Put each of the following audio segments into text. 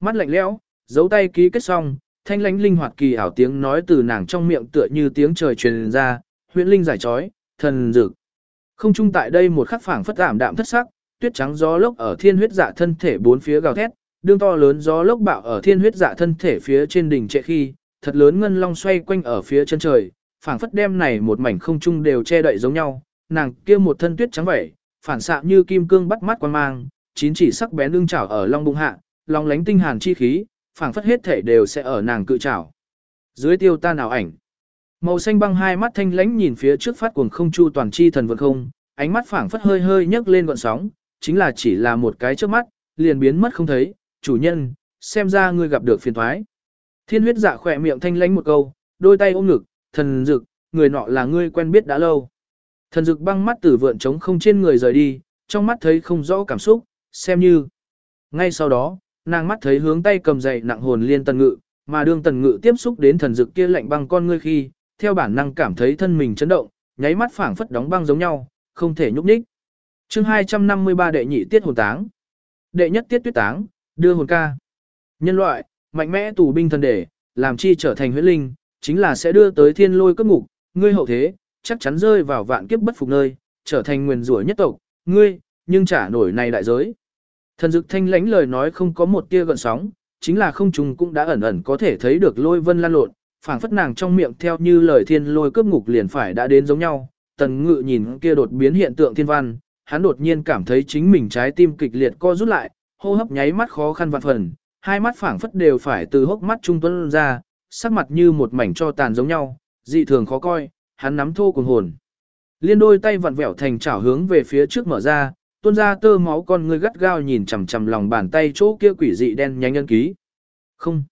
mắt lạnh lẽo, giấu tay ký kết xong, thanh lãnh linh hoạt kỳ ảo tiếng nói từ nàng trong miệng tựa như tiếng trời truyền ra, huyễn linh giải trói, thần dực. Không chung tại đây một khắc phảng phất ảm đạm thất sắc, tuyết trắng gió lốc ở thiên huyết dạ thân thể bốn phía gào thét, đương to lớn gió lốc bạo ở thiên huyết dạ thân thể phía trên đỉnh trệ khi, thật lớn ngân long xoay quanh ở phía chân trời, phảng phất đem này một mảnh không trung đều che đậy giống nhau, nàng kia một thân tuyết trắng vậy, phản xạ như kim cương bắt mắt quan mang, chín chỉ sắc bén đương chảo ở long bụng hạ, long lánh tinh hàn chi khí, phảng phất hết thể đều sẽ ở nàng cự chảo. Dưới tiêu ta nào ảnh. Màu xanh băng hai mắt thanh lãnh nhìn phía trước phát cuồng không chu toàn chi thần vượt không, ánh mắt phảng phất hơi hơi nhấc lên gọn sóng, chính là chỉ là một cái trước mắt, liền biến mất không thấy, chủ nhân, xem ra ngươi gặp được phiền thoái. Thiên huyết dạ khỏe miệng thanh lãnh một câu, đôi tay ôm ngực, thần dực, người nọ là ngươi quen biết đã lâu. Thần dực băng mắt tử vượn trống không trên người rời đi, trong mắt thấy không rõ cảm xúc, xem như. Ngay sau đó, nàng mắt thấy hướng tay cầm dậy nặng hồn liên tần ngự, mà đương tần ngự tiếp xúc đến thần dực kia lạnh băng con ngươi khi, theo bản năng cảm thấy thân mình chấn động, nháy mắt phảng phất đóng băng giống nhau, không thể nhúc nhích. Chương 253 đệ nhị tiết hồn táng. Đệ nhất tiết tuyết táng, đưa hồn ca. Nhân loại, mạnh mẽ tù binh thần để, làm chi trở thành huyết linh, chính là sẽ đưa tới thiên lôi cấp ngục, ngươi hậu thế, chắc chắn rơi vào vạn kiếp bất phục nơi, trở thành nguyền rủa nhất tộc, ngươi, nhưng trả nổi này đại giới. Thần dực thanh lãnh lời nói không có một tia gợn sóng, chính là không trùng cũng đã ẩn ẩn có thể thấy được lôi vân lan lộn, phảng phất nàng trong miệng theo như lời thiên lôi cướp ngục liền phải đã đến giống nhau. Tần ngự nhìn kia đột biến hiện tượng thiên văn, hắn đột nhiên cảm thấy chính mình trái tim kịch liệt co rút lại, hô hấp nháy mắt khó khăn vạn phần, hai mắt phảng phất đều phải từ hốc mắt trung tuấn ra, sắc mặt như một mảnh cho tàn giống nhau, dị thường khó coi, hắn nắm thô cuồng hồn. Liên đôi tay vặn vẹo thành chảo hướng về phía trước mở ra, tuôn ra tơ máu con ngươi gắt gao nhìn chằm chằm lòng bàn tay chỗ kia quỷ dị đen nhánh nhân ký. Không,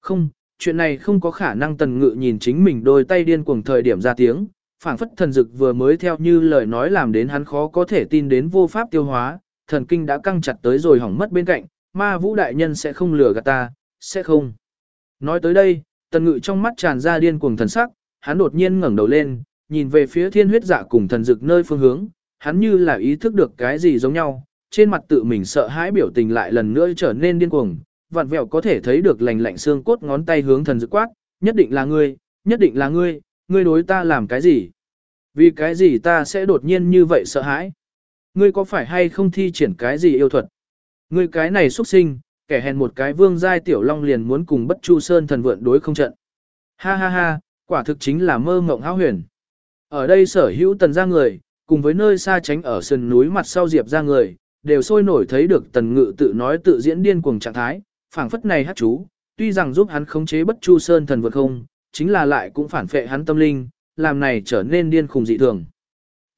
không, chuyện này không có khả năng tần ngự nhìn chính mình đôi tay điên cuồng thời điểm ra tiếng, phảng phất thần dực vừa mới theo như lời nói làm đến hắn khó có thể tin đến vô pháp tiêu hóa, thần kinh đã căng chặt tới rồi hỏng mất bên cạnh, ma vũ đại nhân sẽ không lừa gạt ta, sẽ không. Nói tới đây, tần ngự trong mắt tràn ra điên cuồng thần sắc, hắn đột nhiên ngẩng đầu lên, nhìn về phía thiên huyết dạ cùng thần dực nơi phương hướng, hắn như là ý thức được cái gì giống nhau, trên mặt tự mình sợ hãi biểu tình lại lần nữa trở nên điên cuồng, vặn vẹo có thể thấy được lành lạnh xương cốt ngón tay hướng thần dự quát, nhất định là ngươi, nhất định là ngươi, ngươi đối ta làm cái gì? Vì cái gì ta sẽ đột nhiên như vậy sợ hãi? Ngươi có phải hay không thi triển cái gì yêu thuật? Ngươi cái này xuất sinh, kẻ hèn một cái vương giai tiểu long liền muốn cùng bất chu sơn thần vượn đối không trận. Ha ha ha, quả thực chính là mơ mộng hão huyền. Ở đây sở hữu tần gia người, cùng với nơi xa tránh ở sườn núi mặt sau diệp ra người, đều sôi nổi thấy được tần ngự tự nói tự diễn điên cuồng trạng thái, phảng phất này hát chú, tuy rằng giúp hắn khống chế bất chu sơn thần vượt không, chính là lại cũng phản phệ hắn tâm linh, làm này trở nên điên khùng dị thường.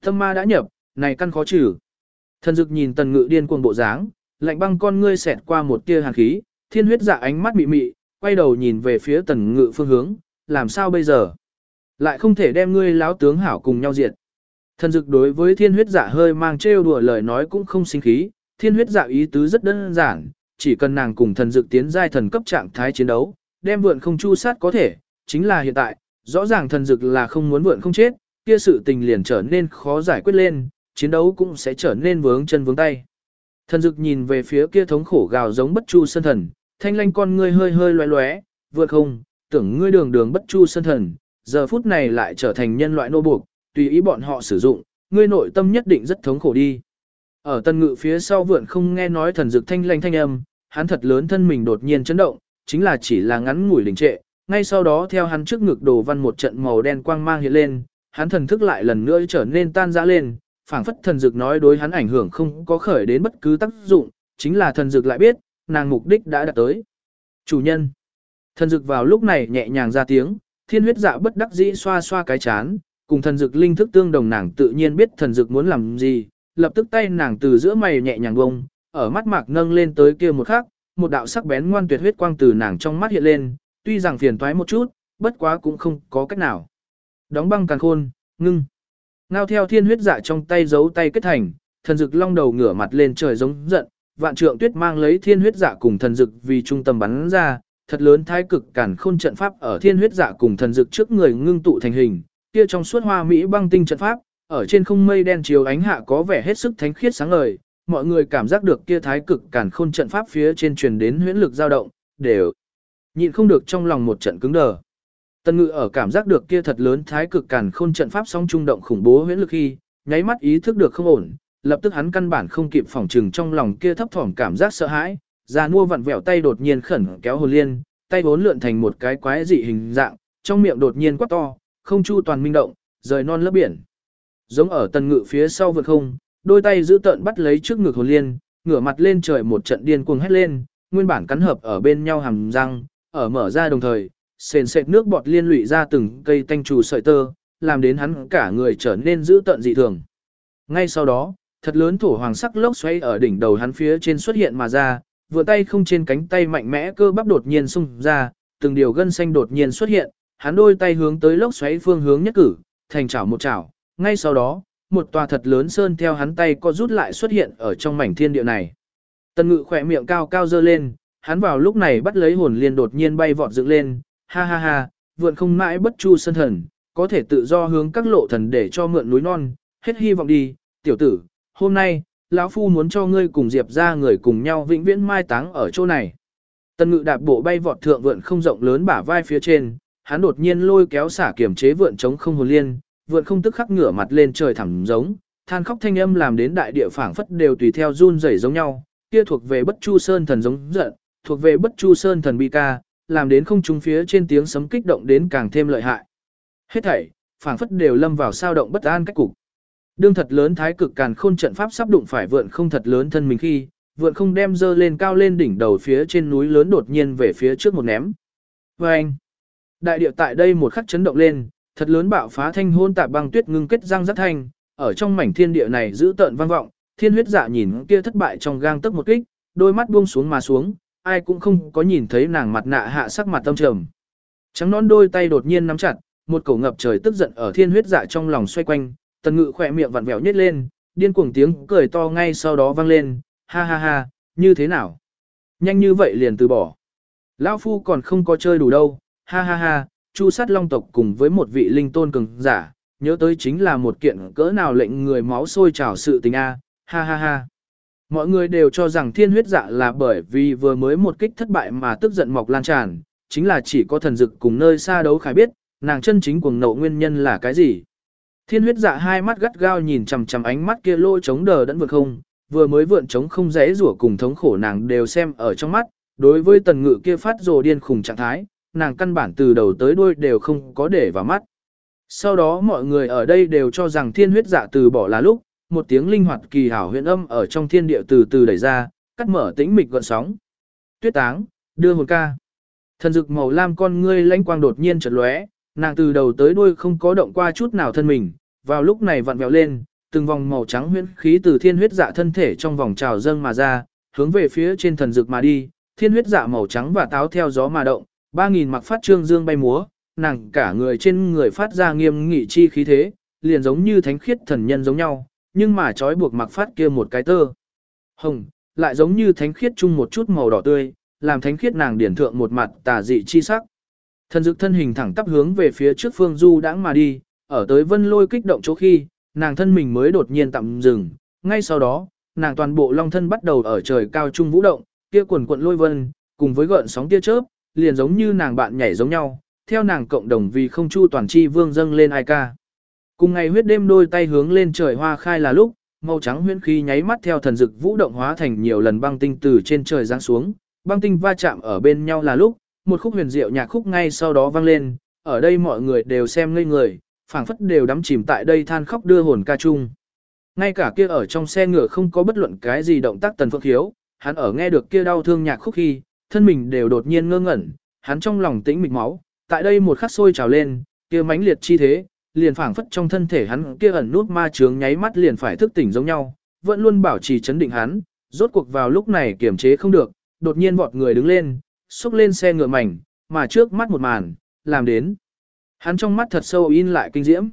Tâm ma đã nhập, này căn khó trừ. Thần dực nhìn tần ngự điên cuồng bộ dáng, lạnh băng con ngươi xẹt qua một tia hàn khí, thiên huyết dạ ánh mắt mị mị, quay đầu nhìn về phía tần ngự phương hướng, làm sao bây giờ? Lại không thể đem ngươi láo tướng hảo cùng nhau diệt. Thần dực đối với thiên huyết dạ hơi mang trêu đùa lời nói cũng không sinh khí, thiên huyết dạ ý tứ rất đơn giản, chỉ cần nàng cùng thần dực tiến giai thần cấp trạng thái chiến đấu, đem vượn không chu sát có thể, chính là hiện tại, rõ ràng thần dực là không muốn vượn không chết, kia sự tình liền trở nên khó giải quyết lên, chiến đấu cũng sẽ trở nên vướng chân vướng tay. Thần dực nhìn về phía kia thống khổ gào giống bất chu sân thần, thanh lanh con ngươi hơi hơi loé loé, vượt không, tưởng ngươi đường đường bất chu sân thần, giờ phút này lại trở thành nhân loại nô buộc, tùy ý bọn họ sử dụng, ngươi nội tâm nhất định rất thống khổ đi. Ở tân ngự phía sau vượn không nghe nói thần dược thanh lanh thanh âm, hắn thật lớn thân mình đột nhiên chấn động, chính là chỉ là ngắn ngủi đình trệ, ngay sau đó theo hắn trước ngực đồ văn một trận màu đen quang mang hiện lên, hắn thần thức lại lần nữa trở nên tan rã lên, phảng phất thần dược nói đối hắn ảnh hưởng không có khởi đến bất cứ tác dụng, chính là thần dược lại biết, nàng mục đích đã đạt tới. Chủ nhân. Thần dược vào lúc này nhẹ nhàng ra tiếng, thiên huyết dạ bất đắc dĩ xoa xoa cái chán, cùng thần dực linh thức tương đồng nàng tự nhiên biết thần dực muốn làm gì, lập tức tay nàng từ giữa mày nhẹ nhàng bông, ở mắt mạc nâng lên tới kia một khắc, một đạo sắc bén ngoan tuyệt huyết quang từ nàng trong mắt hiện lên, tuy rằng phiền toái một chút, bất quá cũng không có cách nào. Đóng băng càng khôn, ngưng. Ngao theo thiên huyết dạ trong tay giấu tay kết thành, thần dực long đầu ngửa mặt lên trời giống giận, vạn trượng tuyết mang lấy thiên huyết dạ cùng thần dực vì trung tâm bắn ra, thật lớn thái cực cản khôn trận pháp ở thiên huyết dạ cùng thần dực trước người ngưng tụ thành hình, kia trong suốt hoa mỹ băng tinh trận pháp, ở trên không mây đen chiếu ánh hạ có vẻ hết sức thánh khiết sáng ngời, mọi người cảm giác được kia thái cực cản khôn trận pháp phía trên truyền đến huyễn lực dao động, đều nhịn không được trong lòng một trận cứng đờ. tân ngự ở cảm giác được kia thật lớn thái cực cản khôn trận pháp song trung động khủng bố huyễn lực khi, nháy mắt ý thức được không ổn, lập tức hắn căn bản không kịp phòng trừng trong lòng kia thấp thỏm cảm giác sợ hãi, già mua vặn vẹo tay đột nhiên khẩn kéo hồn liên, tay vốn lượn thành một cái quái dị hình dạng, trong miệng đột nhiên quát to, không chu toàn minh động, rời non lớp biển. Giống ở tần ngự phía sau vượt không, đôi tay giữ tận bắt lấy trước ngực hồn liên, ngửa mặt lên trời một trận điên cuồng hét lên, nguyên bản cắn hợp ở bên nhau hàm răng, ở mở ra đồng thời, sền sệt nước bọt liên lụy ra từng cây tanh trù sợi tơ, làm đến hắn cả người trở nên giữ tợn dị thường. Ngay sau đó, thật lớn thổ hoàng sắc lốc xoay ở đỉnh đầu hắn phía trên xuất hiện mà ra, vừa tay không trên cánh tay mạnh mẽ cơ bắp đột nhiên xung ra, từng điều gân xanh đột nhiên xuất hiện, hắn đôi tay hướng tới lốc xoáy phương hướng nhất cử, thành chảo một chảo, ngay sau đó, một tòa thật lớn sơn theo hắn tay co rút lại xuất hiện ở trong mảnh thiên địa này. Tần ngự khỏe miệng cao cao dơ lên, hắn vào lúc này bắt lấy hồn liên đột nhiên bay vọt dựng lên, ha ha ha, vượn không mãi bất chu sân thần, có thể tự do hướng các lộ thần để cho mượn núi non, hết hy vọng đi, tiểu tử, hôm nay, lão phu muốn cho ngươi cùng diệp ra người cùng nhau vĩnh viễn mai táng ở chỗ này. Tần ngự đạp bộ bay vọt thượng vượn không rộng lớn bả vai phía trên, hắn đột nhiên lôi kéo xả kiểm chế vượn chống không hồn liên, vượn không tức khắc ngửa mặt lên trời thẳng giống, than khóc thanh âm làm đến đại địa phảng phất đều tùy theo run rẩy giống nhau, kia thuộc về bất chu sơn thần giống giận, thuộc về bất chu sơn thần bi ca, làm đến không trung phía trên tiếng sấm kích động đến càng thêm lợi hại. Hết thảy, phảng phất đều lâm vào sao động bất an cách cục. Đương thật lớn thái cực càn khôn trận pháp sắp đụng phải vượn không thật lớn thân mình khi, vượn không đem dơ lên cao lên đỉnh đầu phía trên núi lớn đột nhiên về phía trước một ném. Và anh, đại địa tại đây một khắc chấn động lên, thật lớn bạo phá thanh hôn tạp băng tuyết ngưng kết răng rất thanh, ở trong mảnh thiên địa này giữ tợn vang vọng, thiên huyết dạ nhìn kia thất bại trong gang tức một kích, đôi mắt buông xuống mà xuống, ai cũng không có nhìn thấy nàng mặt nạ hạ sắc mặt tâm trầm. Trắng nón đôi tay đột nhiên nắm chặt, một cổ ngập trời tức giận ở thiên huyết dạ trong lòng xoay quanh, tần ngự khỏe miệng vặn vẹo nhếch lên, điên cuồng tiếng cười to ngay sau đó vang lên, ha ha ha, như thế nào? Nhanh như vậy liền từ bỏ. Lão phu còn không có chơi đủ đâu, ha ha ha, chu sát long tộc cùng với một vị linh tôn cường giả, nhớ tới chính là một kiện cỡ nào lệnh người máu sôi trào sự tình a, ha ha ha. Mọi người đều cho rằng thiên huyết dạ là bởi vì vừa mới một kích thất bại mà tức giận mọc lan tràn, chính là chỉ có thần dực cùng nơi xa đấu khải biết, nàng chân chính cuồng nộ nguyên nhân là cái gì. Thiên huyết dạ hai mắt gắt gao nhìn chằm chằm ánh mắt kia lôi chống đờ đẫn vượt không, vừa mới vượn chống không rẽ rủa cùng thống khổ nàng đều xem ở trong mắt, đối với tần ngự kia phát rồ điên khùng trạng thái, nàng căn bản từ đầu tới đuôi đều không có để vào mắt. Sau đó mọi người ở đây đều cho rằng thiên huyết dạ từ bỏ là lúc, một tiếng linh hoạt kỳ hảo huyện âm ở trong thiên địa từ từ đẩy ra, cắt mở tĩnh mịch gọn sóng. Tuyết táng, đưa hồn ca. Thần dực màu lam con ngươi lãnh quang đột nhiên chợt lóe, nàng từ đầu tới đuôi không có động qua chút nào thân mình, vào lúc này vặn vẹo lên, từng vòng màu trắng huyễn khí từ thiên huyết dạ thân thể trong vòng trào dâng mà ra, hướng về phía trên thần dực mà đi, thiên huyết dạ màu trắng và táo theo gió mà động, ba nghìn mặc phát trương dương bay múa, nàng cả người trên người phát ra nghiêm nghị chi khí thế, liền giống như thánh khiết thần nhân giống nhau, nhưng mà trói buộc mặc phát kia một cái tơ. Hồng, lại giống như thánh khiết chung một chút màu đỏ tươi, làm thánh khiết nàng điển thượng một mặt tà dị chi sắc. Thần dực thân hình thẳng tắp hướng về phía trước phương du đãng mà đi, ở tới vân lôi kích động chỗ khi, nàng thân mình mới đột nhiên tạm dừng, ngay sau đó, nàng toàn bộ long thân bắt đầu ở trời cao trung vũ động, kia quần quận lôi vân, cùng với gợn sóng tia chớp, liền giống như nàng bạn nhảy giống nhau, theo nàng cộng đồng vì không chu toàn chi vương dâng lên ai ca. Cùng ngày huyết đêm đôi tay hướng lên trời hoa khai là lúc, màu trắng huyễn khí nháy mắt theo thần dực vũ động hóa thành nhiều lần băng tinh từ trên trời giáng xuống, băng tinh va chạm ở bên nhau là lúc, một khúc huyền diệu nhạc khúc ngay sau đó vang lên, ở đây mọi người đều xem ngây người, phảng phất đều đắm chìm tại đây than khóc đưa hồn ca chung. Ngay cả kia ở trong xe ngựa không có bất luận cái gì động tác tần phượng hiếu, hắn ở nghe được kia đau thương nhạc khúc khi, thân mình đều đột nhiên ngơ ngẩn, hắn trong lòng tĩnh mịch máu, tại đây một khắc sôi trào lên, kia mãnh liệt chi thế, liền phảng phất trong thân thể hắn kia ẩn nút ma chướng nháy mắt liền phải thức tỉnh giống nhau, vẫn luôn bảo trì chấn định hắn, rốt cuộc vào lúc này kiềm chế không được, đột nhiên vọt người đứng lên, xúc lên xe ngựa mảnh, mà trước mắt một màn, làm đến. Hắn trong mắt thật sâu in lại kinh diễm.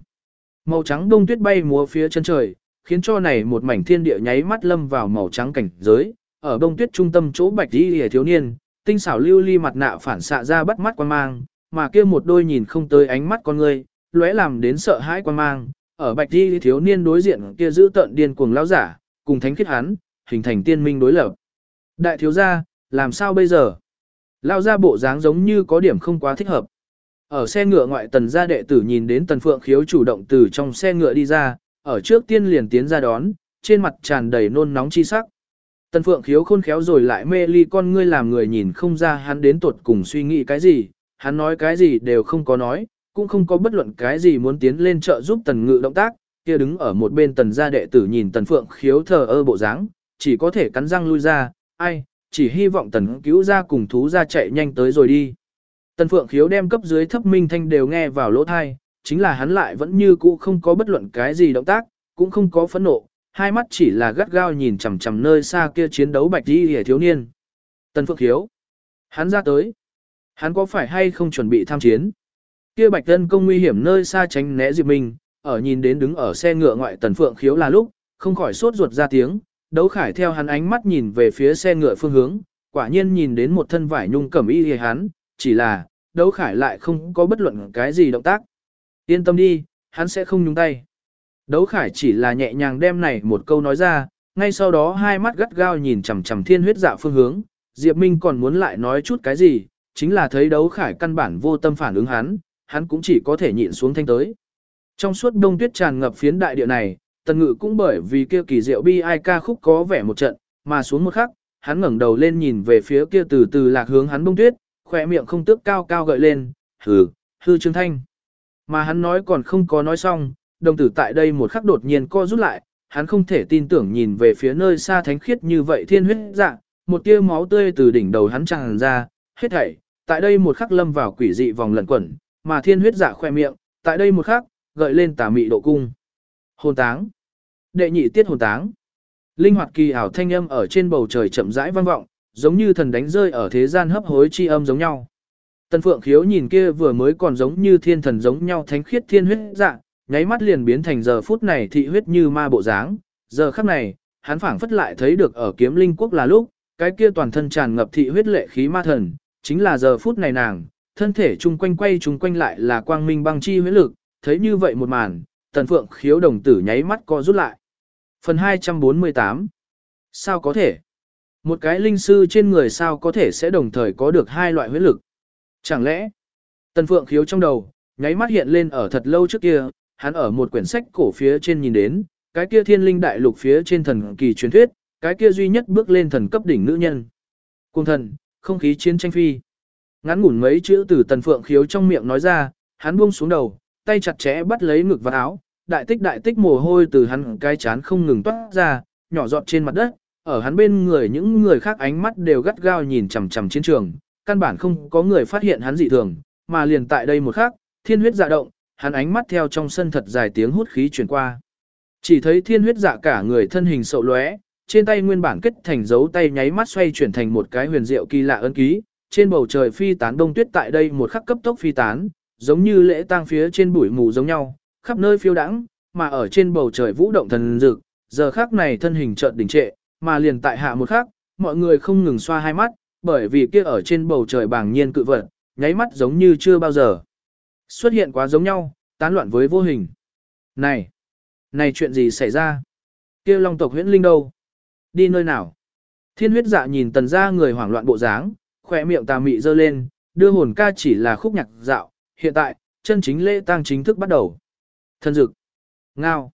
Màu trắng đông tuyết bay múa phía chân trời, khiến cho này một mảnh thiên địa nháy mắt lâm vào màu trắng cảnh giới, ở đông tuyết trung tâm chỗ bạch đi hề thiếu niên, tinh xảo lưu ly mặt nạ phản xạ ra bắt mắt quan mang, mà kia một đôi nhìn không tới ánh mắt con người, lóe làm đến sợ hãi quan mang, ở bạch đi thiếu niên đối diện kia giữ tận điên cuồng lão giả, cùng thánh khiết hắn, hình thành tiên minh đối lập. Đại thiếu gia, làm sao bây giờ? Lao ra bộ dáng giống như có điểm không quá thích hợp. Ở xe ngựa ngoại tần gia đệ tử nhìn đến tần phượng khiếu chủ động từ trong xe ngựa đi ra, ở trước tiên liền tiến ra đón, trên mặt tràn đầy nôn nóng chi sắc. Tần phượng khiếu khôn khéo rồi lại mê ly con ngươi làm người nhìn không ra hắn đến tuột cùng suy nghĩ cái gì, hắn nói cái gì đều không có nói, cũng không có bất luận cái gì muốn tiến lên trợ giúp tần ngự động tác, kia đứng ở một bên tần gia đệ tử nhìn tần phượng khiếu thờ ơ bộ dáng, chỉ có thể cắn răng lui ra, ai, chỉ hy vọng tần cứu ra cùng thú ra chạy nhanh tới rồi đi. Tần phượng khiếu đem cấp dưới thấp minh thanh đều nghe vào lỗ thai, chính là hắn lại vẫn như cũ không có bất luận cái gì động tác, cũng không có phẫn nộ, hai mắt chỉ là gắt gao nhìn chằm chằm nơi xa kia chiến đấu bạch đi hề thiếu niên. Tần phượng Hiếu. hắn ra tới, hắn có phải hay không chuẩn bị tham chiến? Kia bạch thân công nguy hiểm nơi xa tránh né Diệp Minh, ở nhìn đến đứng ở xe ngựa ngoại tần phượng khiếu là lúc, không khỏi sốt ruột ra tiếng, đấu khải theo hắn ánh mắt nhìn về phía xe ngựa phương hướng, quả nhiên nhìn đến một thân vải nhung cẩm y hề hắn, chỉ là, đấu khải lại không có bất luận cái gì động tác. Yên tâm đi, hắn sẽ không nhúng tay. Đấu khải chỉ là nhẹ nhàng đem này một câu nói ra, ngay sau đó hai mắt gắt gao nhìn chằm chằm thiên huyết dạ phương hướng, Diệp Minh còn muốn lại nói chút cái gì, chính là thấy đấu khải căn bản vô tâm phản ứng hắn, hắn cũng chỉ có thể nhịn xuống thanh tới. Trong suốt đông tuyết tràn ngập phiến đại địa này, tần ngự cũng bởi vì kia kỳ diệu bi ai ca khúc có vẻ một trận, mà xuống một khắc, hắn ngẩng đầu lên nhìn về phía kia từ từ lạc hướng hắn bông tuyết, khỏe miệng không tước cao cao gợi lên, hừ, hư trương thanh. Mà hắn nói còn không có nói xong, đồng tử tại đây một khắc đột nhiên co rút lại, hắn không thể tin tưởng nhìn về phía nơi xa thánh khiết như vậy thiên huyết dạng, một tia máu tươi từ đỉnh đầu hắn tràn ra, hết thảy, tại đây một khắc lâm vào quỷ dị vòng lẩn quẩn, mà thiên huyết dạ khoe miệng, tại đây một khắc, gợi lên tà mị độ cung. Hồn táng. Đệ nhị tiết hồn táng. Linh hoạt kỳ ảo thanh âm ở trên bầu trời chậm rãi vang vọng, giống như thần đánh rơi ở thế gian hấp hối chi âm giống nhau. Tần Phượng Khiếu nhìn kia vừa mới còn giống như thiên thần giống nhau thánh khiết thiên huyết dạ, nháy mắt liền biến thành giờ phút này thị huyết như ma bộ dáng. Giờ khắc này, hắn phảng phất lại thấy được ở kiếm linh quốc là lúc, cái kia toàn thân tràn ngập thị huyết lệ khí ma thần, chính là giờ phút này nàng, thân thể chung quanh quay chung quanh lại là quang minh băng chi huyết lực, thấy như vậy một màn, Tần Phượng Khiếu đồng tử nháy mắt co rút lại. Phần 248 Sao có thể? Một cái linh sư trên người sao có thể sẽ đồng thời có được hai loại huyết lực? Chẳng lẽ, Tần Phượng khiếu trong đầu, nháy mắt hiện lên ở thật lâu trước kia, hắn ở một quyển sách cổ phía trên nhìn đến, cái kia thiên linh đại lục phía trên thần kỳ truyền thuyết, cái kia duy nhất bước lên thần cấp đỉnh nữ nhân. Cung thần, không khí chiến tranh phi. Ngắn ngủn mấy chữ từ Tần Phượng khiếu trong miệng nói ra, hắn buông xuống đầu, tay chặt chẽ bắt lấy ngực và áo, đại tích đại tích mồ hôi từ hắn cái chán không ngừng toát ra, nhỏ giọt trên mặt đất, ở hắn bên người những người khác ánh mắt đều gắt gao nhìn chằm chằm chiến trường, căn bản không có người phát hiện hắn dị thường, mà liền tại đây một khắc, thiên huyết dạ động, hắn ánh mắt theo trong sân thật dài tiếng hút khí truyền qua. Chỉ thấy thiên huyết dạ cả người thân hình sậu lóe, trên tay nguyên bản kết thành dấu tay nháy mắt xoay chuyển thành một cái huyền diệu kỳ lạ ân ký, trên bầu trời phi tán đông tuyết tại đây một khắc cấp tốc phi tán, giống như lễ tang phía trên bụi mù giống nhau, khắp nơi phiêu đãng, mà ở trên bầu trời vũ động thần dực, giờ khắc này thân hình chợt đình trệ, mà liền tại hạ một khắc, mọi người không ngừng xoa hai mắt, bởi vì kia ở trên bầu trời bàng nhiên cự vật, nháy mắt giống như chưa bao giờ. Xuất hiện quá giống nhau, tán loạn với vô hình. Này, này chuyện gì xảy ra? kêu long tộc huyễn linh đâu? Đi nơi nào? Thiên huyết dạ nhìn tần ra người hoảng loạn bộ dáng, khỏe miệng tà mị dơ lên, đưa hồn ca chỉ là khúc nhạc dạo, hiện tại, chân chính lễ tang chính thức bắt đầu. Thần dực. Ngao.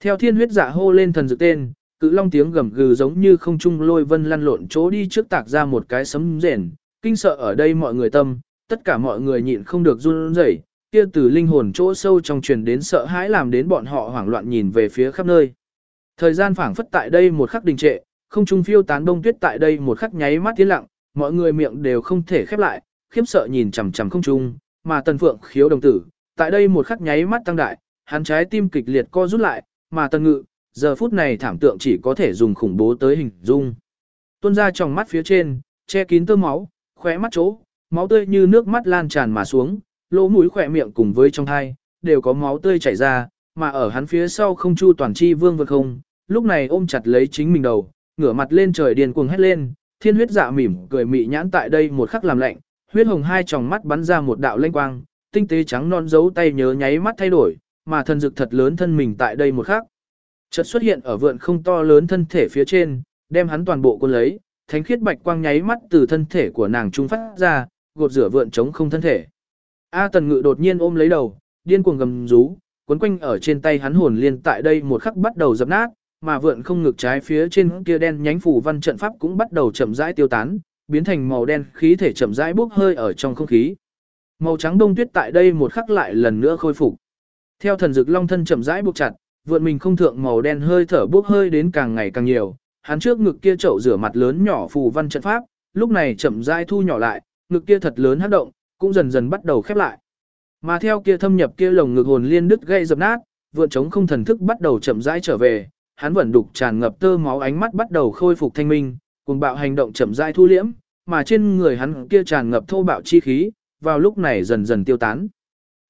Theo thiên huyết dạ hô lên thần dực tên, cự long tiếng gầm gừ giống như không trung lôi vân lăn lộn chỗ đi trước tạc ra một cái sấm rền, kinh sợ ở đây mọi người tâm, tất cả mọi người nhịn không được run rẩy, kia từ linh hồn chỗ sâu trong truyền đến sợ hãi làm đến bọn họ hoảng loạn nhìn về phía khắp nơi. Thời gian phảng phất tại đây một khắc đình trệ, không trung phiêu tán đông tuyết tại đây một khắc nháy mắt tiến lặng, mọi người miệng đều không thể khép lại, khiếp sợ nhìn chằm chằm không trung, mà Tần Phượng khiếu đồng tử, tại đây một khắc nháy mắt tăng đại, hắn trái tim kịch liệt co rút lại, mà Tần Ngự, giờ phút này thảm tượng chỉ có thể dùng khủng bố tới hình dung. Tuôn ra trong mắt phía trên, che kín tơ máu, khóe mắt chỗ, máu tươi như nước mắt lan tràn mà xuống, lỗ mũi khỏe miệng cùng với trong thai, đều có máu tươi chảy ra, mà ở hắn phía sau không chu toàn chi vương vượt không, lúc này ôm chặt lấy chính mình đầu, ngửa mặt lên trời điên cuồng hét lên, thiên huyết dạ mỉm cười mị nhãn tại đây một khắc làm lạnh, huyết hồng hai tròng mắt bắn ra một đạo lanh quang, tinh tế trắng non dấu tay nhớ nháy mắt thay đổi, mà thần dực thật lớn thân mình tại đây một khắc. Chợt xuất hiện ở vượn không to lớn thân thể phía trên, đem hắn toàn bộ cuốn lấy, thánh khiết bạch quang nháy mắt từ thân thể của nàng trung phát ra, gột rửa vượn chống không thân thể. A Tần Ngự đột nhiên ôm lấy đầu, điên cuồng gầm rú, quấn quanh ở trên tay hắn hồn liên tại đây một khắc bắt đầu dập nát, mà vượn không ngực trái phía trên kia đen nhánh phủ văn trận pháp cũng bắt đầu chậm rãi tiêu tán, biến thành màu đen khí thể chậm rãi bốc hơi ở trong không khí. Màu trắng đông tuyết tại đây một khắc lại lần nữa khôi phục. Theo thần dực long thân chậm rãi buộc chặt, vượn mình không thượng màu đen hơi thở bốc hơi đến càng ngày càng nhiều, hắn trước ngực kia chậu rửa mặt lớn nhỏ phù văn trận pháp, lúc này chậm rãi thu nhỏ lại, ngực kia thật lớn hát động, cũng dần dần bắt đầu khép lại. Mà theo kia thâm nhập kia lồng ngực hồn liên đứt gây dập nát, vượn trống không thần thức bắt đầu chậm rãi trở về, hắn vẫn đục tràn ngập tơ máu ánh mắt bắt đầu khôi phục thanh minh, cùng bạo hành động chậm rãi thu liễm, mà trên người hắn kia tràn ngập thô bạo chi khí, vào lúc này dần dần tiêu tán.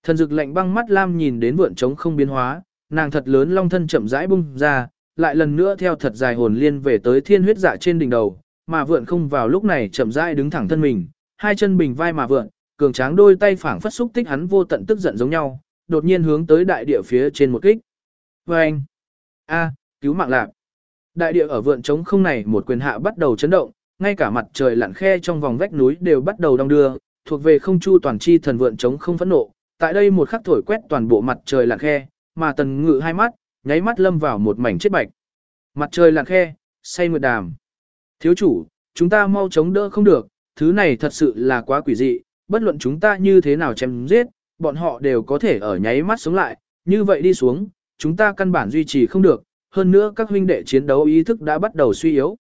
Thần dực lạnh băng mắt lam nhìn đến vượn trống không biến hóa, nàng thật lớn long thân chậm rãi bung ra, lại lần nữa theo thật dài hồn liên về tới thiên huyết dạ trên đỉnh đầu, mà vượn không vào lúc này chậm rãi đứng thẳng thân mình, hai chân bình vai mà vượn, cường tráng đôi tay phảng phất xúc tích hắn vô tận tức giận giống nhau, đột nhiên hướng tới đại địa phía trên một kích. Và anh, a, cứu mạng lạc. Đại địa ở vượn trống không này một quyền hạ bắt đầu chấn động, ngay cả mặt trời lặn khe trong vòng vách núi đều bắt đầu đong đưa, thuộc về không chu toàn chi thần vượn trống không phẫn nộ. Tại đây một khắc thổi quét toàn bộ mặt trời lặn khe, mà tần ngự hai mắt, nháy mắt lâm vào một mảnh chết bạch. Mặt trời lặn khe, say nguyệt đàm. Thiếu chủ, chúng ta mau chống đỡ không được, thứ này thật sự là quá quỷ dị, bất luận chúng ta như thế nào chém giết, bọn họ đều có thể ở nháy mắt sống lại, như vậy đi xuống, chúng ta căn bản duy trì không được, hơn nữa các huynh đệ chiến đấu ý thức đã bắt đầu suy yếu.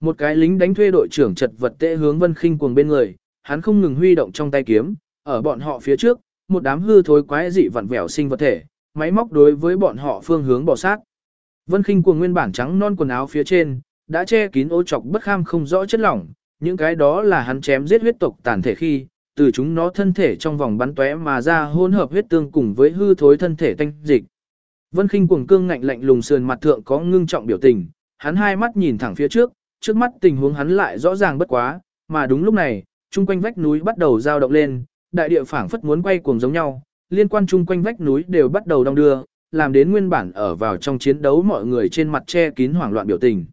Một cái lính đánh thuê đội trưởng chật vật tệ hướng Vân Khinh cuồng bên người, hắn không ngừng huy động trong tay kiếm, ở bọn họ phía trước, một đám hư thối quái dị vặn vẹo sinh vật thể, máy móc đối với bọn họ phương hướng bỏ sát. Vân Khinh cuồng nguyên bản trắng non quần áo phía trên, đã che kín ô trọc bất kham không rõ chất lỏng, những cái đó là hắn chém giết huyết tộc tàn thể khi, từ chúng nó thân thể trong vòng bắn tóe mà ra hỗn hợp huyết tương cùng với hư thối thân thể tanh dịch. Vân Khinh cuồng cương ngạnh lạnh lùng sườn mặt thượng có ngưng trọng biểu tình, hắn hai mắt nhìn thẳng phía trước, trước mắt tình huống hắn lại rõ ràng bất quá, mà đúng lúc này, chung quanh vách núi bắt đầu dao động lên, đại địa phảng phất muốn quay cuồng giống nhau, liên quan chung quanh vách núi đều bắt đầu đong đưa, làm đến nguyên bản ở vào trong chiến đấu mọi người trên mặt che kín hoảng loạn biểu tình.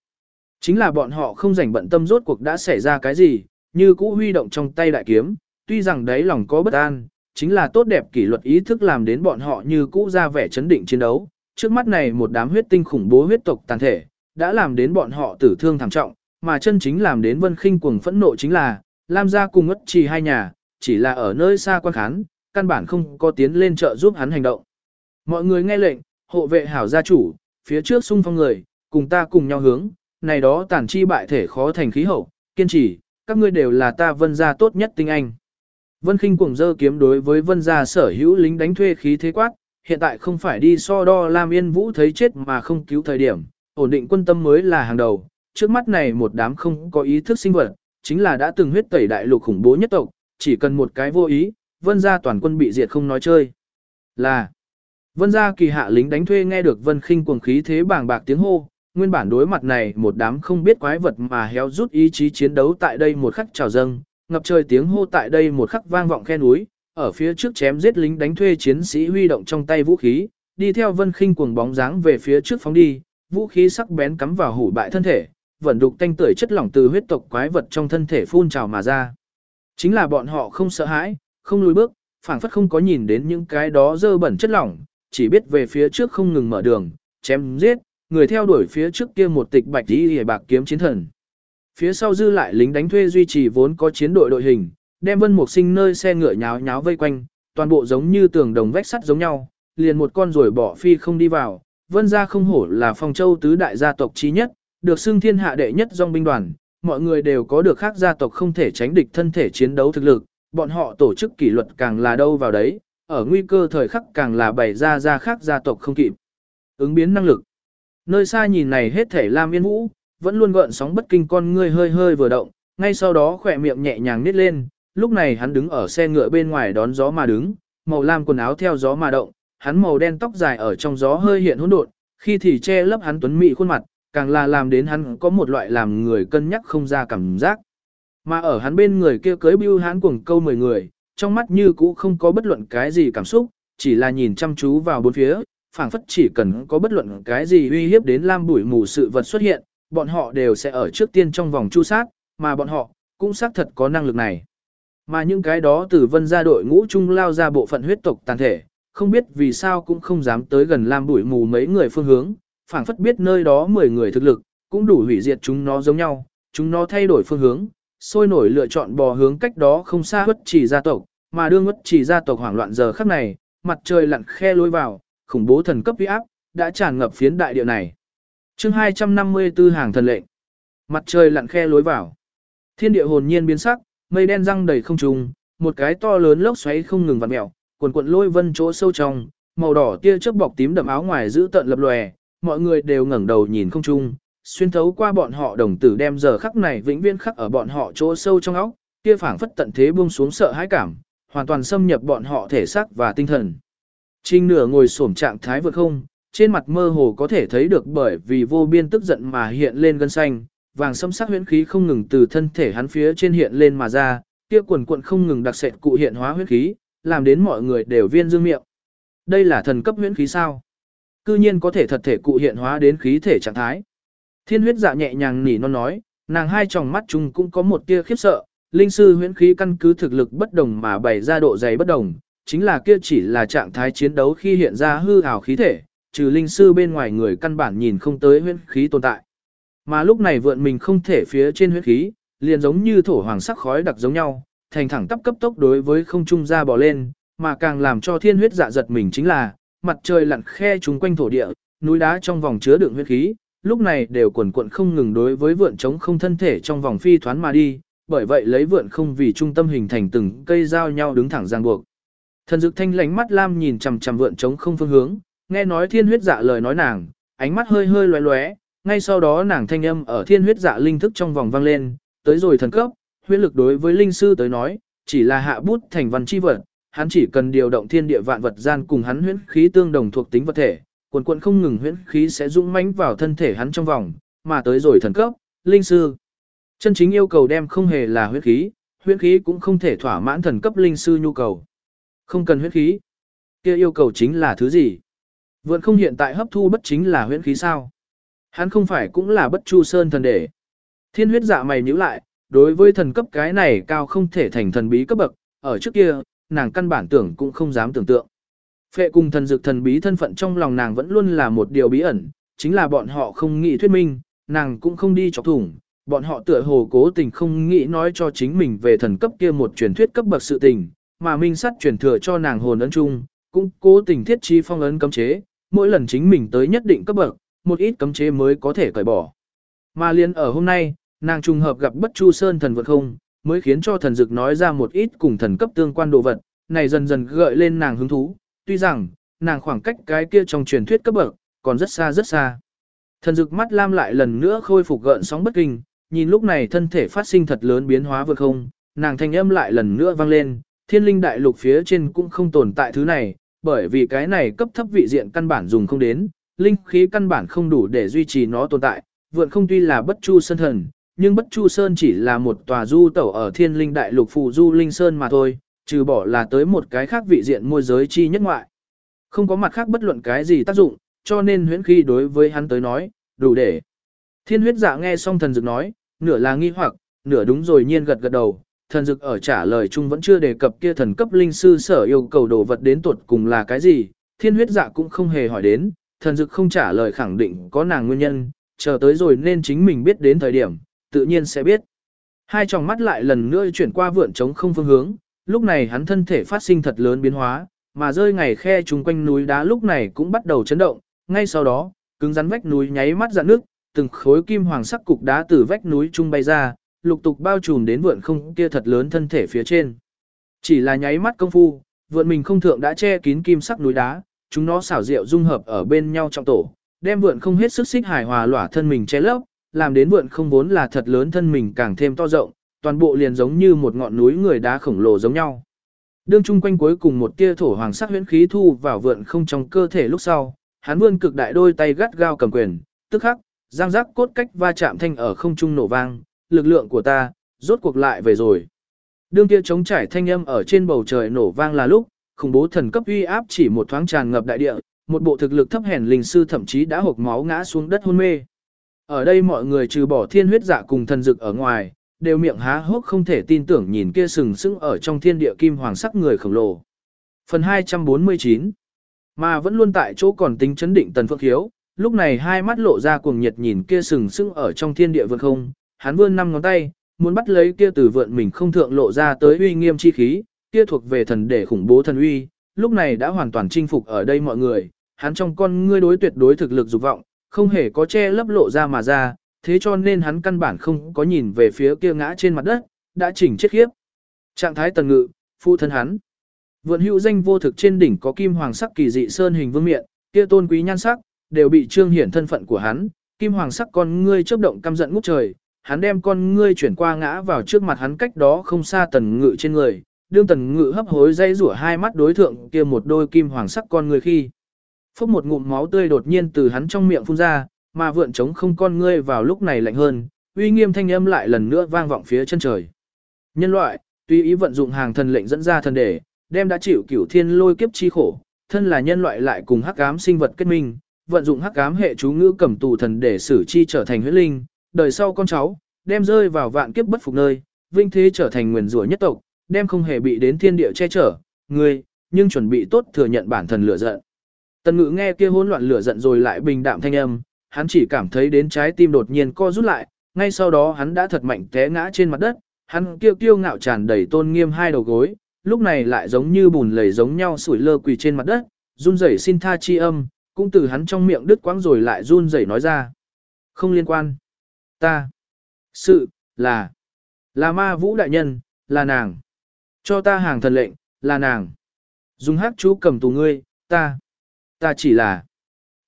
Chính là bọn họ không rảnh bận tâm rốt cuộc đã xảy ra cái gì, như cũ huy động trong tay đại kiếm, tuy rằng đấy lòng có bất an, chính là tốt đẹp kỷ luật ý thức làm đến bọn họ như cũ ra vẻ chấn định chiến đấu. Trước mắt này một đám huyết tinh khủng bố huyết tộc tàn thể, đã làm đến bọn họ tử thương thảm trọng, mà chân chính làm đến vân khinh cuồng phẫn nộ chính là, Lam gia cùng ất trì hai nhà, chỉ là ở nơi xa quan khán, căn bản không có tiến lên trợ giúp hắn hành động. Mọi người nghe lệnh, hộ vệ hảo gia chủ, phía trước xung phong người, cùng ta cùng nhau hướng, này đó tàn chi bại thể khó thành khí hậu, kiên trì, các ngươi đều là ta vân gia tốt nhất tinh anh. Vân khinh cuồng dơ kiếm đối với vân gia sở hữu lính đánh thuê khí thế quát, hiện tại không phải đi so đo Lam Yên Vũ thấy chết mà không cứu thời điểm, ổn định quân tâm mới là hàng đầu, trước mắt này một đám không có ý thức sinh vật, chính là đã từng huyết tẩy đại lục khủng bố nhất tộc, chỉ cần một cái vô ý, vân gia toàn quân bị diệt không nói chơi. Là, vân gia kỳ hạ lính đánh thuê nghe được vân khinh cuồng khí thế bàng bạc tiếng hô, nguyên bản đối mặt này một đám không biết quái vật mà héo rút ý chí chiến đấu tại đây một khắc trào dâng, ngập trời tiếng hô tại đây một khắc vang vọng khe núi, ở phía trước chém giết lính đánh thuê chiến sĩ huy động trong tay vũ khí, đi theo vân khinh cuồng bóng dáng về phía trước phóng đi, vũ khí sắc bén cắm vào hủ bại thân thể, vẫn đục tanh tưởi chất lỏng từ huyết tộc quái vật trong thân thể phun trào mà ra. Chính là bọn họ không sợ hãi, không lùi bước, phảng phất không có nhìn đến những cái đó dơ bẩn chất lỏng, chỉ biết về phía trước không ngừng mở đường, chém giết, người theo đuổi phía trước kia một tịch bạch y hề bạc kiếm chiến thần. Phía sau dư lại lính đánh thuê duy trì vốn có chiến đội đội hình, đem vân mục sinh nơi xe ngựa nháo nháo vây quanh, toàn bộ giống như tường đồng vách sắt giống nhau, liền một con rồi bỏ phi không đi vào, vân gia không hổ là phong châu tứ đại gia tộc trí nhất, được xưng thiên hạ đệ nhất dòng binh đoàn, mọi người đều có được khác gia tộc không thể tránh địch thân thể chiến đấu thực lực, bọn họ tổ chức kỷ luật càng là đâu vào đấy, ở nguy cơ thời khắc càng là bày ra ra khác gia tộc không kịp. Ứng biến năng lực. Nơi xa nhìn này hết thể Lam Yên Vũ, vẫn luôn gợn sóng bất kinh con ngươi hơi hơi vừa động, ngay sau đó khỏe miệng nhẹ nhàng nít lên, lúc này hắn đứng ở xe ngựa bên ngoài đón gió mà đứng, màu lam quần áo theo gió mà động, hắn màu đen tóc dài ở trong gió hơi hiện hỗn độn, khi thì che lấp hắn tuấn mỹ khuôn mặt, càng là làm đến hắn có một loại làm người cân nhắc không ra cảm giác. Mà ở hắn bên người kia cưới bưu hắn cuồng câu mười người, trong mắt như cũ không có bất luận cái gì cảm xúc, chỉ là nhìn chăm chú vào bốn phía, phảng phất chỉ cần có bất luận cái gì uy hiếp đến lam bụi mù sự vật xuất hiện, bọn họ đều sẽ ở trước tiên trong vòng chu sát, mà bọn họ cũng xác thật có năng lực này. Mà những cái đó từ vân gia đội ngũ chung lao ra bộ phận huyết tộc tàn thể, không biết vì sao cũng không dám tới gần lam bụi mù mấy người phương hướng, phảng phất biết nơi đó 10 người thực lực, cũng đủ hủy diệt chúng nó giống nhau, chúng nó thay đổi phương hướng, sôi nổi lựa chọn bò hướng cách đó không xa bất chỉ gia tộc, mà đương bất chỉ gia tộc hoảng loạn giờ khắc này, mặt trời lặn khe lối vào, khủng bố thần cấp uy áp, đã tràn ngập phiến đại địa này. chương 254 hàng thần lệnh. Mặt trời lặn khe lối vào. Thiên địa hồn nhiên biến sắc, mây đen răng đầy không trùng, một cái to lớn lốc xoáy không ngừng vặn mèo, cuộn cuộn lôi vân chỗ sâu trong, màu đỏ tia chớp bọc tím đậm áo ngoài giữ tận lập lòe, mọi người đều ngẩng đầu nhìn không trung, xuyên thấu qua bọn họ đồng tử đem giờ khắc này vĩnh viễn khắc ở bọn họ chỗ sâu trong óc, kia phảng phất tận thế buông xuống sợ hãi cảm, hoàn toàn xâm nhập bọn họ thể xác và tinh thần. Trinh nửa ngồi xổm trạng thái vượt không, trên mặt mơ hồ có thể thấy được bởi vì vô biên tức giận mà hiện lên gân xanh, vàng sâm sắc huyễn khí không ngừng từ thân thể hắn phía trên hiện lên mà ra, kia quần quận không ngừng đặc sệt cụ hiện hóa huyễn khí, làm đến mọi người đều viên dương miệng. Đây là thần cấp huyễn khí sao? Cư nhiên có thể thật thể cụ hiện hóa đến khí thể trạng thái. Thiên huyết dạ nhẹ nhàng nỉ non nói, nàng hai tròng mắt chung cũng có một tia khiếp sợ, linh sư huyễn khí căn cứ thực lực bất đồng mà bày ra độ dày bất đồng, chính là kia chỉ là trạng thái chiến đấu khi hiện ra hư ảo khí thể, trừ linh sư bên ngoài người căn bản nhìn không tới huyễn khí tồn tại. Mà lúc này vượn mình không thể phía trên huyễn khí, liền giống như thổ hoàng sắc khói đặc giống nhau, thành thẳng tắp cấp tốc đối với không trung ra bò lên, mà càng làm cho thiên huyết dạ giật mình chính là, mặt trời lặn khe chúng quanh thổ địa, núi đá trong vòng chứa đựng huyết khí, lúc này đều quần quận không ngừng đối với vượn chống không thân thể trong vòng phi thoán mà đi, bởi vậy lấy vượn không vì trung tâm hình thành từng cây giao nhau đứng thẳng ràng buộc. Thần dực thanh lánh mắt lam nhìn chằm chằm vượn trống không phương hướng, nghe nói thiên huyết dạ lời nói nàng, ánh mắt hơi hơi loé loé, ngay sau đó nàng thanh âm ở thiên huyết dạ linh thức trong vòng vang lên, tới rồi thần cấp, huyết lực đối với linh sư tới nói, chỉ là hạ bút thành văn chi vật, hắn chỉ cần điều động thiên địa vạn vật gian cùng hắn huyễn khí tương đồng thuộc tính vật thể, quần quần không ngừng huyễn khí sẽ dũng mãnh vào thân thể hắn trong vòng, mà tới rồi thần cấp, linh sư. Chân chính yêu cầu đem không hề là huyễn khí, huyễn khí cũng không thể thỏa mãn thần cấp linh sư nhu cầu. Không cần huyễn khí. kia yêu cầu chính là thứ gì? Vượn không hiện tại hấp thu bất chính là huyễn khí sao? Hắn không phải cũng là bất chu sơn thần đệ. Thiên huyết dạ mày nhíu lại, đối với thần cấp cái này cao không thể thành thần bí cấp bậc, ở trước kia, nàng căn bản tưởng cũng không dám tưởng tượng. Phệ cùng thần dược thần bí thân phận trong lòng nàng vẫn luôn là một điều bí ẩn, chính là bọn họ không nghĩ thuyết minh, nàng cũng không đi chọc thủng, bọn họ tựa hồ cố tình không nghĩ nói cho chính mình về thần cấp kia một truyền thuyết cấp bậc sự tình, mà minh sắt truyền thừa cho nàng hồn ấn chung, cũng cố tình thiết trí phong ấn cấm chế, mỗi lần chính mình tới nhất định cấp bậc, một ít cấm chế mới có thể cởi bỏ. Mà liên ở hôm nay, nàng trùng hợp gặp bất chu sơn thần vượt không, mới khiến cho thần dực nói ra một ít cùng thần cấp tương quan đồ vật, này dần dần gợi lên nàng hứng thú, tuy rằng, nàng khoảng cách cái kia trong truyền thuyết cấp bậc, còn rất xa rất xa. Thần dực mắt lam lại lần nữa khôi phục gợn sóng bất kinh, nhìn lúc này thân thể phát sinh thật lớn biến hóa vượt không, nàng thanh âm lại lần nữa vang lên, thiên linh đại lục phía trên cũng không tồn tại thứ này, bởi vì cái này cấp thấp vị diện căn bản dùng không đến, linh khí căn bản không đủ để duy trì nó tồn tại, vượn không tuy là bất chu sơn thần, nhưng bất chu sơn chỉ là một tòa du tẩu ở thiên linh đại lục phụ du linh sơn mà thôi, trừ bỏ là tới một cái khác vị diện môi giới chi nhất ngoại. Không có mặt khác bất luận cái gì tác dụng, cho nên huyễn khi đối với hắn tới nói, đủ để. Thiên huyết dạ nghe xong thần dực nói, nửa là nghi hoặc, nửa đúng rồi nhiên gật gật đầu, thần dực ở trả lời chung vẫn chưa đề cập kia thần cấp linh sư sở yêu cầu đồ vật đến tuột cùng là cái gì, thiên huyết dạ cũng không hề hỏi đến, thần dực không trả lời khẳng định có nàng nguyên nhân, chờ tới rồi nên chính mình biết đến thời điểm, tự nhiên sẽ biết. Hai tròng mắt lại lần nữa chuyển qua vượn trống không phương hướng, lúc này hắn thân thể phát sinh thật lớn biến hóa, mà rơi ngày khe chung quanh núi đá lúc này cũng bắt đầu chấn động, ngay sau đó, cứng rắn vách núi nháy mắt dạn nước, từng khối kim hoàng sắc cục đá từ vách núi trung bay ra, lục tục bao trùm đến vượn không kia thật lớn thân thể phía trên. Chỉ là nháy mắt công phu, vượn mình không thượng đã che kín kim sắc núi đá, chúng nó xảo diệu dung hợp ở bên nhau trong tổ, đem vượn không hết sức xích hài hòa lỏa thân mình che lấp, làm đến vượn không vốn là thật lớn thân mình càng thêm to rộng, toàn bộ liền giống như một ngọn núi người đá khổng lồ giống nhau. Đương chung quanh cuối cùng một tia thổ hoàng sắc huyễn khí thu vào vượn không trong cơ thể lúc sau, hắn vươn cực đại đôi tay gắt gao cầm quyền, tức khắc, giang giác cốt cách va chạm thanh ở không trung nổ vang, lực lượng của ta, rốt cuộc lại về rồi. Đương kia chống trải thanh âm ở trên bầu trời nổ vang là lúc, khủng bố thần cấp uy áp chỉ một thoáng tràn ngập đại địa, một bộ thực lực thấp hèn linh sư thậm chí đã hộc máu ngã xuống đất hôn mê. Ở đây mọi người trừ bỏ thiên huyết dạ cùng thần dực ở ngoài, đều miệng há hốc không thể tin tưởng nhìn kia sừng sững ở trong thiên địa kim hoàng sắc người khổng lồ. Phần 249 Mà vẫn luôn tại chỗ còn tính chấn định tần phượng hiếu, lúc này hai mắt lộ ra cuồng nhiệt nhìn kia sừng sững ở trong thiên địa vương không, hắn vươn năm ngón tay, muốn bắt lấy kia từ vượn mình không thượng lộ ra tới uy nghiêm chi khí, kia thuộc về thần để khủng bố thần uy, lúc này đã hoàn toàn chinh phục ở đây mọi người, hắn trong con ngươi đối tuyệt đối thực lực dục vọng, không hề có che lấp lộ ra mà ra, thế cho nên hắn căn bản không có nhìn về phía kia ngã trên mặt đất, đã chỉnh chết khiếp. Trạng thái tần ngự, phụ thân hắn. Vượn hữu danh vô thực trên đỉnh có kim hoàng sắc kỳ dị sơn hình vương miện, kia tôn quý nhan sắc, đều bị trương hiển thân phận của hắn, kim hoàng sắc con ngươi chớp động căm giận ngút trời, hắn đem con ngươi chuyển qua ngã vào trước mặt hắn cách đó không xa tần ngự trên người, đương tần ngự hấp hối dây rủa hai mắt đối thượng kia một đôi kim hoàng sắc con người khi. Phốc một ngụm máu tươi đột nhiên từ hắn trong miệng phun ra, mà vượn trống không con ngươi vào lúc này lạnh hơn, uy nghiêm thanh âm lại lần nữa vang vọng phía chân trời. Nhân loại, tùy ý vận dụng hàng thần lệnh dẫn ra thần đề, đem đã chịu cửu thiên lôi kiếp chi khổ, thân là nhân loại lại cùng hắc ám sinh vật kết minh, vận dụng hắc ám hệ chú ngữ cầm tù thần để xử chi trở thành huyết linh, đời sau con cháu, đem rơi vào vạn kiếp bất phục nơi, vinh thế trở thành nguyền rủa nhất tộc, đem không hề bị đến thiên địa che chở, người, nhưng chuẩn bị tốt thừa nhận bản thân lửa giận. Tần ngữ nghe kia hỗn loạn lửa giận rồi lại bình đạm thanh âm, hắn chỉ cảm thấy đến trái tim đột nhiên co rút lại, ngay sau đó hắn đã thật mạnh té ngã trên mặt đất, hắn kêu kiêu ngạo tràn đầy tôn nghiêm hai đầu gối, lúc này lại giống như bùn lầy giống nhau sủi lơ quỳ trên mặt đất, run rẩy xin tha chi âm, cũng từ hắn trong miệng đứt quãng rồi lại run rẩy nói ra. Không liên quan. Ta. Sự, là. Là ma vũ đại nhân, là nàng. Cho ta hàng thần lệnh, là nàng. Dùng hát chú cầm tù ngươi, ta. Ta chỉ là.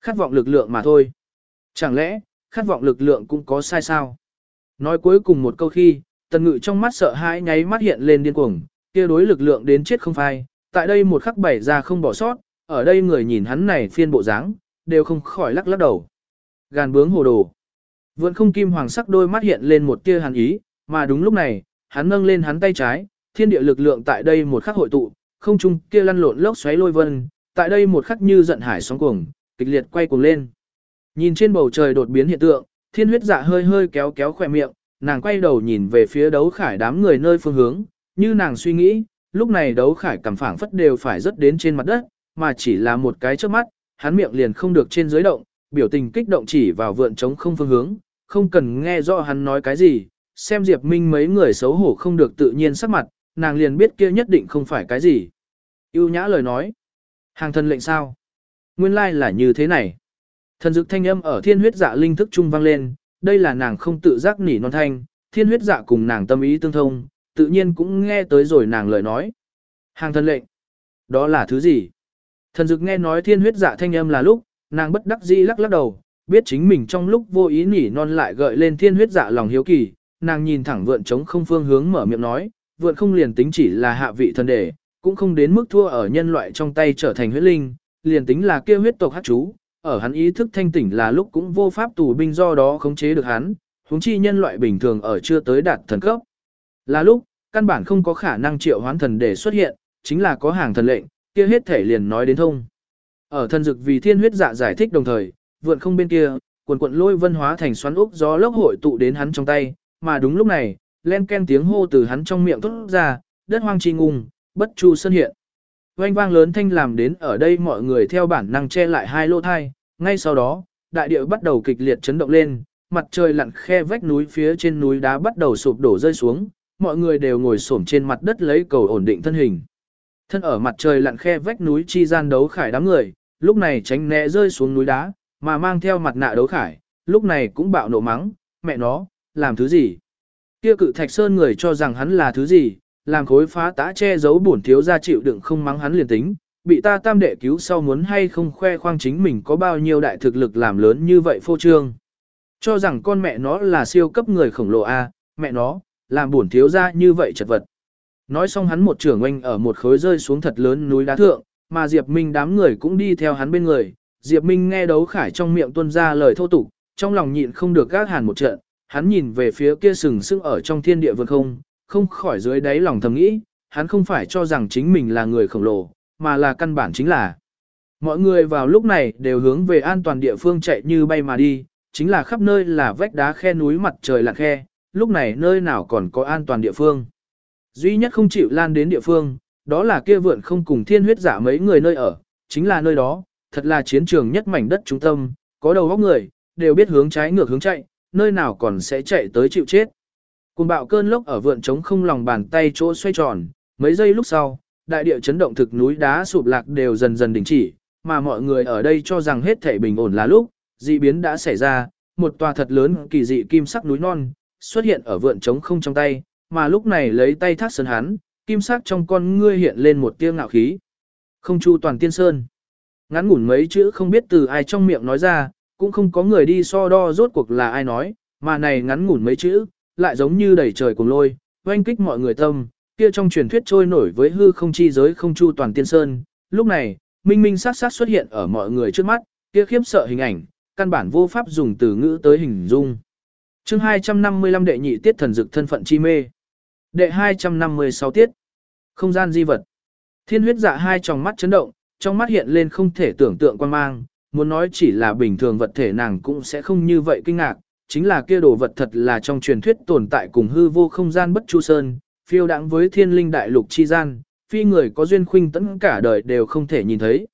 Khát vọng lực lượng mà thôi. Chẳng lẽ, khát vọng lực lượng cũng có sai sao? Nói cuối cùng một câu khi, tần ngự trong mắt sợ hãi nháy mắt hiện lên điên cuồng, kia đối lực lượng đến chết không phai, tại đây một khắc bảy ra không bỏ sót, ở đây người nhìn hắn này phiên bộ dáng, đều không khỏi lắc lắc đầu. Gàn bướng hồ đồ. Vượn không kim hoàng sắc đôi mắt hiện lên một tia hàn ý, mà đúng lúc này, hắn nâng lên hắn tay trái, thiên địa lực lượng tại đây một khắc hội tụ, không trung kia lăn lộn lốc xoáy lôi vân, tại đây một khắc như giận hải sóng cuồng, kịch liệt quay cuồng lên. Nhìn trên bầu trời đột biến hiện tượng, thiên huyết dạ hơi hơi kéo kéo khỏe miệng, nàng quay đầu nhìn về phía đấu khải đám người nơi phương hướng, như nàng suy nghĩ, lúc này đấu khải cảm phảng phất đều phải rớt đến trên mặt đất, mà chỉ là một cái trước mắt, hắn miệng liền không được trên dưới động, biểu tình kích động chỉ vào vượn trống không phương hướng, không cần nghe rõ hắn nói cái gì, xem Diệp Minh mấy người xấu hổ không được tự nhiên sắc mặt, nàng liền biết kia nhất định không phải cái gì. Yêu nhã lời nói, hàng thân lệnh sao? Nguyên lai like là như thế này. Thần dực thanh âm ở thiên huyết dạ linh thức trung vang lên, đây là nàng không tự giác nỉ non thanh, thiên huyết dạ cùng nàng tâm ý tương thông, tự nhiên cũng nghe tới rồi nàng lời nói. Hàng thân lệnh, đó là thứ gì? Thần dực nghe nói thiên huyết dạ thanh âm là lúc, nàng bất đắc dĩ lắc lắc đầu, biết chính mình trong lúc vô ý nỉ non lại gợi lên thiên huyết dạ lòng hiếu kỳ, nàng nhìn thẳng vượn trống không phương hướng mở miệng nói, vượn không liền tính chỉ là hạ vị thần đề, cũng không đến mức thua ở nhân loại trong tay trở thành huyết linh, liền tính là kia huyết tộc hát chú, ở hắn ý thức thanh tỉnh là lúc cũng vô pháp tù binh do đó khống chế được hắn, huống chi nhân loại bình thường ở chưa tới đạt thần cấp. Là lúc, căn bản không có khả năng triệu hoán thần để xuất hiện, chính là có hàng thần lệnh, kia hết thể liền nói đến thông. Ở thần dực vì thiên huyết dạ giải thích đồng thời, vượn không bên kia, quần quận lôi vân hóa thành xoắn úc gió lốc hội tụ đến hắn trong tay, mà đúng lúc này, len ken tiếng hô từ hắn trong miệng thốt ra, đất hoang chi ngung, bất chu sân hiện. Oanh vang lớn thanh làm đến ở đây mọi người theo bản năng che lại hai lỗ thai, ngay sau đó, đại địa bắt đầu kịch liệt chấn động lên, mặt trời lặn khe vách núi phía trên núi đá bắt đầu sụp đổ rơi xuống, mọi người đều ngồi xổm trên mặt đất lấy cầu ổn định thân hình. Thân ở mặt trời lặn khe vách núi chi gian đấu khải đám người, lúc này tránh né rơi xuống núi đá, mà mang theo mặt nạ đấu khải, lúc này cũng bạo nộ mắng, mẹ nó, làm thứ gì? Kia cự thạch sơn người cho rằng hắn là thứ gì, làm khối phá tá che giấu bổn thiếu gia chịu đựng không mắng hắn liền tính, bị ta tam đệ cứu sau muốn hay không khoe khoang chính mình có bao nhiêu đại thực lực làm lớn như vậy phô trương. Cho rằng con mẹ nó là siêu cấp người khổng lồ A, mẹ nó, làm bổn thiếu gia như vậy chật vật. Nói xong hắn một trưởng oanh ở một khối rơi xuống thật lớn núi đá thượng, mà Diệp Minh đám người cũng đi theo hắn bên người. Diệp Minh nghe đấu khải trong miệng tuân ra lời thô tục, trong lòng nhịn không được gác hàn một trận, hắn nhìn về phía kia sừng sững ở trong thiên địa vượt không, không khỏi dưới đáy lòng thầm nghĩ, hắn không phải cho rằng chính mình là người khổng lồ, mà là căn bản chính là. Mọi người vào lúc này đều hướng về an toàn địa phương chạy như bay mà đi, chính là khắp nơi là vách đá khe núi mặt trời lặn khe, lúc này nơi nào còn có an toàn địa phương. Duy nhất không chịu lan đến địa phương, đó là kia vượn không cùng thiên huyết giả mấy người nơi ở, chính là nơi đó, thật là chiến trường nhất mảnh đất trung tâm, có đầu óc người, đều biết hướng trái ngược hướng chạy, nơi nào còn sẽ chạy tới chịu chết. Cùng bạo cơn lốc ở vượn trống không lòng bàn tay chỗ xoay tròn, mấy giây lúc sau, đại địa chấn động thực núi đá sụp lạc đều dần dần đình chỉ, mà mọi người ở đây cho rằng hết thể bình ổn là lúc, dị biến đã xảy ra, một tòa thật lớn kỳ dị kim sắc núi non, xuất hiện ở vượn trống không trong tay, mà lúc này lấy tay thác sơn hắn, kim sắc trong con ngươi hiện lên một tia ngạo khí. Không chu toàn tiên sơn. Ngắn ngủn mấy chữ không biết từ ai trong miệng nói ra, cũng không có người đi so đo rốt cuộc là ai nói, mà này ngắn ngủn mấy chữ, lại giống như đầy trời cùng lôi, oanh kích mọi người tâm, kia trong truyền thuyết trôi nổi với hư không chi giới không chu toàn tiên sơn. Lúc này, minh minh sát sát xuất hiện ở mọi người trước mắt, kia khiếp sợ hình ảnh, căn bản vô pháp dùng từ ngữ tới hình dung. chương 255 đệ nhị tiết thần dực thân phận chi mê. Đệ 256 tiết. Không gian di vật. Thiên huyết dạ hai tròng mắt chấn động, trong mắt hiện lên không thể tưởng tượng quan mang, muốn nói chỉ là bình thường vật thể nàng cũng sẽ không như vậy kinh ngạc, chính là kia đồ vật thật là trong truyền thuyết tồn tại cùng hư vô không gian bất chu sơn, phiêu đáng với thiên linh đại lục chi gian, phi người có duyên khuynh tẫn cả đời đều không thể nhìn thấy.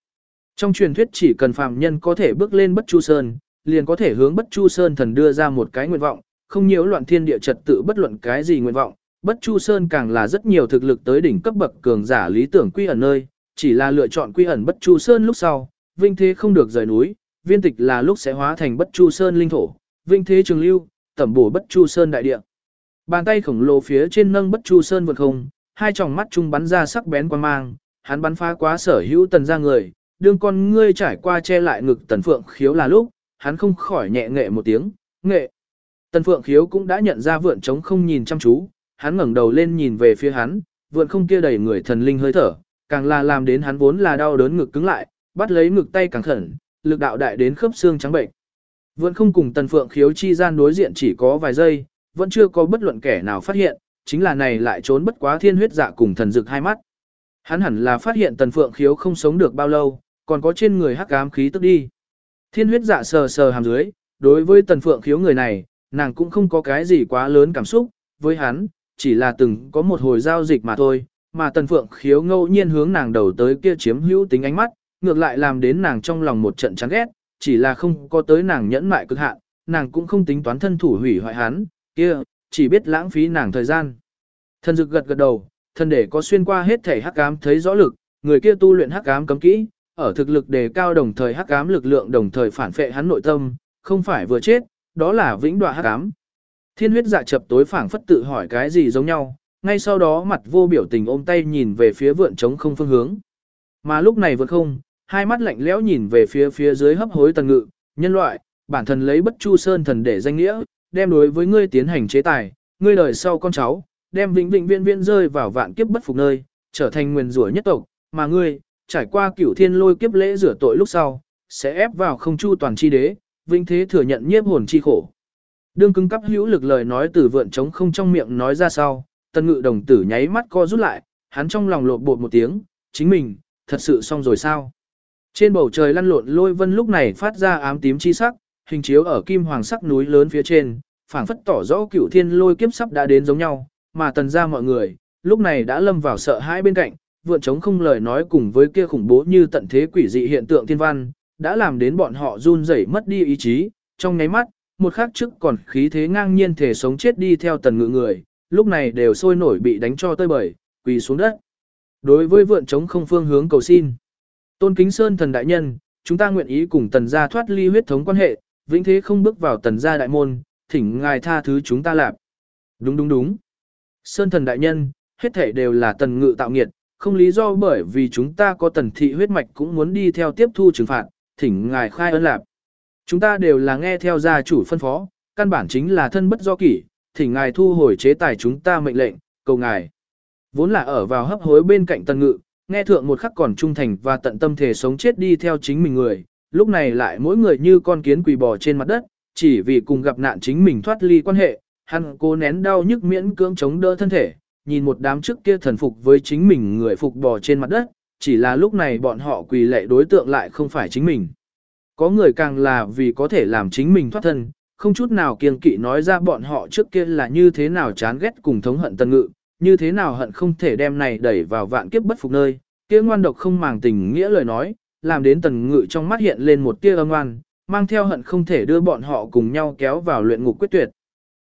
Trong truyền thuyết chỉ cần phàm nhân có thể bước lên bất chu sơn, liền có thể hướng bất chu sơn thần đưa ra một cái nguyện vọng, không nhiễu loạn thiên địa trật tự bất luận cái gì nguyện vọng. Bất chu sơn càng là rất nhiều thực lực tới đỉnh cấp bậc cường giả lý tưởng quy ẩn nơi, chỉ là lựa chọn quy ẩn bất chu sơn lúc sau, vinh thế không được rời núi, viên tịch là lúc sẽ hóa thành bất chu sơn linh thổ, vinh thế trường lưu, tẩm bổ bất chu sơn đại địa. Bàn tay khổng lồ phía trên nâng bất chu sơn vượt không, hai tròng mắt trung bắn ra sắc bén quan mang, hắn bắn phá quá sở hữu tần ra người, đương con ngươi trải qua che lại ngực tần phượng khiếu là lúc, hắn không khỏi nhẹ nghệ một tiếng, nghệ. Tần phượng khiếu cũng đã nhận ra vượn trống không nhìn chăm chú, hắn ngẩng đầu lên nhìn về phía hắn, vượn không kia đầy người thần linh hơi thở, càng là làm đến hắn vốn là đau đớn ngực cứng lại, bắt lấy ngực tay càng khẩn, lực đạo đại đến khớp xương trắng bệnh. vẫn không cùng tần phượng khiếu chi gian đối diện chỉ có vài giây, vẫn chưa có bất luận kẻ nào phát hiện, chính là này lại trốn bất quá thiên huyết dạ cùng thần dực hai mắt. Hắn hẳn là phát hiện tần phượng khiếu không sống được bao lâu, còn có trên người hắc ám khí tức đi. Thiên huyết dạ sờ sờ hàm dưới, đối với tần phượng khiếu người này, nàng cũng không có cái gì quá lớn cảm xúc, với hắn, chỉ là từng có một hồi giao dịch mà thôi, mà tần phượng khiếu ngẫu nhiên hướng nàng đầu tới kia chiếm hữu tính ánh mắt, ngược lại làm đến nàng trong lòng một trận chán ghét, chỉ là không có tới nàng nhẫn mại cực hạn, nàng cũng không tính toán thân thủ hủy hoại hắn, kia, chỉ biết lãng phí nàng thời gian. Thần dực gật gật đầu, thần để có xuyên qua hết thể hắc ám thấy rõ lực, người kia tu luyện hắc ám cấm kỹ, ở thực lực đề cao đồng thời hắc ám lực lượng đồng thời phản phệ hắn nội tâm, không phải vừa chết, đó là vĩnh đoạ hắc ám. Thiên huyết dạ chập tối phảng phất tự hỏi cái gì giống nhau, ngay sau đó mặt vô biểu tình ôm tay nhìn về phía vượn trống không phương hướng. Mà lúc này vượn không, hai mắt lạnh lẽo nhìn về phía phía dưới hấp hối tần ngự, nhân loại, bản thân lấy bất chu sơn thần để danh nghĩa, đem đối với ngươi tiến hành chế tài, ngươi đời sau con cháu, đem vĩnh vĩnh viên viên rơi vào vạn kiếp bất phục nơi, trở thành nguyên rủa nhất tộc, mà ngươi, trải qua cửu thiên lôi kiếp lễ rửa tội lúc sau, sẽ ép vào không chu toàn chi đế, vĩnh thế thừa nhận nhiếp hồn chi khổ. Đương cứng cắp hữu lực lời nói từ vượn trống không trong miệng nói ra sau, Tần ngự đồng tử nháy mắt co rút lại, hắn trong lòng lộn bột một tiếng, chính mình, thật sự xong rồi sao? Trên bầu trời lăn lộn lôi vân lúc này phát ra ám tím chi sắc, hình chiếu ở kim hoàng sắc núi lớn phía trên, phảng phất tỏ rõ cửu thiên lôi kiếp sắp đã đến giống nhau, mà tần ra mọi người, lúc này đã lâm vào sợ hãi bên cạnh, vượn chống không lời nói cùng với kia khủng bố như tận thế quỷ dị hiện tượng thiên văn, đã làm đến bọn họ run rẩy mất đi ý chí, trong nháy mắt, một khắc trước còn khí thế ngang nhiên thể sống chết đi theo tần ngự người, lúc này đều sôi nổi bị đánh cho tơi bời, quỳ xuống đất. Đối với vượn chống không phương hướng cầu xin, tôn kính sơn thần đại nhân, chúng ta nguyện ý cùng tần gia thoát ly huyết thống quan hệ, vĩnh thế không bước vào tần gia đại môn, thỉnh ngài tha thứ chúng ta lạp. Đúng đúng đúng. Sơn thần đại nhân, hết thể đều là tần ngự tạo nghiệt, không lý do bởi vì chúng ta có tần thị huyết mạch cũng muốn đi theo tiếp thu trừng phạt, thỉnh ngài khai ơn lạp. Chúng ta đều là nghe theo gia chủ phân phó, căn bản chính là thân bất do kỷ, thỉnh ngài thu hồi chế tài chúng ta mệnh lệnh, cầu ngài. Vốn là ở vào hấp hối bên cạnh tần ngự, nghe thượng một khắc còn trung thành và tận tâm thể sống chết đi theo chính mình người, lúc này lại mỗi người như con kiến quỳ bò trên mặt đất, chỉ vì cùng gặp nạn chính mình thoát ly quan hệ, hắn cố nén đau nhức miễn cưỡng chống đỡ thân thể, nhìn một đám trước kia thần phục với chính mình người phục bò trên mặt đất, chỉ là lúc này bọn họ quỳ lệ đối tượng lại không phải chính mình. Có người càng là vì có thể làm chính mình thoát thân, không chút nào kiêng kỵ nói ra bọn họ trước kia là như thế nào chán ghét cùng thống hận tần ngự, như thế nào hận không thể đem này đẩy vào vạn kiếp bất phục nơi, kia ngoan độc không màng tình nghĩa lời nói, làm đến tần ngự trong mắt hiện lên một tia âm oan, mang theo hận không thể đưa bọn họ cùng nhau kéo vào luyện ngục quyết tuyệt.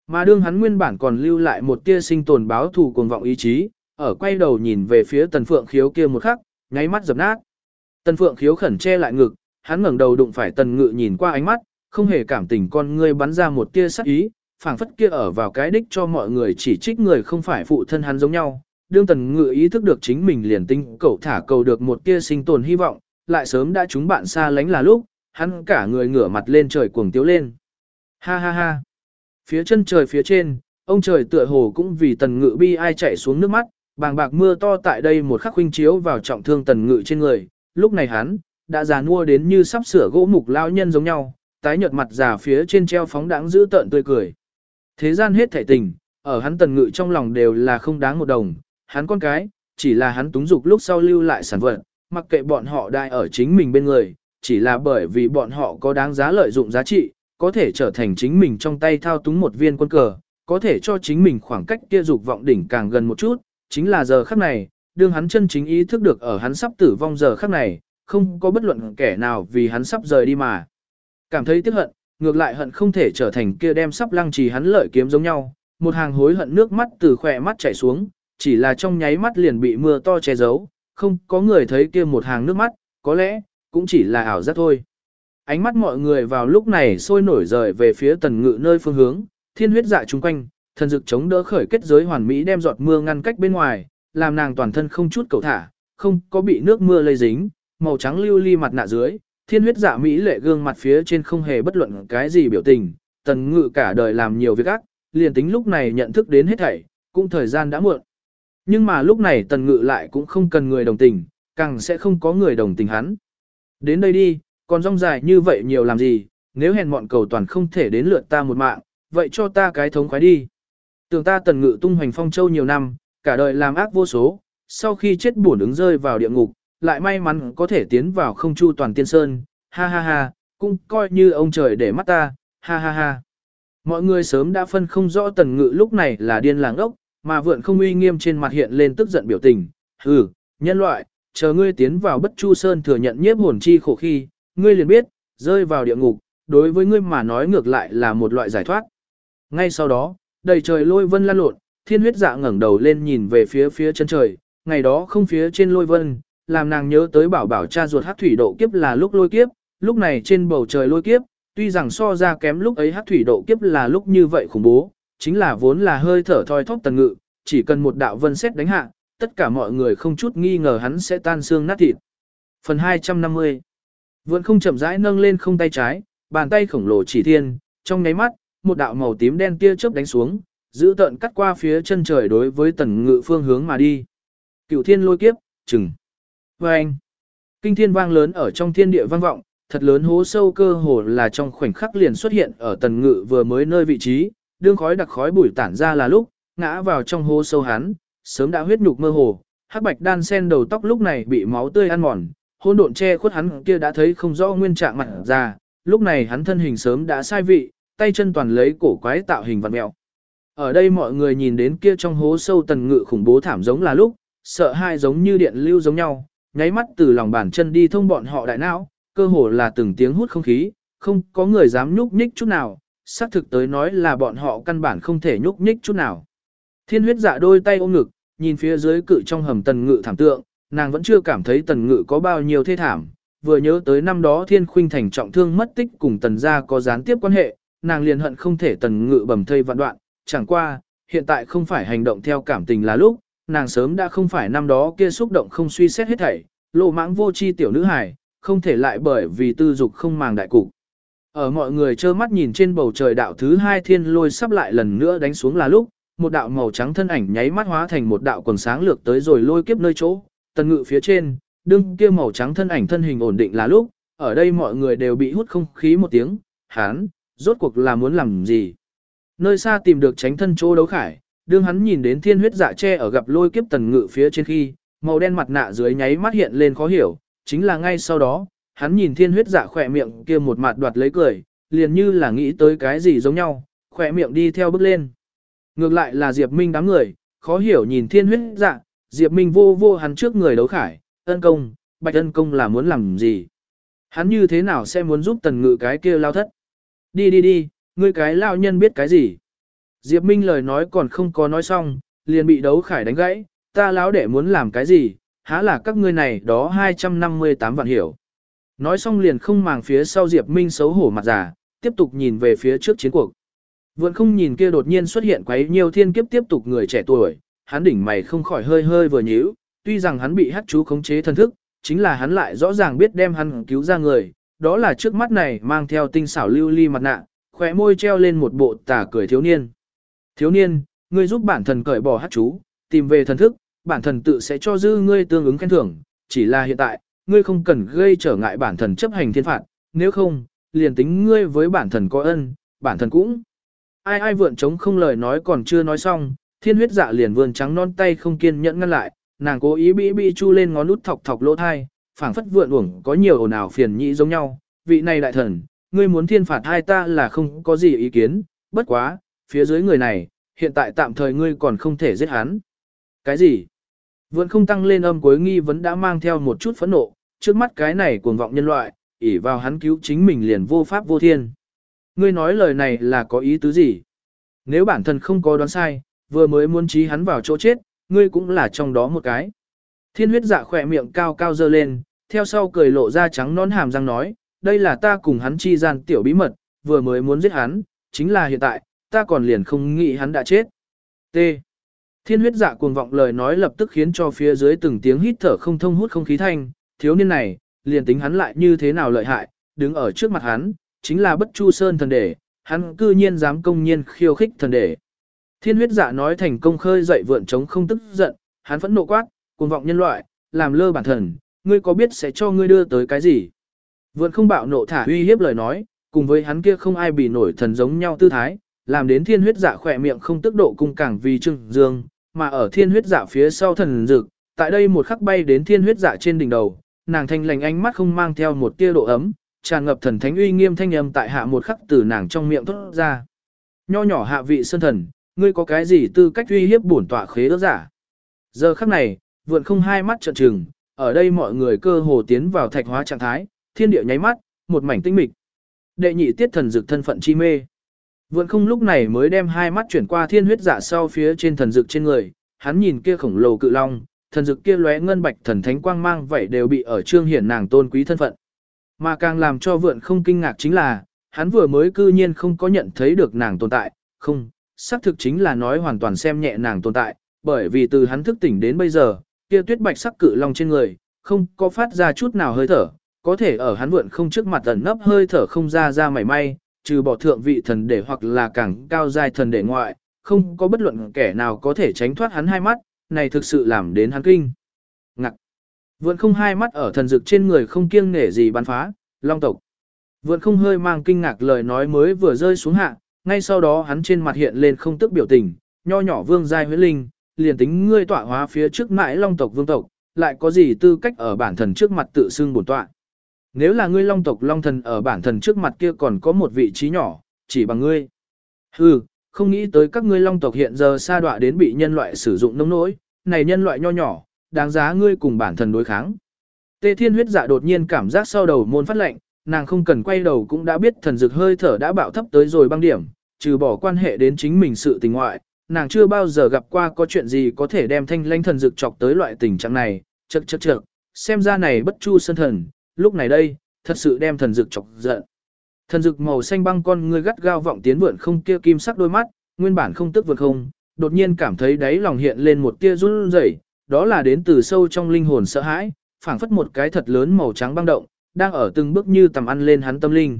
Mà đương hắn nguyên bản còn lưu lại một tia sinh tồn báo thù cuồng vọng ý chí, ở quay đầu nhìn về phía tần phượng khiếu kia một khắc, nháy mắt dập nát. Tần phượng khiếu khẩn che lại ngực, hắn ngẩng đầu đụng phải tần ngự nhìn qua ánh mắt, không hề cảm tình con ngươi bắn ra một tia sắc ý, phảng phất kia ở vào cái đích cho mọi người chỉ trích người không phải phụ thân hắn giống nhau. Đương tần ngự ý thức được chính mình liền tinh cầu thả cầu được một tia sinh tồn hy vọng, lại sớm đã chúng bạn xa lánh là lúc, hắn cả người ngửa mặt lên trời cuồng tiếu lên. Ha ha ha. Phía chân trời phía trên, ông trời tựa hồ cũng vì tần ngự bi ai chạy xuống nước mắt, bàng bạc mưa to tại đây một khắc huynh chiếu vào trọng thương tần ngự trên người, lúc này hắn, đã già nua đến như sắp sửa gỗ mục lao nhân giống nhau, tái nhợt mặt già phía trên treo phóng đãng giữ tợn tươi cười. Thế gian hết thảy tình, ở hắn tần ngự trong lòng đều là không đáng một đồng, hắn con cái, chỉ là hắn túng dục lúc sau lưu lại sản vật, mặc kệ bọn họ đại ở chính mình bên người, chỉ là bởi vì bọn họ có đáng giá lợi dụng giá trị, có thể trở thành chính mình trong tay thao túng một viên quân cờ, có thể cho chính mình khoảng cách kia dục vọng đỉnh càng gần một chút, chính là giờ khắc này, đương hắn chân chính ý thức được ở hắn sắp tử vong giờ khắc này, không có bất luận kẻ nào vì hắn sắp rời đi mà. Cảm thấy tiếc hận, ngược lại hận không thể trở thành kia đem sắp lăng trì hắn lợi kiếm giống nhau, một hàng hối hận nước mắt từ khỏe mắt chảy xuống, chỉ là trong nháy mắt liền bị mưa to che giấu, không có người thấy kia một hàng nước mắt, có lẽ, cũng chỉ là ảo giác thôi. Ánh mắt mọi người vào lúc này sôi nổi rời về phía tần ngự nơi phương hướng, thiên huyết dạ chung quanh, thần dực chống đỡ khởi kết giới hoàn mỹ đem giọt mưa ngăn cách bên ngoài, làm nàng toàn thân không chút cầu thả, không có bị nước mưa lây dính, màu trắng lưu ly mặt nạ dưới, thiên huyết dạ mỹ lệ gương mặt phía trên không hề bất luận cái gì biểu tình, tần ngự cả đời làm nhiều việc ác, liền tính lúc này nhận thức đến hết thảy, cũng thời gian đã muộn. Nhưng mà lúc này tần ngự lại cũng không cần người đồng tình, càng sẽ không có người đồng tình hắn. Đến đây đi, còn rong dài như vậy nhiều làm gì, nếu hèn mọn cầu toàn không thể đến lượt ta một mạng, vậy cho ta cái thống khoái đi. Tưởng ta tần ngự tung hoành phong châu nhiều năm, cả đời làm ác vô số, sau khi chết bổn ứng rơi vào địa ngục, lại may mắn có thể tiến vào không chu toàn tiên sơn, ha ha ha, cũng coi như ông trời để mắt ta, ha ha ha. Mọi người sớm đã phân không rõ tần ngự lúc này là điên làng ốc, mà vượn không uy nghiêm trên mặt hiện lên tức giận biểu tình, hừ, nhân loại, chờ ngươi tiến vào bất chu sơn thừa nhận nhiếp hồn chi khổ khi, ngươi liền biết, rơi vào địa ngục, đối với ngươi mà nói ngược lại là một loại giải thoát. Ngay sau đó, đầy trời lôi vân lan lộn, thiên huyết dạ ngẩng đầu lên nhìn về phía phía chân trời, ngày đó không phía trên lôi vân, làm nàng nhớ tới bảo bảo cha ruột hát thủy độ kiếp là lúc lôi kiếp, lúc này trên bầu trời lôi kiếp, tuy rằng so ra kém lúc ấy hát thủy độ kiếp là lúc như vậy khủng bố, chính là vốn là hơi thở thoi thóp tần ngự, chỉ cần một đạo vân xét đánh hạ, tất cả mọi người không chút nghi ngờ hắn sẽ tan xương nát thịt. Phần 250 Vượn không chậm rãi nâng lên không tay trái, bàn tay khổng lồ chỉ thiên, trong nháy mắt, một đạo màu tím đen tia chớp đánh xuống, giữ tận cắt qua phía chân trời đối với tần ngự phương hướng mà đi. Cửu thiên lôi kiếp, chừng. Và anh, kinh thiên vang lớn ở trong thiên địa vang vọng, thật lớn hố sâu cơ hồ là trong khoảnh khắc liền xuất hiện ở tần ngự vừa mới nơi vị trí, đương khói đặc khói bụi tản ra là lúc, ngã vào trong hố sâu hắn, sớm đã huyết nhục mơ hồ, hắc bạch đan sen đầu tóc lúc này bị máu tươi ăn mòn, hôn độn che khuất hắn kia đã thấy không rõ nguyên trạng mặt ra, lúc này hắn thân hình sớm đã sai vị, tay chân toàn lấy cổ quái tạo hình vặn mẹo. Ở đây mọi người nhìn đến kia trong hố sâu tần ngự khủng bố thảm giống là lúc, sợ hai giống như điện lưu giống nhau, nháy mắt từ lòng bàn chân đi thông bọn họ đại não, cơ hồ là từng tiếng hút không khí, không có người dám nhúc nhích chút nào, xác thực tới nói là bọn họ căn bản không thể nhúc nhích chút nào. Thiên huyết dạ đôi tay ôm ngực, nhìn phía dưới cự trong hầm tần ngự thảm tượng, nàng vẫn chưa cảm thấy tần ngự có bao nhiêu thê thảm, vừa nhớ tới năm đó thiên khuynh thành trọng thương mất tích cùng tần gia có gián tiếp quan hệ, nàng liền hận không thể tần ngự bầm thây vạn đoạn, chẳng qua, hiện tại không phải hành động theo cảm tình là lúc, nàng sớm đã không phải năm đó kia xúc động không suy xét hết thảy, lộ mãng vô chi tiểu nữ hài, không thể lại bởi vì tư dục không màng đại cục. Ở mọi người trơ mắt nhìn trên bầu trời đạo thứ hai thiên lôi sắp lại lần nữa đánh xuống là lúc, một đạo màu trắng thân ảnh nháy mắt hóa thành một đạo quần sáng lược tới rồi lôi kiếp nơi chỗ, tần ngự phía trên, đương kia màu trắng thân ảnh thân hình ổn định là lúc, ở đây mọi người đều bị hút không khí một tiếng, hán, rốt cuộc là muốn làm gì. Nơi xa tìm được tránh thân chỗ đấu khải, đương hắn nhìn đến thiên huyết dạ che ở gặp lôi kiếp tần ngự phía trên khi, màu đen mặt nạ dưới nháy mắt hiện lên khó hiểu, chính là ngay sau đó, hắn nhìn thiên huyết dạ khỏe miệng kia một mặt đoạt lấy cười, liền như là nghĩ tới cái gì giống nhau, khỏe miệng đi theo bước lên. Ngược lại là Diệp Minh đám người, khó hiểu nhìn thiên huyết dạ, Diệp Minh vô vô hắn trước người đấu khải, ân công, bạch ân công là muốn làm gì? Hắn như thế nào sẽ muốn giúp tần ngự cái kia lao thất? Đi đi đi, ngươi cái lao nhân biết cái gì? Diệp Minh lời nói còn không có nói xong, liền bị đấu khải đánh gãy, ta lão đệ muốn làm cái gì, há là các ngươi này đó 258 vạn hiểu. Nói xong liền không màng phía sau Diệp Minh xấu hổ mặt giả, tiếp tục nhìn về phía trước chiến cuộc. Vượn không nhìn kia đột nhiên xuất hiện quấy nhiều thiên kiếp tiếp tục người trẻ tuổi, hắn đỉnh mày không khỏi hơi hơi vừa nhíu, tuy rằng hắn bị hắc chú khống chế thân thức, chính là hắn lại rõ ràng biết đem hắn cứu ra người, đó là trước mắt này mang theo tinh xảo lưu ly mặt nạ, khóe môi treo lên một bộ tà cười thiếu niên. Thiếu niên, ngươi giúp bản thần cởi bỏ hắc chú, tìm về thần thức, bản thần tự sẽ cho dư ngươi tương ứng khen thưởng, chỉ là hiện tại, ngươi không cần gây trở ngại bản thần chấp hành thiên phạt, nếu không, liền tính ngươi với bản thần có ân, bản thần cũng. Ai ai vượn chống không lời nói còn chưa nói xong, thiên huyết dạ liền vươn trắng non tay không kiên nhẫn ngăn lại, nàng cố ý bị bị chu lên ngón út thọc thọc lỗ thai, phảng phất vượn uổng có nhiều ồn ào phiền nhị giống nhau, vị này đại thần, ngươi muốn thiên phạt hai ta là không có gì ý kiến, bất quá, phía dưới người này, hiện tại tạm thời ngươi còn không thể giết hắn. Cái gì? Vượn không tăng lên âm cuối nghi vẫn đã mang theo một chút phẫn nộ, trước mắt cái này cuồng vọng nhân loại, ỉ vào hắn cứu chính mình liền vô pháp vô thiên. Ngươi nói lời này là có ý tứ gì? Nếu bản thân không có đoán sai, vừa mới muốn trí hắn vào chỗ chết, ngươi cũng là trong đó một cái. Thiên huyết dạ khỏe miệng cao cao dơ lên, theo sau cười lộ ra trắng nón hàm răng nói, đây là ta cùng hắn chi gian tiểu bí mật, vừa mới muốn giết hắn, chính là hiện tại, ta còn liền không nghĩ hắn đã chết. T. Thiên huyết dạ cuồng vọng lời nói lập tức khiến cho phía dưới từng tiếng hít thở không thông hút không khí thanh, thiếu niên này, liền tính hắn lại như thế nào lợi hại, đứng ở trước mặt hắn, chính là bất chu sơn thần đệ, hắn cư nhiên dám công nhiên khiêu khích thần đệ. Thiên huyết dạ nói thành công khơi dậy vượn chống không tức giận, hắn phẫn nộ quát, cuồng vọng nhân loại, làm lơ bản thần, ngươi có biết sẽ cho ngươi đưa tới cái gì? Vượn không bạo nộ thả uy hiếp lời nói, cùng với hắn kia không ai bị nổi thần giống nhau tư thái, làm đến thiên huyết dạ khỏe miệng không tức độ cung càng vì trưng dương, mà ở thiên huyết dạ phía sau thần dực, tại đây một khắc bay đến thiên huyết dạ trên đỉnh đầu, nàng thanh lành ánh mắt không mang theo một tia độ ấm, tràn ngập thần thánh uy nghiêm thanh âm tại hạ một khắc từ nàng trong miệng thốt ra. Nho nhỏ hạ vị sơn thần, ngươi có cái gì tư cách uy hiếp bổn tọa khế ước giả? Giờ khắc này, vượn không hai mắt trợn trừng, ở đây mọi người cơ hồ tiến vào thạch hóa trạng thái, thiên địa nháy mắt, một mảnh tinh mịch. Đệ nhị tiết thần dực thân phận chi mê. Vượn không lúc này mới đem hai mắt chuyển qua thiên huyết giả sau phía trên thần dực trên người, hắn nhìn kia khổng lồ cự long, thần dực kia lóe ngân bạch thần thánh quang mang vậy đều bị ở trương hiển nàng tôn quý thân phận. Mà càng làm cho vượn không kinh ngạc chính là, hắn vừa mới cư nhiên không có nhận thấy được nàng tồn tại, không, xác thực chính là nói hoàn toàn xem nhẹ nàng tồn tại, bởi vì từ hắn thức tỉnh đến bây giờ, kia tuyết bạch sắc cự long trên người, không có phát ra chút nào hơi thở, có thể ở hắn vượn không trước mặt ẩn nấp hơi thở không ra ra mảy may, trừ bỏ thượng vị thần để hoặc là càng cao giai thần để ngoại, không có bất luận kẻ nào có thể tránh thoát hắn hai mắt, này thực sự làm đến hắn kinh. Ngặc. Vượn không hai mắt ở thần dực trên người không kiêng nể gì bắn phá, long tộc. Vượn không hơi mang kinh ngạc lời nói mới vừa rơi xuống hạ, ngay sau đó hắn trên mặt hiện lên không tức biểu tình, nho nhỏ vương giai huyết linh, liền tính ngươi tọa hóa phía trước mãi long tộc vương tộc, lại có gì tư cách ở bản thần trước mặt tự xưng bổn tọa. Nếu là ngươi long tộc long thần ở bản thần trước mặt kia còn có một vị trí nhỏ, chỉ bằng ngươi. Hừ, không nghĩ tới các ngươi long tộc hiện giờ sa đọa đến bị nhân loại sử dụng nông nỗi, này nhân loại nho nhỏ, đáng giá ngươi cùng bản thần đối kháng. Tê thiên huyết dạ đột nhiên cảm giác sau đầu môn phát lệnh, nàng không cần quay đầu cũng đã biết thần dực hơi thở đã bạo thấp tới rồi băng điểm, trừ bỏ quan hệ đến chính mình sự tình ngoại, nàng chưa bao giờ gặp qua có chuyện gì có thể đem thanh lãnh thần dực chọc tới loại tình trạng này, chật chật chật, xem ra này bất chu sân thần, lúc này đây, thật sự đem thần dực chọc giận. Thần dực màu xanh băng con ngươi gắt gao vọng tiến vượn không kia kim sắc đôi mắt, nguyên bản không tức vượt không, đột nhiên cảm thấy đáy lòng hiện lên một tia run rẩy, đó là đến từ sâu trong linh hồn sợ hãi, phảng phất một cái thật lớn màu trắng băng động, đang ở từng bước như tầm ăn lên hắn tâm linh.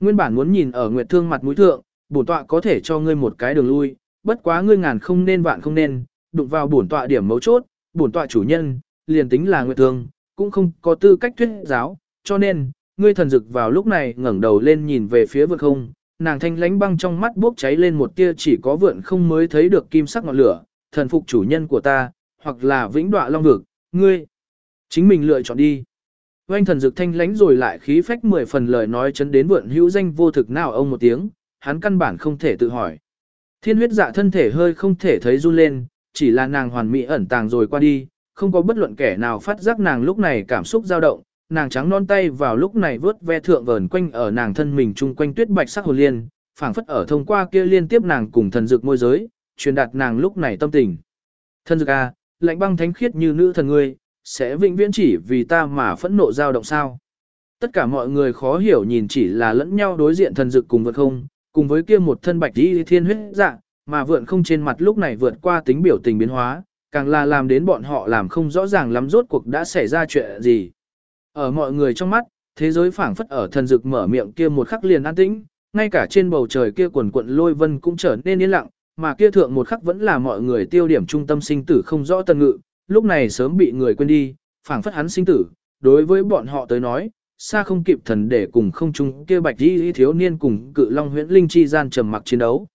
Nguyên bản muốn nhìn ở Nguyệt Thương mặt mũi thượng, bổn tọa có thể cho ngươi một cái đường lui, bất quá ngươi ngàn không nên vạn không nên, đụng vào bổn tọa điểm mấu chốt, bổn tọa chủ nhân, liền tính là Nguyệt Thương, cũng không có tư cách thuyết giáo, cho nên, ngươi thần dực vào lúc này ngẩng đầu lên nhìn về phía vượt không, nàng thanh lánh băng trong mắt bốc cháy lên một tia chỉ có vượn không mới thấy được kim sắc ngọn lửa, thần phục chủ nhân của ta, hoặc là vĩnh đọa long vực, ngươi. Chính mình lựa chọn đi. Oanh thần dực thanh lánh rồi lại khí phách mười phần lời nói chấn đến vượn hữu danh vô thực nào ông một tiếng, hắn căn bản không thể tự hỏi. Thiên huyết dạ thân thể hơi không thể thấy run lên, chỉ là nàng hoàn mỹ ẩn tàng rồi qua đi, không có bất luận kẻ nào phát giác nàng lúc này cảm xúc dao động, nàng trắng non tay vào lúc này vớt ve thượng vờn quanh ở nàng thân mình chung quanh tuyết bạch sắc hồn liên, phảng phất ở thông qua kia liên tiếp nàng cùng thần dược môi giới, truyền đạt nàng lúc này tâm tình. Thần dược a, à, lạnh băng thánh khiết như nữ thần ngươi, sẽ vĩnh viễn chỉ vì ta mà phẫn nộ dao động sao? Tất cả mọi người khó hiểu nhìn chỉ là lẫn nhau đối diện thần dược cùng vượt không, cùng với kia một thân bạch đi thiên huyết dạng, mà vượn không trên mặt lúc này vượt qua tính biểu tình biến hóa, càng là làm đến bọn họ làm không rõ ràng lắm rốt cuộc đã xảy ra chuyện gì. Ở mọi người trong mắt, thế giới phảng phất ở thần dực mở miệng kia một khắc liền an tĩnh, ngay cả trên bầu trời kia quần quận lôi vân cũng trở nên yên lặng, mà kia thượng một khắc vẫn là mọi người tiêu điểm trung tâm sinh tử không rõ tần ngự, lúc này sớm bị người quên đi, phảng phất hắn sinh tử, đối với bọn họ tới nói, xa không kịp thần để cùng không chung kia bạch đi thiếu niên cùng cự long huyễn linh chi gian trầm mặc chiến đấu.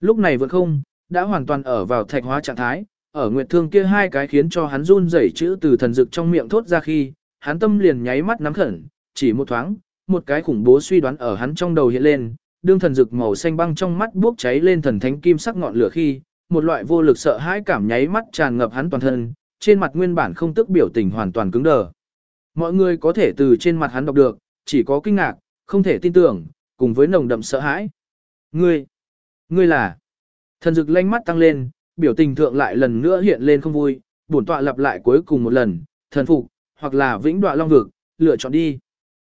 Lúc này vẫn không, đã hoàn toàn ở vào thạch hóa trạng thái, ở nguyệt thương kia hai cái khiến cho hắn run rẩy chữ từ thần dực trong miệng thốt ra khi, hắn tâm liền nháy mắt nắm khẩn, chỉ một thoáng, một cái khủng bố suy đoán ở hắn trong đầu hiện lên, đương thần dực màu xanh băng trong mắt bốc cháy lên thần thánh kim sắc ngọn lửa khi, một loại vô lực sợ hãi cảm nháy mắt tràn ngập hắn toàn thân, trên mặt nguyên bản không tức biểu tình hoàn toàn cứng đờ. Mọi người có thể từ trên mặt hắn đọc được, chỉ có kinh ngạc, không thể tin tưởng, cùng với nồng đậm sợ hãi. Ngươi, ngươi là, thần dực lanh mắt tăng lên, biểu tình thượng lại lần nữa hiện lên không vui, bổn tọa lặp lại cuối cùng một lần, thần phục, hoặc là vĩnh đoạ long vực, lựa chọn đi.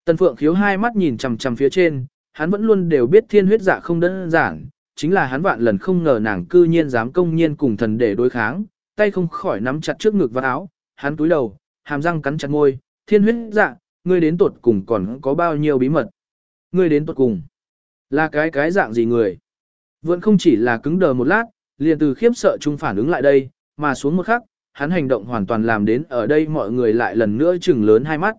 Tần Phượng khiếu hai mắt nhìn chằm chằm phía trên, hắn vẫn luôn đều biết thiên huyết dạ không đơn giản, chính là hắn vạn lần không ngờ nàng cư nhiên dám công nhiên cùng thần để đối kháng, tay không khỏi nắm chặt trước ngực và áo, hắn túi đầu, hàm răng cắn chặt môi, thiên huyết dạ, ngươi đến tuột cùng còn có bao nhiêu bí mật. Ngươi đến tuột cùng, là cái cái dạng gì người. Vẫn không chỉ là cứng đờ một lát, liền từ khiếp sợ chung phản ứng lại đây, mà xuống một khắc, hắn hành động hoàn toàn làm đến ở đây mọi người lại lần nữa chừng lớn hai mắt.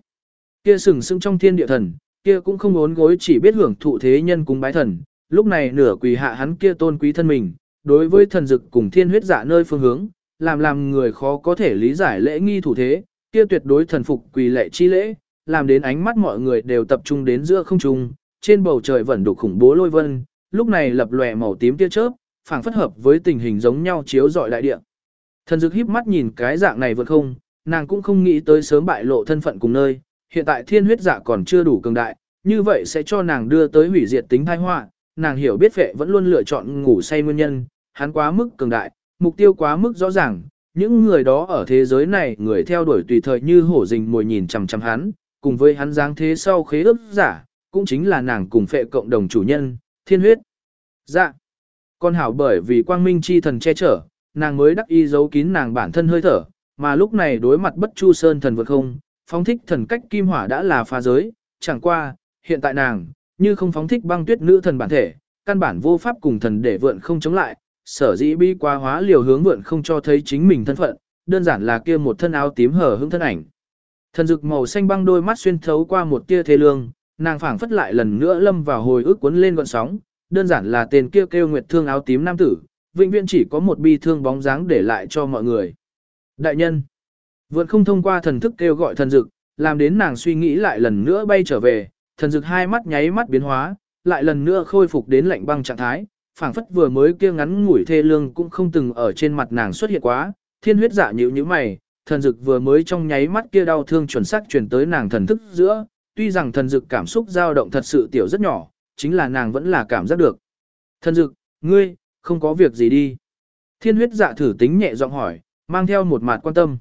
Kia sừng sững trong thiên địa thần, kia cũng không ốn gối chỉ biết hưởng thụ thế nhân cung bái thần, lúc này nửa quỳ hạ hắn kia tôn quý thân mình, đối với thần dực cùng thiên huyết dạ nơi phương hướng, làm làm người khó có thể lý giải lễ nghi thủ thế, kia tuyệt đối thần phục quỳ lệ chi lễ, làm đến ánh mắt mọi người đều tập trung đến giữa không trung, trên bầu trời vẫn đủ khủng bố lôi vân, lúc này lập lòe màu tím tia chớp, phảng phất hợp với tình hình giống nhau chiếu rọi đại địa. Thần dực híp mắt nhìn cái dạng này vượt không, nàng cũng không nghĩ tới sớm bại lộ thân phận cùng nơi, hiện tại thiên huyết dạ còn chưa đủ cường đại, như vậy sẽ cho nàng đưa tới hủy diệt tính tai họa. Nàng hiểu biết vệ vẫn luôn lựa chọn ngủ say nguyên nhân, hắn quá mức cường đại, mục tiêu quá mức rõ ràng, những người đó ở thế giới này người theo đuổi tùy thời như hổ rình mồi nhìn chằm chằm hắn, cùng với hắn dáng thế sau khế ước giả, cũng chính là nàng cùng phệ cộng đồng chủ nhân, thiên huyết. Dạ. Con hảo bởi vì quang minh chi thần che chở, nàng mới đắc y giấu kín nàng bản thân hơi thở, mà lúc này đối mặt bất chu sơn thần vượt không, phóng thích thần cách kim hỏa đã là phá giới, chẳng qua, hiện tại nàng, như không phóng thích băng tuyết nữ thần bản thể, căn bản vô pháp cùng thần để vượn không chống lại, sở dĩ bi quá hóa liều hướng vượn không cho thấy chính mình thân phận, đơn giản là kia một thân áo tím hở hững thân ảnh. Thần dực màu xanh băng đôi mắt xuyên thấu qua một tia thế lương, nàng phảng phất lại lần nữa lâm vào hồi ức cuốn lên gọn sóng, đơn giản là tên kia kêu, kêu nguyệt thương áo tím nam tử, vĩnh viễn chỉ có một bi thương bóng dáng để lại cho mọi người. Đại nhân, vượt không thông qua thần thức kêu gọi thần dực, làm đến nàng suy nghĩ lại lần nữa bay trở về, thần dực hai mắt nháy mắt biến hóa, lại lần nữa khôi phục đến lạnh băng trạng thái, phảng phất vừa mới kia ngắn ngủi thê lương cũng không từng ở trên mặt nàng xuất hiện quá, thiên huyết dạ nhíu như mày, thần dực vừa mới trong nháy mắt kia đau thương chuẩn xác truyền tới nàng thần thức giữa, tuy rằng thần dực cảm xúc dao động thật sự tiểu rất nhỏ, chính là nàng vẫn là cảm giác được. Thần dực, ngươi, không có việc gì đi. Thiên huyết dạ thử tính nhẹ giọng hỏi, mang theo một mặt quan tâm.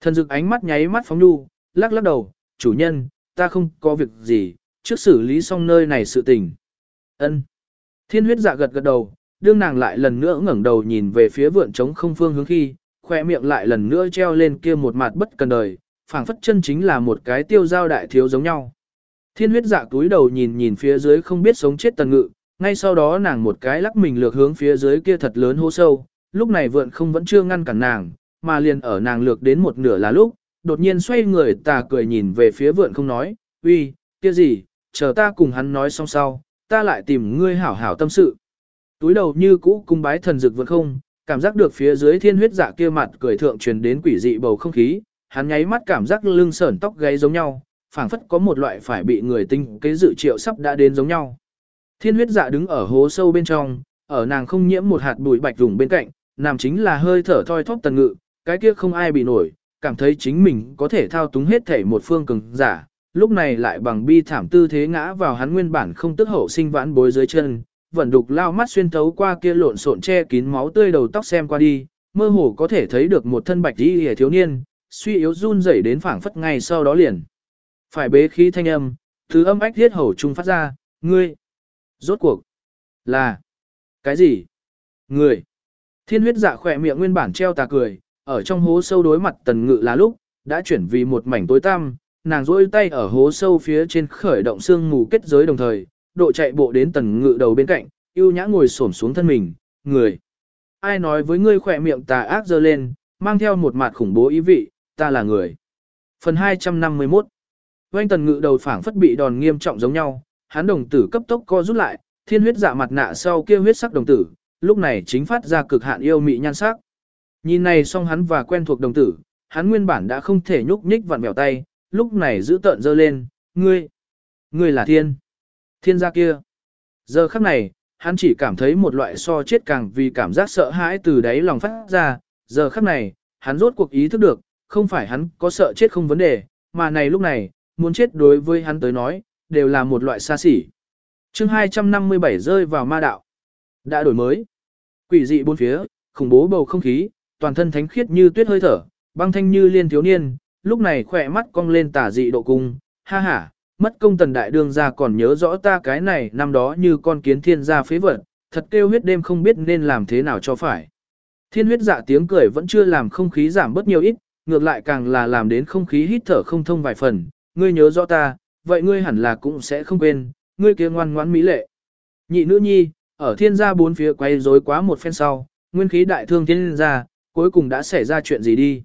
Thần dực ánh mắt nháy mắt phóng nhu, lắc lắc đầu, chủ nhân, ta không có việc gì, trước xử lý xong nơi này sự tình. Ân. Thiên huyết dạ gật gật đầu, đương nàng lại lần nữa ngẩng đầu nhìn về phía vượn trống không phương hướng khi, khoe miệng lại lần nữa treo lên kia một mặt bất cần đời, phảng phất chân chính là một cái tiêu giao đại thiếu giống nhau. Thiên huyết dạ túi đầu nhìn nhìn phía dưới không biết sống chết tần ngự, ngay sau đó nàng một cái lắc mình lược hướng phía dưới kia thật lớn hố sâu, lúc này vượn không vẫn chưa ngăn cản nàng, mà liền ở nàng lược đến một nửa là lúc, đột nhiên xoay người tà cười nhìn về phía vượn không nói, uy, kia gì, chờ ta cùng hắn nói xong sau, ta lại tìm ngươi hảo hảo tâm sự. Túi đầu như cũ cung bái thần dực vượn không, cảm giác được phía dưới thiên huyết dạ kia mặt cười thượng truyền đến quỷ dị bầu không khí, hắn nháy mắt cảm giác lưng sởn tóc gáy giống nhau, phảng phất có một loại phải bị người tinh kế dự triệu sắp đã đến giống nhau. Thiên huyết dạ đứng ở hố sâu bên trong, ở nàng không nhiễm một hạt bụi bạch rủng bên cạnh, nàng chính là hơi thở thoi thóp tần ngự, cái kia không ai bị nổi, cảm thấy chính mình có thể thao túng hết thể một phương cường giả, lúc này lại bằng bi thảm tư thế ngã vào hắn nguyên bản không tức hậu sinh vãn bối dưới chân, vẫn đục lao mắt xuyên thấu qua kia lộn xộn che kín máu tươi đầu tóc xem qua đi, mơ hồ có thể thấy được một thân bạch y thiếu niên, suy yếu run rẩy đến phảng phất ngay sau đó liền. Phải bế khí thanh âm, thứ âm ách thiết hầu trung phát ra, ngươi. Rốt cuộc. Là. Cái gì? Người. Thiên huyết dạ khỏe miệng nguyên bản treo tà cười, ở trong hố sâu đối mặt tần ngự là lúc, đã chuyển vì một mảnh tối tăm, nàng rôi tay ở hố sâu phía trên khởi động xương mù kết giới đồng thời, độ chạy bộ đến tần ngự đầu bên cạnh, yêu nhã ngồi xổm xuống thân mình, người. Ai nói với ngươi khỏe miệng tà ác dơ lên, mang theo một mặt khủng bố ý vị, ta là người. Phần 251 Oanh tần ngự đầu phảng phất bị đòn nghiêm trọng giống nhau, hắn đồng tử cấp tốc co rút lại, thiên huyết dạ mặt nạ sau kia huyết sắc đồng tử, lúc này chính phát ra cực hạn yêu mị nhan sắc. Nhìn này xong hắn và quen thuộc đồng tử, hắn nguyên bản đã không thể nhúc nhích vặn mèo tay, lúc này giữ tợn dơ lên, ngươi, ngươi là thiên, thiên gia kia. Giờ khắc này, hắn chỉ cảm thấy một loại so chết càng vì cảm giác sợ hãi từ đáy lòng phát ra, giờ khắc này, hắn rốt cuộc ý thức được, không phải hắn có sợ chết không vấn đề, mà này lúc này, muốn chết đối với hắn tới nói, đều là một loại xa xỉ. chương 257 rơi vào ma đạo. Đã đổi mới. Quỷ dị bốn phía, khủng bố bầu không khí, toàn thân thánh khiết như tuyết hơi thở, băng thanh như liên thiếu niên, lúc này khỏe mắt cong lên tả dị độ cung, ha ha, mất công tần đại đương ra còn nhớ rõ ta cái này năm đó như con kiến thiên gia phế vật, thật kêu huyết đêm không biết nên làm thế nào cho phải. Thiên huyết dạ tiếng cười vẫn chưa làm không khí giảm bớt nhiều ít, ngược lại càng là làm đến không khí hít thở không thông vài phần, ngươi nhớ rõ ta, vậy ngươi hẳn là cũng sẽ không quên, ngươi kia ngoan ngoãn mỹ lệ. Nhị nữ nhi, ở thiên gia bốn phía quay rối quá một phen sau, nguyên khí đại thương thiên gia, cuối cùng đã xảy ra chuyện gì đi.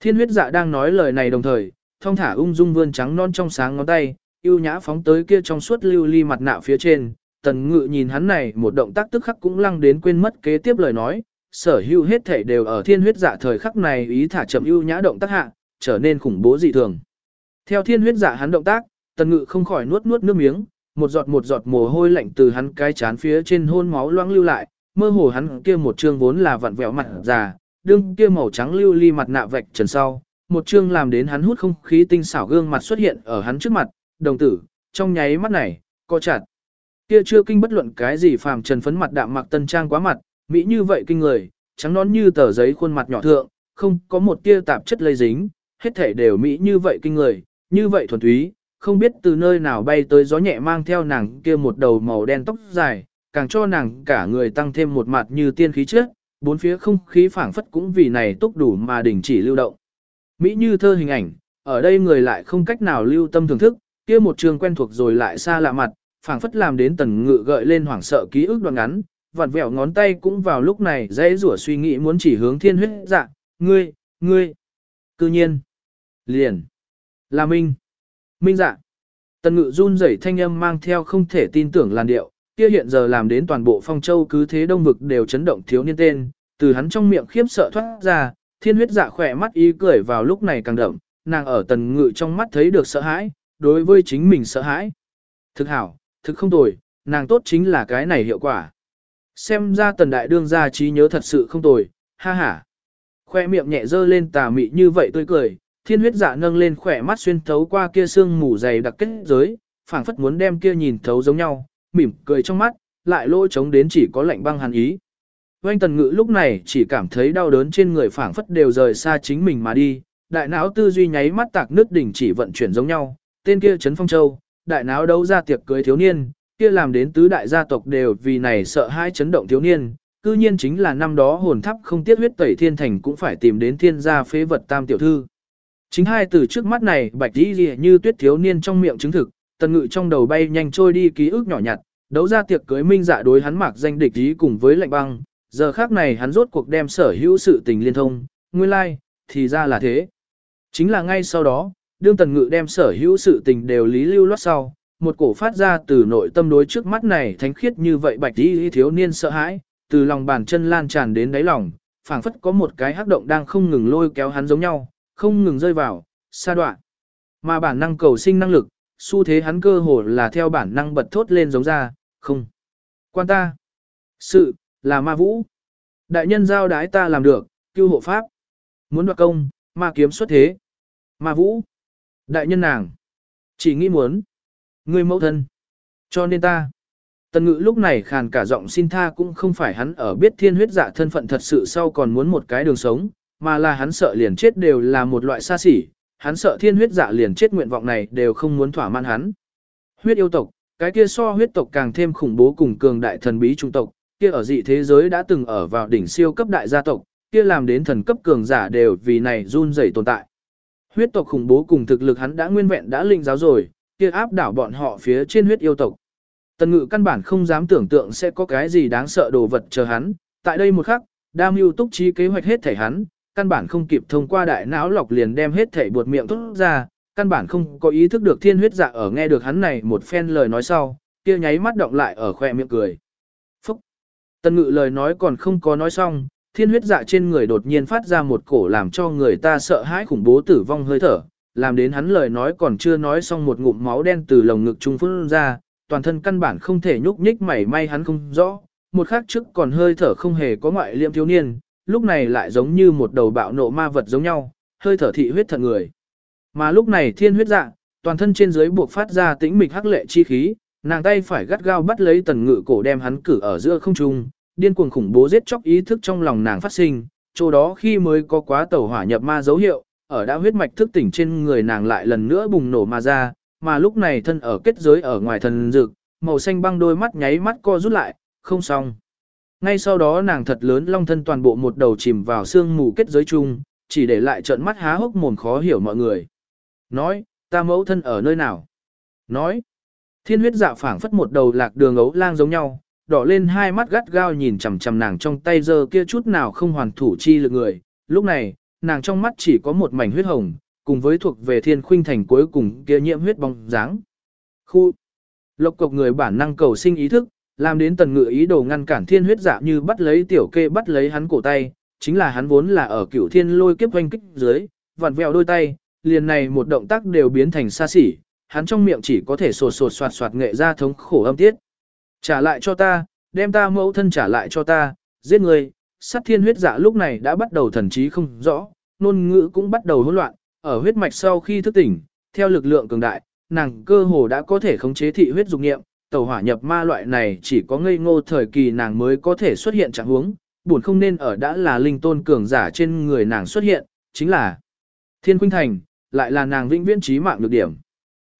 Thiên huyết dạ đang nói lời này đồng thời, thông thả ung dung vươn trắng non trong sáng ngón tay, yêu nhã phóng tới kia trong suốt lưu ly mặt nạ phía trên, tần ngự nhìn hắn này một động tác tức khắc cũng lăng đến quên mất kế tiếp lời nói, sở hữu hết thể đều ở thiên huyết dạ thời khắc này ý thả chậm ưu nhã động tác hạ, trở nên khủng bố dị thường. Theo thiên huyết dạ hắn động tác, tần ngự không khỏi nuốt nuốt nước miếng, một giọt một giọt mồ hôi lạnh từ hắn cái chán phía trên hôn máu loang lưu lại, mơ hồ hắn kia một trương vốn là vặn vẹo mặt già, đương kia màu trắng lưu ly mặt nạ vạch trần sau, một trương làm đến hắn hút không khí tinh xảo gương mặt xuất hiện ở hắn trước mặt, đồng tử, trong nháy mắt này, co chặt. Kia chưa kinh bất luận cái gì phàm trần phấn mặt đạm mặc tân trang quá mặt, mỹ như vậy kinh người, trắng nón như tờ giấy khuôn mặt nhỏ thượng, không có một tia tạp chất lây dính, hết thể đều mỹ như vậy kinh người, như vậy thuần túy, không biết từ nơi nào bay tới gió nhẹ mang theo nàng kia một đầu màu đen tóc dài, càng cho nàng cả người tăng thêm một mặt như tiên khí trước, bốn phía không khí phảng phất cũng vì này túc đủ mà đình chỉ lưu động. Mỹ như thơ hình ảnh, ở đây người lại không cách nào lưu tâm thưởng thức, kia một trường quen thuộc rồi lại xa lạ mặt, phảng phất làm đến tần ngự gợi lên hoảng sợ ký ức đoạn ngắn, vặn vẹo ngón tay cũng vào lúc này dễ rủa suy nghĩ muốn chỉ hướng thiên huyết dạ, ngươi, ngươi. Cư nhiên, liền, là minh, minh dạ. Tần ngự run rẩy thanh âm mang theo không thể tin tưởng làn điệu, kia hiện giờ làm đến toàn bộ phong châu cứ thế đông vực đều chấn động thiếu niên tên, từ hắn trong miệng khiếp sợ thoát ra, thiên huyết dạ khỏe mắt ý cười vào lúc này càng đậm, nàng ở tần ngự trong mắt thấy được sợ hãi, đối với chính mình sợ hãi. Thực hảo, thực không tồi, nàng tốt chính là cái này hiệu quả. Xem ra tần đại đương gia trí nhớ thật sự không tồi, ha ha. Khoe miệng nhẹ dơ lên tà mị như vậy tươi cười, thiên huyết dạ nâng lên khỏe mắt xuyên thấu qua kia xương mù dày đặc kết giới, phảng phất muốn đem kia nhìn thấu giống nhau, mỉm cười trong mắt, lại lỗ trống đến chỉ có lạnh băng hàn ý. Oanh tần ngự lúc này chỉ cảm thấy đau đớn trên người phảng phất đều rời xa chính mình mà đi, đại não tư duy nháy mắt tạc nước đỉnh chỉ vận chuyển giống nhau, tên kia Trấn Phong Châu, đại não đấu ra tiệc cưới thiếu niên, kia làm đến tứ đại gia tộc đều vì này sợ hai chấn động thiếu niên, cư nhiên chính là năm đó hồn thắp không tiết huyết tẩy thiên thành cũng phải tìm đến thiên gia phế vật tam tiểu thư. Chính hai từ trước mắt này bạch đi gì như tuyết thiếu niên trong miệng chứng thực, tần ngự trong đầu bay nhanh trôi đi ký ức nhỏ nhặt, đấu ra tiệc cưới minh dạ đối hắn mặc danh địch ý cùng với lệnh băng, giờ khác này hắn rốt cuộc đem sở hữu sự tình liên thông, nguyên lai, like, thì ra là thế. Chính là ngay sau đó, đương tần ngự đem sở hữu sự tình đều lý lưu loát sau, một cổ phát ra từ nội tâm đối trước mắt này thánh khiết như vậy bạch đi thiếu niên sợ hãi, từ lòng bàn chân lan tràn đến đáy lòng, phảng phất có một cái hắc động đang không ngừng lôi kéo hắn giống nhau, không ngừng rơi vào, xa đoạn. Mà bản năng cầu sinh năng lực, xu thế hắn cơ hồ là theo bản năng bật thốt lên giống ra, không. Quan ta. Sự, là ma vũ. Đại nhân giao đái ta làm được, cứu hộ pháp. Muốn đoạt công, ma kiếm xuất thế. Ma vũ. Đại nhân nàng. Chỉ nghĩ muốn. Người mẫu thân. Cho nên ta. Tần ngữ lúc này khàn cả giọng xin tha cũng không phải hắn ở biết thiên huyết dạ thân phận thật sự sau còn muốn một cái đường sống, mà là hắn sợ liền chết đều là một loại xa xỉ, hắn sợ thiên huyết dạ liền chết nguyện vọng này đều không muốn thỏa mãn hắn. Huyết yêu tộc, cái kia so huyết tộc càng thêm khủng bố cùng cường đại thần bí trung tộc, kia ở dị thế giới đã từng ở vào đỉnh siêu cấp đại gia tộc, kia làm đến thần cấp cường giả đều vì này run rẩy tồn tại. Huyết tộc khủng bố cùng thực lực hắn đã nguyên vẹn đã linh giáo rồi, kia áp đảo bọn họ phía trên huyết yêu tộc. Tần ngự căn bản không dám tưởng tượng sẽ có cái gì đáng sợ đồ vật chờ hắn, tại đây một khắc, đam mưu túc trí kế hoạch hết thể hắn, căn bản không kịp thông qua đại não lọc liền đem hết thể buột miệng thốt ra, căn bản không có ý thức được thiên huyết dạ ở nghe được hắn này một phen lời nói sau, kia nháy mắt động lại ở khoe miệng cười. Phúc! Tần ngự lời nói còn không có nói xong, thiên huyết dạ trên người đột nhiên phát ra một cổ làm cho người ta sợ hãi khủng bố tử vong hơi thở, làm đến hắn lời nói còn chưa nói xong một ngụm máu đen từ lồng ngực trung phun ra, toàn thân căn bản không thể nhúc nhích mảy may hắn không rõ, một khắc trước còn hơi thở không hề có ngoại liệm thiếu niên, lúc này lại giống như một đầu bạo nộ ma vật giống nhau, hơi thở thị huyết thận người. Mà lúc này thiên huyết dạ, toàn thân trên dưới buộc phát ra tĩnh mịch hắc lệ chi khí, nàng tay phải gắt gao bắt lấy tần ngự cổ đem hắn cử ở giữa không trung, điên cuồng khủng bố giết chóc ý thức trong lòng nàng phát sinh, chỗ đó khi mới có quá tẩu hỏa nhập ma dấu hiệu, ở đã huyết mạch thức tỉnh trên người nàng lại lần nữa bùng nổ ma ra, mà lúc này thân ở kết giới ở ngoài thần dực, màu xanh băng đôi mắt nháy mắt co rút lại, không xong. Ngay sau đó nàng thật lớn long thân toàn bộ một đầu chìm vào xương mù kết giới chung, chỉ để lại trợn mắt há hốc mồm khó hiểu mọi người. Nói, ta mẫu thân ở nơi nào? Nói, thiên huyết dạ phảng phất một đầu lạc đường ấu lang giống nhau, đỏ lên hai mắt gắt gao nhìn chằm chằm nàng trong tay giơ kia chút nào không hoàn thủ chi lực người. Lúc này, nàng trong mắt chỉ có một mảnh huyết hồng, cùng với thuộc về thiên khuynh thành cuối cùng kia nhiễm huyết bóng dáng. Khu Lộc cộc người bản năng cầu sinh ý thức, làm đến tần ngự ý đồ ngăn cản thiên huyết dạ như bắt lấy tiểu kê bắt lấy hắn cổ tay, chính là hắn vốn là ở cửu thiên lôi kiếp oanh kích dưới, vặn vẹo đôi tay, liền này một động tác đều biến thành xa xỉ, hắn trong miệng chỉ có thể sột sột soạt soạt nghệ ra thống khổ âm tiết. Trả lại cho ta, đem ta mẫu thân trả lại cho ta, giết người, sát thiên huyết dạ lúc này đã bắt đầu thần trí không rõ, ngôn ngữ cũng bắt đầu hỗn loạn, ở huyết mạch sau khi thức tỉnh, theo lực lượng cường đại, nàng cơ hồ đã có thể khống chế thị huyết dục nghiệm, tẩu hỏa nhập ma loại này chỉ có ngây ngô thời kỳ nàng mới có thể xuất hiện trạng huống, buồn không nên ở đã là linh tôn cường giả trên người nàng xuất hiện, chính là Thiên Khuynh Thành, lại là nàng vĩnh viễn trí mạng được điểm.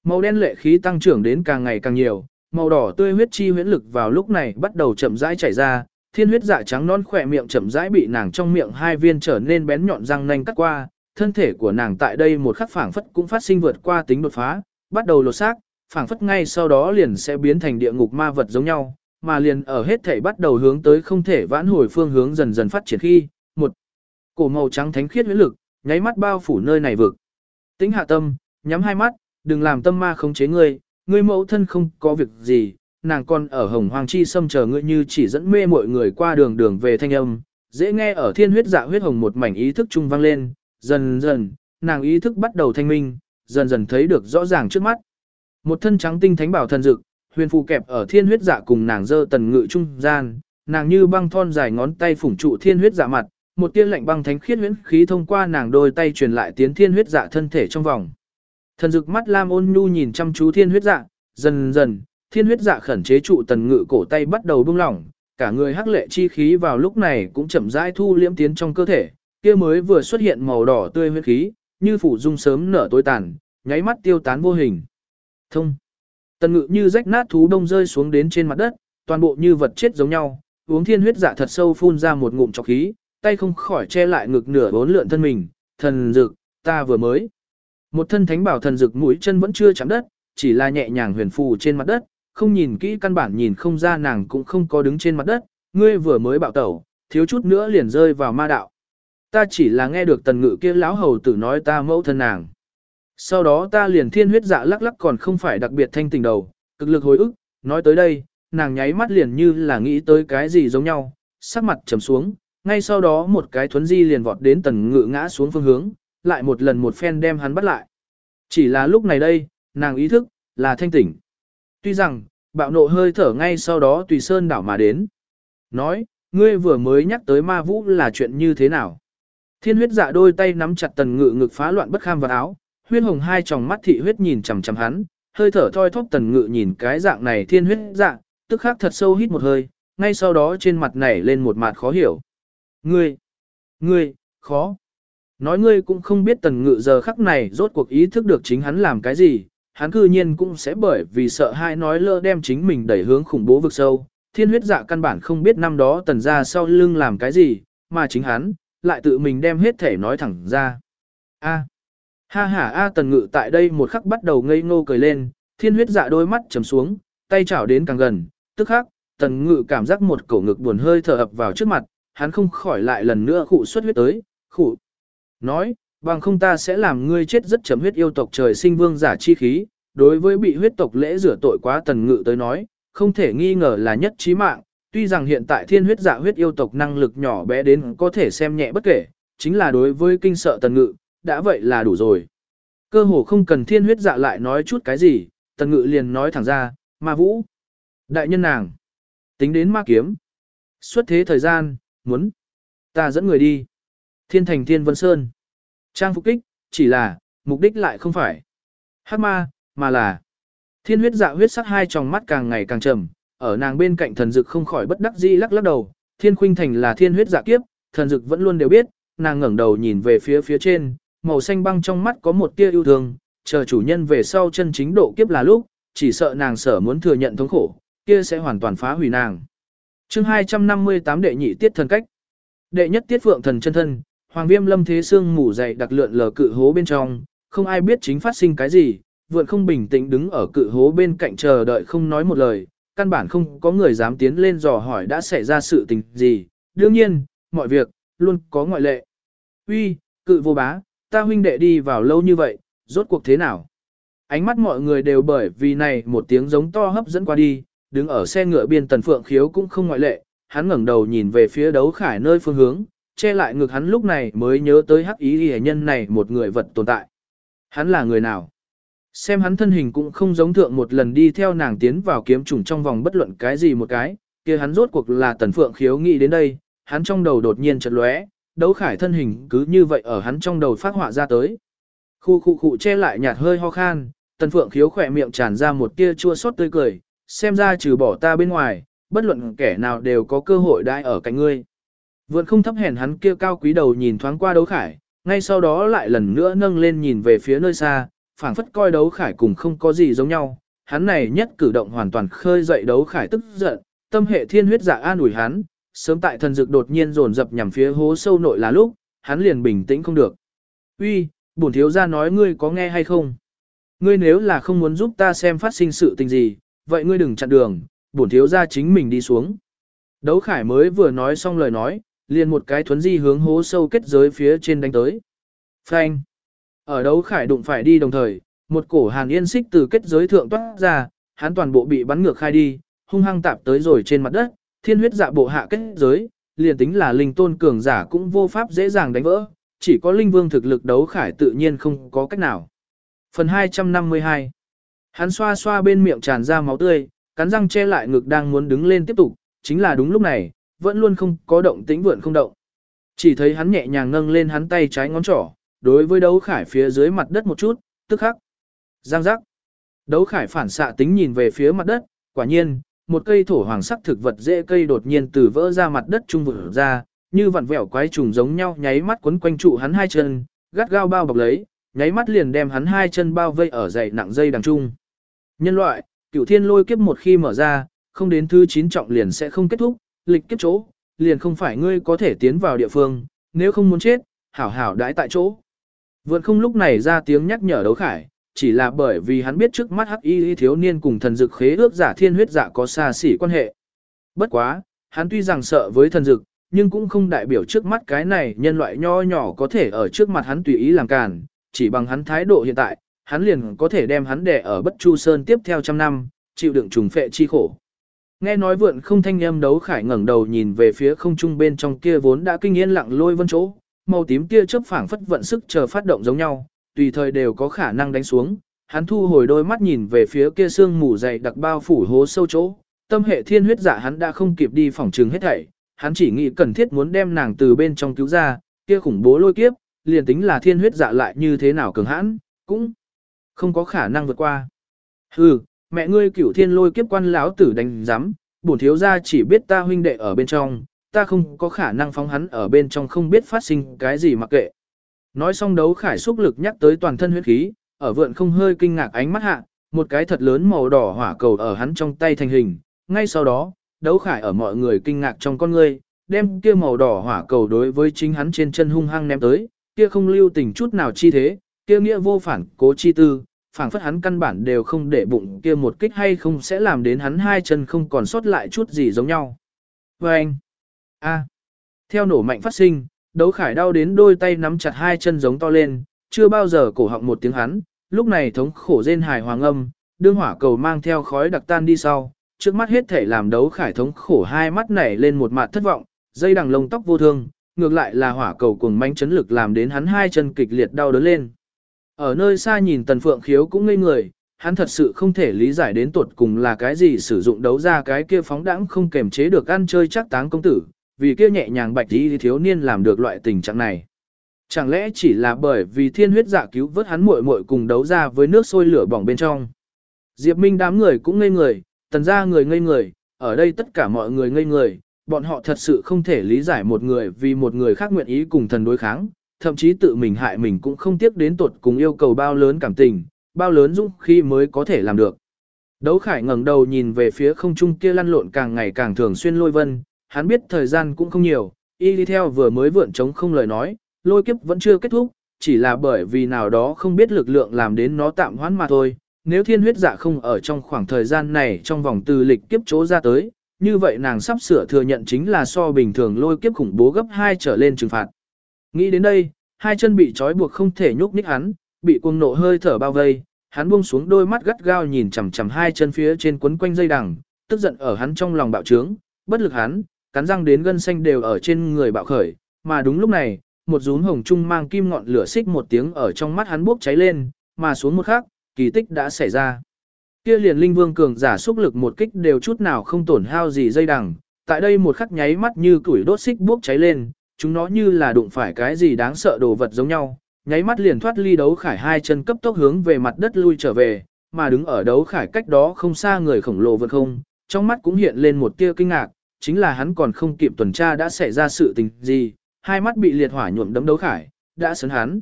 Màu đen lệ khí tăng trưởng đến càng ngày càng nhiều, màu đỏ tươi huyết chi huyễn lực vào lúc này bắt đầu chậm rãi chảy ra, thiên huyết dạ trắng non khỏe miệng chậm rãi bị nàng trong miệng hai viên trở nên bén nhọn răng nanh cắt qua, thân thể của nàng tại đây một khắc phảng phất cũng phát sinh vượt qua tính đột phá, bắt đầu lột xác, phảng phất ngay sau đó liền sẽ biến thành địa ngục ma vật giống nhau, mà liền ở hết thể bắt đầu hướng tới không thể vãn hồi phương hướng dần dần phát triển khi, một cổ màu trắng thánh khiết huyết lực, nháy mắt bao phủ nơi này vực. Tính hạ tâm, nhắm hai mắt, đừng làm tâm ma khống chế ngươi, ngươi mẫu thân không có việc gì, nàng còn ở hồng hoàng chi xâm chờ ngươi như chỉ dẫn mê mọi người qua đường đường về thanh âm, dễ nghe ở thiên huyết dạ huyết hồng một mảnh ý thức trung vang lên, dần dần, nàng ý thức bắt đầu thanh minh, dần dần thấy được rõ ràng trước mắt. Một thân trắng tinh thánh bảo thần dực, huyền phù kẹp ở thiên huyết dạ cùng nàng dơ tần ngự trung gian, nàng như băng thon dài ngón tay phủng trụ thiên huyết dạ mặt, một tia lạnh băng thánh khiết huyễn khí thông qua nàng đôi tay truyền lại tiến thiên huyết dạ thân thể trong vòng. Thần dực mắt lam ôn nhu nhìn chăm chú thiên huyết dạ, dần dần, thiên huyết dạ khẩn chế trụ tần ngự cổ tay bắt đầu buông lỏng, cả người hắc lệ chi khí vào lúc này cũng chậm rãi thu liễm tiến trong cơ thể, kia mới vừa xuất hiện màu đỏ tươi huyết khí, như phủ dung sớm nở tối tàn, nháy mắt tiêu tán vô hình. Thông. Tần ngự như rách nát thú đông rơi xuống đến trên mặt đất, toàn bộ như vật chết giống nhau, uống thiên huyết dạ thật sâu phun ra một ngụm trọc khí, tay không khỏi che lại ngực nửa bốn lượn thân mình, thần dực, ta vừa mới. Một thân thánh bảo thần dực mũi chân vẫn chưa chạm đất, chỉ là nhẹ nhàng huyền phù trên mặt đất, không nhìn kỹ căn bản nhìn không ra nàng cũng không có đứng trên mặt đất, ngươi vừa mới bạo tẩu, thiếu chút nữa liền rơi vào ma đạo. Ta chỉ là nghe được tần ngự kia lão hầu tử nói ta mẫu thân nàng. Sau đó ta liền thiên huyết dạ lắc lắc còn không phải đặc biệt thanh tỉnh đầu, cực lực hồi ức, nói tới đây, nàng nháy mắt liền như là nghĩ tới cái gì giống nhau, sắc mặt trầm xuống, ngay sau đó một cái thuấn di liền vọt đến tần ngự ngã xuống phương hướng, lại một lần một phen đem hắn bắt lại. Chỉ là lúc này đây, nàng ý thức, là thanh tỉnh. Tuy rằng, bạo nộ hơi thở ngay sau đó tùy sơn đảo mà đến. Nói, ngươi vừa mới nhắc tới ma vũ là chuyện như thế nào? Thiên huyết dạ đôi tay nắm chặt tần ngự ngực phá loạn bất kham vào áo, huyết hồng hai tròng mắt thị huyết nhìn chằm chằm hắn, hơi thở thoi thóp tần ngự nhìn cái dạng này thiên huyết dạng, tức khắc thật sâu hít một hơi, ngay sau đó trên mặt nảy lên một mặt khó hiểu. Ngươi, ngươi, khó. Nói ngươi cũng không biết tần ngự giờ khắc này rốt cuộc ý thức được chính hắn làm cái gì, hắn cư nhiên cũng sẽ bởi vì sợ hai nói lỡ đem chính mình đẩy hướng khủng bố vực sâu. Thiên huyết dạ căn bản không biết năm đó tần ra sau lưng làm cái gì, mà chính hắn, lại tự mình đem hết thể nói thẳng ra. A. Ha ha A tần ngự tại đây một khắc bắt đầu ngây ngô cười lên, thiên huyết dạ đôi mắt chầm xuống, tay chảo đến càng gần, tức khắc, tần ngự cảm giác một cổ ngực buồn hơi thở ập vào trước mặt, hắn không khỏi lại lần nữa khụ xuất huyết tới, khụ. Nói, bằng không ta sẽ làm ngươi chết rất chấm huyết yêu tộc trời sinh vương giả chi khí, đối với bị huyết tộc lễ rửa tội quá tần ngự tới nói, không thể nghi ngờ là nhất trí mạng, tuy rằng hiện tại thiên huyết dạ huyết yêu tộc năng lực nhỏ bé đến có thể xem nhẹ bất kể, chính là đối với kinh sợ tần ngự, đã vậy là đủ rồi. Cơ hồ không cần thiên huyết dạ lại nói chút cái gì, tần ngự liền nói thẳng ra, ma vũ. Đại nhân nàng, tính đến ma kiếm. Xuất thế thời gian, muốn, ta dẫn người đi. Thiên thành thiên vân sơn. Trang phục kích, chỉ là, mục đích lại không phải. Hát ma, mà là. Thiên huyết dạ huyết sắc hai tròng mắt càng ngày càng trầm, ở nàng bên cạnh thần dực không khỏi bất đắc dĩ lắc lắc đầu. Thiên khuynh thành là thiên huyết dạ kiếp, thần dực vẫn luôn đều biết, nàng ngẩng đầu nhìn về phía phía trên, màu xanh băng trong mắt có một tia yêu thương, chờ chủ nhân về sau chân chính độ kiếp là lúc, chỉ sợ nàng sở muốn thừa nhận thống khổ, kia sẽ hoàn toàn phá hủy nàng. Chương 258 đệ nhị tiết thần cách. Đệ nhất tiết phượng thần chân thân, Hoàng Viêm Lâm thế xương mủ dày đặc lượn lờ cự hố bên trong, không ai biết chính phát sinh cái gì, vượn không bình tĩnh đứng ở cự hố bên cạnh chờ đợi không nói một lời, căn bản không có người dám tiến lên dò hỏi đã xảy ra sự tình gì. Đương nhiên, mọi việc luôn có ngoại lệ. Uy, cự vô bá, ta huynh đệ đi vào lâu như vậy, rốt cuộc thế nào? Ánh mắt mọi người đều bởi vì này một tiếng giống to hấp dẫn qua đi, đứng ở xe ngựa biên tần phượng khiếu cũng không ngoại lệ, hắn ngẩng đầu nhìn về phía đấu khải nơi phương hướng, che lại ngực hắn lúc này mới nhớ tới hắc ý hề nhân này một người vật tồn tại. Hắn là người nào? Xem hắn thân hình cũng không giống thượng một lần đi theo nàng tiến vào kiếm trùng trong vòng bất luận cái gì một cái, kia hắn rốt cuộc là tần phượng khiếu nghĩ đến đây, hắn trong đầu đột nhiên chợt lóe, đấu khải thân hình cứ như vậy ở hắn trong đầu phát họa ra tới. Khu khu khu che lại nhạt hơi ho khan, tần phượng khiếu khỏe miệng tràn ra một tia chua xót tươi cười, xem ra trừ bỏ ta bên ngoài, bất luận kẻ nào đều có cơ hội đãi ở cạnh ngươi. Vượn không thấp hèn hắn kia cao quý đầu nhìn thoáng qua đấu khải, ngay sau đó lại lần nữa nâng lên nhìn về phía nơi xa, phảng phất coi đấu khải cùng không có gì giống nhau. Hắn này nhất cử động hoàn toàn khơi dậy đấu khải tức giận, tâm hệ thiên huyết dạ an ủi hắn, sớm tại thần dược đột nhiên dồn dập nhằm phía hố sâu nội là lúc, hắn liền bình tĩnh không được. Uy, bổn thiếu gia nói ngươi có nghe hay không? Ngươi nếu là không muốn giúp ta xem phát sinh sự tình gì, vậy ngươi đừng chặn đường, bổn thiếu gia chính mình đi xuống. Đấu khải mới vừa nói xong lời nói, liền một cái thuấn di hướng hố sâu kết giới phía trên đánh tới. Phanh. Ở đấu khải đụng phải đi đồng thời, một cổ hàn yên xích từ kết giới thượng toát ra, hắn toàn bộ bị bắn ngược khai đi, hung hăng tạp tới rồi trên mặt đất, thiên huyết dạ bộ hạ kết giới, liền tính là linh tôn cường giả cũng vô pháp dễ dàng đánh vỡ, chỉ có linh vương thực lực đấu khải tự nhiên không có cách nào. Phần 252 Hắn xoa xoa bên miệng tràn ra máu tươi, cắn răng che lại ngực đang muốn đứng lên tiếp tục, chính là đúng lúc này, vẫn luôn không có động tĩnh vượn không động. Chỉ thấy hắn nhẹ nhàng nâng lên hắn tay trái ngón trỏ, đối với đấu khải phía dưới mặt đất một chút, tức khắc. Giang giác. Đấu khải phản xạ tính nhìn về phía mặt đất, quả nhiên, một cây thổ hoàng sắc thực vật dễ cây đột nhiên từ vỡ ra mặt đất trung vực ra, như vặn vẹo quái trùng giống nhau nháy mắt quấn quanh trụ hắn hai chân, gắt gao bao bọc lấy, nháy mắt liền đem hắn hai chân bao vây ở dày nặng dây đằng trung. Nhân loại, cửu thiên lôi kiếp một khi mở ra, không đến thứ 9 trọng liền sẽ không kết thúc, lịch kiếp chỗ, liền không phải ngươi có thể tiến vào địa phương, nếu không muốn chết, hảo hảo đãi tại chỗ. Vượn không lúc này ra tiếng nhắc nhở đấu khải, chỉ là bởi vì hắn biết trước mắt hắc y thiếu niên cùng thần dực khế ước giả thiên huyết giả có xa xỉ quan hệ. Bất quá, hắn tuy rằng sợ với thần dực, nhưng cũng không đại biểu trước mắt cái này nhân loại nho nhỏ có thể ở trước mặt hắn tùy ý làm càn, chỉ bằng hắn thái độ hiện tại, hắn liền có thể đem hắn đè ở bất chu sơn tiếp theo trăm năm, chịu đựng trùng phệ chi khổ. Nghe nói vượn không thanh âm đấu khải ngẩng đầu nhìn về phía không trung bên trong kia vốn đã kinh yên lặng lôi vân chỗ, màu tím kia chớp phảng phất vận sức chờ phát động giống nhau, tùy thời đều có khả năng đánh xuống. Hắn thu hồi đôi mắt nhìn về phía kia xương mù dày đặc bao phủ hố sâu chỗ, tâm hệ thiên huyết giả hắn đã không kịp đi phòng trường hết thảy, hắn chỉ nghĩ cần thiết muốn đem nàng từ bên trong cứu ra, kia khủng bố lôi kiếp, liền tính là thiên huyết dạ lại như thế nào cường hãn, cũng không có khả năng vượt qua. Hừ, mẹ ngươi cửu thiên lôi kiếp quan lão tử đánh giám, bổn thiếu gia chỉ biết ta huynh đệ ở bên trong, ta không có khả năng phóng hắn ở bên trong không biết phát sinh cái gì mặc kệ. Nói xong đấu khải xúc lực nhắc tới toàn thân huyết khí, ở vượn không hơi kinh ngạc ánh mắt hạ, một cái thật lớn màu đỏ hỏa cầu ở hắn trong tay thành hình, ngay sau đó, đấu khải ở mọi người kinh ngạc trong con ngươi, đem kia màu đỏ hỏa cầu đối với chính hắn trên chân hung hăng ném tới, kia không lưu tình chút nào chi thế, kia nghĩa vô phản cố chi tư, phảng phất hắn căn bản đều không để bụng kia một kích hay không sẽ làm đến hắn hai chân không còn sót lại chút gì giống nhau. Và anh, a, theo nổ mạnh phát sinh, đấu khải đau đến đôi tay nắm chặt hai chân giống to lên, chưa bao giờ cổ họng một tiếng hắn, lúc này thống khổ rên hài hoàng âm, đương hỏa cầu mang theo khói đặc tan đi sau, trước mắt hết thể làm đấu khải thống khổ hai mắt nảy lên một mặt thất vọng, dây đằng lông tóc vô thương, ngược lại là hỏa cầu cuồng manh chấn lực làm đến hắn hai chân kịch liệt đau đớn lên. Ở nơi xa nhìn Tần Phượng Khiếu cũng ngây người, hắn thật sự không thể lý giải đến tuột cùng là cái gì sử dụng đấu ra cái kia phóng đãng không kềm chế được ăn chơi chắc táng công tử, vì kia nhẹ nhàng bạch đi thiếu niên làm được loại tình trạng này. Chẳng lẽ chỉ là bởi vì thiên huyết giả cứu vớt hắn muội muội cùng đấu ra với nước sôi lửa bỏng bên trong. Diệp Minh đám người cũng ngây người, tần ra người ngây người, ở đây tất cả mọi người ngây người, bọn họ thật sự không thể lý giải một người vì một người khác nguyện ý cùng thần đối kháng, thậm chí tự mình hại mình cũng không tiếc đến tuột cùng yêu cầu bao lớn cảm tình, bao lớn dũng khi mới có thể làm được. Đấu Khải ngẩng đầu nhìn về phía không trung kia lăn lộn càng ngày càng thường xuyên lôi vân, hắn biết thời gian cũng không nhiều, y đi theo vừa mới vượn chống không lời nói, lôi kiếp vẫn chưa kết thúc, chỉ là bởi vì nào đó không biết lực lượng làm đến nó tạm hoãn mà thôi. Nếu thiên huyết dạ không ở trong khoảng thời gian này trong vòng từ lịch kiếp chỗ ra tới, như vậy nàng sắp sửa thừa nhận chính là so bình thường lôi kiếp khủng bố gấp 2 trở lên trừng phạt. Nghĩ đến đây, hai chân bị trói buộc không thể nhúc nhích hắn, bị cuồng nộ hơi thở bao vây, hắn buông xuống đôi mắt gắt gao nhìn chằm chằm hai chân phía trên quấn quanh dây đằng, tức giận ở hắn trong lòng bạo trướng, bất lực hắn, cắn răng đến gân xanh đều ở trên người bạo khởi, mà đúng lúc này, một rúm hồng trung mang kim ngọn lửa xích một tiếng ở trong mắt hắn bốc cháy lên, mà xuống một khắc, kỳ tích đã xảy ra. Kia liền linh vương cường giả xúc lực một kích đều chút nào không tổn hao gì dây đằng, tại đây một khắc nháy mắt như củi đốt xích bốc cháy lên, chúng nó như là đụng phải cái gì đáng sợ đồ vật giống nhau, nháy mắt liền thoát ly đấu khải hai chân cấp tốc hướng về mặt đất lui trở về, mà đứng ở đấu khải cách đó không xa người khổng lồ vượt không, trong mắt cũng hiện lên một tia kinh ngạc, chính là hắn còn không kịp tuần tra đã xảy ra sự tình gì, hai mắt bị liệt hỏa nhuộm đấm đấu khải, đã sấn hắn.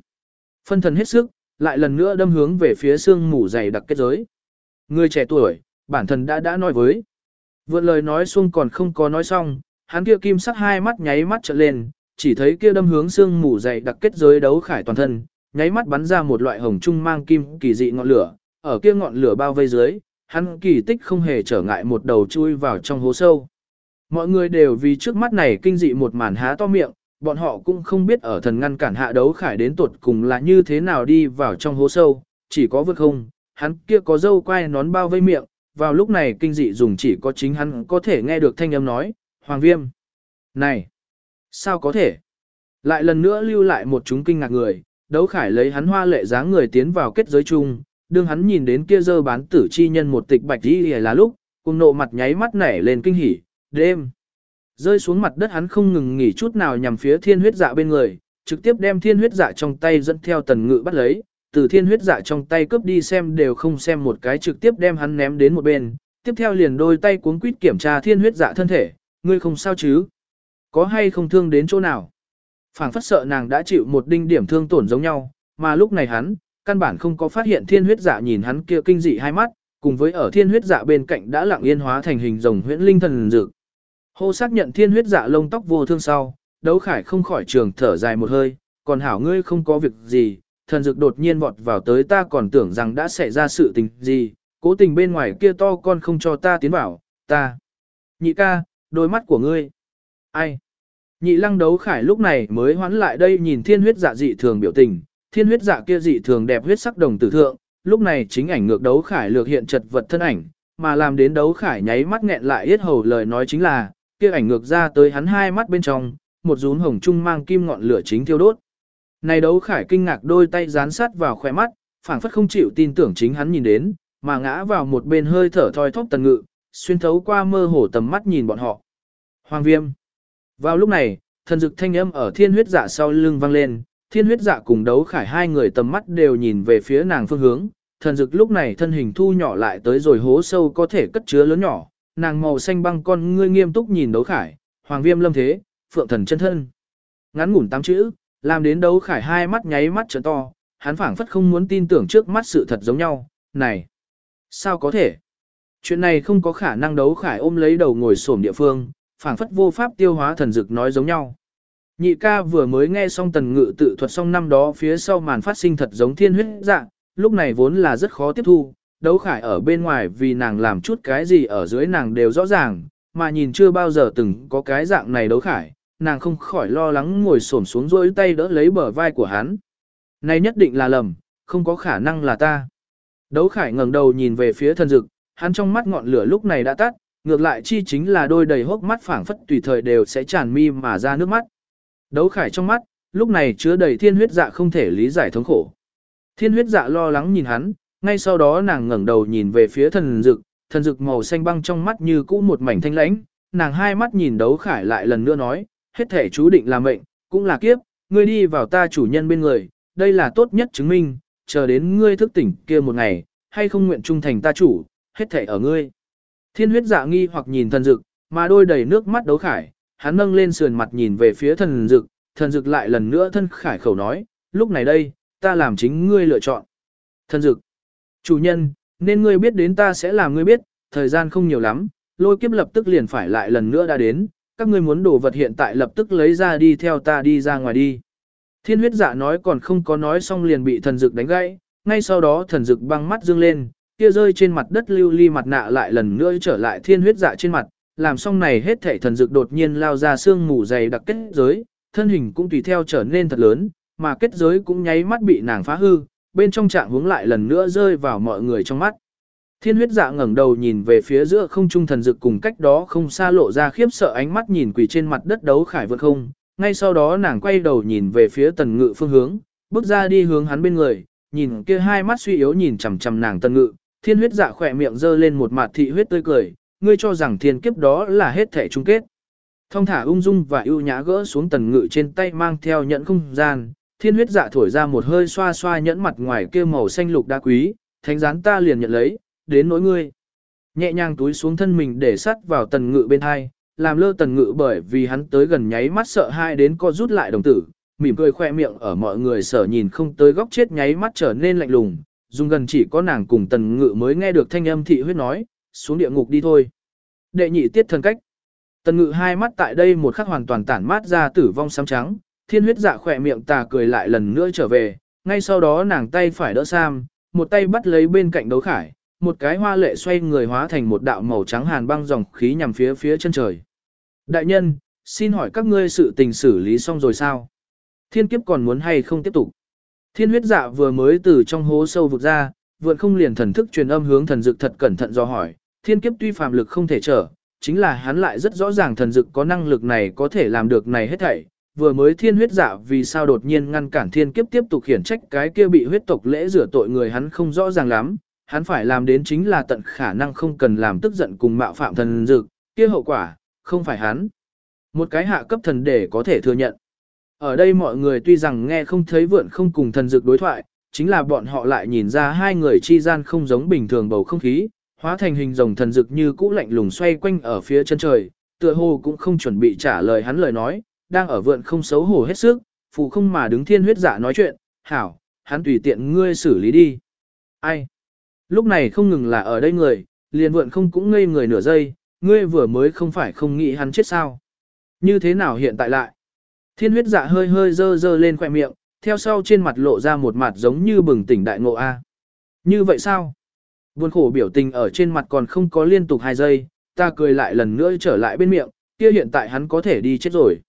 Phân thần hết sức, lại lần nữa đâm hướng về phía xương mù dày đặc kết giới. Người trẻ tuổi, bản thân đã đã nói với. Vượn lời nói xuông còn không có nói xong, hắn kia kim sắc hai mắt nháy mắt trợn lên, chỉ thấy kia đâm hướng xương mù dày đặc kết giới đấu khải toàn thân, nháy mắt bắn ra một loại hồng trung mang kim kỳ dị ngọn lửa, ở kia ngọn lửa bao vây dưới, hắn kỳ tích không hề trở ngại một đầu chui vào trong hố sâu. Mọi người đều vì trước mắt này kinh dị một màn há to miệng, bọn họ cũng không biết ở thần ngăn cản hạ đấu khải đến tuột cùng là như thế nào đi vào trong hố sâu, chỉ có vượt không, hắn kia có dâu quai nón bao vây miệng, vào lúc này kinh dị dùng chỉ có chính hắn có thể nghe được thanh âm nói, Hoàng Viêm. Này! Sao có thể? Lại lần nữa lưu lại một chúng kinh ngạc người, đấu khải lấy hắn hoa lệ dáng người tiến vào kết giới chung, đương hắn nhìn đến kia dơ bán tử chi nhân một tịch bạch đi là lúc, cùng nộ mặt nháy mắt nảy lên kinh hỉ, đêm. Rơi xuống mặt đất hắn không ngừng nghỉ chút nào nhằm phía thiên huyết dạ bên người, trực tiếp đem thiên huyết dạ trong tay dẫn theo tần ngự bắt lấy, từ thiên huyết dạ trong tay cướp đi xem đều không xem một cái trực tiếp đem hắn ném đến một bên, tiếp theo liền đôi tay cuốn quýt kiểm tra thiên huyết dạ thân thể, ngươi không sao chứ? Có hay không thương đến chỗ nào? phảng phất sợ nàng đã chịu một đinh điểm thương tổn giống nhau, mà lúc này hắn, căn bản không có phát hiện thiên huyết dạ nhìn hắn kia kinh dị hai mắt, cùng với ở thiên huyết dạ bên cạnh đã lặng yên hóa thành hình rồng huyễn linh thần dược. Hô xác nhận thiên huyết dạ lông tóc vô thương sau, đấu khải không khỏi trường thở dài một hơi, còn hảo ngươi không có việc gì, thần dược đột nhiên vọt vào tới ta còn tưởng rằng đã xảy ra sự tình gì, cố tình bên ngoài kia to con không cho ta tiến vào, ta. Nhị ca, đôi mắt của ngươi. Ai? Nhị lăng đấu khải lúc này mới hoán lại đây nhìn thiên huyết dạ dị thường biểu tình, thiên huyết dạ kia dị thường đẹp huyết sắc đồng tử thượng, lúc này chính ảnh ngược đấu khải lược hiện chật vật thân ảnh, mà làm đến đấu khải nháy mắt nghẹn lại yết hầu lời nói chính là, kia ảnh ngược ra tới hắn hai mắt bên trong, một rúm hồng trung mang kim ngọn lửa chính thiêu đốt. Này đấu khải kinh ngạc đôi tay dán sát vào khỏe mắt, phảng phất không chịu tin tưởng chính hắn nhìn đến, mà ngã vào một bên hơi thở thoi thóp tần ngự, xuyên thấu qua mơ hồ tầm mắt nhìn bọn họ. Hoàng viêm. Vào lúc này, thần dực thanh âm ở thiên huyết dạ sau lưng vang lên, thiên huyết dạ cùng đấu khải hai người tầm mắt đều nhìn về phía nàng phương hướng, thần dực lúc này thân hình thu nhỏ lại tới rồi hố sâu có thể cất chứa lớn nhỏ, nàng màu xanh băng con ngươi nghiêm túc nhìn đấu khải, hoàng viêm lâm thế, phượng thần chân thân. Ngắn ngủn tám chữ, làm đến đấu khải hai mắt nháy mắt trợn to, hắn phảng phất không muốn tin tưởng trước mắt sự thật giống nhau, này, sao có thể? Chuyện này không có khả năng đấu khải ôm lấy đầu ngồi xổm địa phương, phảng phất vô pháp tiêu hóa thần dực nói giống nhau. Nhị ca vừa mới nghe xong tần ngự tự thuật xong năm đó phía sau màn phát sinh thật giống thiên huyết dạng, lúc này vốn là rất khó tiếp thu, đấu khải ở bên ngoài vì nàng làm chút cái gì ở dưới nàng đều rõ ràng, mà nhìn chưa bao giờ từng có cái dạng này đấu khải, nàng không khỏi lo lắng ngồi xổm xuống rôi tay đỡ lấy bờ vai của hắn. Này nhất định là lầm, không có khả năng là ta. Đấu khải ngẩng đầu nhìn về phía thần dực, hắn trong mắt ngọn lửa lúc này đã tắt, ngược lại chi chính là đôi đầy hốc mắt phảng phất tùy thời đều sẽ tràn mi mà ra nước mắt. Đấu khải trong mắt, lúc này chứa đầy thiên huyết dạ không thể lý giải thống khổ. Thiên huyết dạ lo lắng nhìn hắn, ngay sau đó nàng ngẩng đầu nhìn về phía thần dực, thần dực màu xanh băng trong mắt như cũ một mảnh thanh lãnh, nàng hai mắt nhìn đấu khải lại lần nữa nói, hết thể chú định là mệnh, cũng là kiếp, ngươi đi vào ta chủ nhân bên người, đây là tốt nhất chứng minh, chờ đến ngươi thức tỉnh kia một ngày, hay không nguyện trung thành ta chủ, hết thể ở ngươi. Thiên huyết dạ nghi hoặc nhìn thần dực, mà đôi đầy nước mắt đấu khải, hắn nâng lên sườn mặt nhìn về phía thần dực, thần dực lại lần nữa thân khải khẩu nói, lúc này đây, ta làm chính ngươi lựa chọn. Thần dực, chủ nhân, nên ngươi biết đến ta sẽ làm ngươi biết, thời gian không nhiều lắm, lôi kiếp lập tức liền phải lại lần nữa đã đến, các ngươi muốn đồ vật hiện tại lập tức lấy ra đi theo ta đi ra ngoài đi. Thiên huyết dạ nói còn không có nói xong liền bị thần dực đánh gãy, ngay sau đó thần dực băng mắt dương lên, kia rơi trên mặt đất lưu ly mặt nạ lại lần nữa trở lại thiên huyết dạ trên mặt, làm xong này hết thảy thần dực đột nhiên lao ra xương mù dày đặc kết giới, thân hình cũng tùy theo trở nên thật lớn, mà kết giới cũng nháy mắt bị nàng phá hư, bên trong trạng hướng lại lần nữa rơi vào mọi người trong mắt. Thiên huyết dạ ngẩng đầu nhìn về phía giữa không trung thần dực cùng cách đó không xa lộ ra khiếp sợ ánh mắt nhìn quỳ trên mặt đất đấu khải vượt không, ngay sau đó nàng quay đầu nhìn về phía tần ngự phương hướng, bước ra đi hướng hắn bên người, nhìn kia hai mắt suy yếu nhìn chằm chằm nàng tần ngự, thiên huyết dạ khỏe miệng giơ lên một mặt thị huyết tươi cười, ngươi cho rằng thiên kiếp đó là hết thể chung kết. Thông thả ung dung và ưu nhã gỡ xuống tần ngự trên tay mang theo nhận không gian, thiên huyết dạ thổi ra một hơi xoa xoa nhẫn mặt ngoài kia màu xanh lục đá quý, thánh gián ta liền nhận lấy, đến nỗi ngươi. Nhẹ nhàng túi xuống thân mình để sắt vào tần ngự bên hai, làm lơ tần ngự bởi vì hắn tới gần nháy mắt sợ hai đến co rút lại đồng tử, mỉm cười khoe miệng ở mọi người sở nhìn không tới góc chết nháy mắt trở nên lạnh lùng, dùng gần chỉ có nàng cùng tần ngự mới nghe được thanh âm thị huyết nói, xuống địa ngục đi thôi. Đệ nhị tiết thần cách. Tần ngự hai mắt tại đây một khắc hoàn toàn tản mát ra tử vong xám trắng, thiên huyết dạ khỏe miệng tà cười lại lần nữa trở về, ngay sau đó nàng tay phải đỡ Sam, một tay bắt lấy bên cạnh đấu khải, một cái hoa lệ xoay người hóa thành một đạo màu trắng hàn băng dòng khí nhằm phía phía chân trời. Đại nhân, xin hỏi các ngươi sự tình xử lý xong rồi sao? Thiên kiếp còn muốn hay không tiếp tục? Thiên huyết dạ vừa mới từ trong hố sâu vực ra, vượn không liền thần thức truyền âm hướng thần dực thật cẩn thận do hỏi, thiên kiếp tuy phàm lực không thể trở, chính là hắn lại rất rõ ràng thần dực có năng lực này có thể làm được này hết thảy. Vừa mới thiên huyết giả vì sao đột nhiên ngăn cản thiên kiếp tiếp tục khiển trách cái kia bị huyết tộc lễ rửa tội người hắn không rõ ràng lắm, hắn phải làm đến chính là tận khả năng không cần làm tức giận cùng mạo phạm thần dực, kia hậu quả, không phải hắn. Một cái hạ cấp thần để có thể thừa nhận. Ở đây mọi người tuy rằng nghe không thấy vượn không cùng thần dực đối thoại, chính là bọn họ lại nhìn ra hai người chi gian không giống bình thường bầu không khí, hóa thành hình rồng thần dực như cũ lạnh lùng xoay quanh ở phía chân trời, tựa hồ cũng không chuẩn bị trả lời hắn lời nói, đang ở vượn không xấu hổ hết sức, phụ không mà đứng thiên huyết dạ nói chuyện, hảo, hắn tùy tiện ngươi xử lý đi. Ai? Lúc này không ngừng là ở đây người, liền vượn không cũng ngây người nửa giây, ngươi vừa mới không phải không nghĩ hắn chết sao. Như thế nào hiện tại lại? Thiên huyết dạ hơi hơi dơ dơ lên khỏe miệng, theo sau trên mặt lộ ra một mặt giống như bừng tỉnh đại ngộ A. Như vậy sao? Buồn khổ biểu tình ở trên mặt còn không có liên tục hai giây, ta cười lại lần nữa trở lại bên miệng, kia hiện tại hắn có thể đi chết rồi.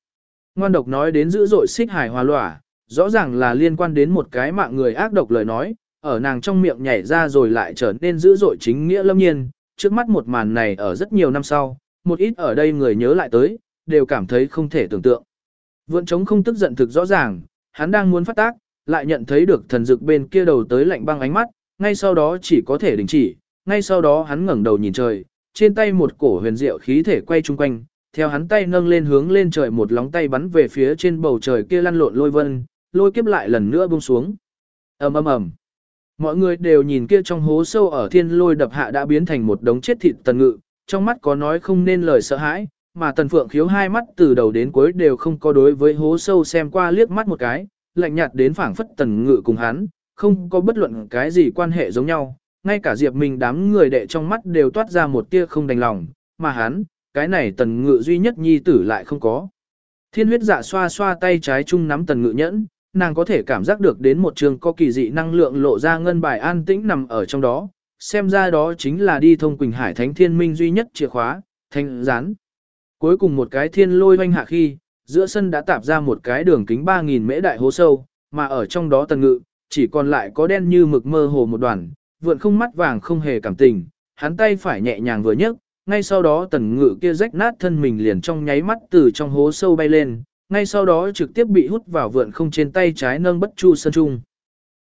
Ngoan độc nói đến dữ dội xích hài hòa lỏa, rõ ràng là liên quan đến một cái mạng người ác độc lời nói, ở nàng trong miệng nhảy ra rồi lại trở nên dữ dội chính nghĩa lâm nhiên, trước mắt một màn này ở rất nhiều năm sau, một ít ở đây người nhớ lại tới, đều cảm thấy không thể tưởng tượng. Vượn trống không tức giận thực rõ ràng, hắn đang muốn phát tác, lại nhận thấy được thần dực bên kia đầu tới lạnh băng ánh mắt, ngay sau đó chỉ có thể đình chỉ, ngay sau đó hắn ngẩng đầu nhìn trời, trên tay một cổ huyền diệu khí thể quay chung quanh, theo hắn tay nâng lên hướng lên trời một lóng tay bắn về phía trên bầu trời kia lăn lộn lôi vân, lôi kiếp lại lần nữa buông xuống. ầm ầm ầm. Mọi người đều nhìn kia trong hố sâu ở thiên lôi đập hạ đã biến thành một đống chết thịt tần ngự, trong mắt có nói không nên lời sợ hãi, mà tần phượng khiếu hai mắt từ đầu đến cuối đều không có đối với hố sâu xem qua liếc mắt một cái, lạnh nhạt đến phảng phất tần ngự cùng hắn, không có bất luận cái gì quan hệ giống nhau, ngay cả Diệp mình đám người đệ trong mắt đều toát ra một tia không đành lòng, mà hắn, cái này tần ngự duy nhất nhi tử lại không có. Thiên huyết dạ xoa xoa tay trái chung nắm tần ngự nhẫn, nàng có thể cảm giác được đến một trường có kỳ dị năng lượng lộ ra ngân bài an tĩnh nằm ở trong đó, xem ra đó chính là đi thông Quỳnh Hải Thánh Thiên Minh duy nhất chìa khóa, thanh rán. Cuối cùng một cái thiên lôi hoanh hạ khi, giữa sân đã tạp ra một cái đường kính 3.000 mễ đại hố sâu, mà ở trong đó tần ngự, chỉ còn lại có đen như mực mơ hồ một đoàn, vượn không mắt vàng không hề cảm tình, hắn tay phải nhẹ nhàng vừa nhấc, ngay sau đó tần ngự kia rách nát thân mình liền trong nháy mắt từ trong hố sâu bay lên, ngay sau đó trực tiếp bị hút vào vượn không trên tay trái nâng bất chu sân trung.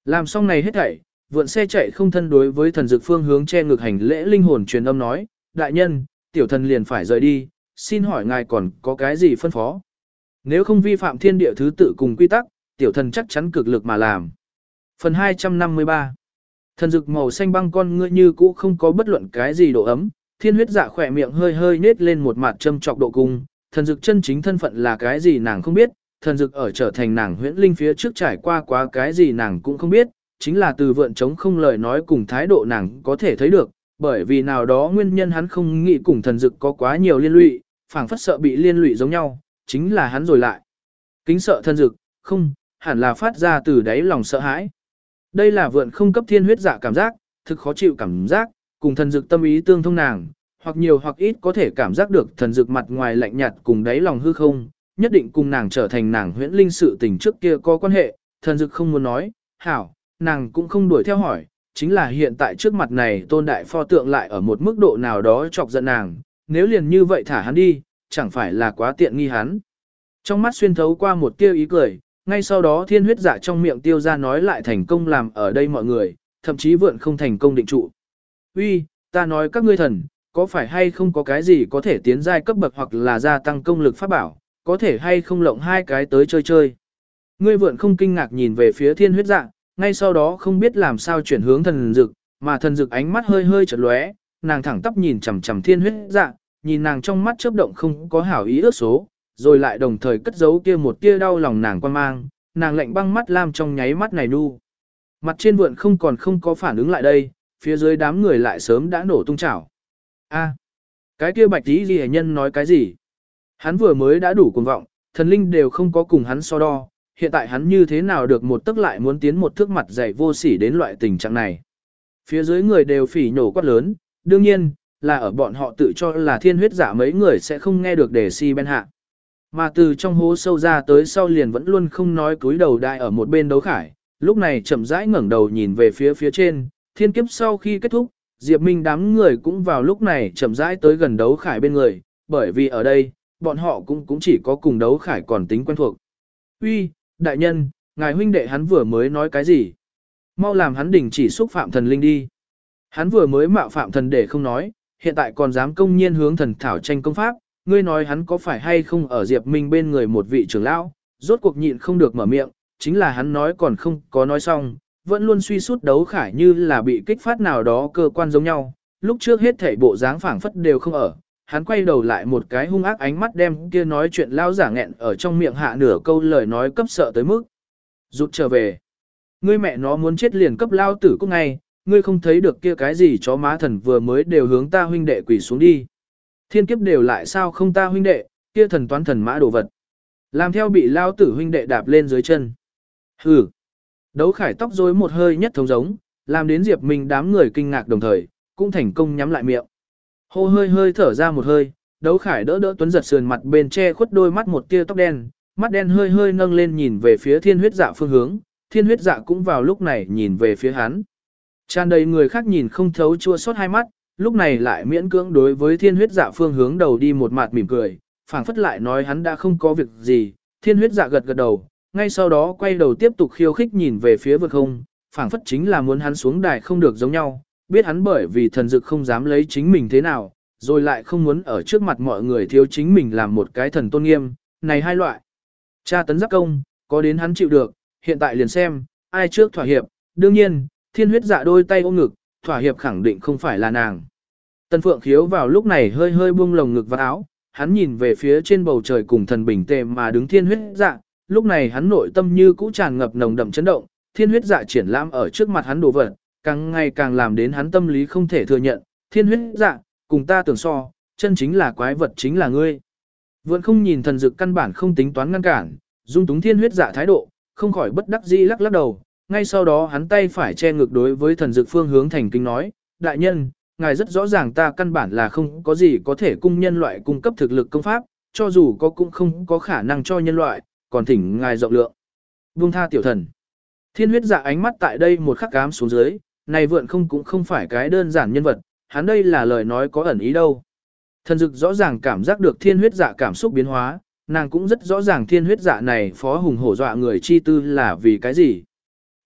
Làm xong này hết thảy, vượn xe chạy không thân đối với thần dực phương hướng che ngược hành lễ linh hồn truyền âm nói, đại nhân, tiểu thần liền phải rời đi, xin hỏi ngài còn có cái gì phân phó. Nếu không vi phạm thiên địa thứ tự cùng quy tắc, tiểu thần chắc chắn cực lực mà làm. Phần 253 Thần dực màu xanh băng con ngươi như cũ không có bất luận cái gì độ ấm, thiên huyết dạ khỏe miệng hơi hơi nết lên một mặt châm trọc độ cung, thần dực chân chính thân phận là cái gì nàng không biết, thần dực ở trở thành nàng huyễn linh phía trước trải qua quá cái gì nàng cũng không biết, chính là từ vượn chống không lời nói cùng thái độ nàng có thể thấy được, bởi vì nào đó nguyên nhân hắn không nghĩ cùng thần dực có quá nhiều liên lụy, phảng phất sợ bị liên lụy giống nhau, chính là hắn rồi lại. Kính sợ thần dực, không, hẳn là phát ra từ đáy lòng sợ hãi. Đây là vượn không cấp thiên huyết dạ cảm giác, thực khó chịu cảm giác, cùng thần dực tâm ý tương thông nàng, hoặc nhiều hoặc ít có thể cảm giác được thần dực mặt ngoài lạnh nhạt cùng đáy lòng hư không, nhất định cùng nàng trở thành nàng huyễn linh sự tình trước kia có quan hệ, thần dực không muốn nói, hảo, nàng cũng không đuổi theo hỏi, chính là hiện tại trước mặt này tôn đại pho tượng lại ở một mức độ nào đó chọc giận nàng, nếu liền như vậy thả hắn đi, chẳng phải là quá tiện nghi hắn. Trong mắt xuyên thấu qua một tia ý cười, ngay sau đó thiên huyết giả trong miệng tiêu ra nói lại thành công làm ở đây mọi người, thậm chí vượn không thành công định trụ. Uy, ta nói các ngươi thần, có phải hay không có cái gì có thể tiến giai cấp bậc hoặc là gia tăng công lực pháp bảo, có thể hay không lộng hai cái tới chơi chơi. Ngươi vượn không kinh ngạc nhìn về phía thiên huyết dạ, ngay sau đó không biết làm sao chuyển hướng thần dực, mà thần dực ánh mắt hơi hơi chật lóe, nàng thẳng tắp nhìn chằm chằm thiên huyết dạ, nhìn nàng trong mắt chớp động không có hảo ý ước số, rồi lại đồng thời cất giấu kia một tia đau lòng nàng quan mang, nàng lạnh băng mắt lam trong nháy mắt này nu. Mặt trên vượn không còn không có phản ứng lại đây, phía dưới đám người lại sớm đã nổ tung chảo. A, cái kia bạch tí ghi nhân nói cái gì? Hắn vừa mới đã đủ cuồng vọng, thần linh đều không có cùng hắn so đo, hiện tại hắn như thế nào được một tức lại muốn tiến một thước mặt dày vô sỉ đến loại tình trạng này. Phía dưới người đều phỉ nhổ quát lớn, đương nhiên, là ở bọn họ tự cho là thiên huyết giả mấy người sẽ không nghe được đề si bên hạ. Mà từ trong hố sâu ra tới sau liền vẫn luôn không nói cúi đầu đại ở một bên đấu khải, lúc này chậm rãi ngẩng đầu nhìn về phía phía trên, thiên kiếp sau khi kết thúc, Diệp Minh đám người cũng vào lúc này chậm rãi tới gần đấu khải bên người, bởi vì ở đây, bọn họ cũng cũng chỉ có cùng đấu khải còn tính quen thuộc. Uy, đại nhân, ngài huynh đệ hắn vừa mới nói cái gì? Mau làm hắn đình chỉ xúc phạm thần linh đi. Hắn vừa mới mạo phạm thần để không nói, hiện tại còn dám công nhiên hướng thần thảo tranh công pháp, ngươi nói hắn có phải hay không ở Diệp Minh bên người một vị trưởng lão, rốt cuộc nhịn không được mở miệng, chính là hắn nói còn không có nói xong, vẫn luôn suy sút đấu khải như là bị kích phát nào đó cơ quan giống nhau, lúc trước hết thảy bộ dáng phảng phất đều không ở, hắn quay đầu lại một cái hung ác ánh mắt đem kia nói chuyện lao giả nghẹn ở trong miệng hạ nửa câu lời nói cấp sợ tới mức. rụt trở về. Ngươi mẹ nó muốn chết liền cấp lao tử cũng ngay, ngươi không thấy được kia cái gì chó má thần vừa mới đều hướng ta huynh đệ quỷ xuống đi. Thiên kiếp đều lại sao không ta huynh đệ, kia thần toán thần mã đồ vật. Làm theo bị lao tử huynh đệ đạp lên dưới chân. Hừ. Đấu khải tóc rối một hơi nhất thống giống, làm đến Diệp Minh đám người kinh ngạc đồng thời, cũng thành công nhắm lại miệng. Hô hơi hơi thở ra một hơi, đấu khải đỡ đỡ tuấn giật sườn mặt bên che khuất đôi mắt một tia tóc đen, mắt đen hơi hơi nâng lên nhìn về phía thiên huyết dạ phương hướng, thiên huyết dạ cũng vào lúc này nhìn về phía hắn. Tràn đầy người khác nhìn không thấu chua xót hai mắt, lúc này lại miễn cưỡng đối với thiên huyết dạ phương hướng đầu đi một mặt mỉm cười, phảng phất lại nói hắn đã không có việc gì, thiên huyết dạ gật gật đầu, ngay sau đó quay đầu tiếp tục khiêu khích nhìn về phía vượt không, phảng phất chính là muốn hắn xuống đài không được giống nhau, biết hắn bởi vì thần dực không dám lấy chính mình thế nào, rồi lại không muốn ở trước mặt mọi người thiếu chính mình làm một cái thần tôn nghiêm, này hai loại. Cha tấn giáp công, có đến hắn chịu được, hiện tại liền xem, ai trước thỏa hiệp, đương nhiên, thiên huyết dạ đôi tay ôm ngực, thỏa hiệp khẳng định không phải là nàng. tân Phượng Khiếu vào lúc này hơi hơi buông lồng ngực và áo, hắn nhìn về phía trên bầu trời cùng thần bình tề mà đứng thiên huyết dạ, lúc này hắn nội tâm như cũ tràn ngập nồng đậm chấn động, thiên huyết dạ triển lãm ở trước mặt hắn đổ vật, càng ngày càng làm đến hắn tâm lý không thể thừa nhận, thiên huyết dạ, cùng ta tưởng so, chân chính là quái vật chính là ngươi. Vẫn không nhìn thần dực căn bản không tính toán ngăn cản, dung túng thiên huyết dạ thái độ, không khỏi bất đắc dĩ lắc lắc đầu, ngay sau đó hắn tay phải che ngược đối với thần dực phương hướng thành kính nói, đại nhân, ngài rất rõ ràng ta căn bản là không có gì có thể cung nhân loại cung cấp thực lực công pháp, cho dù có cũng không có khả năng cho nhân loại, còn thỉnh ngài rộng lượng. Vương tha tiểu thần. Thiên huyết dạ ánh mắt tại đây một khắc cám xuống dưới, này vượn không cũng không phải cái đơn giản nhân vật, hắn đây là lời nói có ẩn ý đâu. Thần dực rõ ràng cảm giác được thiên huyết dạ cảm xúc biến hóa, nàng cũng rất rõ ràng thiên huyết dạ này phó hùng hổ dọa người chi tư là vì cái gì.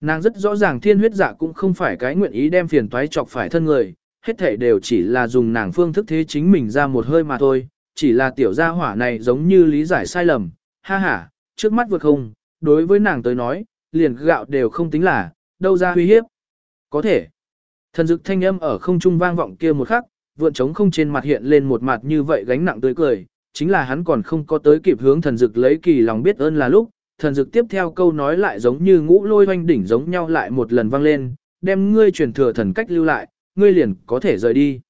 Nàng rất rõ ràng thiên huyết dạ cũng không phải cái nguyện ý đem phiền toái chọc phải thân người, hết thể đều chỉ là dùng nàng phương thức thế chính mình ra một hơi mà thôi, chỉ là tiểu gia hỏa này giống như lý giải sai lầm, ha ha, trước mắt vượt không, đối với nàng tới nói, liền gạo đều không tính là, đâu ra uy hiếp. Có thể, thần dực thanh âm ở không trung vang vọng kia một khắc, vượn trống không trên mặt hiện lên một mặt như vậy gánh nặng tươi cười, chính là hắn còn không có tới kịp hướng thần dực lấy kỳ lòng biết ơn là lúc, thần dực tiếp theo câu nói lại giống như ngũ lôi hoanh đỉnh giống nhau lại một lần vang lên, đem ngươi truyền thừa thần cách lưu lại, ngươi liền có thể rời đi.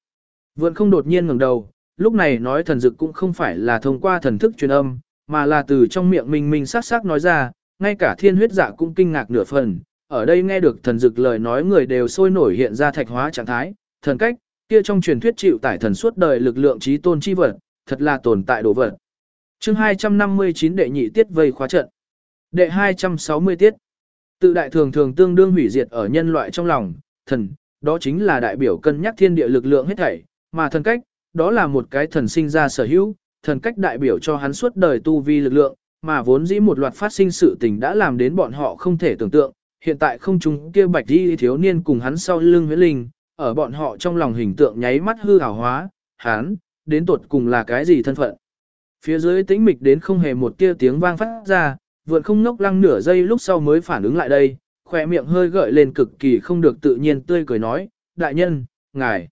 Vượn không đột nhiên ngẩng đầu, lúc này nói thần dực cũng không phải là thông qua thần thức truyền âm, mà là từ trong miệng mình mình sắc sắc nói ra, ngay cả thiên huyết dạ cũng kinh ngạc nửa phần, ở đây nghe được thần dực lời nói người đều sôi nổi hiện ra thạch hóa trạng thái, thần cách, kia trong truyền thuyết chịu tải thần suốt đời lực lượng trí tôn chi vật, thật là tồn tại đồ vật. Chương 259 đệ nhị tiết vây khóa trận. Đệ 260 tiết. Tự đại thường thường tương đương hủy diệt ở nhân loại trong lòng, thần, đó chính là đại biểu cân nhắc thiên địa lực lượng hết thảy, mà thần cách, đó là một cái thần sinh ra sở hữu, thần cách đại biểu cho hắn suốt đời tu vi lực lượng, mà vốn dĩ một loạt phát sinh sự tình đã làm đến bọn họ không thể tưởng tượng, hiện tại không chúng kia bạch đi thiếu niên cùng hắn sau lưng huyễn linh, ở bọn họ trong lòng hình tượng nháy mắt hư ảo hóa, hắn, đến tuột cùng là cái gì thân phận. Phía dưới tĩnh mịch đến không hề một tia tiếng vang phát ra, vượn không ngốc lăng nửa giây lúc sau mới phản ứng lại đây, khỏe miệng hơi gợi lên cực kỳ không được tự nhiên tươi cười nói, đại nhân, ngài,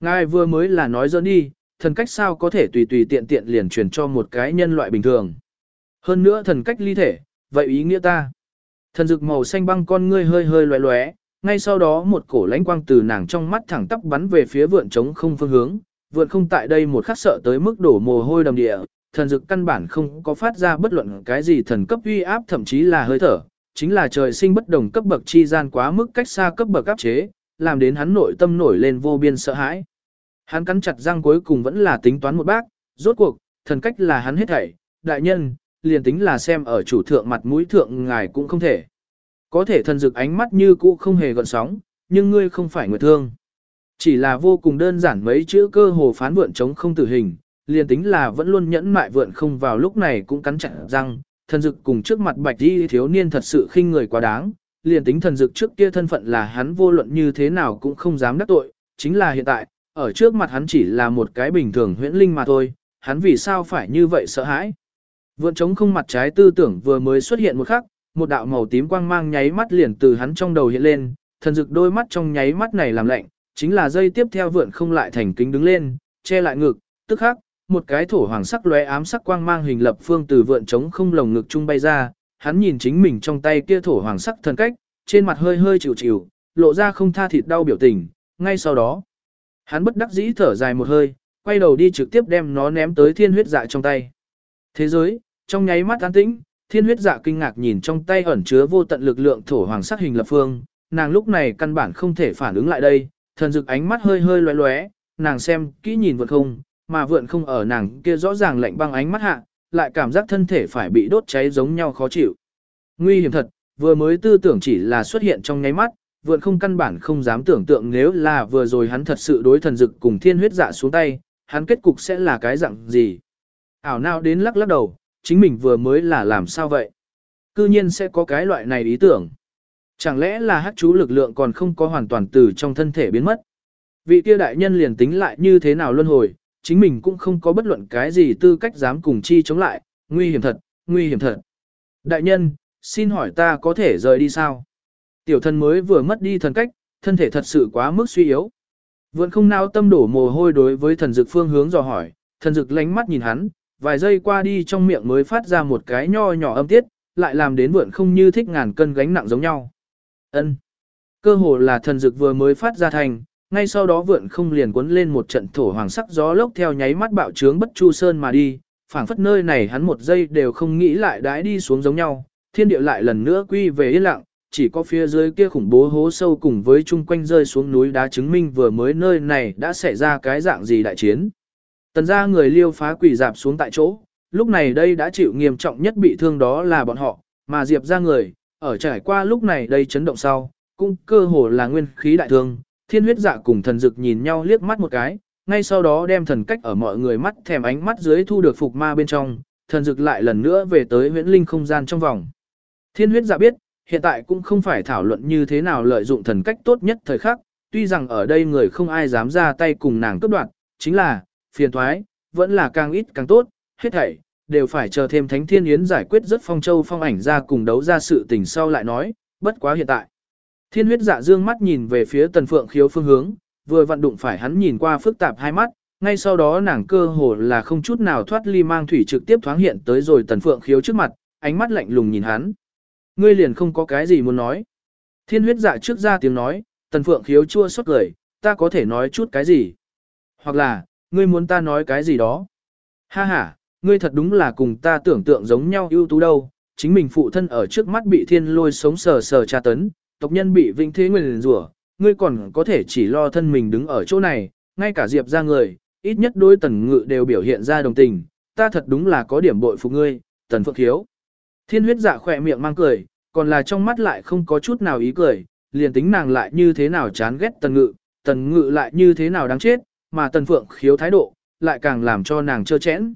ngài vừa mới là nói dẫn đi, thần cách sao có thể tùy tùy tiện tiện liền truyền cho một cái nhân loại bình thường. Hơn nữa thần cách ly thể, vậy ý nghĩa ta. Thần dực màu xanh băng con ngươi hơi hơi loé loé, ngay sau đó một cổ lãnh quang từ nàng trong mắt thẳng tắp bắn về phía vượn trống không phương hướng, vượn không tại đây một khắc sợ tới mức đổ mồ hôi đầm địa, thần dực căn bản không có phát ra bất luận cái gì thần cấp uy áp thậm chí là hơi thở, chính là trời sinh bất đồng cấp bậc chi gian quá mức cách xa cấp bậc áp chế, làm đến hắn nội tâm nổi lên vô biên sợ hãi. Hắn cắn chặt răng cuối cùng vẫn là tính toán một bác, rốt cuộc, thần cách là hắn hết thảy, đại nhân, liền tính là xem ở chủ thượng mặt mũi thượng ngài cũng không thể. Có thể thần dực ánh mắt như cũ không hề gợn sóng, nhưng ngươi không phải người thương. Chỉ là vô cùng đơn giản mấy chữ cơ hồ phán vượn chống không tử hình, liền tính là vẫn luôn nhẫn mại vượn không vào lúc này cũng cắn chặt răng, thần dực cùng trước mặt bạch đi thiếu niên thật sự khinh người quá đáng, liền tính thần dực trước kia thân phận là hắn vô luận như thế nào cũng không dám đắc tội, chính là hiện tại, ở trước mặt hắn chỉ là một cái bình thường huyễn linh mà thôi, hắn vì sao phải như vậy sợ hãi. Vượn trống không mặt trái tư tưởng vừa mới xuất hiện một khắc, một đạo màu tím quang mang nháy mắt liền từ hắn trong đầu hiện lên, thần dực đôi mắt trong nháy mắt này làm lạnh, chính là dây tiếp theo vượn không lại thành kính đứng lên, che lại ngực, tức khắc, một cái thổ hoàng sắc lóe ám sắc quang mang hình lập phương từ vượn trống không lồng ngực trung bay ra, hắn nhìn chính mình trong tay kia thổ hoàng sắc thần cách, trên mặt hơi hơi chịu chịu, lộ ra không tha thịt đau biểu tình, ngay sau đó, hắn bất đắc dĩ thở dài một hơi, quay đầu đi trực tiếp đem nó ném tới thiên huyết dạ trong tay. Thế giới, trong nháy mắt an tĩnh, thiên huyết dạ kinh ngạc nhìn trong tay ẩn chứa vô tận lực lượng thổ hoàng sắc hình lập phương, nàng lúc này căn bản không thể phản ứng lại đây, thần dực ánh mắt hơi hơi loé loé, nàng xem, kỹ nhìn vượn không, mà vượn không ở nàng kia rõ ràng lạnh băng ánh mắt hạ, lại cảm giác thân thể phải bị đốt cháy giống nhau khó chịu. Nguy hiểm thật, vừa mới tư tưởng chỉ là xuất hiện trong nháy mắt, vượn không căn bản không dám tưởng tượng nếu là vừa rồi hắn thật sự đối thần dực cùng thiên huyết dạ xuống tay, hắn kết cục sẽ là cái dạng gì. Ảo nào đến lắc lắc đầu, chính mình vừa mới là làm sao vậy? cư nhiên sẽ có cái loại này ý tưởng. Chẳng lẽ là hắc chú lực lượng còn không có hoàn toàn từ trong thân thể biến mất. Vị kia đại nhân liền tính lại như thế nào luân hồi, chính mình cũng không có bất luận cái gì tư cách dám cùng chi chống lại, nguy hiểm thật, nguy hiểm thật. Đại nhân, xin hỏi ta có thể rời đi sao? Tiểu thần mới vừa mất đi thần cách, thân thể thật sự quá mức suy yếu. Vượn không nao tâm đổ mồ hôi đối với thần dực phương hướng dò hỏi, thần dực lánh mắt nhìn hắn, vài giây qua đi trong miệng mới phát ra một cái nho nhỏ âm tiết, lại làm đến vượn không như thích ngàn cân gánh nặng giống nhau. Ân. Cơ hồ là thần dực vừa mới phát ra thành, ngay sau đó vượn không liền cuốn lên một trận thổ hoàng sắc gió lốc theo nháy mắt bạo trướng bất chu sơn mà đi, phảng phất nơi này hắn một giây đều không nghĩ lại đãi đi xuống giống nhau, thiên địa lại lần nữa quy về yên lặng, chỉ có phía dưới kia khủng bố hố sâu cùng với chung quanh rơi xuống núi đá chứng minh vừa mới nơi này đã xảy ra cái dạng gì đại chiến. Tần ra người liêu phá quỷ dạp xuống tại chỗ, lúc này đây đã chịu nghiêm trọng nhất bị thương đó là bọn họ, mà Diệp ra người, ở trải qua lúc này đây chấn động sau, cũng cơ hồ là nguyên khí đại thương, thiên huyết dạ cùng thần dực nhìn nhau liếc mắt một cái, ngay sau đó đem thần cách ở mọi người mắt thèm ánh mắt dưới thu được phục ma bên trong, thần dực lại lần nữa về tới huyễn linh không gian trong vòng. Thiên huyết dạ biết, hiện tại cũng không phải thảo luận như thế nào lợi dụng thần cách tốt nhất thời khắc, tuy rằng ở đây người không ai dám ra tay cùng nàng cấp đoạt, chính là, phiền thoái, vẫn là càng ít càng tốt, hết thảy, đều phải chờ thêm thánh thiên yến giải quyết rất phong châu phong ảnh ra cùng đấu ra sự tình sau lại nói, bất quá hiện tại. Thiên huyết dạ dương mắt nhìn về phía tần phượng khiếu phương hướng, vừa vận đụng phải hắn nhìn qua phức tạp hai mắt, ngay sau đó nàng cơ hồ là không chút nào thoát ly mang thủy trực tiếp thoáng hiện tới rồi tần phượng khiếu trước mặt, ánh mắt lạnh lùng nhìn hắn. Ngươi liền không có cái gì muốn nói. Thiên huyết dạ trước ra tiếng nói, tần phượng khiếu chua xót cười, ta có thể nói chút cái gì. Hoặc là, ngươi muốn ta nói cái gì đó. Ha ha, ngươi thật đúng là cùng ta tưởng tượng giống nhau ưu tú đâu, chính mình phụ thân ở trước mắt bị thiên lôi sống sờ sờ tra tấn, tộc nhân bị vinh thế nguyền rủa, ngươi còn có thể chỉ lo thân mình đứng ở chỗ này, ngay cả Diệp ra người, ít nhất đôi tần ngự đều biểu hiện ra đồng tình, ta thật đúng là có điểm bội phục ngươi, tần phượng thiếu. Thiên huyết dạ khỏe miệng mang cười, còn là trong mắt lại không có chút nào ý cười, liền tính nàng lại như thế nào chán ghét tần ngự, tần ngự lại như thế nào đáng chết, mà tần phượng khiếu thái độ, lại càng làm cho nàng trơ chẽn.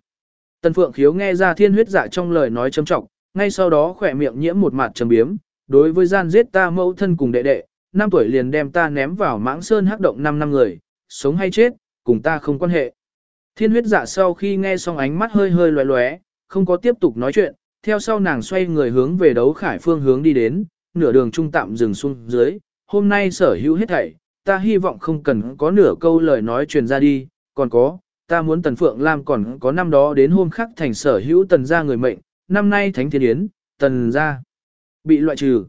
Tần phượng khiếu nghe ra thiên huyết dạ trong lời nói châm trọng, ngay sau đó khỏe miệng nhiễm một mặt trầm biếm, đối với gian giết ta mẫu thân cùng đệ đệ, năm tuổi liền đem ta ném vào mãng sơn hắc động 5 năm người, sống hay chết, cùng ta không quan hệ. Thiên huyết dạ sau khi nghe xong ánh mắt hơi hơi loé loé, không có tiếp tục nói chuyện, theo sau nàng xoay người hướng về đấu khải phương hướng đi đến, nửa đường trung tạm dừng xuống dưới, hôm nay sở hữu hết thảy, ta hy vọng không cần có nửa câu lời nói truyền ra đi, còn có, ta muốn Tần Phượng Lam còn có năm đó đến hôm khác thành sở hữu tần gia người mệnh, năm nay Thánh Thiên Yến, tần gia bị loại trừ.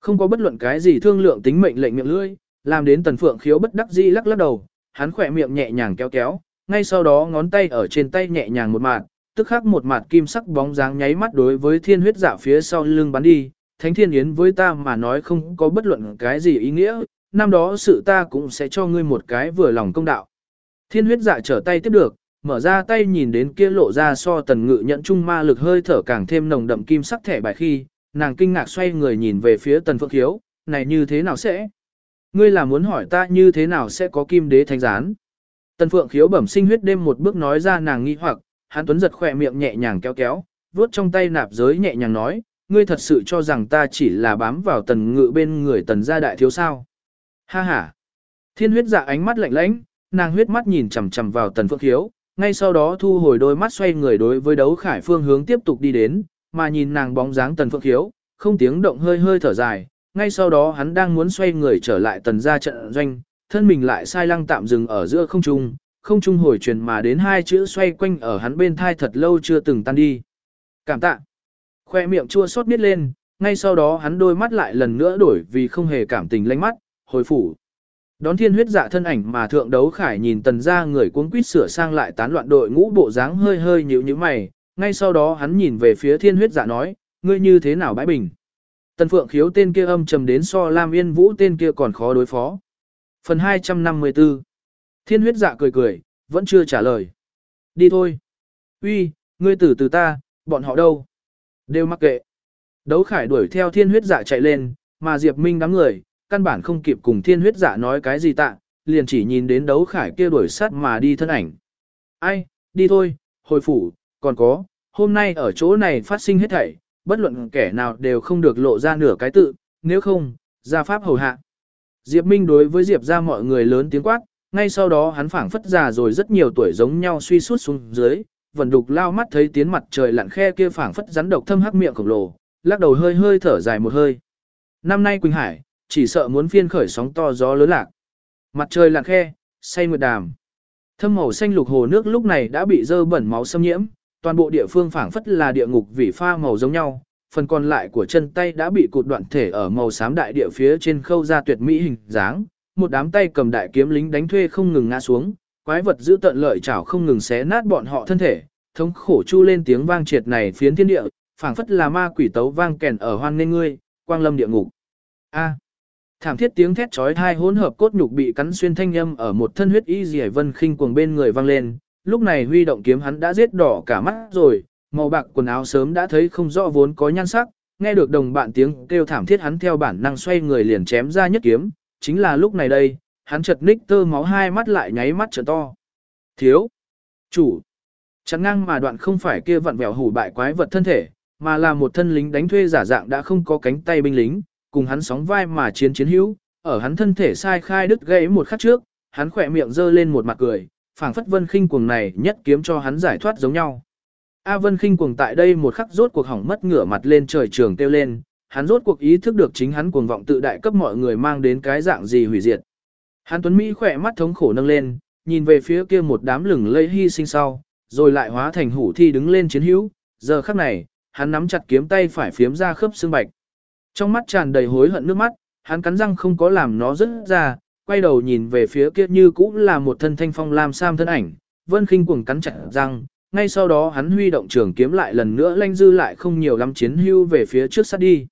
Không có bất luận cái gì thương lượng tính mệnh lệnh miệng lưỡi, làm đến Tần Phượng khiếu bất đắc dĩ lắc lắc đầu, hắn khỏe miệng nhẹ nhàng kéo kéo, ngay sau đó ngón tay ở trên tay nhẹ nhàng một mạt, tức khắc một mặt kim sắc bóng dáng nháy mắt đối với thiên huyết dạ phía sau lưng bắn đi, thánh thiên yến với ta mà nói không có bất luận cái gì ý nghĩa, năm đó sự ta cũng sẽ cho ngươi một cái vừa lòng công đạo. Thiên huyết dạ trở tay tiếp được, mở ra tay nhìn đến kia lộ ra so tần ngự nhận trung ma lực hơi thở càng thêm nồng đậm kim sắc thẻ bài khi, nàng kinh ngạc xoay người nhìn về phía tần phượng khiếu, này như thế nào sẽ? Ngươi là muốn hỏi ta như thế nào sẽ có kim đế thánh gián? Tần phượng khiếu bẩm sinh huyết đêm một bước nói ra nàng nghi hoặc, hắn tuấn giật khỏe miệng nhẹ nhàng kéo kéo, vuốt trong tay nạp giới nhẹ nhàng nói, ngươi thật sự cho rằng ta chỉ là bám vào tần ngự bên người tần gia đại thiếu sao. Ha ha. Thiên huyết dạ ánh mắt lạnh lãnh, nàng huyết mắt nhìn chằm chằm vào tần phượng khiếu, ngay sau đó thu hồi đôi mắt xoay người đối với đấu khải phương hướng tiếp tục đi đến, mà nhìn nàng bóng dáng tần phượng khiếu, không tiếng động hơi hơi thở dài, ngay sau đó hắn đang muốn xoay người trở lại tần gia trận doanh, thân mình lại sai lăng tạm dừng ở giữa không trung, không trung hồi truyền mà đến hai chữ xoay quanh ở hắn bên thai thật lâu chưa từng tan đi. Cảm tạ. Khoe miệng chua xót biết lên, ngay sau đó hắn đôi mắt lại lần nữa đổi vì không hề cảm tình lánh mắt, hồi phủ. Đón thiên huyết dạ thân ảnh mà thượng đấu khải nhìn tần ra người cuống quýt sửa sang lại tán loạn đội ngũ bộ dáng hơi hơi nhíu như mày, ngay sau đó hắn nhìn về phía thiên huyết dạ nói, ngươi như thế nào bãi bình. Tần phượng khiếu tên kia âm trầm đến so Lam Yên Vũ tên kia còn khó đối phó. Phần 254 Thiên huyết dạ cười cười, vẫn chưa trả lời. Đi thôi. Uy, ngươi tử từ ta, bọn họ đâu? Đều mắc kệ. Đấu khải đuổi theo thiên huyết dạ chạy lên, mà Diệp Minh đám người, căn bản không kịp cùng thiên huyết dạ nói cái gì tạ, liền chỉ nhìn đến đấu khải kia đuổi sát mà đi thân ảnh. Ai, đi thôi, hồi phủ, còn có, hôm nay ở chỗ này phát sinh hết thảy, bất luận kẻ nào đều không được lộ ra nửa cái tự, nếu không, ra pháp hầu hạ. Diệp Minh đối với Diệp ra mọi người lớn tiếng quát, ngay sau đó hắn phảng phất già rồi rất nhiều tuổi giống nhau suy suốt xuống dưới, vần đục lao mắt thấy tiến mặt trời lặn khe kia phảng phất rắn độc thâm hắc miệng khổng lồ, lắc đầu hơi hơi thở dài một hơi. Năm nay Quỳnh Hải, chỉ sợ muốn phiên khởi sóng to gió lớn lạc. Mặt trời lặn khe, say nguyệt đàm. Thâm màu xanh lục hồ nước lúc này đã bị dơ bẩn máu xâm nhiễm, toàn bộ địa phương phảng phất là địa ngục vì pha màu giống nhau, phần còn lại của chân tay đã bị cụt đoạn thể ở màu xám đại địa phía trên khâu ra tuyệt mỹ hình dáng, một đám tay cầm đại kiếm lính đánh thuê không ngừng ngã xuống, quái vật giữ tận lợi chảo không ngừng xé nát bọn họ thân thể, thống khổ chu lên tiếng vang triệt này phiến thiên địa, phảng phất là ma quỷ tấu vang kèn ở hoang nên ngươi, quang lâm địa ngục. A. Thảm thiết tiếng thét chói tai hỗn hợp cốt nhục bị cắn xuyên thanh âm ở một thân huyết y Diệp vân khinh cuồng bên người vang lên, lúc này huy động kiếm hắn đã giết đỏ cả mắt rồi, màu bạc quần áo sớm đã thấy không rõ vốn có nhan sắc, nghe được đồng bạn tiếng kêu thảm thiết hắn theo bản năng xoay người liền chém ra nhất kiếm, chính là lúc này đây, hắn chật ních tơ máu hai mắt lại nháy mắt trở to. Thiếu! Chủ! Chắn ngang mà đoạn không phải kia vặn vẹo hủ bại quái vật thân thể, mà là một thân lính đánh thuê giả dạng đã không có cánh tay binh lính, cùng hắn sóng vai mà chiến chiến hữu, ở hắn thân thể sai khai đứt gãy một khắc trước, hắn khỏe miệng giơ lên một mặt cười, phảng phất vân khinh cuồng này nhất kiếm cho hắn giải thoát giống nhau. A Vân khinh cuồng tại đây một khắc rốt cuộc hỏng mất ngửa mặt lên trời trường kêu lên, hắn rốt cuộc ý thức được chính hắn cuồng vọng tự đại cấp mọi người mang đến cái dạng gì hủy diệt. Hắn Tuấn Mỹ khỏe mắt thống khổ nâng lên, nhìn về phía kia một đám lửng lây hy sinh sau, rồi lại hóa thành hủ thi đứng lên chiến hữu, giờ khắc này, hắn nắm chặt kiếm tay phải phiếm ra khớp xương bạch. Trong mắt tràn đầy hối hận nước mắt, hắn cắn răng không có làm nó rớt ra, quay đầu nhìn về phía kia như cũ là một thân thanh phong lam sam thân ảnh, vân khinh cuồng cắn chặt răng, ngay sau đó hắn huy động trường kiếm lại lần nữa lanh dư lại không nhiều lắm chiến hưu về phía trước sát đi.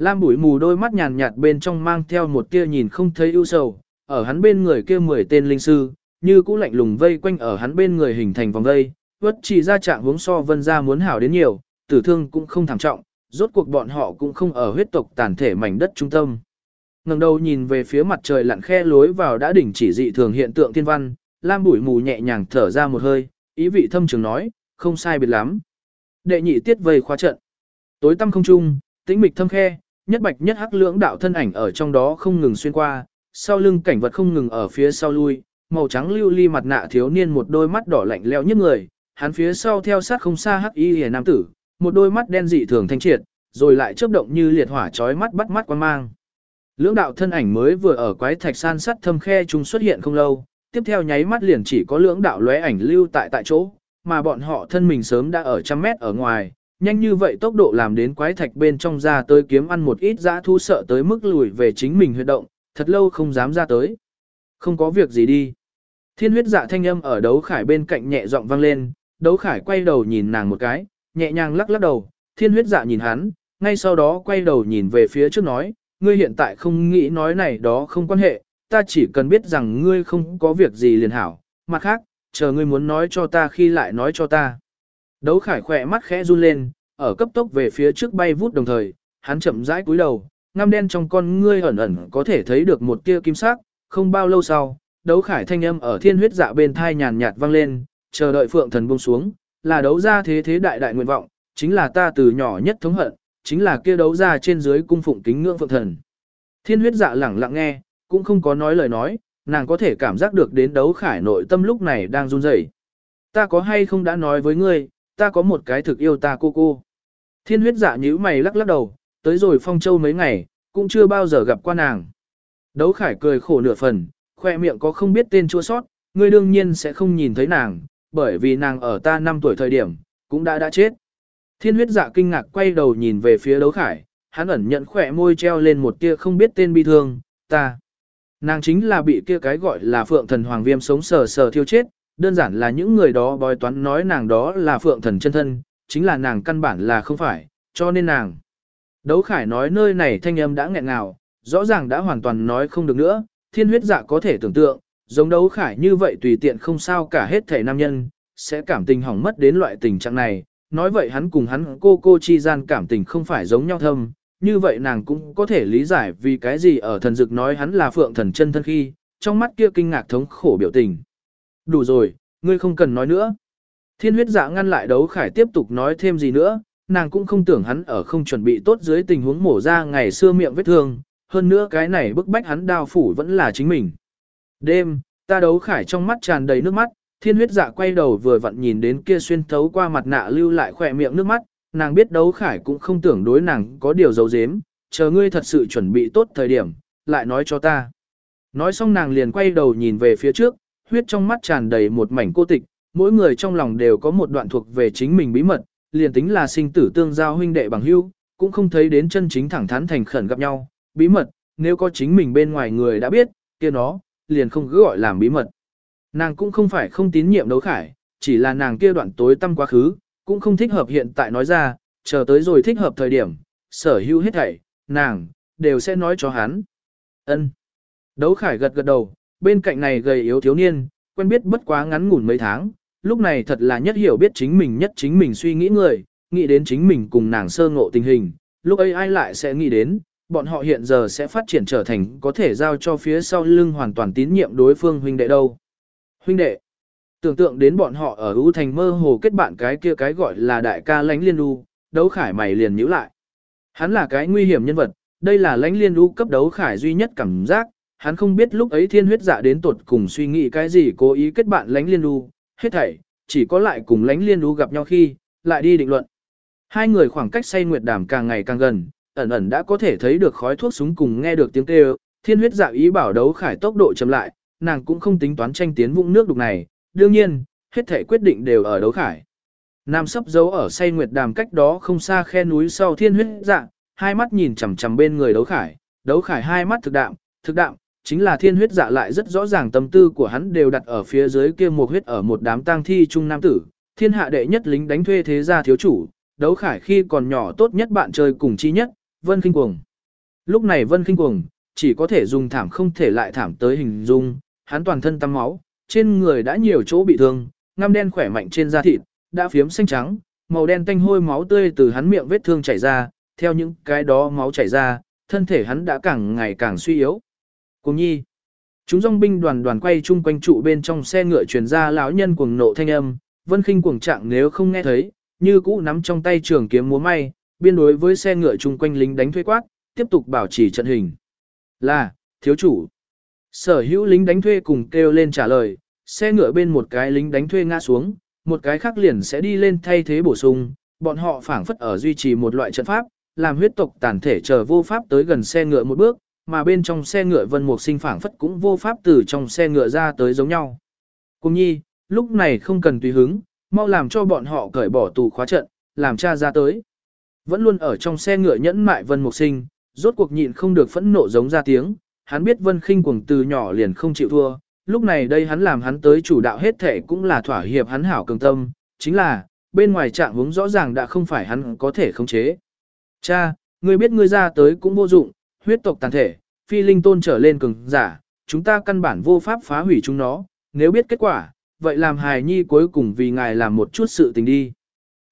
Lam bụi mù đôi mắt nhàn nhạt bên trong mang theo một tia nhìn không thấy ưu sầu, ở hắn bên người kia mười tên linh sư, như cũ lạnh lùng vây quanh ở hắn bên người hình thành vòng vây, vất chỉ ra trạng hướng so vân ra muốn hảo đến nhiều, tử thương cũng không thảm trọng, rốt cuộc bọn họ cũng không ở huyết tộc tàn thể mảnh đất trung tâm. ngẩng đầu nhìn về phía mặt trời lặn khe lối vào đã đỉnh chỉ dị thường hiện tượng thiên văn, Lam bụi mù nhẹ nhàng thở ra một hơi, ý vị thâm trường nói, không sai biệt lắm. Đệ nhị tiết vây khóa trận. Tối tăm không trung, tĩnh mịch thâm khe, nhất bạch nhất hắc lưỡng đạo thân ảnh ở trong đó không ngừng xuyên qua, sau lưng cảnh vật không ngừng ở phía sau lui, màu trắng lưu ly mặt nạ thiếu niên một đôi mắt đỏ lạnh lẽo nhất người, hắn phía sau theo sát không xa hắc y hề nam tử, một đôi mắt đen dị thường thanh triệt, rồi lại chớp động như liệt hỏa chói mắt bắt mắt quan mang. Lưỡng đạo thân ảnh mới vừa ở quái thạch san sắt thâm khe chúng xuất hiện không lâu, tiếp theo nháy mắt liền chỉ có lưỡng đạo lóe ảnh lưu tại tại chỗ, mà bọn họ thân mình sớm đã ở trăm mét ở ngoài, nhanh như vậy tốc độ làm đến quái thạch bên trong ra tới kiếm ăn một ít dã thu sợ tới mức lùi về chính mình huyệt động, thật lâu không dám ra tới. Không có việc gì đi. Thiên huyết dạ thanh âm ở đấu khải bên cạnh nhẹ giọng vang lên, đấu khải quay đầu nhìn nàng một cái, nhẹ nhàng lắc lắc đầu, thiên huyết dạ nhìn hắn, ngay sau đó quay đầu nhìn về phía trước nói, ngươi hiện tại không nghĩ nói này đó không quan hệ, ta chỉ cần biết rằng ngươi không có việc gì liền hảo, mặt khác, chờ ngươi muốn nói cho ta khi lại nói cho ta. Đấu khải khỏe mắt khẽ run lên, ở cấp tốc về phía trước bay vút đồng thời, hắn chậm rãi cúi đầu, ngăm đen trong con ngươi ẩn ẩn có thể thấy được một tia kim sắc, không bao lâu sau, đấu khải thanh âm ở thiên huyết dạ bên thai nhàn nhạt vang lên, chờ đợi phượng thần buông xuống, là đấu ra thế thế đại đại nguyện vọng, chính là ta từ nhỏ nhất thống hận, chính là kia đấu ra trên dưới cung phụng kính ngưỡng phượng thần. Thiên huyết dạ lẳng lặng nghe, cũng không có nói lời nói, nàng có thể cảm giác được đến đấu khải nội tâm lúc này đang run rẩy. Ta có hay không đã nói với ngươi, ta có một cái thực yêu ta cô cô. Thiên huyết dạ nhíu mày lắc lắc đầu, tới rồi phong châu mấy ngày, cũng chưa bao giờ gặp qua nàng. Đấu khải cười khổ nửa phần, khoe miệng có không biết tên chua sót, ngươi đương nhiên sẽ không nhìn thấy nàng, bởi vì nàng ở ta 5 tuổi thời điểm, cũng đã đã chết. Thiên huyết dạ kinh ngạc quay đầu nhìn về phía đấu khải, hắn ẩn nhận khỏe môi treo lên một tia không biết tên bi thương, ta. Nàng chính là bị kia cái gọi là phượng thần hoàng viêm sống sờ sờ thiêu chết, đơn giản là những người đó bói toán nói nàng đó là phượng thần chân thân, chính là nàng căn bản là không phải, cho nên nàng. Đấu khải nói nơi này thanh âm đã nghẹn ngào, rõ ràng đã hoàn toàn nói không được nữa, thiên huyết dạ có thể tưởng tượng, giống đấu khải như vậy tùy tiện không sao cả hết thể nam nhân, sẽ cảm tình hỏng mất đến loại tình trạng này, nói vậy hắn cùng hắn cô cô chi gian cảm tình không phải giống nhau thâm, như vậy nàng cũng có thể lý giải vì cái gì ở thần dực nói hắn là phượng thần chân thân khi, trong mắt kia kinh ngạc thống khổ biểu tình. Đủ rồi, ngươi không cần nói nữa. Thiên huyết dạ ngăn lại đấu khải tiếp tục nói thêm gì nữa, nàng cũng không tưởng hắn ở không chuẩn bị tốt dưới tình huống mổ ra ngày xưa miệng vết thương, hơn nữa cái này bức bách hắn đao phủ vẫn là chính mình. Đêm, ta đấu khải trong mắt tràn đầy nước mắt, thiên huyết dạ quay đầu vừa vặn nhìn đến kia xuyên thấu qua mặt nạ lưu lại khỏe miệng nước mắt, nàng biết đấu khải cũng không tưởng đối nàng có điều giấu dếm, chờ ngươi thật sự chuẩn bị tốt thời điểm, lại nói cho ta. Nói xong nàng liền quay đầu nhìn về phía trước, huyết trong mắt tràn đầy một mảnh cô tịch, mỗi người trong lòng đều có một đoạn thuộc về chính mình bí mật, liền tính là sinh tử tương giao huynh đệ bằng hữu, cũng không thấy đến chân chính thẳng thắn thành khẩn gặp nhau, bí mật, nếu có chính mình bên ngoài người đã biết, kia nó, liền không cứ gọi làm bí mật. Nàng cũng không phải không tín nhiệm đấu khải, chỉ là nàng kia đoạn tối tâm quá khứ, cũng không thích hợp hiện tại nói ra, chờ tới rồi thích hợp thời điểm, sở hữu hết thảy, nàng, đều sẽ nói cho hắn. ân Đấu khải gật gật đầu, bên cạnh này gầy yếu thiếu niên, quen biết bất quá ngắn ngủn mấy tháng, lúc này thật là nhất hiểu biết chính mình nhất chính mình suy nghĩ người, nghĩ đến chính mình cùng nàng sơ ngộ tình hình, lúc ấy ai lại sẽ nghĩ đến, bọn họ hiện giờ sẽ phát triển trở thành có thể giao cho phía sau lưng hoàn toàn tín nhiệm đối phương huynh đệ đâu. Huynh đệ, tưởng tượng đến bọn họ ở ưu thành mơ hồ kết bạn cái kia cái gọi là đại ca lánh liên đu, đấu khải mày liền nhíu lại. Hắn là cái nguy hiểm nhân vật, đây là lãnh liên đu cấp đấu khải duy nhất cảm giác, hắn không biết lúc ấy thiên huyết dạ đến tột cùng suy nghĩ cái gì cố ý kết bạn lánh liên lưu, hết thảy, chỉ có lại cùng lánh liên lưu gặp nhau khi, lại đi định luận. Hai người khoảng cách say nguyệt đàm càng ngày càng gần, ẩn ẩn đã có thể thấy được khói thuốc súng cùng nghe được tiếng kêu, thiên huyết dạ ý bảo đấu khải tốc độ chậm lại, nàng cũng không tính toán tranh tiến vũng nước đục này, đương nhiên, hết thể quyết định đều ở đấu khải. Nam sắp giấu ở say nguyệt đàm cách đó không xa khe núi sau thiên huyết dạ, hai mắt nhìn chằm chằm bên người đấu khải, đấu khải hai mắt thực đạm, thực đạm, chính là thiên huyết dạ lại rất rõ ràng tâm tư của hắn đều đặt ở phía dưới kia một huyết ở một đám tang thi trung nam tử, thiên hạ đệ nhất lính đánh thuê thế gia thiếu chủ, đấu khải khi còn nhỏ tốt nhất bạn chơi cùng chi nhất, Vân Kinh Cuồng. Lúc này Vân Kinh Cuồng, chỉ có thể dùng thảm không thể lại thảm tới hình dung, hắn toàn thân tắm máu, trên người đã nhiều chỗ bị thương, ngăm đen khỏe mạnh trên da thịt, đã phiếm xanh trắng, màu đen tanh hôi máu tươi từ hắn miệng vết thương chảy ra, theo những cái đó máu chảy ra, thân thể hắn đã càng ngày càng suy yếu. Cùng nhi, chúng dòng binh đoàn đoàn quay chung quanh trụ bên trong xe ngựa truyền ra lão nhân cuồng nộ thanh âm, vân khinh cuồng trạng nếu không nghe thấy, như cũ nắm trong tay trường kiếm múa may, biên đối với xe ngựa chung quanh lính đánh thuê quát, tiếp tục bảo trì trận hình. Là, thiếu chủ. Sở hữu lính đánh thuê cùng kêu lên trả lời, xe ngựa bên một cái lính đánh thuê ngã xuống, một cái khác liền sẽ đi lên thay thế bổ sung, bọn họ phảng phất ở duy trì một loại trận pháp, làm huyết tộc tàn thể chờ vô pháp tới gần xe ngựa một bước, mà bên trong xe ngựa vân mục sinh phảng phất cũng vô pháp từ trong xe ngựa ra tới giống nhau. Cùng nhi, lúc này không cần tùy hứng, mau làm cho bọn họ cởi bỏ tù khóa trận, làm cha ra tới. Vẫn luôn ở trong xe ngựa nhẫn mại vân mục sinh, rốt cuộc nhịn không được phẫn nộ giống ra tiếng, hắn biết vân khinh cuồng từ nhỏ liền không chịu thua, lúc này đây hắn làm hắn tới chủ đạo hết thể cũng là thỏa hiệp hắn hảo cường tâm, chính là, bên ngoài trạng hướng rõ ràng đã không phải hắn có thể khống chế. Cha, ngươi biết ngươi ra tới cũng vô dụng, huyết tộc tàn thể, phi linh tôn trở lên cường giả, chúng ta căn bản vô pháp phá hủy chúng nó, nếu biết kết quả, vậy làm hài nhi cuối cùng vì ngài làm một chút sự tình đi.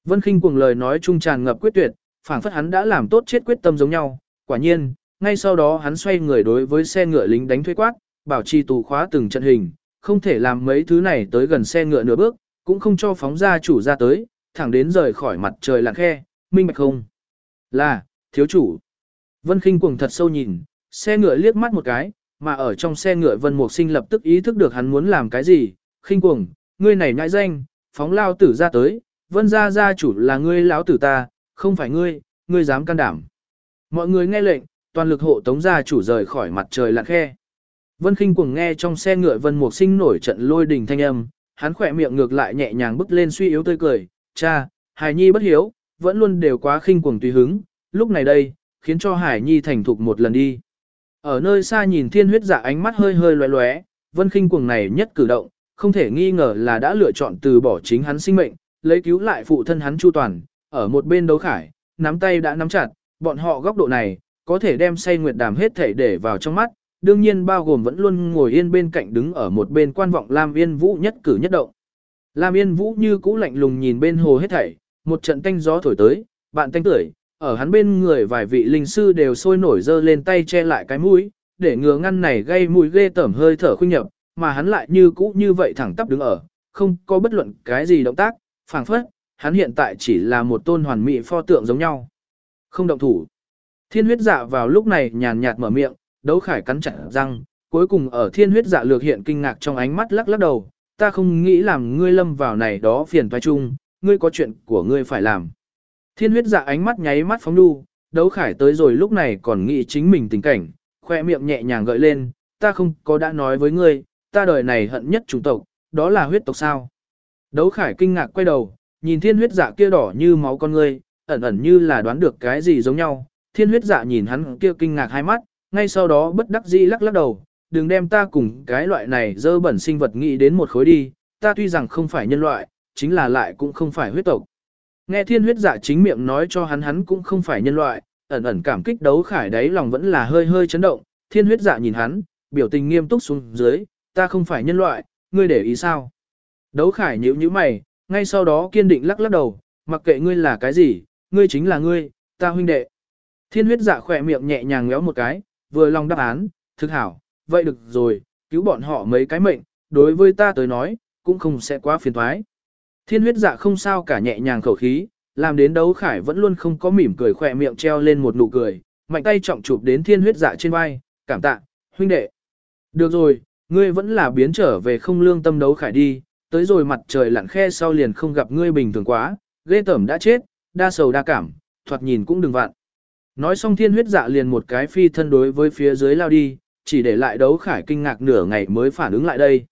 Vân khinh cuồng lời nói trung tràn ngập quyết tuyệt, phảng phất hắn đã làm tốt chết quyết tâm giống nhau, quả nhiên, ngay sau đó hắn xoay người đối với xe ngựa lính đánh thuê quát, bảo trì tù khóa từng trận hình, không thể làm mấy thứ này tới gần xe ngựa nửa bước, cũng không cho phóng ra chủ ra tới, thẳng đến rời khỏi mặt trời lặng khe, minh bạch không. Là, thiếu chủ. Vân khinh cuồng thật sâu nhìn, xe ngựa liếc mắt một cái, mà ở trong xe ngựa Vân Mục Sinh lập tức ý thức được hắn muốn làm cái gì, khinh cuồng, ngươi này nhãi danh, phóng lao tử ra tới, Vân gia gia chủ là ngươi lão tử ta, không phải ngươi, ngươi dám can đảm. Mọi người nghe lệnh, toàn lực hộ tống gia chủ rời khỏi mặt trời lặn khe. Vân Kinh cuồng nghe trong xe ngựa Vân Mục Sinh nổi trận lôi đình thanh âm, hắn khỏe miệng ngược lại nhẹ nhàng bước lên suy yếu tươi cười, "Cha, Hải Nhi bất hiếu, vẫn luôn đều quá khinh cuồng tùy hứng, lúc này đây, khiến cho Hải Nhi thành thục một lần đi." Ở nơi xa nhìn Thiên Huyết Dạ ánh mắt hơi hơi lóe lóe, Vân Kinh cuồng này nhất cử động, không thể nghi ngờ là đã lựa chọn từ bỏ chính hắn sinh mệnh, lấy cứu lại phụ thân hắn Chu Toàn, ở một bên đấu khải, nắm tay đã nắm chặt, bọn họ góc độ này, có thể đem say nguyệt đàm hết thể để vào trong mắt, đương nhiên bao gồm vẫn luôn ngồi yên bên cạnh đứng ở một bên quan vọng Lam Yên Vũ nhất cử nhất động. Lam Yên Vũ như cũ lạnh lùng nhìn bên hồ hết thảy, một trận tanh gió thổi tới, bạn tanh tưởi, ở hắn bên người vài vị linh sư đều sôi nổi dơ lên tay che lại cái mũi, để ngừa ngăn này gây mùi ghê tởm hơi thở khuynh nhập, mà hắn lại như cũ như vậy thẳng tắp đứng ở, không có bất luận cái gì động tác, phảng phất, hắn hiện tại chỉ là một tôn hoàn mỹ pho tượng giống nhau. Không động thủ. Thiên huyết dạ vào lúc này nhàn nhạt mở miệng, đấu khải cắn chặt răng, cuối cùng ở thiên huyết dạ lược hiện kinh ngạc trong ánh mắt lắc lắc đầu, ta không nghĩ làm ngươi lâm vào này đó phiền toái chung, ngươi có chuyện của ngươi phải làm. Thiên huyết dạ ánh mắt nháy mắt phóng đu, đấu khải tới rồi lúc này còn nghĩ chính mình tình cảnh, khoe miệng nhẹ nhàng gợi lên, ta không có đã nói với ngươi, ta đời này hận nhất chủng tộc, đó là huyết tộc sao. Đấu khải kinh ngạc quay đầu, nhìn thiên huyết dạ kia đỏ như máu con ngươi, ẩn ẩn như là đoán được cái gì giống nhau, thiên huyết dạ nhìn hắn kia kinh ngạc hai mắt, ngay sau đó bất đắc dĩ lắc lắc đầu, đừng đem ta cùng cái loại này dơ bẩn sinh vật nghĩ đến một khối đi, ta tuy rằng không phải nhân loại, chính là lại cũng không phải huyết tộc. Nghe thiên huyết dạ chính miệng nói cho hắn hắn cũng không phải nhân loại, ẩn ẩn cảm kích đấu khải đấy lòng vẫn là hơi hơi chấn động, thiên huyết dạ nhìn hắn, biểu tình nghiêm túc xuống dưới, ta không phải nhân loại, ngươi để ý sao? Đấu khải nhíu nhíu mày, ngay sau đó kiên định lắc lắc đầu, mặc kệ ngươi là cái gì, ngươi chính là ngươi, ta huynh đệ. Thiên huyết dạ khỏe miệng nhẹ nhàng ngéo một cái, vừa lòng đáp án, thực hảo, vậy được rồi, cứu bọn họ mấy cái mệnh, đối với ta tới nói, cũng không sẽ quá phiền thoái. Thiên huyết dạ không sao cả nhẹ nhàng khẩu khí, làm đến đấu khải vẫn luôn không có mỉm cười khỏe miệng treo lên một nụ cười, mạnh tay trọng chụp đến thiên huyết dạ trên vai, cảm tạ, huynh đệ. Được rồi, ngươi vẫn là biến trở về không lương tâm đấu khải đi, tới rồi mặt trời lặn khe sau liền không gặp ngươi bình thường quá, ghê tởm đã chết, đa sầu đa cảm, thoạt nhìn cũng đừng vặn. Nói xong thiên huyết dạ liền một cái phi thân đối với phía dưới lao đi, chỉ để lại đấu khải kinh ngạc nửa ngày mới phản ứng lại đây.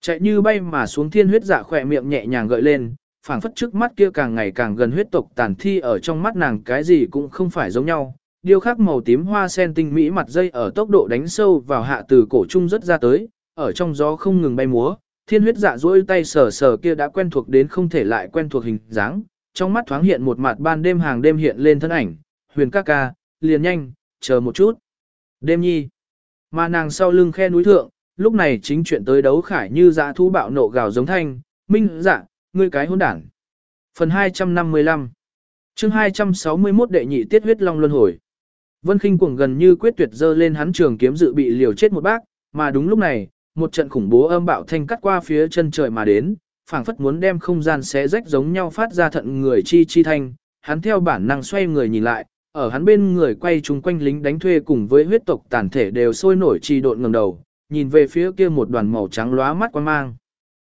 Chạy như bay mà xuống thiên huyết dạ khỏe miệng nhẹ nhàng gợi lên, phảng phất trước mắt kia càng ngày càng gần huyết tộc tàn thi ở trong mắt nàng cái gì cũng không phải giống nhau. Điêu khắc màu tím hoa sen tinh mỹ mặt dây ở tốc độ đánh sâu vào hạ từ cổ trung rất ra tới, ở trong gió không ngừng bay múa, thiên huyết dạ duỗi tay sờ sờ kia đã quen thuộc đến không thể lại quen thuộc hình dáng, trong mắt thoáng hiện một mặt ban đêm hàng đêm hiện lên thân ảnh, huyền ca ca, liền nhanh, chờ một chút. Đêm nhi, mà nàng sau lưng khe núi thượng, lúc này chính chuyện tới đấu khải như dã thú bạo nộ gào giống thanh, minh dạ, ngươi cái hỗn đảng. Phần 255 chương 261 đệ nhị tiết huyết long luân hồi. Vân khinh cuồng gần như quyết tuyệt dơ lên hắn trường kiếm dự bị liều chết một bác, mà đúng lúc này, một trận khủng bố âm bạo thanh cắt qua phía chân trời mà đến, phảng phất muốn đem không gian xé rách giống nhau phát ra thận người chi chi thanh, hắn theo bản năng xoay người nhìn lại, ở hắn bên người quay chung quanh lính đánh thuê cùng với huyết tộc tàn thể đều sôi nổi chi độn ngẩng đầu, nhìn về phía kia một đoàn màu trắng lóa mắt quan mang.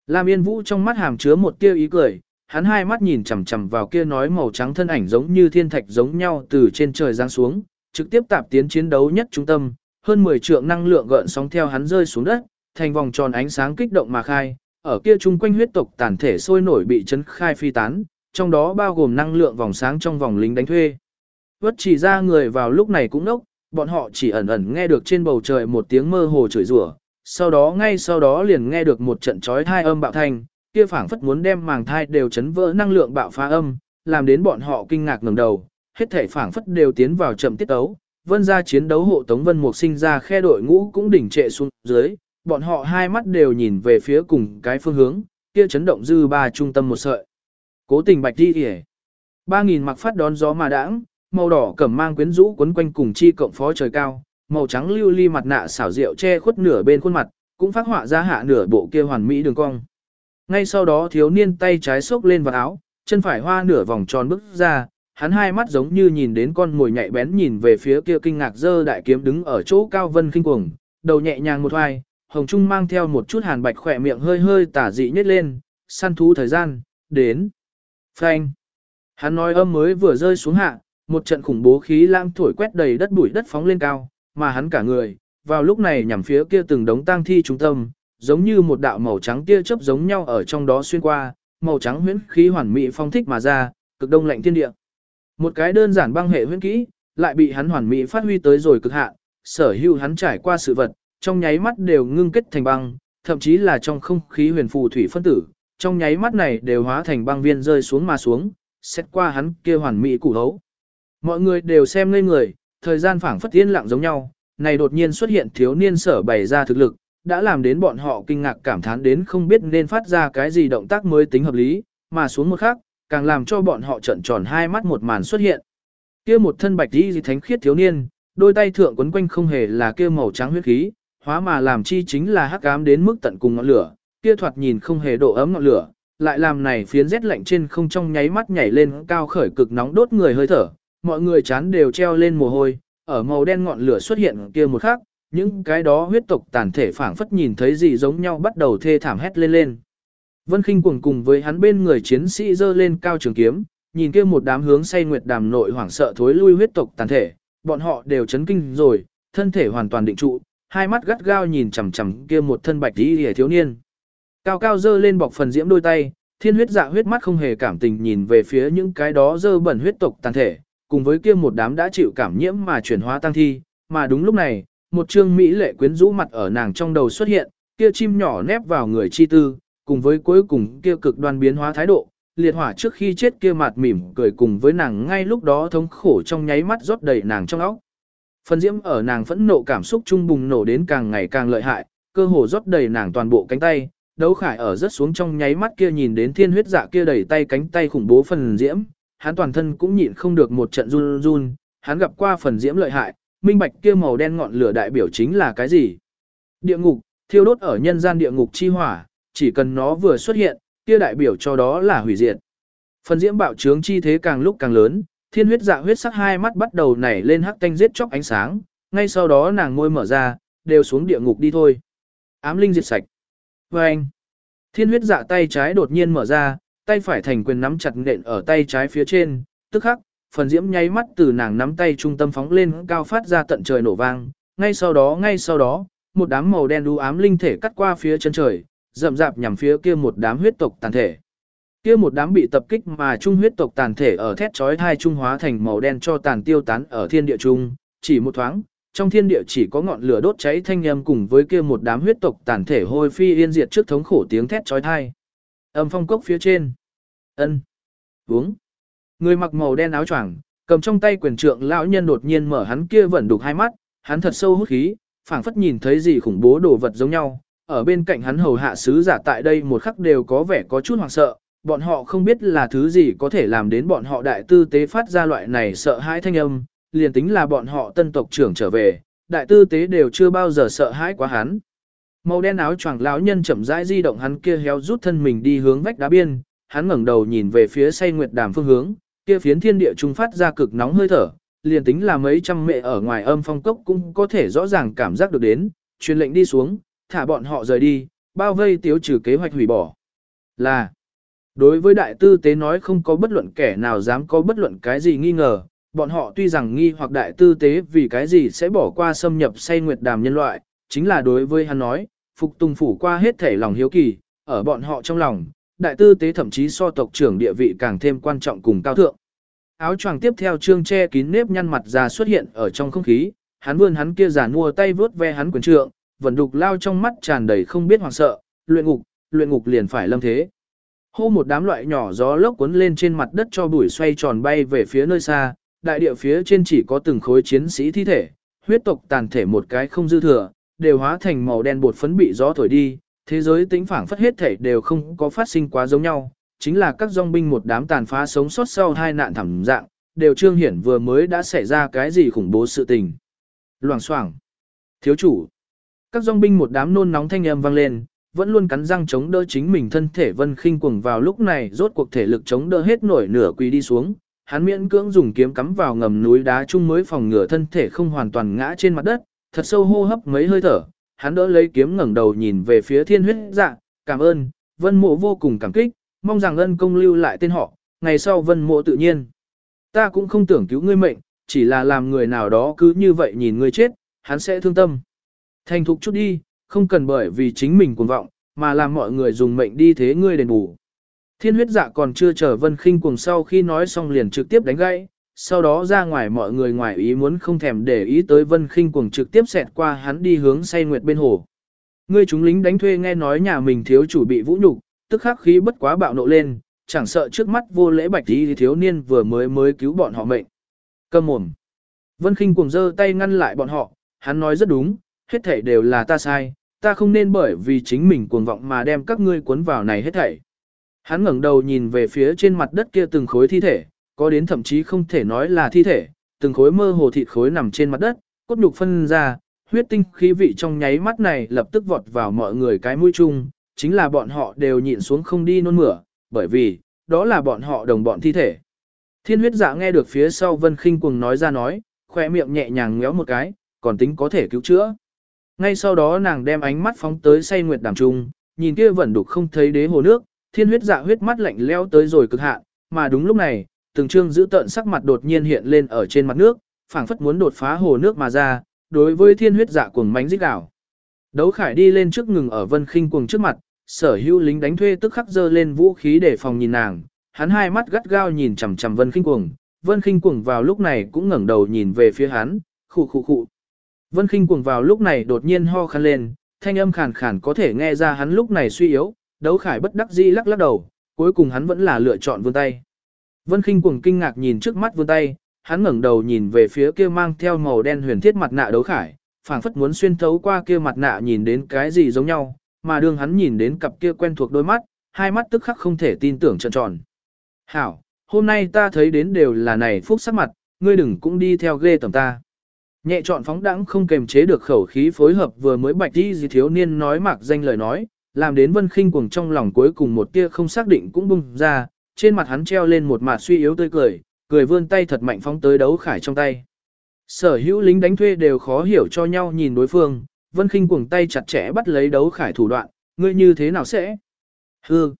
Lam Yên Vũ trong mắt hàm chứa một tia ý cười, hắn hai mắt nhìn chằm chằm vào kia nói màu trắng thân ảnh giống như thiên thạch giống nhau từ trên trời giáng xuống, trực tiếp tạp tiến chiến đấu nhất trung tâm, hơn 10 trượng năng lượng gợn sóng theo hắn rơi xuống đất, thành vòng tròn ánh sáng kích động mà khai, ở kia chung quanh huyết tộc tàn thể sôi nổi bị chấn khai phi tán, trong đó bao gồm năng lượng vòng sáng trong vòng lính đánh thuê. Vất chỉ ra người vào lúc này cũng nốc, bọn họ chỉ ẩn ẩn nghe được trên bầu trời một tiếng mơ hồ chửi rủa, sau đó ngay sau đó liền nghe được một trận chói thai âm bạo thanh, kia phảng phất muốn đem màng thai đều chấn vỡ năng lượng bạo phá âm, làm đến bọn họ kinh ngạc ngẩng đầu, hết thảy phảng phất đều tiến vào chậm tiết tấu. Vân ra chiến đấu hộ tống Vân Mục sinh ra khe đội ngũ cũng đỉnh trệ xuống dưới, bọn họ hai mắt đều nhìn về phía cùng cái phương hướng, kia chấn động dư ba trung tâm một sợi. Cố tình bạch đi kìa. Ba nghìn mặc phát đón gió mà đãng, màu đỏ cẩm mang quyến rũ quấn quanh cùng chi cộng phó trời cao, màu trắng lưu ly mặt nạ xảo rượu che khuất nửa bên khuôn mặt, cũng phát họa ra hạ nửa bộ kia hoàn mỹ đường cong. Ngay sau đó thiếu niên tay trái xốc lên vào áo, chân phải hoa nửa vòng tròn bước ra, hắn hai mắt giống như nhìn đến con mồi nhạy bén nhìn về phía kia kinh ngạc dơ đại kiếm đứng ở chỗ cao vân kinh cuồng, đầu nhẹ nhàng một hoài, hồng trung mang theo một chút hàn bạch khỏe miệng hơi hơi tả dị nhếch lên, săn thú thời gian, đến. Phanh. Hắn nói âm mới vừa rơi xuống hạ, một trận khủng bố khí lãng thổi quét đầy đất bụi đất phóng lên cao, mà hắn cả người, vào lúc này nhằm phía kia từng đống tang thi trung tâm, giống như một đạo màu trắng tia chớp giống nhau ở trong đó xuyên qua, màu trắng huyễn khí hoàn mỹ phong thích mà ra, cực đông lạnh thiên địa. Một cái đơn giản băng hệ huyễn kỹ, lại bị hắn hoàn mỹ phát huy tới rồi cực hạn, sở hữu hắn trải qua sự vật, trong nháy mắt đều ngưng kết thành băng, thậm chí là trong không khí huyền phù thủy phân tử, trong nháy mắt này đều hóa thành băng viên rơi xuống mà xuống, xét qua hắn kia hoàn mỹ củ hấu. Mọi người đều xem ngây người, thời gian phảng phất yên lặng giống nhau, này đột nhiên xuất hiện thiếu niên sở bày ra thực lực, đã làm đến bọn họ kinh ngạc cảm thán đến không biết nên phát ra cái gì động tác mới tính hợp lý, mà xuống một khắc, càng làm cho bọn họ trợn tròn hai mắt một màn xuất hiện. Kia một thân bạch y thánh khiết thiếu niên, đôi tay thượng quấn quanh không hề là kia màu trắng huyết khí, hóa mà làm chi chính là hắc ám đến mức tận cùng ngọn lửa, kia thoạt nhìn không hề độ ấm ngọn lửa, lại làm này phiến rét lạnh trên không trong nháy mắt nhảy lên cao khởi cực nóng đốt người hơi thở, mọi người chán đều treo lên mồ hôi, ở màu đen ngọn lửa xuất hiện kia một khắc, những cái đó huyết tộc tàn thể phảng phất nhìn thấy gì giống nhau bắt đầu thê thảm hét lên lên. Vân Kinh cuồng cùng với hắn bên người chiến sĩ giơ lên cao trường kiếm, nhìn kia một đám hướng say nguyệt đàm nội hoảng sợ thối lui huyết tộc tàn thể, bọn họ đều chấn kinh rồi, thân thể hoàn toàn định trụ, hai mắt gắt gao nhìn chằm chằm kia một thân bạch y thiếu niên. Cao cao dơ lên bọc phần diễm đôi tay, thiên huyết dạ huyết mắt không hề cảm tình nhìn về phía những cái đó dơ bẩn huyết tộc tàn thể, cùng với kia một đám đã chịu cảm nhiễm mà chuyển hóa tăng thi, mà đúng lúc này, một trương mỹ lệ quyến rũ mặt ở nàng trong đầu xuất hiện, kia chim nhỏ nép vào người chi tư, cùng với cuối cùng kia cực đoan biến hóa thái độ, liệt hỏa trước khi chết kia mặt mỉm cười cùng với nàng ngay lúc đó thống khổ trong nháy mắt rót đầy nàng trong óc. Phần diễm ở nàng phẫn nộ cảm xúc trung bùng nổ đến càng ngày càng lợi hại, cơ hồ rót đầy nàng toàn bộ cánh tay, đấu khải ở rất xuống trong nháy mắt kia nhìn đến thiên huyết dạ kia đầy tay cánh tay khủng bố phần diễm, hắn toàn thân cũng nhịn không được một trận run run, hắn gặp qua phần diễm lợi hại, minh bạch kia màu đen ngọn lửa đại biểu chính là cái gì? Địa ngục, thiêu đốt ở nhân gian địa ngục chi hỏa, chỉ cần nó vừa xuất hiện, kia đại biểu cho đó là hủy diệt. Phần diễm bạo trướng chi thế càng lúc càng lớn, thiên huyết dạ huyết sắc hai mắt bắt đầu nảy lên hắc tanh giết chóc ánh sáng, ngay sau đó nàng môi mở ra, đều xuống địa ngục đi thôi. Ám linh diệt sạch. Và anh, thiên huyết dạ tay trái đột nhiên mở ra, tay phải thành quyền nắm chặt nện ở tay trái phía trên, tức khắc, phần diễm nháy mắt từ nàng nắm tay trung tâm phóng lên cao phát ra tận trời nổ vang, ngay sau đó ngay sau đó, một đám màu đen u ám linh thể cắt qua phía chân trời, rậm rạp nhằm phía kia một đám huyết tộc tàn thể. Kia một đám bị tập kích mà trung huyết tộc tàn thể ở thét chói hai trung hóa thành màu đen cho tàn tiêu tán ở thiên địa trung, chỉ một thoáng, trong thiên địa chỉ có ngọn lửa đốt cháy thanh âm cùng với kia một đám huyết tộc tàn thể hôi phi yên diệt trước thống khổ tiếng thét chói tai. Âm phong cốc phía trên. Ân. Uống. Người mặc màu đen áo choàng, cầm trong tay quyền trượng lão nhân đột nhiên mở hắn kia vẫn đục hai mắt, hắn thật sâu hút khí, phảng phất nhìn thấy gì khủng bố đồ vật giống nhau. Ở bên cạnh hắn hầu hạ sứ giả tại đây một khắc đều có vẻ có chút hoảng sợ, bọn họ không biết là thứ gì có thể làm đến bọn họ đại tư tế phát ra loại này sợ hãi thanh âm, liền tính là bọn họ tân tộc trưởng trở về, đại tư tế đều chưa bao giờ sợ hãi quá hắn. Màu đen áo choàng lão nhân chậm rãi di động hắn kia héo rút thân mình đi hướng vách đá biên, hắn ngẩng đầu nhìn về phía say nguyệt đàm phương hướng, kia phiến thiên địa trung phát ra cực nóng hơi thở, liền tính là mấy trăm mẹ ở ngoài âm phong cốc cũng có thể rõ ràng cảm giác được đến, truyền lệnh đi xuống, thả bọn họ rời đi, bao vây tiêu trừ kế hoạch hủy bỏ. Là, đối với đại tư tế nói không có bất luận kẻ nào dám có bất luận cái gì nghi ngờ, bọn họ tuy rằng nghi hoặc đại tư tế vì cái gì sẽ bỏ qua xâm nhập say nguyệt đàm nhân loại, chính là đối với hắn nói, phục tùng phủ qua hết thể lòng hiếu kỳ, ở bọn họ trong lòng, đại tư tế thậm chí so tộc trưởng địa vị càng thêm quan trọng cùng cao thượng. Áo choàng tiếp theo trương che kín nếp nhăn mặt già xuất hiện ở trong không khí, hắn vươn hắn kia giả mua tay vướt ve hắn quyền trượng, vẫn đục lao trong mắt tràn đầy không biết hoảng sợ, luyện ngục, luyện ngục liền phải lâm thế. Hô một đám loại nhỏ gió lốc cuốn lên trên mặt đất cho bụi xoay tròn bay về phía nơi xa, đại địa phía trên chỉ có từng khối chiến sĩ thi thể, huyết tộc tàn thể một cái không dư thừa, đều hóa thành màu đen bột phấn bị gió thổi đi, thế giới tĩnh phảng phất hết thể đều không có phát sinh quá giống nhau, chính là các dòng binh một đám tàn phá sống sót sau hai nạn thảm dạng, đều trương hiển vừa mới đã xảy ra cái gì khủng bố sự tình. Loảng xoảng Thiếu chủ. Các dòng binh một đám nôn nóng thanh âm vang lên, vẫn luôn cắn răng chống đỡ chính mình thân thể vân khinh cuồng vào lúc này rốt cuộc thể lực chống đỡ hết nổi nửa quỳ đi xuống. Hắn miễn cưỡng dùng kiếm cắm vào ngầm núi đá chung mới phòng ngừa thân thể không hoàn toàn ngã trên mặt đất, thật sâu hô hấp mấy hơi thở, hắn đỡ lấy kiếm ngẩng đầu nhìn về phía thiên huyết dạ, cảm ơn, vân mộ vô cùng cảm kích, mong rằng ân công lưu lại tên họ, ngày sau vân mộ tự nhiên. Ta cũng không tưởng cứu ngươi mệnh, chỉ là làm người nào đó cứ như vậy nhìn ngươi chết, hắn sẽ thương tâm. Thành thục chút đi, không cần bởi vì chính mình cuồng vọng, mà làm mọi người dùng mệnh đi thế ngươi đền bù. Thiên huyết dạ còn chưa chờ vân khinh cuồng sau khi nói xong liền trực tiếp đánh gãy, sau đó ra ngoài mọi người ngoài ý muốn không thèm để ý tới vân khinh cuồng trực tiếp xẹt qua hắn đi hướng say nguyệt bên hồ. Ngươi chúng lính đánh thuê nghe nói nhà mình thiếu chủ bị vũ nhục, tức khắc khí bất quá bạo nộ lên, chẳng sợ trước mắt vô lễ bạch tí thiếu niên vừa mới mới cứu bọn họ mệnh. Cầm mồm. Vân khinh cuồng giơ tay ngăn lại bọn họ, hắn nói rất đúng, hết thảy đều là ta sai, ta không nên bởi vì chính mình cuồng vọng mà đem các ngươi cuốn vào này hết thảy. Hắn ngẩng đầu nhìn về phía trên mặt đất kia từng khối thi thể, có đến thậm chí không thể nói là thi thể, từng khối mơ hồ thịt khối nằm trên mặt đất, cốt nhục phân ra, huyết tinh khí vị trong nháy mắt này lập tức vọt vào mọi người cái mũi chung, chính là bọn họ đều nhịn xuống không đi nôn mửa, bởi vì, đó là bọn họ đồng bọn thi thể. Thiên huyết dạ nghe được phía sau Vân Khinh cuồng nói ra nói, khoe miệng nhẹ nhàng ngéo một cái, còn tính có thể cứu chữa. Ngay sau đó nàng đem ánh mắt phóng tới say nguyệt đàm trung, nhìn kia vẫn đục không thấy đế hồ nước, thiên huyết dạ huyết mắt lạnh leo tới rồi cực hạn, mà đúng lúc này, từng trương giữ tợn sắc mặt đột nhiên hiện lên ở trên mặt nước, phảng phất muốn đột phá hồ nước mà ra, đối với thiên huyết dạ cuồng mánh dích đảo. Đấu khải đi lên trước ngừng ở vân khinh cuồng trước mặt, sở hữu lính đánh thuê tức khắc dơ lên vũ khí để phòng nhìn nàng, hắn hai mắt gắt gao nhìn chằm chằm vân khinh cuồng, vân khinh cuồng vào lúc này cũng ngẩng đầu nhìn về phía hắn, khụ khụ khụ. Vân khinh cuồng vào lúc này đột nhiên ho khăn lên, thanh âm khàn khàn có thể nghe ra hắn lúc này suy yếu, đấu khải bất đắc dĩ lắc lắc đầu, cuối cùng hắn vẫn là lựa chọn vươn tay. Vân Kinh cuồng kinh ngạc nhìn trước mắt vươn tay, hắn ngẩng đầu nhìn về phía kia mang theo màu đen huyền thiết mặt nạ đấu khải, phảng phất muốn xuyên thấu qua kia mặt nạ nhìn đến cái gì giống nhau, mà đương hắn nhìn đến cặp kia quen thuộc đôi mắt, hai mắt tức khắc không thể tin tưởng trợn tròn. Hảo, hôm nay ta thấy đến đều là này phúc sắc mặt, ngươi đừng cũng đi theo ghê tầm ta. Nhẹ chọn phóng đẳng không kềm chế được khẩu khí phối hợp vừa mới bạch đi gì thiếu niên nói mạc danh lời nói, làm đến vân khinh cuồng trong lòng cuối cùng một tia không xác định cũng bung ra, trên mặt hắn treo lên một mặt suy yếu tươi cười, cười vươn tay thật mạnh phóng tới đấu khải trong tay. Sở hữu lính đánh thuê đều khó hiểu cho nhau nhìn đối phương, vân khinh cuồng tay chặt chẽ bắt lấy đấu khải thủ đoạn, ngươi như thế nào sẽ? Hư!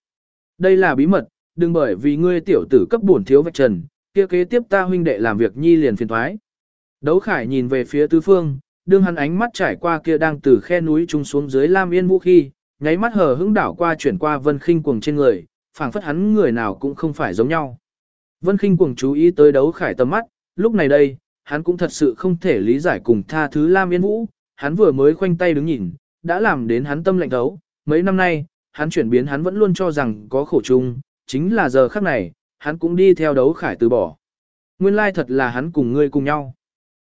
Đây là bí mật, đừng bởi vì ngươi tiểu tử cấp bổn thiếu vạch trần, kia kế tiếp ta huynh đệ làm việc nhi liền phiền thoái. Đấu khải nhìn về phía tứ phương, đương hắn ánh mắt trải qua kia đang từ khe núi trung xuống dưới Lam Yên Vũ khi, nháy mắt hờ hững đảo qua chuyển qua Vân Khinh cuồng trên người, phảng phất hắn người nào cũng không phải giống nhau. Vân Kinh cuồng chú ý tới đấu khải tầm mắt, lúc này đây, hắn cũng thật sự không thể lý giải cùng tha thứ Lam Yên Vũ, hắn vừa mới khoanh tay đứng nhìn, đã làm đến hắn tâm lạnh thấu, mấy năm nay, hắn chuyển biến hắn vẫn luôn cho rằng có khổ chung, chính là giờ khắc này, hắn cũng đi theo đấu khải từ bỏ. Nguyên lai thật là hắn cùng ngươi cùng nhau.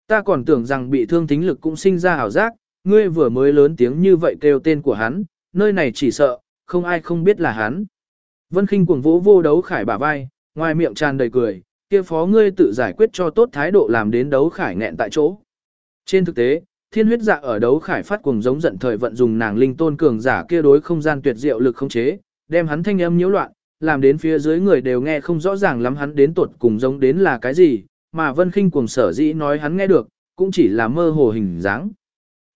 Ta còn tưởng rằng bị thương tính lực cũng sinh ra ảo giác, ngươi vừa mới lớn tiếng như vậy kêu tên của hắn, nơi này chỉ sợ, không ai không biết là hắn. Vân khinh cuồng vỗ vô đấu khải bả vai, ngoài miệng tràn đầy cười, kia phó ngươi tự giải quyết cho tốt thái độ làm đến đấu khải nghẹn tại chỗ. Trên thực tế, thiên huyết dạ ở đấu khải phát cuồng giống giận thời vận dùng nàng linh tôn cường giả kia đối không gian tuyệt diệu lực không chế, đem hắn thanh âm nhiễu loạn, làm đến phía dưới người đều nghe không rõ ràng lắm hắn đến tuột cùng giống đến là cái gì, mà Vân Khinh cuồng sở dĩ nói hắn nghe được, cũng chỉ là mơ hồ hình dáng.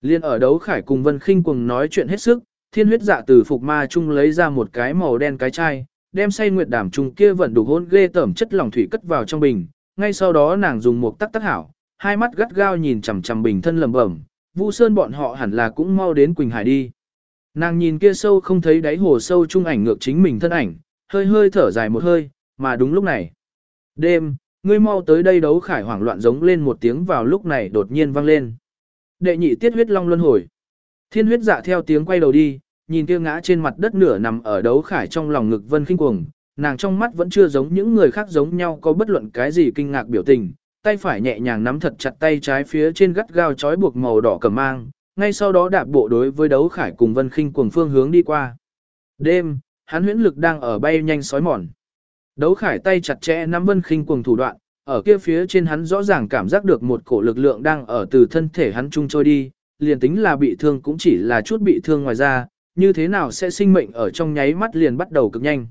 Liên ở đấu khải cùng Vân Khinh cuồng nói chuyện hết sức, thiên huyết dạ từ phục ma chung lấy ra một cái màu đen cái chai, đem say nguyệt đảm chung kia vẫn đủ hôn ghê tẩm chất lỏng thủy cất vào trong bình, ngay sau đó nàng dùng một tắc tắc hảo, hai mắt gắt gao nhìn chằm chằm bình thân lẩm bẩm, Vu Sơn bọn họ hẳn là cũng mau đến Quỳnh Hải đi. Nàng nhìn kia sâu không thấy đáy hồ sâu trung ảnh ngược chính mình thân ảnh, hơi hơi thở dài một hơi, mà đúng lúc này. Đêm, ngươi mau tới đây đấu khải hoảng loạn giống lên một tiếng vào lúc này đột nhiên vang lên. Đệ nhị tiết huyết long luân hồi. Thiên huyết dạ theo tiếng quay đầu đi, nhìn kia ngã trên mặt đất nửa nằm ở đấu khải trong lòng ngực vân khinh cuồng, nàng trong mắt vẫn chưa giống những người khác giống nhau có bất luận cái gì kinh ngạc biểu tình, tay phải nhẹ nhàng nắm thật chặt tay trái phía trên gắt gao trói buộc màu đỏ cầm mang, ngay sau đó đạp bộ đối với đấu khải cùng vân khinh cuồng phương hướng đi qua. Đêm, hắn huyễn lực đang ở bay nhanh sói mòn. Đấu khải tay chặt chẽ nắm vân khinh cuồng thủ đoạn, ở kia phía trên hắn rõ ràng cảm giác được một cổ lực lượng đang ở từ thân thể hắn trung trôi đi, liền tính là bị thương cũng chỉ là chút bị thương ngoài ra, như thế nào sẽ sinh mệnh ở trong nháy mắt liền bắt đầu cực nhanh.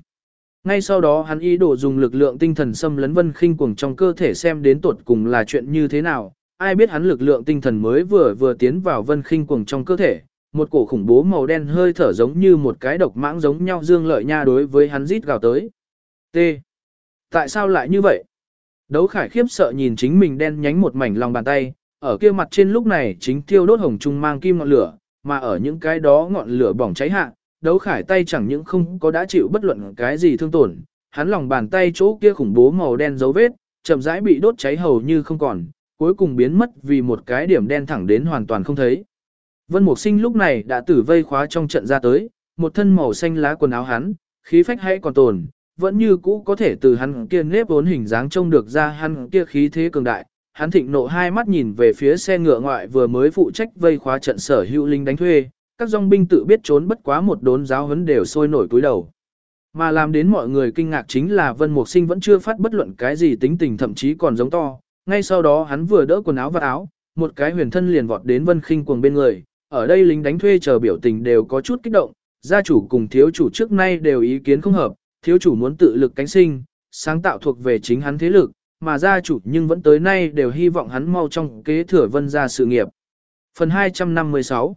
Ngay sau đó hắn ý đồ dùng lực lượng tinh thần xâm lấn vân khinh cuồng trong cơ thể xem đến tuột cùng là chuyện như thế nào, ai biết hắn lực lượng tinh thần mới vừa vừa tiến vào vân khinh cuồng trong cơ thể, một cổ khủng bố màu đen hơi thở giống như một cái độc mãng giống nhau dương lợi nha đối với hắn rít gào tới. T. Tại sao lại như vậy? Đấu khải khiếp sợ nhìn chính mình đen nhánh một mảnh lòng bàn tay, ở kia mặt trên lúc này chính thiêu đốt hồng trung mang kim ngọn lửa, mà ở những cái đó ngọn lửa bỏng cháy hạ, đấu khải tay chẳng những không có đã chịu bất luận cái gì thương tổn, hắn lòng bàn tay chỗ kia khủng bố màu đen dấu vết, chậm rãi bị đốt cháy hầu như không còn, cuối cùng biến mất vì một cái điểm đen thẳng đến hoàn toàn không thấy. Vân Mục Sinh lúc này đã tử vây khóa trong trận ra tới, một thân màu xanh lá quần áo hắn, khí phách hay còn tồn, vẫn như cũ có thể từ hắn kia nếp vốn hình dáng trông được ra hắn kia khí thế cường đại. Hắn thịnh nộ hai mắt nhìn về phía xe ngựa ngoại vừa mới phụ trách vây khóa trận sở hữu linh đánh thuê, các dòng binh tự biết trốn bất quá một đốn giáo huấn đều sôi nổi cúi đầu. Mà làm đến mọi người kinh ngạc chính là Vân Mục Sinh vẫn chưa phát bất luận cái gì tính tình thậm chí còn giống to. Ngay sau đó hắn vừa đỡ quần áo và áo, một cái huyền thân liền vọt đến Vân Khinh cuồng bên người. Ở đây lính đánh thuê chờ biểu tình đều có chút kích động, gia chủ cùng thiếu chủ trước nay đều ý kiến không hợp, thiếu chủ muốn tự lực cánh sinh, sáng tạo thuộc về chính hắn thế lực, mà gia chủ nhưng vẫn tới nay đều hy vọng hắn mau trong kế thừa vân gia sự nghiệp. Phần 256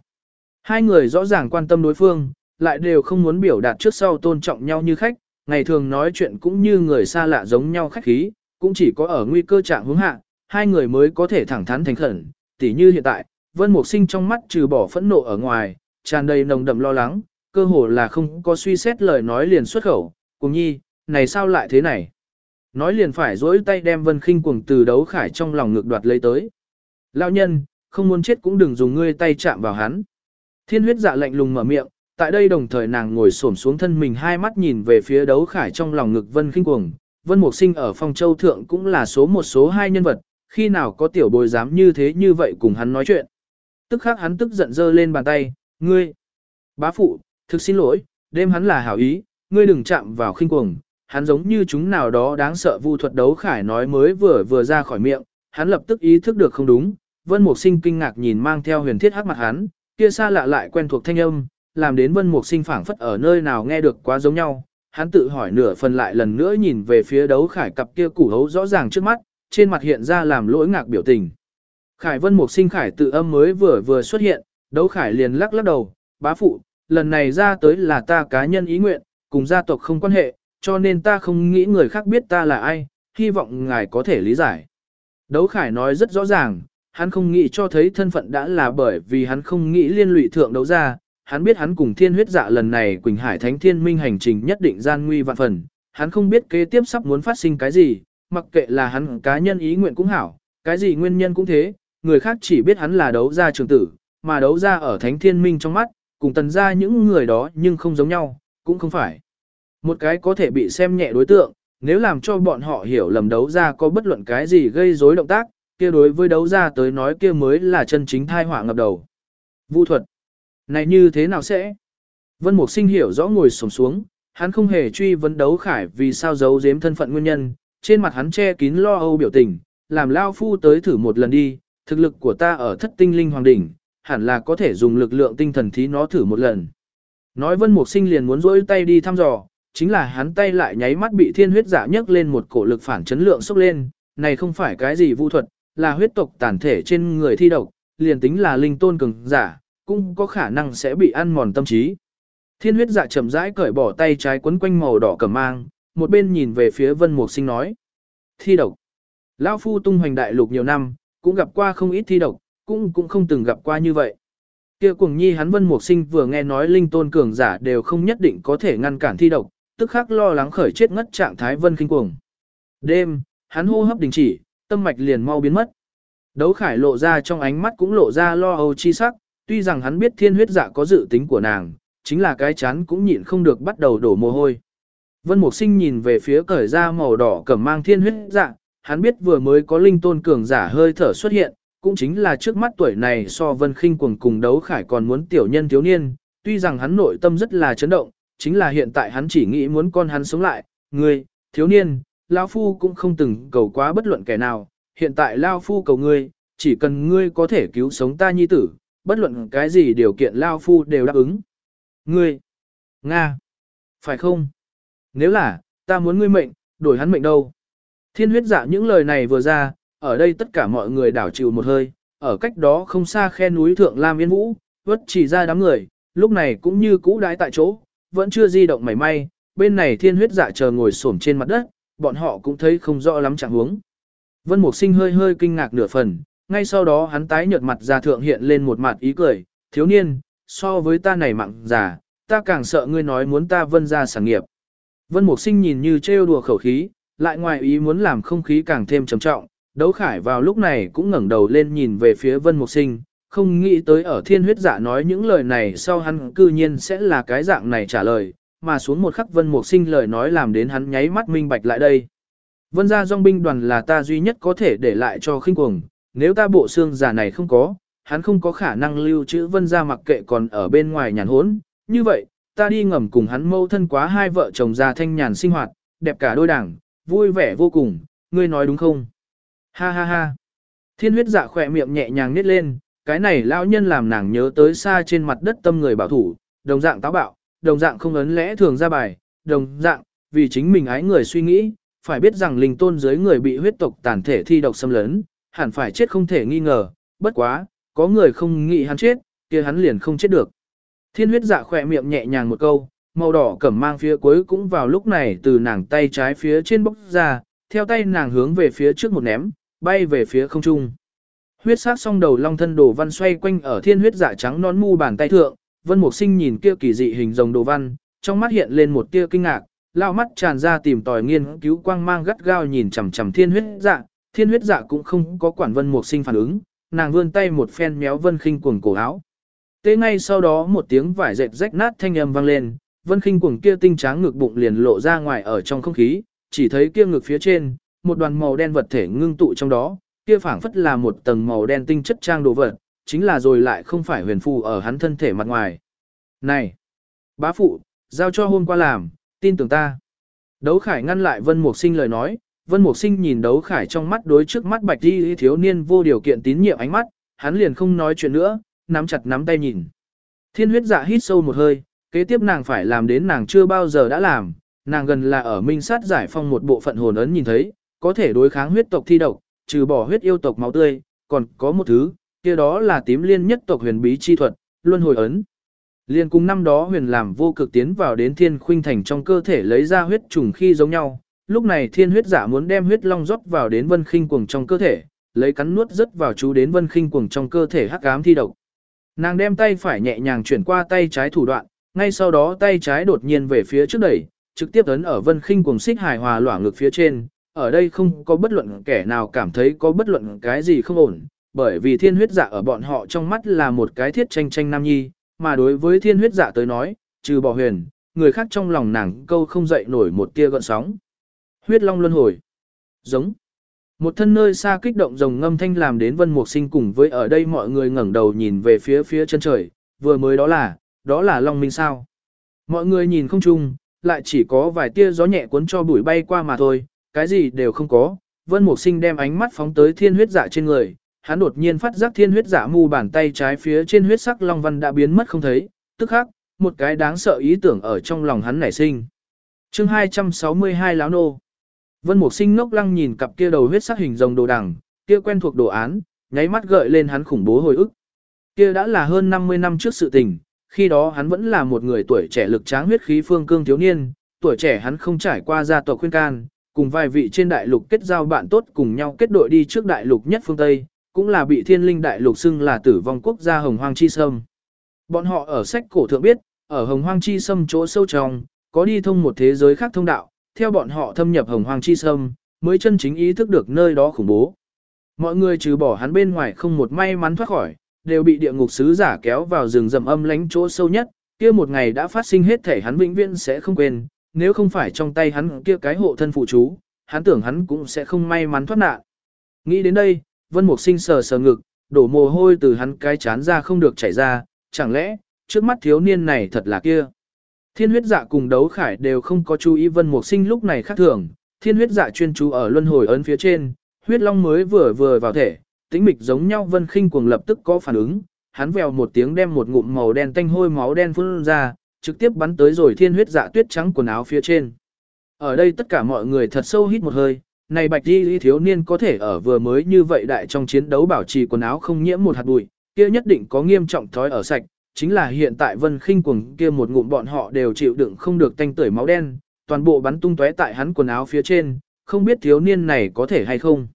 Hai người rõ ràng quan tâm đối phương, lại đều không muốn biểu đạt trước sau tôn trọng nhau như khách, ngày thường nói chuyện cũng như người xa lạ giống nhau khách khí, cũng chỉ có ở nguy cơ trạng hướng hạ, hai người mới có thể thẳng thắn thành khẩn, tỉ như hiện tại, Vân Mục Sinh trong mắt trừ bỏ phẫn nộ ở ngoài, tràn đầy nồng đậm lo lắng, cơ hồ là không có suy xét lời nói liền xuất khẩu, cùng nhi, này sao lại thế này? Nói liền phải dối tay đem Vân Khinh cuồng từ đấu khải trong lòng ngực đoạt lấy tới. Lão nhân, không muốn chết cũng đừng dùng ngươi tay chạm vào hắn. Thiên huyết dạ lạnh lùng mở miệng, tại đây đồng thời nàng ngồi xổm xuống thân mình hai mắt nhìn về phía đấu khải trong lòng ngực Vân Khinh cuồng. Vân Mộc Sinh ở phong châu thượng cũng là số một số hai nhân vật, khi nào có tiểu bồi dám như thế như vậy cùng hắn nói chuyện. Tức khắc hắn tức giận dơ lên bàn tay, ngươi, bá phụ, thực xin lỗi, đêm hắn là hảo ý, ngươi đừng chạm vào khinh cuồng, hắn giống như chúng nào đó đáng sợ vu thuật đấu khải nói mới vừa vừa ra khỏi miệng, hắn lập tức ý thức được không đúng, Vân Mục Sinh kinh ngạc nhìn mang theo huyền thiết hắc mặt hắn, kia xa lạ lại quen thuộc thanh âm, làm đến Vân Mục Sinh phảng phất ở nơi nào nghe được quá giống nhau. Hắn tự hỏi nửa phần lại lần nữa nhìn về phía đấu khải cặp kia củ hấu rõ ràng trước mắt, trên mặt hiện ra làm lỗi ngạc biểu tình. Khải Vân Mục Sinh Khải tự âm mới vừa vừa xuất hiện, đấu khải liền lắc lắc đầu, bá phụ, lần này ra tới là ta cá nhân ý nguyện, cùng gia tộc không quan hệ, cho nên ta không nghĩ người khác biết ta là ai, hy vọng ngài có thể lý giải. Đấu Khải nói rất rõ ràng, hắn không nghĩ cho thấy thân phận đã là bởi vì hắn không nghĩ liên lụy thượng đấu ra, hắn biết hắn cùng thiên huyết dạ lần này Quỳnh Hải Thánh Thiên Minh hành trình nhất định gian nguy vạn phần, hắn không biết kế tiếp sắp muốn phát sinh cái gì, mặc kệ là hắn cá nhân ý nguyện cũng hảo, cái gì nguyên nhân cũng thế, người khác chỉ biết hắn là đấu gia trường tử, mà đấu gia ở Thánh Thiên Minh trong mắt, cùng tần gia những người đó nhưng không giống nhau, cũng không phải. Một cái có thể bị xem nhẹ đối tượng, nếu làm cho bọn họ hiểu lầm đấu ra có bất luận cái gì gây rối động tác, kia đối với đấu ra tới nói kia mới là chân chính thai họa ngập đầu. Vũ thuật. Này như thế nào sẽ? Vân Mục Sinh hiểu rõ ngồi sổm xuống, hắn không hề truy vấn đấu khải vì sao giấu giếm thân phận nguyên nhân, trên mặt hắn che kín lo âu biểu tình, làm lao phu tới thử một lần đi, thực lực của ta ở thất tinh linh hoàng đỉnh, hẳn là có thể dùng lực lượng tinh thần thí nó thử một lần. Nói Vân Mục Sinh liền muốn rỗi tay đi thăm dò, chính là hắn tay lại nháy mắt bị thiên huyết giả nhấc lên một cổ lực phản chấn lượng sốc lên, này không phải cái gì vu thuật, là huyết tộc tàn thể trên người thi độc, liền tính là linh tôn cường giả, cũng có khả năng sẽ bị ăn mòn tâm trí. Thiên huyết dạ chậm rãi cởi bỏ tay trái quấn quanh màu đỏ cầm mang, một bên nhìn về phía vân mục sinh nói. Thi độc. Lão phu tung hoành đại lục nhiều năm, cũng gặp qua không ít thi độc, cũng cũng không từng gặp qua như vậy. Kia Cuồng nhi hắn vân mục sinh vừa nghe nói linh tôn cường giả đều không nhất định có thể ngăn cản thi độc, tức khắc lo lắng khởi chết ngất trạng thái vân kinh cuồng. Đêm, hắn hô hấp đình chỉ, tâm mạch liền mau biến mất. Đấu khải lộ ra trong ánh mắt cũng lộ ra lo âu chi sắc, tuy rằng hắn biết thiên huyết dạ có dự tính của nàng, chính là cái chán cũng nhịn không được bắt đầu đổ mồ hôi. Vân Mục Sinh nhìn về phía cởi ra màu đỏ cẩm mang thiên huyết dạ, hắn biết vừa mới có linh tôn cường giả hơi thở xuất hiện, cũng chính là trước mắt tuổi này so Vân Khinh cuồng cùng đấu khải còn muốn tiểu nhân thiếu niên, tuy rằng hắn nội tâm rất là chấn động, chính là hiện tại hắn chỉ nghĩ muốn con hắn sống lại, ngươi, thiếu niên, Lao Phu cũng không từng cầu quá bất luận kẻ nào, hiện tại Lao Phu cầu ngươi, chỉ cần ngươi có thể cứu sống ta nhi tử, bất luận cái gì điều kiện Lao Phu đều đáp ứng. Ngươi, Nga, phải không? Nếu là, ta muốn ngươi mệnh, đổi hắn mệnh đâu? Thiên huyết dạ những lời này vừa ra, ở đây tất cả mọi người đảo chịu một hơi, ở cách đó không xa khe núi Thượng Lam Yên Vũ, vất chỉ ra đám người, lúc này cũng như cũ đái tại chỗ, vẫn chưa di động mảy may, bên này thiên huyết dạ chờ ngồi xổm trên mặt đất, bọn họ cũng thấy không rõ lắm trạng huống. Vân Mục Sinh hơi hơi kinh ngạc nửa phần, ngay sau đó hắn tái nhợt mặt ra thượng hiện lên một mặt ý cười, thiếu niên, so với ta này mặn già, ta càng sợ ngươi nói muốn ta vân ra sản nghiệp. Vân Mục Sinh nhìn như trêu đùa khẩu khí, lại ngoài ý muốn làm không khí càng thêm trầm trọng, đấu khải vào lúc này cũng ngẩng đầu lên nhìn về phía Vân Mục Sinh, không nghĩ tới ở thiên huyết dạ nói những lời này sau hắn cư nhiên sẽ là cái dạng này trả lời, mà xuống một khắc vân mục sinh lời nói làm đến hắn nháy mắt minh bạch lại đây. Vân gia dòng binh đoàn là ta duy nhất có thể để lại cho khinh cuồng, nếu ta bộ xương giả này không có, hắn không có khả năng lưu trữ vân gia mặc kệ còn ở bên ngoài nhàn hốn, như vậy, ta đi ngầm cùng hắn mâu thân quá hai vợ chồng già thanh nhàn sinh hoạt, đẹp cả đôi đảng, vui vẻ vô cùng, ngươi nói đúng không? Ha ha ha. Thiên huyết dạ khỏe miệng nhẹ nhàng nít lên, cái này lão nhân làm nàng nhớ tới xa trên mặt đất tâm người bảo thủ, đồng dạng táo bạo, đồng dạng không ấn lẽ thường ra bài, đồng dạng, vì chính mình ái người suy nghĩ, phải biết rằng linh tôn dưới người bị huyết tộc tàn thể thi độc xâm lấn, hẳn phải chết không thể nghi ngờ, bất quá, có người không nghĩ hắn chết, kia hắn liền không chết được. Thiên huyết dạ khỏe miệng nhẹ nhàng một câu, màu đỏ cẩm mang phía cuối cũng vào lúc này từ nàng tay trái phía trên bốc ra, theo tay nàng hướng về phía trước một ném, bay về phía không trung. Huyết sắc song đầu long thân đồ văn xoay quanh ở thiên huyết dạ trắng nón mu bàn tay thượng, Vân Mục Sinh nhìn kia kỳ dị hình rồng đồ văn, trong mắt hiện lên một tia kinh ngạc, lao mắt tràn ra tìm tòi nghiên cứu quang mang gắt gao nhìn chằm chằm thiên huyết dạ, thiên huyết dạ cũng không có quản Vân Mục Sinh phản ứng, nàng vươn tay một phen méo Vân Khinh cuồng cổ áo. Tế ngay sau đó một tiếng vải dệt rách nát thanh âm vang lên, Vân Khinh cuồng kia tinh tráng ngực bụng liền lộ ra ngoài ở trong không khí, chỉ thấy kia ngực phía trên, một đoàn màu đen vật thể ngưng tụ trong đó, kia phảng phất là một tầng màu đen tinh chất trang đồ vật, chính là rồi lại không phải huyền phù ở hắn thân thể mặt ngoài. Này, bá phụ, giao cho hôm qua làm, tin tưởng ta. Đấu Khải ngăn lại Vân Mục Sinh lời nói, Vân Mục Sinh nhìn Đấu Khải trong mắt đối trước mắt Bạch Di thiếu niên vô điều kiện tín nhiệm ánh mắt, hắn liền không nói chuyện nữa, nắm chặt nắm tay nhìn. Thiên huyết dạ hít sâu một hơi, kế tiếp nàng phải làm đến nàng chưa bao giờ đã làm, nàng gần là ở minh sát giải phong một bộ phận hồn ấn nhìn thấy, có thể đối kháng huyết tộc thi độc, trừ bỏ huyết yêu tộc máu tươi, còn có một thứ, kia đó là tím liên nhất tộc huyền bí chi thuật, luân hồi ấn. Liên cùng năm đó huyền làm vô cực tiến vào đến thiên khuynh thành trong cơ thể lấy ra huyết trùng khi giống nhau, lúc này thiên huyết giả muốn đem huyết long rót vào đến vân khinh cuồng trong cơ thể, lấy cắn nuốt rất vào chú đến vân khinh cuồng trong cơ thể hắc ám thi độc. Nàng đem tay phải nhẹ nhàng chuyển qua tay trái thủ đoạn, ngay sau đó tay trái đột nhiên về phía trước đẩy, trực tiếp ấn ở vân khinh cuồng xích hài hòa loảng ngực phía trên, ở đây không có bất luận kẻ nào cảm thấy có bất luận cái gì không ổn, bởi vì thiên huyết dạ ở bọn họ trong mắt là một cái thiết tranh tranh nam nhi, mà đối với thiên huyết dạ tới nói, trừ bỏ huyền, người khác trong lòng nàng câu không dậy nổi một tia gợn sóng. Huyết long luân hồi. Giống. Một thân nơi xa kích động rồng ngâm thanh làm đến vân mục sinh cùng với ở đây mọi người ngẩng đầu nhìn về phía phía chân trời, vừa mới đó là, đó là long minh sao. Mọi người nhìn không chung, lại chỉ có vài tia gió nhẹ cuốn cho bụi bay qua mà thôi, cái gì đều không có. Vân Mục Sinh đem ánh mắt phóng tới thiên huyết dạ trên người, hắn đột nhiên phát giác thiên huyết dạ mu bàn tay trái phía trên huyết sắc long văn đã biến mất không thấy, tức khắc, một cái đáng sợ ý tưởng ở trong lòng hắn nảy sinh. Chương 262 láo nô. Vân Mục Sinh ngốc lăng nhìn cặp kia đầu huyết sắc hình rồng đồ đằng, kia quen thuộc đồ án, nháy mắt gợi lên hắn khủng bố hồi ức. Kia đã là hơn 50 năm trước sự tình, khi đó hắn vẫn là một người tuổi trẻ lực tráng huyết khí phương cương thiếu niên, tuổi trẻ hắn không trải qua gia tộc khuyên can, cùng vài vị trên đại lục kết giao bạn tốt cùng nhau kết đội đi trước đại lục nhất phương Tây, cũng là bị thiên linh đại lục xưng là tử vong quốc gia hồng hoang chi sâm. Bọn họ ở sách cổ thượng biết, ở hồng hoang chi sâm chỗ sâu trong, có đi thông một thế giới khác thông đạo, theo bọn họ thâm nhập hồng hoang chi sâm, mới chân chính ý thức được nơi đó khủng bố. Mọi người trừ bỏ hắn bên ngoài không một may mắn thoát khỏi, đều bị địa ngục sứ giả kéo vào rừng rậm âm lánh chỗ sâu nhất, kia một ngày đã phát sinh hết thể hắn vĩnh viễn sẽ không quên, nếu không phải trong tay hắn kia cái hộ thân phụ chú, hắn tưởng hắn cũng sẽ không may mắn thoát nạn. Nghĩ đến đây, Vân Mục Sinh sờ sờ ngực, đổ mồ hôi từ hắn cái chán ra không được chảy ra, chẳng lẽ, trước mắt thiếu niên này thật là kia. Thiên huyết dạ cùng đấu khải đều không có chú ý Vân Mục Sinh lúc này khác thường, thiên huyết dạ chuyên chú ở luân hồi ấn phía trên, huyết long mới vừa vừa vào thể, tính mịch giống nhau Vân Khinh cuồng lập tức có phản ứng, hắn vèo một tiếng đem một ngụm màu đen tanh hôi máu đen phun ra, trực tiếp bắn tới rồi thiên huyết dạ tuyết trắng quần áo phía trên. Ở đây tất cả mọi người thật sâu hít một hơi, này bạch đi thiếu niên có thể ở vừa mới như vậy đại trong chiến đấu bảo trì quần áo không nhiễm một hạt bụi, kia nhất định có nghiêm trọng thói ở sạch, chính là hiện tại vân khinh cuồng kia một ngụm bọn họ đều chịu đựng không được tanh tưởi máu đen, toàn bộ bắn tung tóe tại hắn quần áo phía trên, không biết thiếu niên này có thể hay không.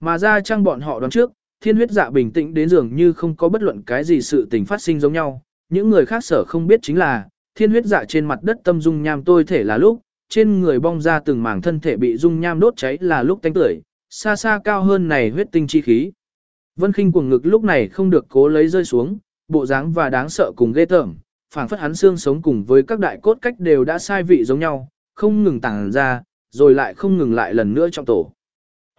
Mà ra trang bọn họ đoán trước, thiên huyết dạ bình tĩnh đến dường như không có bất luận cái gì sự tình phát sinh giống nhau, những người khác sở không biết chính là, thiên huyết dạ trên mặt đất tâm dung nham tôi thể là lúc, trên người bong ra từng mảng thân thể bị dung nham đốt cháy là lúc tanh tưởi, xa xa cao hơn này huyết tinh chi khí. Vân khinh cuồng ngực lúc này không được cố lấy rơi xuống, bộ dáng và đáng sợ cùng ghê tởm, phảng phất hắn xương sống cùng với các đại cốt cách đều đã sai vị giống nhau, không ngừng tàng ra, rồi lại không ngừng lại lần nữa trong tổ.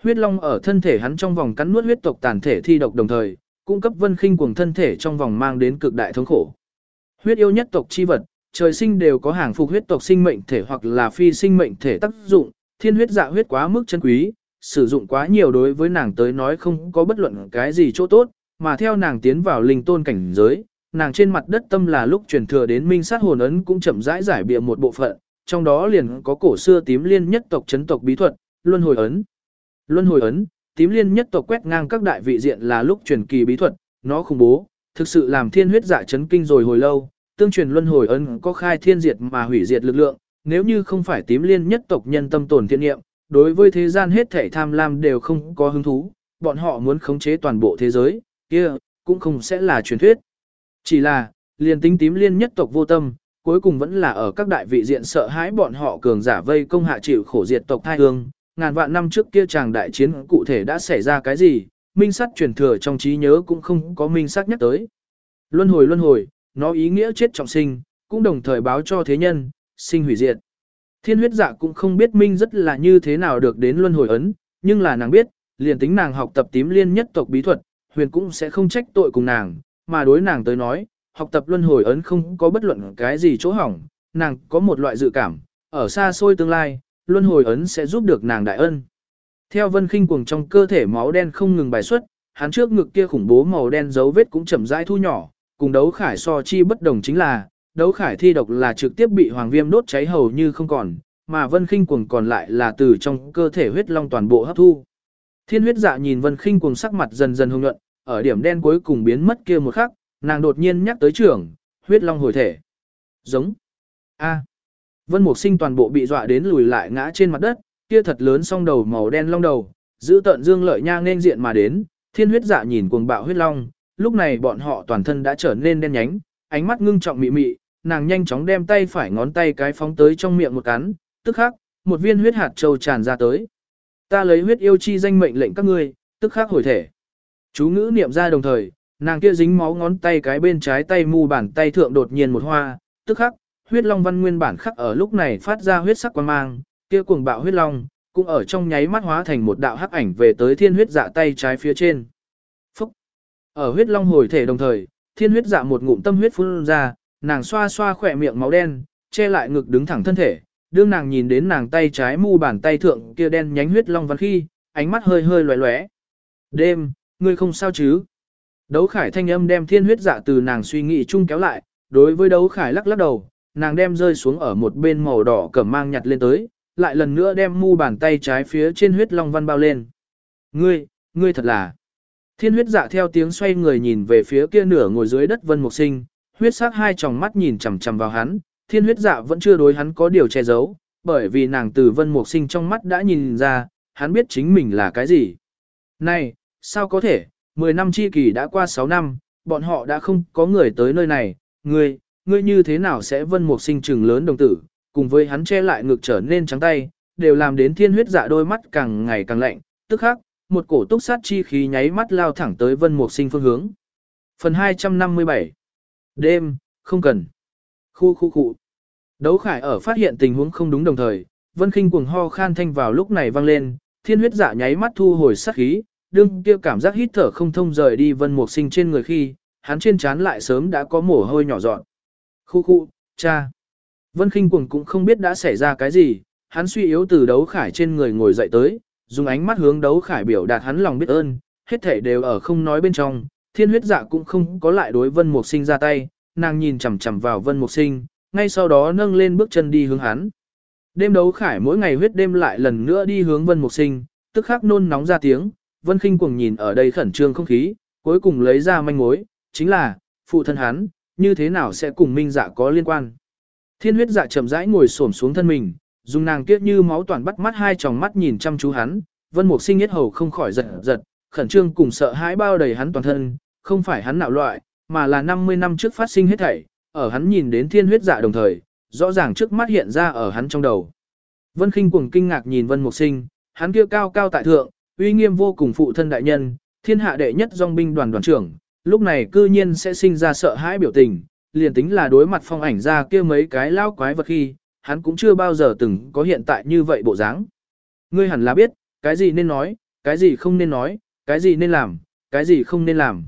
Huyết long ở thân thể hắn trong vòng cắn nuốt huyết tộc tàn thể thi độc đồng thời, cung cấp vân khinh cuồng thân thể trong vòng mang đến cực đại thống khổ. Huyết yêu nhất tộc chi vật, trời sinh đều có hàng phục huyết tộc sinh mệnh thể hoặc là phi sinh mệnh thể tác dụng, thiên huyết dạ huyết quá mức chân quý, sử dụng quá nhiều đối với nàng tới nói không có bất luận cái gì chỗ tốt, mà theo nàng tiến vào linh tôn cảnh giới, nàng trên mặt đất tâm là lúc truyền thừa đến minh sát hồn ấn cũng chậm rãi giải bịa một bộ phận, trong đó liền có cổ xưa tím liên nhất tộc chấn tộc bí thuật, luân hồi ấn. Luân hồi ấn, tím liên nhất tộc quét ngang các đại vị diện là lúc truyền kỳ bí thuật, nó khủng bố, thực sự làm thiên huyết dạ chấn kinh rồi hồi lâu, tương truyền luân hồi ấn có khai thiên diệt mà hủy diệt lực lượng, nếu như không phải tím liên nhất tộc nhân tâm tổn thiện niệm, đối với thế gian hết thảy tham lam đều không có hứng thú, bọn họ muốn khống chế toàn bộ thế giới, kia cũng không sẽ là truyền thuyết. Chỉ là, liền tính tím liên nhất tộc vô tâm, cuối cùng vẫn là ở các đại vị diện sợ hãi bọn họ cường giả vây công hạ chịu khổ diệt tộc thai hương. Ngàn vạn năm trước kia chàng đại chiến cụ thể đã xảy ra cái gì, minh sắc truyền thừa trong trí nhớ cũng không có minh sắc nhắc tới. Luân hồi luân hồi, nó ý nghĩa chết trọng sinh, cũng đồng thời báo cho thế nhân, sinh hủy diệt. Thiên huyết dạ cũng không biết minh rất là như thế nào được đến luân hồi ấn, nhưng là nàng biết, liền tính nàng học tập tím liên nhất tộc bí thuật, huyền cũng sẽ không trách tội cùng nàng, mà đối nàng tới nói, học tập luân hồi ấn không có bất luận cái gì chỗ hỏng, nàng có một loại dự cảm, ở xa xôi tương lai, luân hồi ấn sẽ giúp được nàng đại ân. Theo vân khinh cuồng trong cơ thể máu đen không ngừng bài xuất, hắn trước ngực kia khủng bố màu đen dấu vết cũng chậm rãi thu nhỏ, cùng đấu khải so chi bất đồng chính là, đấu khải thi độc là trực tiếp bị hoàng viêm đốt cháy hầu như không còn, mà vân khinh cuồng còn lại là từ trong cơ thể huyết long toàn bộ hấp thu. Thiên huyết dạ nhìn vân khinh cuồng sắc mặt dần dần hồng nhuận, ở điểm đen cuối cùng biến mất kia một khắc, nàng đột nhiên nhắc tới trưởng, huyết long hồi thể. Giống. A. Vân Mục Sinh toàn bộ bị dọa đến lùi lại ngã trên mặt đất, kia thật lớn song đầu màu đen long đầu, giữ tận dương lợi nha nên diện mà đến, thiên huyết dạ nhìn cuồng bạo huyết long, lúc này bọn họ toàn thân đã trở nên đen nhánh, ánh mắt ngưng trọng mị mị, nàng nhanh chóng đem tay phải ngón tay cái phóng tới trong miệng một cắn, tức khắc, một viên huyết hạt châu tràn ra tới. Ta lấy huyết yêu chi danh mệnh lệnh các ngươi, tức khắc hồi thể. Chú ngữ niệm ra đồng thời, nàng kia dính máu ngón tay cái bên trái tay mu bàn tay thượng đột nhiên một hoa, tức khắc, huyết long văn nguyên bản khắc ở lúc này phát ra huyết sắc quan mang, kia cuồng bạo huyết long, cũng ở trong nháy mắt hóa thành một đạo hắc ảnh về tới thiên huyết dạ tay trái phía trên. Ở huyết long hồi thể đồng thời, thiên huyết dạ một ngụm tâm huyết phun ra, nàng xoa xoa khỏe miệng máu đen, che lại ngực đứng thẳng thân thể, đương nàng nhìn đến nàng tay trái mu bàn tay thượng kia đen nhánh huyết long văn khi, ánh mắt hơi hơi lóe lóe. Đêm, ngươi không sao chứ? Đấu khải thanh âm đem thiên huyết dạ từ nàng suy nghĩ chung kéo lại, đối với đấu khải lắc lắc đầu, nàng đem rơi xuống ở một bên màu đỏ cẩm mang nhặt lên tới, lại lần nữa đem mu bàn tay trái phía trên huyết long văn bao lên. Ngươi, ngươi thật là. Thiên huyết dạ theo tiếng xoay người nhìn về phía kia nửa ngồi dưới đất vân mục sinh, huyết sắc hai tròng mắt nhìn chằm chằm vào hắn, thiên huyết dạ vẫn chưa đối hắn có điều che giấu, bởi vì nàng từ vân mục sinh trong mắt đã nhìn ra, hắn biết chính mình là cái gì. Này, sao có thể, 10 năm chi kỳ đã qua 6 năm, bọn họ đã không có người tới nơi này, ngươi, ngươi như thế nào sẽ vân mục sinh trừng lớn đồng tử, cùng với hắn che lại ngực trở nên trắng tay, đều làm đến thiên huyết dạ đôi mắt càng ngày càng lạnh, tức khắc, một cổ túc sát chi khí nháy mắt lao thẳng tới vân mục sinh phương hướng. Phần 257 Đêm, không cần. Khu khu khu. Đấu khải ở phát hiện tình huống không đúng đồng thời, vân khinh cuồng ho khan thanh vào lúc này vang lên, thiên huyết dạ nháy mắt thu hồi sát khí, đương kia cảm giác hít thở không thông rời đi vân mục sinh trên người khi, hắn trên trán lại sớm đã có mồ hôi nhỏ dọn. Khu khu, cha. Vân khinh cuồng cũng không biết đã xảy ra cái gì, hắn suy yếu từ đấu khải trên người ngồi dậy tới, dùng ánh mắt hướng đấu khải biểu đạt hắn lòng biết ơn, hết thể đều ở không nói bên trong, thiên huyết dạ cũng không có lại đối vân mục sinh ra tay, nàng nhìn chằm chằm vào vân mục sinh, ngay sau đó nâng lên bước chân đi hướng hắn. Đêm đấu khải mỗi ngày huyết đêm lại lần nữa đi hướng vân mục sinh, tức khắc nôn nóng ra tiếng, vân khinh cuồng nhìn ở đây khẩn trương không khí, cuối cùng lấy ra manh mối, chính là, phụ thân hắn, như thế nào sẽ cùng minh dạ có liên quan. Thiên huyết dạ chậm rãi ngồi xổm xuống thân mình, dùng nàng kiết như máu toàn bắt mắt hai tròng mắt nhìn chăm chú hắn, vân mục sinh nhất hầu không khỏi giật giật, khẩn trương cùng sợ hãi bao đầy hắn toàn thân, không phải hắn nạo loại, mà là 50 năm trước phát sinh hết thảy, ở hắn nhìn đến thiên huyết dạ đồng thời, rõ ràng trước mắt hiện ra ở hắn trong đầu. Vân khinh cuồng kinh ngạc nhìn vân mục sinh, hắn kia cao cao tại thượng, uy nghiêm vô cùng phụ thân đại nhân, thiên hạ đệ nhất dòng binh đoàn đoàn trưởng, lúc này cư nhiên sẽ sinh ra sợ hãi biểu tình, liền tính là đối mặt phong ảnh ra kia mấy cái lao quái vật khi, hắn cũng chưa bao giờ từng có hiện tại như vậy bộ dáng. Ngươi hẳn là biết, cái gì nên nói, cái gì không nên nói, cái gì nên làm, cái gì không nên làm.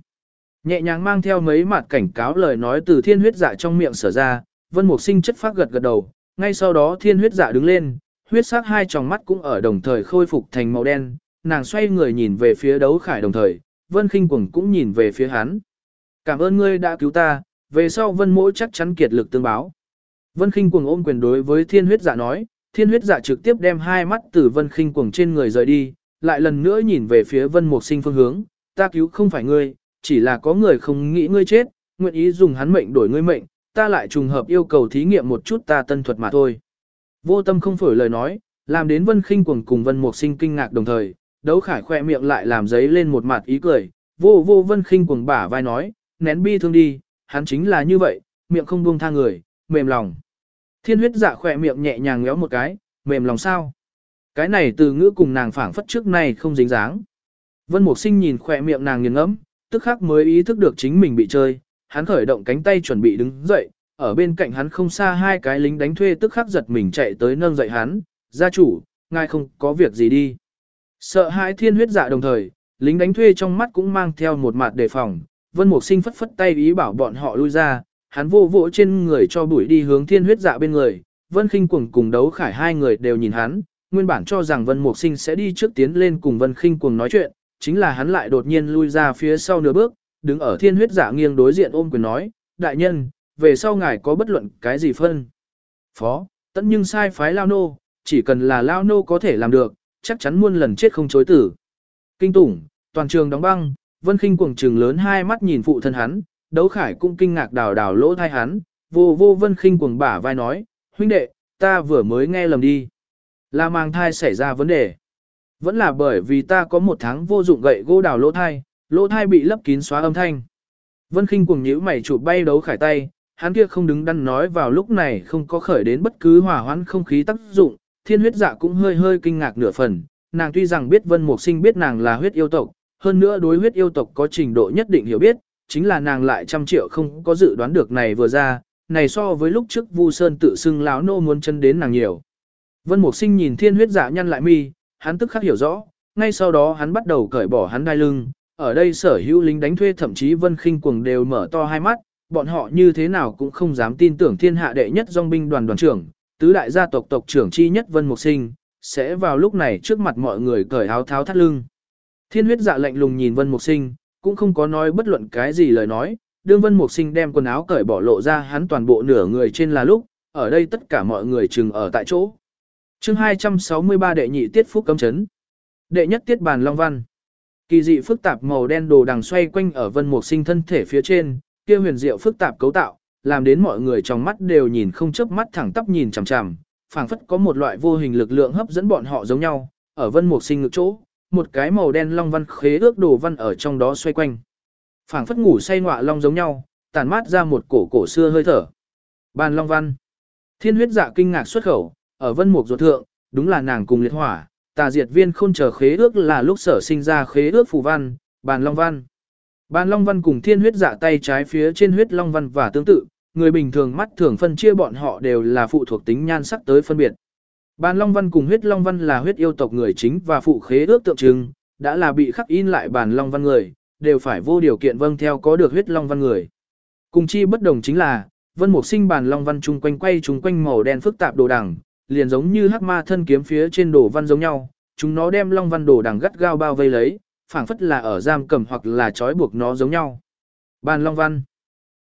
Nhẹ nhàng mang theo mấy mặt cảnh cáo lời nói từ thiên huyết dạ trong miệng sở ra, vân mục sinh chất phát gật gật đầu, ngay sau đó thiên huyết dạ đứng lên, huyết sắc hai tròng mắt cũng ở đồng thời khôi phục thành màu đen, nàng xoay người nhìn về phía đấu khải đồng thời, vân khinh quẩn cũng nhìn về phía hắn. Cảm ơn ngươi đã cứu ta, về sau vân mỗi chắc chắn kiệt lực tương báo. Vân Kinh cuồng ôm quyền đối với thiên huyết dạ nói, thiên huyết dạ trực tiếp đem hai mắt từ Vân Kinh cuồng trên người rời đi, lại lần nữa nhìn về phía Vân Mục Sinh phương hướng, ta cứu không phải ngươi, chỉ là có người không nghĩ ngươi chết, nguyện ý dùng hắn mệnh đổi ngươi mệnh, ta lại trùng hợp yêu cầu thí nghiệm một chút ta tân thuật mà thôi. Vô tâm không phổi lời nói, làm đến Vân Kinh cuồng cùng Vân Mục Sinh kinh ngạc đồng thời, đấu khải khoe miệng lại làm giấy lên một mặt ý cười, vô vô Vân Kinh cuồng bả vai nói, nén bi thương đi, hắn chính là như vậy, miệng không buông tha người, mềm lòng. Thiên huyết dạ khỏe miệng nhẹ nhàng ngéo một cái, mềm lòng sao. Cái này từ ngữ cùng nàng phảng phất trước này không dính dáng. Vân Mục Sinh nhìn khỏe miệng nàng nghiền ngẫm, tức khắc mới ý thức được chính mình bị chơi, hắn khởi động cánh tay chuẩn bị đứng dậy, ở bên cạnh hắn không xa hai cái lính đánh thuê tức khắc giật mình chạy tới nâng dậy hắn, gia chủ, ngài không có việc gì đi. Sợ hãi thiên huyết dạ đồng thời, lính đánh thuê trong mắt cũng mang theo một mặt đề phòng, Vân Mục Sinh phất phất tay ý bảo bọn họ lui ra, hắn vô vỗ trên người cho bụi đi hướng thiên huyết dạ bên người, Vân Kinh Cuồng cùng đấu khải hai người đều nhìn hắn, nguyên bản cho rằng Vân Mục Sinh sẽ đi trước tiến lên cùng Vân Kinh Cuồng nói chuyện, chính là hắn lại đột nhiên lui ra phía sau nửa bước, đứng ở thiên huyết dạ nghiêng đối diện ôm quyền nói, đại nhân, về sau ngài có bất luận cái gì phân. Phó, tận nhưng sai phái Lao Nô, chỉ cần là Lao Nô có thể làm được, chắc chắn muôn lần chết không chối tử. Kinh tủng, toàn trường đóng băng, Vân Kinh Cuồng trừng lớn hai mắt nhìn phụ thân hắn, đấu khải cũng kinh ngạc đào đào lỗ thai hắn, vô vô Vân khinh Cuồng bả vai nói, huynh đệ, ta vừa mới nghe lầm đi. Là mang thai xảy ra vấn đề. Vẫn là bởi vì ta có một tháng vô dụng gậy gỗ đào lỗ thai, lỗ thai bị lấp kín xóa âm thanh. Vân Khinh cuồng nhíu mày chụp bay đấu khải tay, hắn kia không đứng đắn nói vào lúc này không có khởi đến bất cứ hỏa hoãn không khí tác dụng, thiên huyết dạ cũng hơi hơi kinh ngạc nửa phần, nàng tuy rằng biết Vân Mục Sinh biết nàng là huyết yêu tộc, hơn nữa đối huyết yêu tộc có trình độ nhất định hiểu biết, chính là nàng lại trăm triệu không có dự đoán được này vừa ra, này so với lúc trước Vu Sơn tự xưng lão nô muốn chân đến nàng nhiều. Vân Mục Sinh nhìn thiên huyết dạ nhăn lại mi, hắn tức khắc hiểu rõ, ngay sau đó hắn bắt đầu cởi bỏ hắn đai lưng, ở đây sở hữu lính đánh thuê thậm chí Vân Khinh cuồng đều mở to hai mắt, bọn họ như thế nào cũng không dám tin tưởng thiên hạ đệ nhất dòng binh đoàn đoàn trưởng, tứ đại gia tộc tộc trưởng chi nhất Vân Mục Sinh, sẽ vào lúc này trước mặt mọi người cởi áo tháo thắt lưng. Thiên huyết dạ lạnh lùng nhìn Vân Mục Sinh, cũng không có nói bất luận cái gì lời nói, đương Vân Mục Sinh đem quần áo cởi bỏ lộ ra hắn toàn bộ nửa người trên là lúc, ở đây tất cả mọi người chừng ở tại chỗ. chương 263 đệ nhị tiết phúc cấm chấn. Đệ nhất tiết bàn Long Văn. Kỳ dị phức tạp màu đen đồ đằng xoay quanh ở Vân Mục Sinh thân thể phía trên, kia huyền diệu phức tạp cấu tạo, làm đến mọi người trong mắt đều nhìn không chớp mắt thẳng tắp nhìn chằm chằm, phảng phất có một loại vô hình lực lượng hấp dẫn bọn họ giống nhau, ở Vân Mục Sinh ngực chỗ, một cái màu đen long văn khế ước đồ văn ở trong đó xoay quanh phảng phất ngủ say ngọa long giống nhau, tàn mát ra một cổ cổ xưa hơi thở. Bàn long văn. Thiên huyết dạ kinh ngạc xuất khẩu, ở vân mục ruột thượng, đúng là nàng cùng liệt hỏa, tà diệt viên khôn chờ khế ước là lúc sở sinh ra khế ước phù văn, bàn long văn. Bàn long văn cùng thiên huyết dạ tay trái phía trên huyết long văn và tương tự, người bình thường mắt thường phân chia bọn họ đều là phụ thuộc tính nhan sắc tới phân biệt. Bàn long văn cùng huyết long văn là huyết yêu tộc người chính và phụ khế ước tượng trưng, đã là bị khắc in lại bàn long văn người, đều phải vô điều kiện vâng theo có được huyết long văn người. Cùng chi bất đồng chính là, vân mục sinh bàn long văn chung quanh quay chung quanh màu đen phức tạp đồ đằng, liền giống như hắc ma thân kiếm phía trên đồ văn giống nhau, chúng nó đem long văn đồ đằng gắt gao bao vây lấy, phảng phất là ở giam cầm hoặc là trói buộc nó giống nhau. Bàn long văn.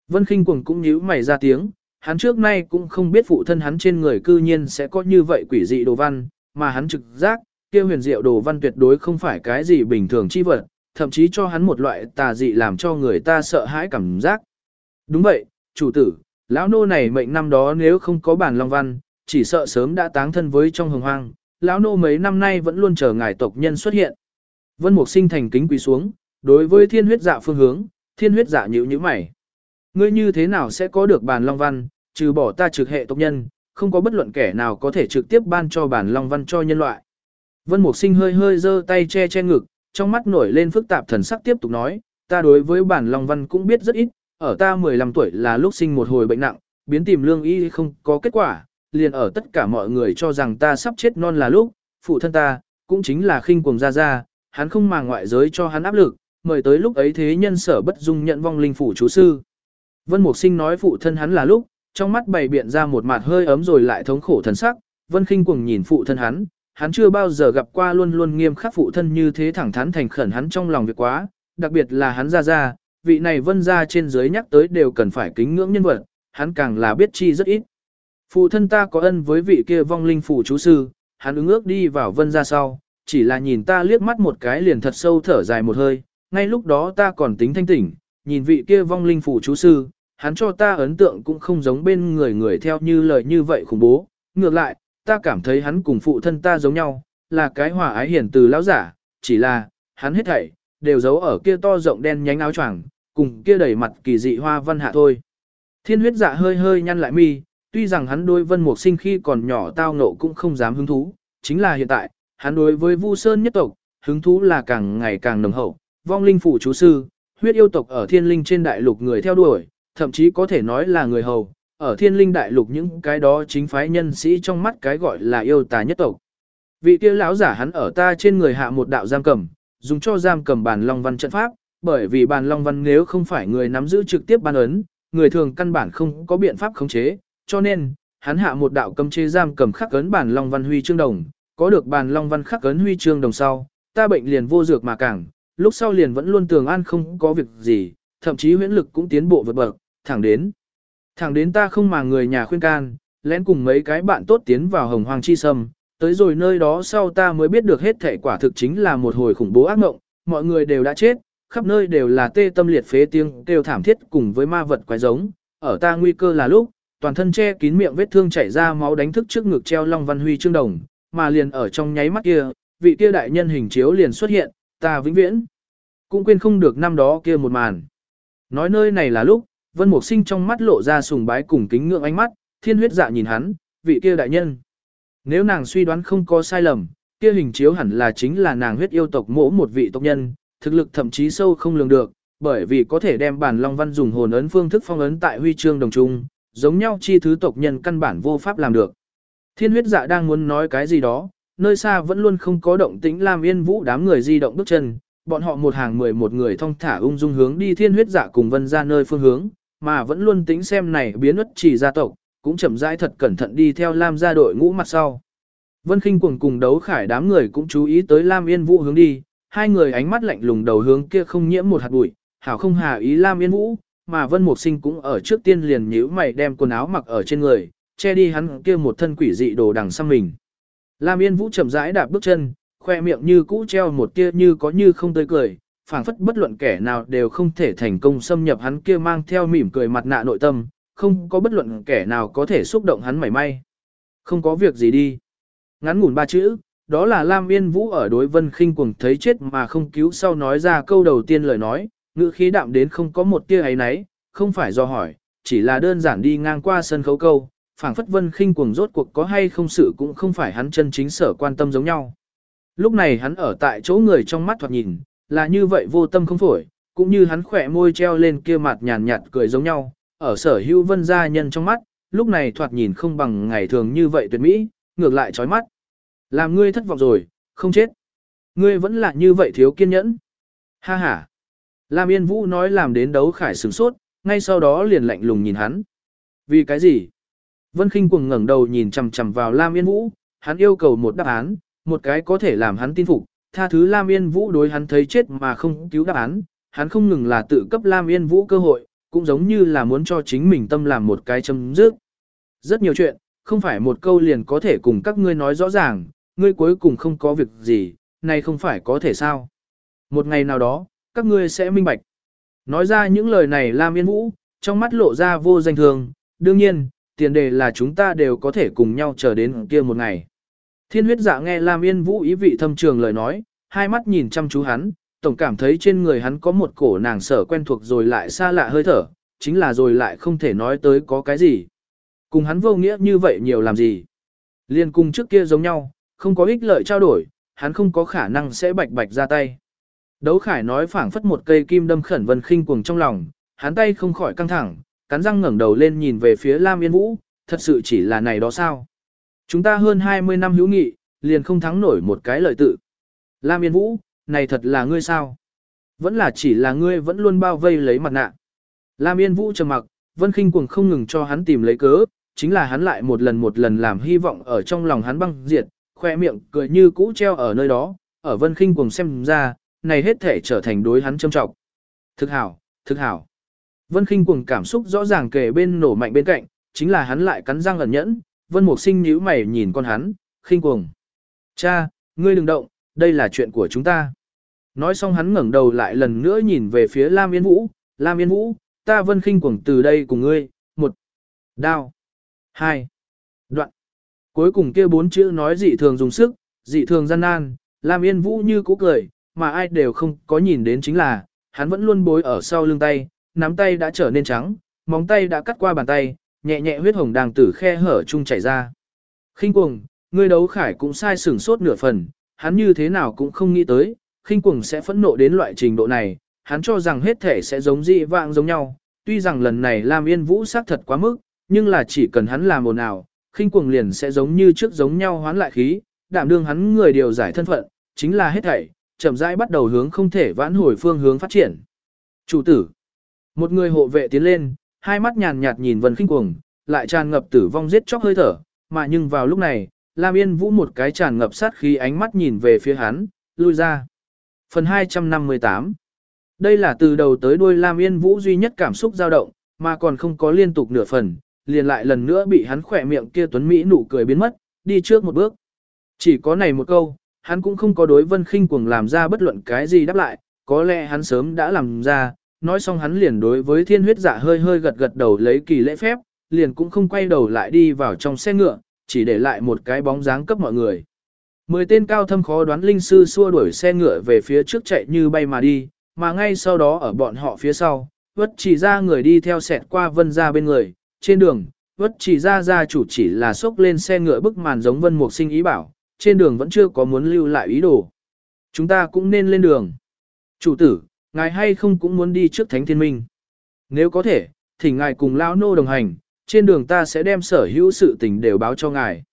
Vân Kinh cuồng cũng nhíu mày ra tiếng, hắn trước nay cũng không biết phụ thân hắn trên người cư nhiên sẽ có như vậy quỷ dị đồ văn, mà hắn trực giác, kia huyền diệu đồ văn tuyệt đối không phải cái gì bình thường chi vật, thậm chí cho hắn một loại tà dị làm cho người ta sợ hãi cảm giác. Đúng vậy, chủ tử, lão nô này mệnh năm đó nếu không có bản long văn, chỉ sợ sớm đã táng thân với trong hồng hoang, lão nô mấy năm nay vẫn luôn chờ ngài tộc nhân xuất hiện. Vân Mục Sinh thành kính quỳ xuống, đối với thiên huyết dạ phương hướng, thiên huyết dạ nhíu nhíu mày. Ngươi như thế nào sẽ có được bản long văn, trừ bỏ ta trực hệ tộc nhân, không có bất luận kẻ nào có thể trực tiếp ban cho bản long văn cho nhân loại. Vân Mục Sinh hơi hơi giơ tay che che ngực, trong mắt nổi lên phức tạp thần sắc tiếp tục nói, ta đối với bản Long Văn cũng biết rất ít, ở ta 15 tuổi là lúc sinh một hồi bệnh nặng, biến tìm lương y không có kết quả, liền ở tất cả mọi người cho rằng ta sắp chết non là lúc, phụ thân ta, cũng chính là khinh cuồng ra ra, hắn không màng ngoại giới cho hắn áp lực, mời tới lúc ấy thế nhân sở bất dung nhận vong linh phủ chú sư. Vân Mục Sinh nói phụ thân hắn là lúc, trong mắt bày biện ra một mặt hơi ấm rồi lại thống khổ thần sắc, Vân Khinh cuồng nhìn phụ thân hắn, hắn chưa bao giờ gặp qua luôn luôn nghiêm khắc phụ thân như thế thẳng thắn thành khẩn hắn trong lòng việc quá, đặc biệt là hắn ra ra, vị này vân gia trên dưới nhắc tới đều cần phải kính ngưỡng nhân vật, hắn càng là biết chi rất ít. Phụ thân ta có ân với vị kia vong linh phủ chú sư, hắn ứng ước đi vào vân gia sau, chỉ là nhìn ta liếc mắt một cái liền thật sâu thở dài một hơi, ngay lúc đó ta còn tính thanh tỉnh, nhìn vị kia vong linh phủ chú sư, hắn cho ta ấn tượng cũng không giống bên người người theo như lời như vậy khủng bố, ngược lại, ta cảm thấy hắn cùng phụ thân ta giống nhau, là cái hòa ái hiền từ lão giả, chỉ là, hắn hết thảy, đều giấu ở kia to rộng đen nhánh áo choàng, cùng kia đầy mặt kỳ dị hoa văn hạ thôi. Thiên huyết dạ hơi hơi nhăn lại mi, tuy rằng hắn đối vân mục sinh khi còn nhỏ tao ngộ cũng không dám hứng thú, chính là hiện tại, hắn đối với Vu Sơn nhất tộc, hứng thú là càng ngày càng nồng hậu, vong linh phủ chú sư, huyết yêu tộc ở thiên linh trên đại lục người theo đuổi, thậm chí có thể nói là người hầu, ở thiên linh đại lục những cái đó chính phái nhân sĩ trong mắt cái gọi là yêu tà nhất tộc. Vị kia lão giả hắn ở ta trên người hạ một đạo giam cầm, dùng cho giam cầm bàn long văn trận pháp, bởi vì bàn long văn nếu không phải người nắm giữ trực tiếp ban ấn, người thường căn bản không có biện pháp khống chế, cho nên, hắn hạ một đạo cấm chế giam cầm khắc ấn bàn long văn huy chương đồng, có được bàn long văn khắc ấn huy chương đồng sau, ta bệnh liền vô dược mà càng, lúc sau liền vẫn luôn tường an không có việc gì, thậm chí huyễn lực cũng tiến bộ vượt bậc, thẳng đến. Thẳng đến ta không mà người nhà khuyên can, lén cùng mấy cái bạn tốt tiến vào hồng hoàng chi sâm, tới rồi nơi đó sau ta mới biết được hết thể quả thực chính là một hồi khủng bố ác mộng, mọi người đều đã chết, khắp nơi đều là tê tâm liệt phế tiếng kêu thảm thiết cùng với ma vật quái giống, ở ta nguy cơ là lúc, toàn thân che kín miệng vết thương chảy ra máu đánh thức trước ngực treo long văn huy chương đồng, mà liền ở trong nháy mắt kia, vị kia đại nhân hình chiếu liền xuất hiện, ta vĩnh viễn cũng quên không được năm đó kia một màn. Nói nơi này là lúc, Vân Mục Sinh trong mắt lộ ra sùng bái cùng kính ngưỡng ánh mắt, thiên huyết dạ nhìn hắn, vị kia đại nhân. Nếu nàng suy đoán không có sai lầm, kia hình chiếu hẳn là chính là nàng huyết yêu tộc mỗ một vị tộc nhân, thực lực thậm chí sâu không lường được, bởi vì có thể đem bản Long Văn dùng hồn ấn phương thức phong ấn tại huy chương đồng trung, giống nhau chi thứ tộc nhân căn bản vô pháp làm được. Thiên huyết dạ đang muốn nói cái gì đó, nơi xa vẫn luôn không có động tĩnh Lam Yên Vũ đám người di động bước chân, bọn họ một hàng mười một người thong thả ung dung hướng đi thiên huyết dạ cùng vân ra nơi phương hướng, mà vẫn luôn tính xem này biến ất chỉ gia tộc, cũng chậm rãi thật cẩn thận đi theo Lam gia đội ngũ mặt sau. Vân Kinh cuồng cùng đấu khải đám người cũng chú ý tới Lam Yên Vũ hướng đi, hai người ánh mắt lạnh lùng đầu hướng kia không nhiễm một hạt bụi, hảo không hà ý Lam Yên Vũ, mà Vân Mục Sinh cũng ở trước tiên liền nhíu mày đem quần áo mặc ở trên người, che đi hắn kia một thân quỷ dị đồ đằng sang mình. Lam Yên Vũ chậm rãi đạp bước chân, khoe miệng như cũ treo một tia như có như không tươi cười, phảng phất bất luận kẻ nào đều không thể thành công xâm nhập hắn kia mang theo mỉm cười mặt nạ nội tâm, không có bất luận kẻ nào có thể xúc động hắn mảy may. Không có việc gì đi. Ngắn ngủn ba chữ, đó là Lam Yên Vũ ở đối vân khinh cuồng thấy chết mà không cứu sau nói ra câu đầu tiên lời nói, ngữ khí đạm đến không có một tia ấy nấy, không phải do hỏi, chỉ là đơn giản đi ngang qua sân khấu câu, phảng phất vân khinh cuồng rốt cuộc có hay không sự cũng không phải hắn chân chính sở quan tâm giống nhau. Lúc này hắn ở tại chỗ người trong mắt thoạt nhìn, là như vậy vô tâm không phổi, cũng như hắn khỏe môi treo lên kia mặt nhàn nhạt cười giống nhau, ở sở hữu vân gia nhân trong mắt, lúc này thoạt nhìn không bằng ngày thường như vậy tuyệt mỹ, ngược lại chói mắt. Làm ngươi thất vọng rồi, không chết. Ngươi vẫn là như vậy thiếu kiên nhẫn. Ha ha. Lam Yên Vũ nói làm đến đấu khải sửng sốt, ngay sau đó liền lạnh lùng nhìn hắn. Vì cái gì? Vân Kinh cuồng ngẩng đầu nhìn chằm chằm vào Lam Yên Vũ, hắn yêu cầu một đáp án, một cái có thể làm hắn tin phục, tha thứ Lam Yên Vũ đối hắn thấy chết mà không cứu đáp án, hắn không ngừng là tự cấp Lam Yên Vũ cơ hội, cũng giống như là muốn cho chính mình tâm làm một cái chấm dứt. Rất nhiều chuyện, không phải một câu liền có thể cùng các ngươi nói rõ ràng, ngươi cuối cùng không có việc gì, này không phải có thể sao. Một ngày nào đó, các ngươi sẽ minh bạch. Nói ra những lời này Lam Yên Vũ, trong mắt lộ ra vô danh thường, đương nhiên, tiền đề là chúng ta đều có thể cùng nhau chờ đến kia một ngày. Thiên huyết dạ nghe Lam Yên Vũ ý vị thâm trường lời nói, hai mắt nhìn chăm chú hắn, tổng cảm thấy trên người hắn có một cổ nàng sở quen thuộc rồi lại xa lạ hơi thở, chính là rồi lại không thể nói tới có cái gì. Cùng hắn vô nghĩa như vậy nhiều làm gì. Liên cùng trước kia giống nhau, không có ích lợi trao đổi, hắn không có khả năng sẽ bạch bạch ra tay. Đấu khải nói phảng phất một cây kim đâm khẩn vân khinh cuồng trong lòng, hắn tay không khỏi căng thẳng, cắn răng ngẩng đầu lên nhìn về phía Lam Yên Vũ, thật sự chỉ là này đó sao. Chúng ta hơn 20 năm hữu nghị, liền không thắng nổi một cái lợi tự. Lam Yên Vũ, này thật là ngươi sao? Vẫn là chỉ là ngươi vẫn luôn bao vây lấy mặt nạ. Lam Yên Vũ trầm mặc, Vân Kinh cuồng không ngừng cho hắn tìm lấy cớ, chính là hắn lại một lần một lần làm hy vọng ở trong lòng hắn băng diệt, khoe miệng cười như cũ treo ở nơi đó, ở Vân Kinh cuồng xem ra, này hết thể trở thành đối hắn châm trọng. Thực hảo, thực hảo. Vân Kinh cuồng cảm xúc rõ ràng kề bên nổ mạnh bên cạnh, chính là hắn lại cắn răng ẩn nhẫn, Vân Mục Sinh nhíu mày nhìn con hắn, khinh cuồng. Cha, ngươi đừng động, đây là chuyện của chúng ta. Nói xong hắn ngẩng đầu lại lần nữa nhìn về phía Lam Yên Vũ, Lam Yên Vũ, ta Vân khinh cuồng từ đây cùng ngươi, một, đao, hai, đoạn. Cuối cùng kia bốn chữ nói dị thường dùng sức, dị thường gian nan, Lam Yên Vũ như cũ cười, mà ai đều không có nhìn đến chính là, hắn vẫn luôn bối ở sau lưng tay, nắm tay đã trở nên trắng, móng tay đã cắt qua bàn tay, nhẹ nhẹ huyết hồng đang từ khe hở chung chảy ra. Khinh cuồng, ngươi đấu khải cũng sai sửng sốt nửa phần, hắn như thế nào cũng không nghĩ tới, khinh cuồng sẽ phẫn nộ đến loại trình độ này, hắn cho rằng hết thể sẽ giống dị vạng giống nhau, tuy rằng lần này Lam Yên Vũ xác thật quá mức, nhưng là chỉ cần hắn làm ồn ào, khinh cuồng liền sẽ giống như trước giống nhau hoán lại khí, đảm đương hắn người điều giải thân phận, chính là hết thảy, chậm rãi bắt đầu hướng không thể vãn hồi phương hướng phát triển. Chủ tử, một người hộ vệ tiến lên, hai mắt nhàn nhạt nhìn Vân Khinh Cuồng, lại tràn ngập tử vong giết chóc hơi thở, mà nhưng vào lúc này, Lam Yên Vũ một cái tràn ngập sát khí ánh mắt nhìn về phía hắn, lui ra. Phần 258 Đây là từ đầu tới đuôi Lam Yên Vũ duy nhất cảm xúc dao động, mà còn không có liên tục nửa phần, liền lại lần nữa bị hắn khỏe miệng kia tuấn Mỹ nụ cười biến mất, đi trước một bước. Chỉ có này một câu, hắn cũng không có đối vân khinh cuồng làm ra bất luận cái gì đáp lại, có lẽ hắn sớm đã làm ra, nói xong hắn liền đối với thiên huyết dạ hơi hơi gật gật đầu lấy kỳ lễ phép, liền cũng không quay đầu lại đi vào trong xe ngựa, chỉ để lại một cái bóng dáng cấp mọi người. Mười tên cao thâm khó đoán linh sư xua đuổi xe ngựa về phía trước chạy như bay mà đi, mà ngay sau đó ở bọn họ phía sau, vất chỉ ra người đi theo sẹt qua vân ra bên người, trên đường, vất chỉ ra ra chủ chỉ là xốc lên xe ngựa bức màn giống vân mục sinh ý bảo, trên đường vẫn chưa có muốn lưu lại ý đồ. Chúng ta cũng nên lên đường. Chủ tử, ngài hay không cũng muốn đi trước thánh thiên minh. Nếu có thể, thì ngài cùng lão nô đồng hành, trên đường ta sẽ đem sở hữu sự tình đều báo cho ngài.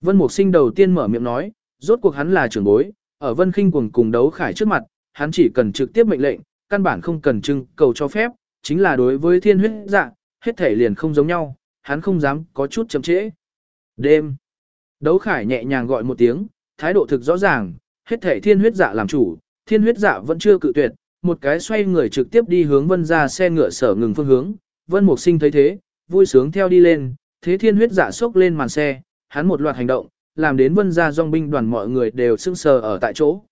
Vân Mục Sinh đầu tiên mở miệng nói, rốt cuộc hắn là trưởng bối, ở Vân Khinh cuồng cùng đấu khải trước mặt, hắn chỉ cần trực tiếp mệnh lệnh, căn bản không cần trưng cầu cho phép, chính là đối với thiên huyết dạ, hết thể liền không giống nhau, hắn không dám có chút chậm trễ. Đêm, đấu khải nhẹ nhàng gọi một tiếng, thái độ thực rõ ràng, hết thể thiên huyết dạ làm chủ, thiên huyết dạ vẫn chưa cự tuyệt, một cái xoay người trực tiếp đi hướng vân ra xe ngựa sở ngừng phương hướng, vân mục sinh thấy thế, vui sướng theo đi lên, thế thiên huyết dạ giả sốc lên màn xe, hắn một loạt hành động, làm đến vân ra dòng binh đoàn mọi người đều sững sờ ở tại chỗ.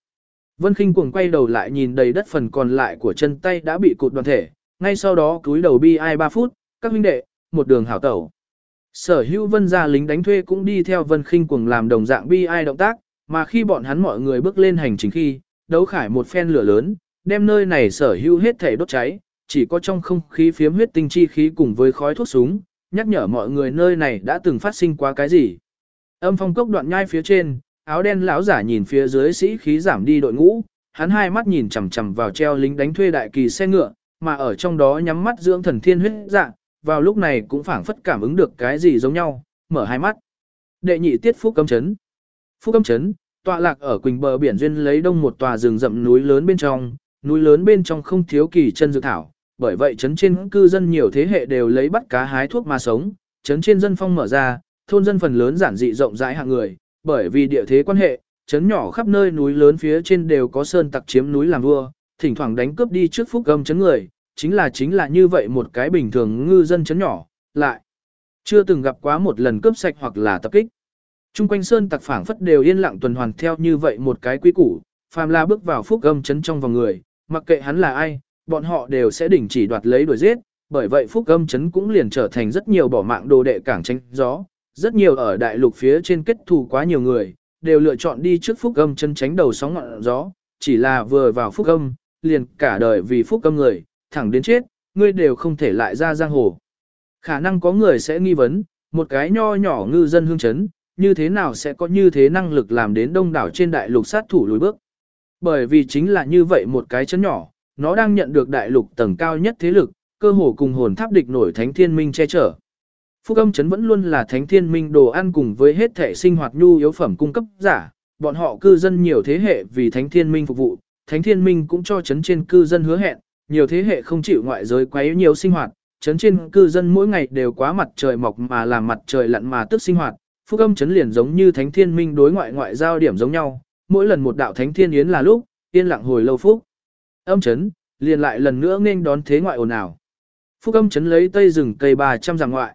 Vân khinh cuồng quay đầu lại nhìn đầy đất phần còn lại của chân tay đã bị cụt đoàn thể, ngay sau đó cúi đầu bi ai 3 phút, các huynh đệ, một đường hảo tẩu. Sở hữu vân gia lính đánh thuê cũng đi theo vân khinh cuồng làm đồng dạng bi ai động tác, mà khi bọn hắn mọi người bước lên hành trình khi, đấu khải một phen lửa lớn, đem nơi này sở hữu hết thể đốt cháy, chỉ có trong không khí phiếm huyết tinh chi khí cùng với khói thuốc súng, nhắc nhở mọi người nơi này đã từng phát sinh qua cái gì. Âm phong cốc đoạn nhai phía trên, áo đen lão giả nhìn phía dưới sĩ khí giảm đi đội ngũ, hắn hai mắt nhìn chằm chằm vào treo lính đánh thuê đại kỳ xe ngựa, mà ở trong đó nhắm mắt dưỡng thần thiên huyết dạ, vào lúc này cũng phảng phất cảm ứng được cái gì giống nhau, mở hai mắt. Đệ nhị tiết phúc cấm chấn. Phúc cấm chấn, tọa lạc ở quỳnh bờ biển duyên lấy đông một tòa rừng rậm núi lớn bên trong, núi lớn bên trong không thiếu kỳ chân dược thảo, bởi vậy trấn trên cư dân nhiều thế hệ đều lấy bắt cá hái thuốc mà sống, trấn trên dân phong mở ra, thôn dân phần lớn giản dị rộng rãi hạng người, bởi vì địa thế quan hệ, trấn nhỏ khắp nơi núi lớn phía trên đều có sơn tặc chiếm núi làm vua, thỉnh thoảng đánh cướp đi trước phúc gâm trấn người, chính là chính là như vậy một cái bình thường ngư dân trấn nhỏ, lại chưa từng gặp quá một lần cướp sạch hoặc là tập kích. Trung quanh sơn tặc phảng phất đều yên lặng tuần hoàn theo như vậy một cái quy củ, phàm là bước vào phúc gâm trấn trong vòng người, mặc kệ hắn là ai, bọn họ đều sẽ đình chỉ đoạt lấy đuổi giết, bởi vậy phúc âm chấn cũng liền trở thành rất nhiều bỏ mạng đồ đệ cảng tranh gió, rất nhiều ở đại lục phía trên kết thù quá nhiều người, đều lựa chọn đi trước phúc âm Trấn tránh đầu sóng ngọn gió, chỉ là vừa vào phúc âm, liền cả đời vì phúc âm người, thẳng đến chết, ngươi đều không thể lại ra giang hồ. Khả năng có người sẽ nghi vấn, một cái nho nhỏ ngư dân hương chấn, như thế nào sẽ có như thế năng lực làm đến đông đảo trên đại lục sát thủ lùi bước. Bởi vì chính là như vậy một cái chấn nhỏ, nó đang nhận được đại lục tầng cao nhất thế lực, cơ hồ cùng hồn tháp địch nổi thánh thiên minh che chở. Phúc âm chấn vẫn luôn là thánh thiên minh đồ ăn cùng với hết thể sinh hoạt nhu yếu phẩm cung cấp giả, bọn họ cư dân nhiều thế hệ vì thánh thiên minh phục vụ, thánh thiên minh cũng cho chấn trên cư dân hứa hẹn, nhiều thế hệ không chịu ngoại giới quá yếu nhiều sinh hoạt, chấn trên cư dân mỗi ngày đều quá mặt trời mọc mà làm mặt trời lặn mà tức sinh hoạt, phúc âm chấn liền giống như thánh thiên minh đối ngoại ngoại giao điểm giống nhau, mỗi lần một đạo thánh thiên yến là lúc, yên lặng hồi lâu phúc. Âm chấn, liền lại lần nữa nghênh đón thế ngoại ồn ào. Phúc âm chấn lấy tây rừng cây 300 dặm ngoại.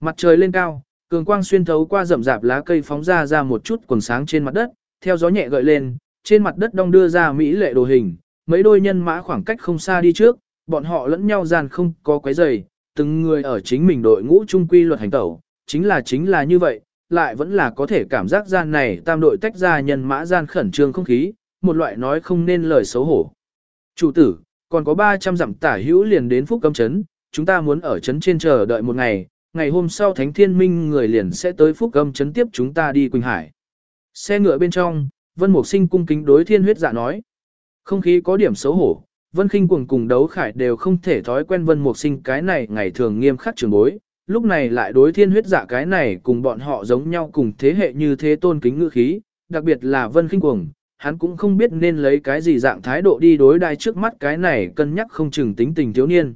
Mặt trời lên cao, cường quang xuyên thấu qua rậm rạp lá cây phóng ra ra một chút quần sáng trên mặt đất, theo gió nhẹ gợi lên, trên mặt đất đông đưa ra mỹ lệ đồ hình, mấy đôi nhân mã khoảng cách không xa đi trước, bọn họ lẫn nhau gian không có quấy rầy, từng người ở chính mình đội ngũ trung quy luật hành tẩu, chính là chính là như vậy, lại vẫn là có thể cảm giác gian này tam đội tách ra nhân mã gian khẩn trương không khí, một loại nói không nên lời xấu hổ. Chủ tử, còn có 300 dặm tả hữu liền đến phúc cấm chấn, chúng ta muốn ở chấn trên chờ đợi một ngày, ngày hôm sau Thánh Thiên Minh người liền sẽ tới phúc cấm chấn tiếp chúng ta đi Quỳnh Hải. Xe ngựa bên trong, Vân Mục Sinh cung kính đối thiên huyết dạ nói. Không khí có điểm xấu hổ, Vân Kinh cuồng cùng đấu khải đều không thể thói quen Vân Mục Sinh cái này ngày thường nghiêm khắc trường bối, lúc này lại đối thiên huyết dạ cái này cùng bọn họ giống nhau cùng thế hệ như thế tôn kính ngữ khí, đặc biệt là Vân Kinh cuồng, hắn cũng không biết nên lấy cái gì dạng thái độ đi đối đai trước mắt cái này cân nhắc không chừng tính tình thiếu niên.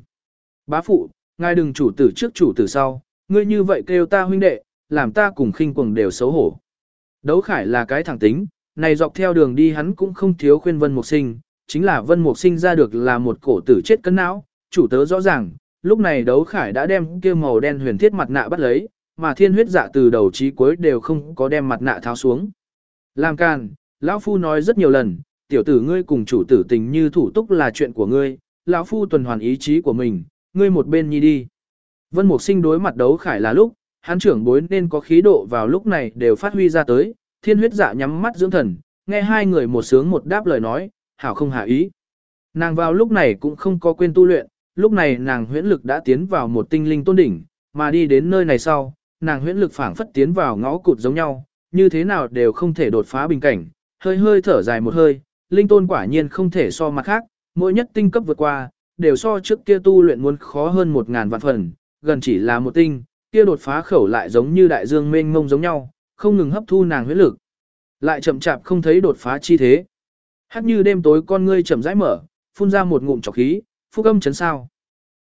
Bá phụ, ngài đừng chủ tử trước chủ tử sau, ngươi như vậy kêu ta huynh đệ, làm ta cùng khinh cuồng đều xấu hổ. Đấu khải là cái thẳng tính, này dọc theo đường đi hắn cũng không thiếu khuyên Vân Mục Sinh, chính là Vân Mục Sinh ra được là một cổ tử chết cân não, chủ tớ rõ ràng, lúc này đấu khải đã đem kia màu đen huyền thiết mặt nạ bắt lấy, mà thiên huyết dạ từ đầu chí cuối đều không có đem mặt nạ tháo xuống. Làm càn, lão phu nói rất nhiều lần, tiểu tử ngươi cùng chủ tử tình như thủ túc là chuyện của ngươi, lão phu tuần hoàn ý chí của mình, ngươi một bên nhi đi. Vân Mục Sinh đối mặt đấu khải là lúc, hắn trưởng bối nên có khí độ vào lúc này đều phát huy ra tới, thiên huyết dạ nhắm mắt dưỡng thần, nghe hai người một sướng một đáp lời nói, hảo không hạ ý. Nàng vào lúc này cũng không có quên tu luyện, lúc này nàng huyễn lực đã tiến vào một tinh linh tôn đỉnh, mà đi đến nơi này sau, nàng huyễn lực phảng phất tiến vào ngõ cụt giống nhau, như thế nào đều không thể đột phá bình cảnh, hơi hơi thở dài một hơi, linh tôn quả nhiên không thể so mặt khác, mỗi nhất tinh cấp vượt qua, đều so trước kia tu luyện muốn khó hơn một ngàn vạn phần, gần chỉ là một tinh, kia đột phá khẩu lại giống như đại dương mênh mông giống nhau, không ngừng hấp thu nàng huyết lực. Lại chậm chạp không thấy đột phá chi thế. Hát như đêm tối con ngươi chậm rãi mở, phun ra một ngụm trọc khí, phúc âm chấn sao.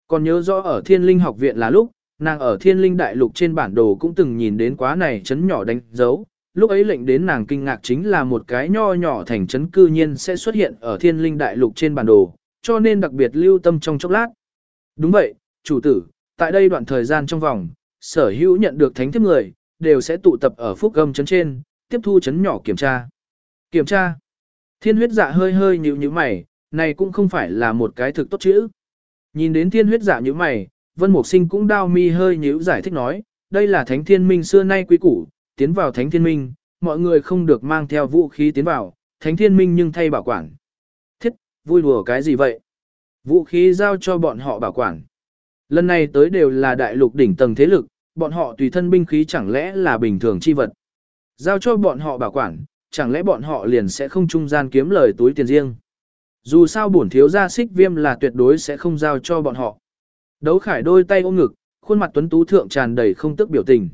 Còn nhớ rõ ở thiên linh học viện là lúc, nàng ở thiên linh đại lục trên bản đồ cũng từng nhìn đến quá này chấn nhỏ đánh dấu. Lúc ấy lệnh đến nàng kinh ngạc chính là một cái nho nhỏ thành chấn cư nhiên sẽ xuất hiện ở thiên linh đại lục trên bản đồ, cho nên đặc biệt lưu tâm trong chốc lát. Đúng vậy, chủ tử, tại đây đoạn thời gian trong vòng, sở hữu nhận được thánh thiếp người, đều sẽ tụ tập ở phúc gâm chấn trên, tiếp thu chấn nhỏ kiểm tra. Kiểm tra. Thiên huyết dạ hơi hơi nhíu nhíu mày, này cũng không phải là một cái thực tốt chữ. Nhìn đến thiên huyết dạ như mày, Vân Mục Sinh cũng đau mi hơi nhíu giải thích nói, đây là thánh thiên minh xưa nay quý củ, tiến vào thánh thiên minh, mọi người không được mang theo vũ khí tiến vào, thánh thiên minh nhưng thay bảo quản. Thiết, vui đùa cái gì vậy? Vũ khí giao cho bọn họ bảo quản. Lần này tới đều là đại lục đỉnh tầng thế lực, bọn họ tùy thân binh khí chẳng lẽ là bình thường chi vật. Giao cho bọn họ bảo quản, chẳng lẽ bọn họ liền sẽ không trung gian kiếm lời túi tiền riêng. Dù sao bổn thiếu gia xích viêm là tuyệt đối sẽ không giao cho bọn họ. Đấu khải đôi tay ôm ngực, khuôn mặt tuấn tú thượng tràn đầy không tức biểu tình.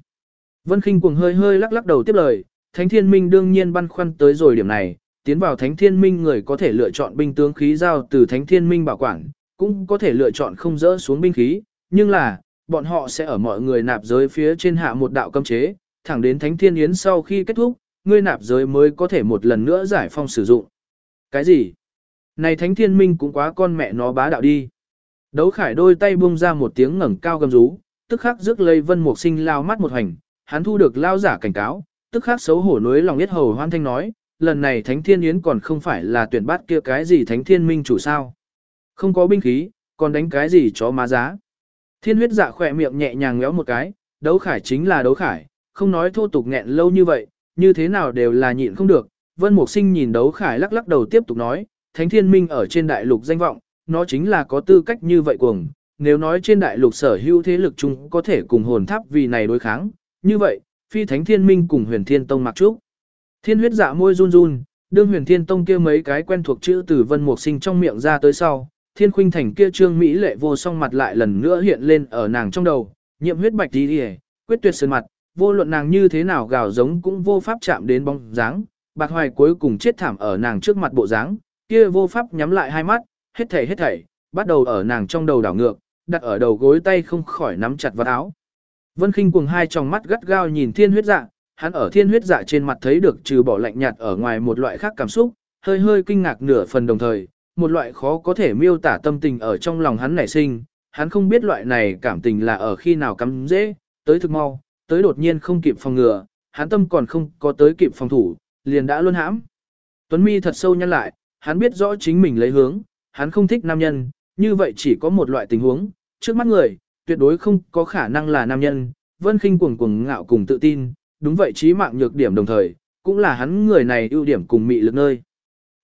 Vân khinh cuồng hơi hơi lắc lắc đầu tiếp lời, Thánh Thiên Minh đương nhiên băn khoăn tới rồi điểm này, tiến vào Thánh Thiên Minh người có thể lựa chọn binh tướng khí giao từ Thánh Thiên Minh bảo quản, cũng có thể lựa chọn không dỡ xuống binh khí, nhưng là, bọn họ sẽ ở mọi người nạp giới phía trên hạ một đạo cấm chế, thẳng đến Thánh Thiên Yến sau khi kết thúc, ngươi nạp giới mới có thể một lần nữa giải phong sử dụng. Cái gì? Này Thánh Thiên Minh cũng quá con mẹ nó bá đạo đi. Đấu khải đôi tay buông ra một tiếng ngẩng cao gầm rú, tức khắc rước lây vân mục sinh lao mắt một hành, hắn thu được lao giả cảnh cáo, tức khắc xấu hổ núi lòng biết hầu hoan thanh nói, lần này Thánh Thiên Yến còn không phải là tuyển bát kia cái gì Thánh Thiên Minh chủ sao. Không có binh khí, còn đánh cái gì chó má giá. Thiên huyết dạ khỏe miệng nhẹ nhàng ngéo một cái, đấu khải chính là đấu khải, không nói thô tục nghẹn lâu như vậy, như thế nào đều là nhịn không được. Vân Mục Sinh nhìn đấu khải lắc lắc đầu tiếp tục nói, Thánh Thiên Minh ở trên đại lục danh vọng, nó chính là có tư cách như vậy cuồng. Nếu nói trên đại lục sở hữu thế lực chung có thể cùng hồn tháp vì này đối kháng, như vậy, phi Thánh Thiên Minh cùng huyền Thiên Tông mặc trúc. Thiên huyết dạ môi run run, đương huyền Thiên Tông kia mấy cái quen thuộc chữ từ Vân Mục Sinh trong miệng ra tới sau, Thiên khuynh thành kia trương Mỹ lệ vô song mặt lại lần nữa hiện lên ở nàng trong đầu, nhiệm huyết bạch đi đi quyết tuyệt sơn mặt, vô luận nàng như thế nào gào giống cũng vô pháp chạm đến bóng dáng, bạc hoài cuối cùng chết thảm ở nàng trước mặt bộ dáng, kia vô pháp nhắm lại hai mắt, hết thảy hết thảy, bắt đầu ở nàng trong đầu đảo ngược, đặt ở đầu gối tay không khỏi nắm chặt vào áo. Vân khinh cuồng hai tròng mắt gắt gao nhìn thiên huyết dạ, hắn ở thiên huyết dạ trên mặt thấy được trừ bỏ lạnh nhạt ở ngoài một loại khác cảm xúc, hơi hơi kinh ngạc nửa phần đồng thời, một loại khó có thể miêu tả tâm tình ở trong lòng hắn nảy sinh, hắn không biết loại này cảm tình là ở khi nào cắm dễ, tới thực mau, tới đột nhiên không kịp phòng ngừa, hắn tâm còn không có tới kịp phòng thủ, liền đã luôn hãm. Tuấn Mi thật sâu nhăn lại, hắn biết rõ chính mình lấy hướng, hắn không thích nam nhân, như vậy chỉ có một loại tình huống, trước mắt người, tuyệt đối không có khả năng là nam nhân, vân khinh cuồng cuồng ngạo cùng tự tin, đúng vậy trí mạng nhược điểm đồng thời, cũng là hắn người này ưu điểm cùng mị lực nơi.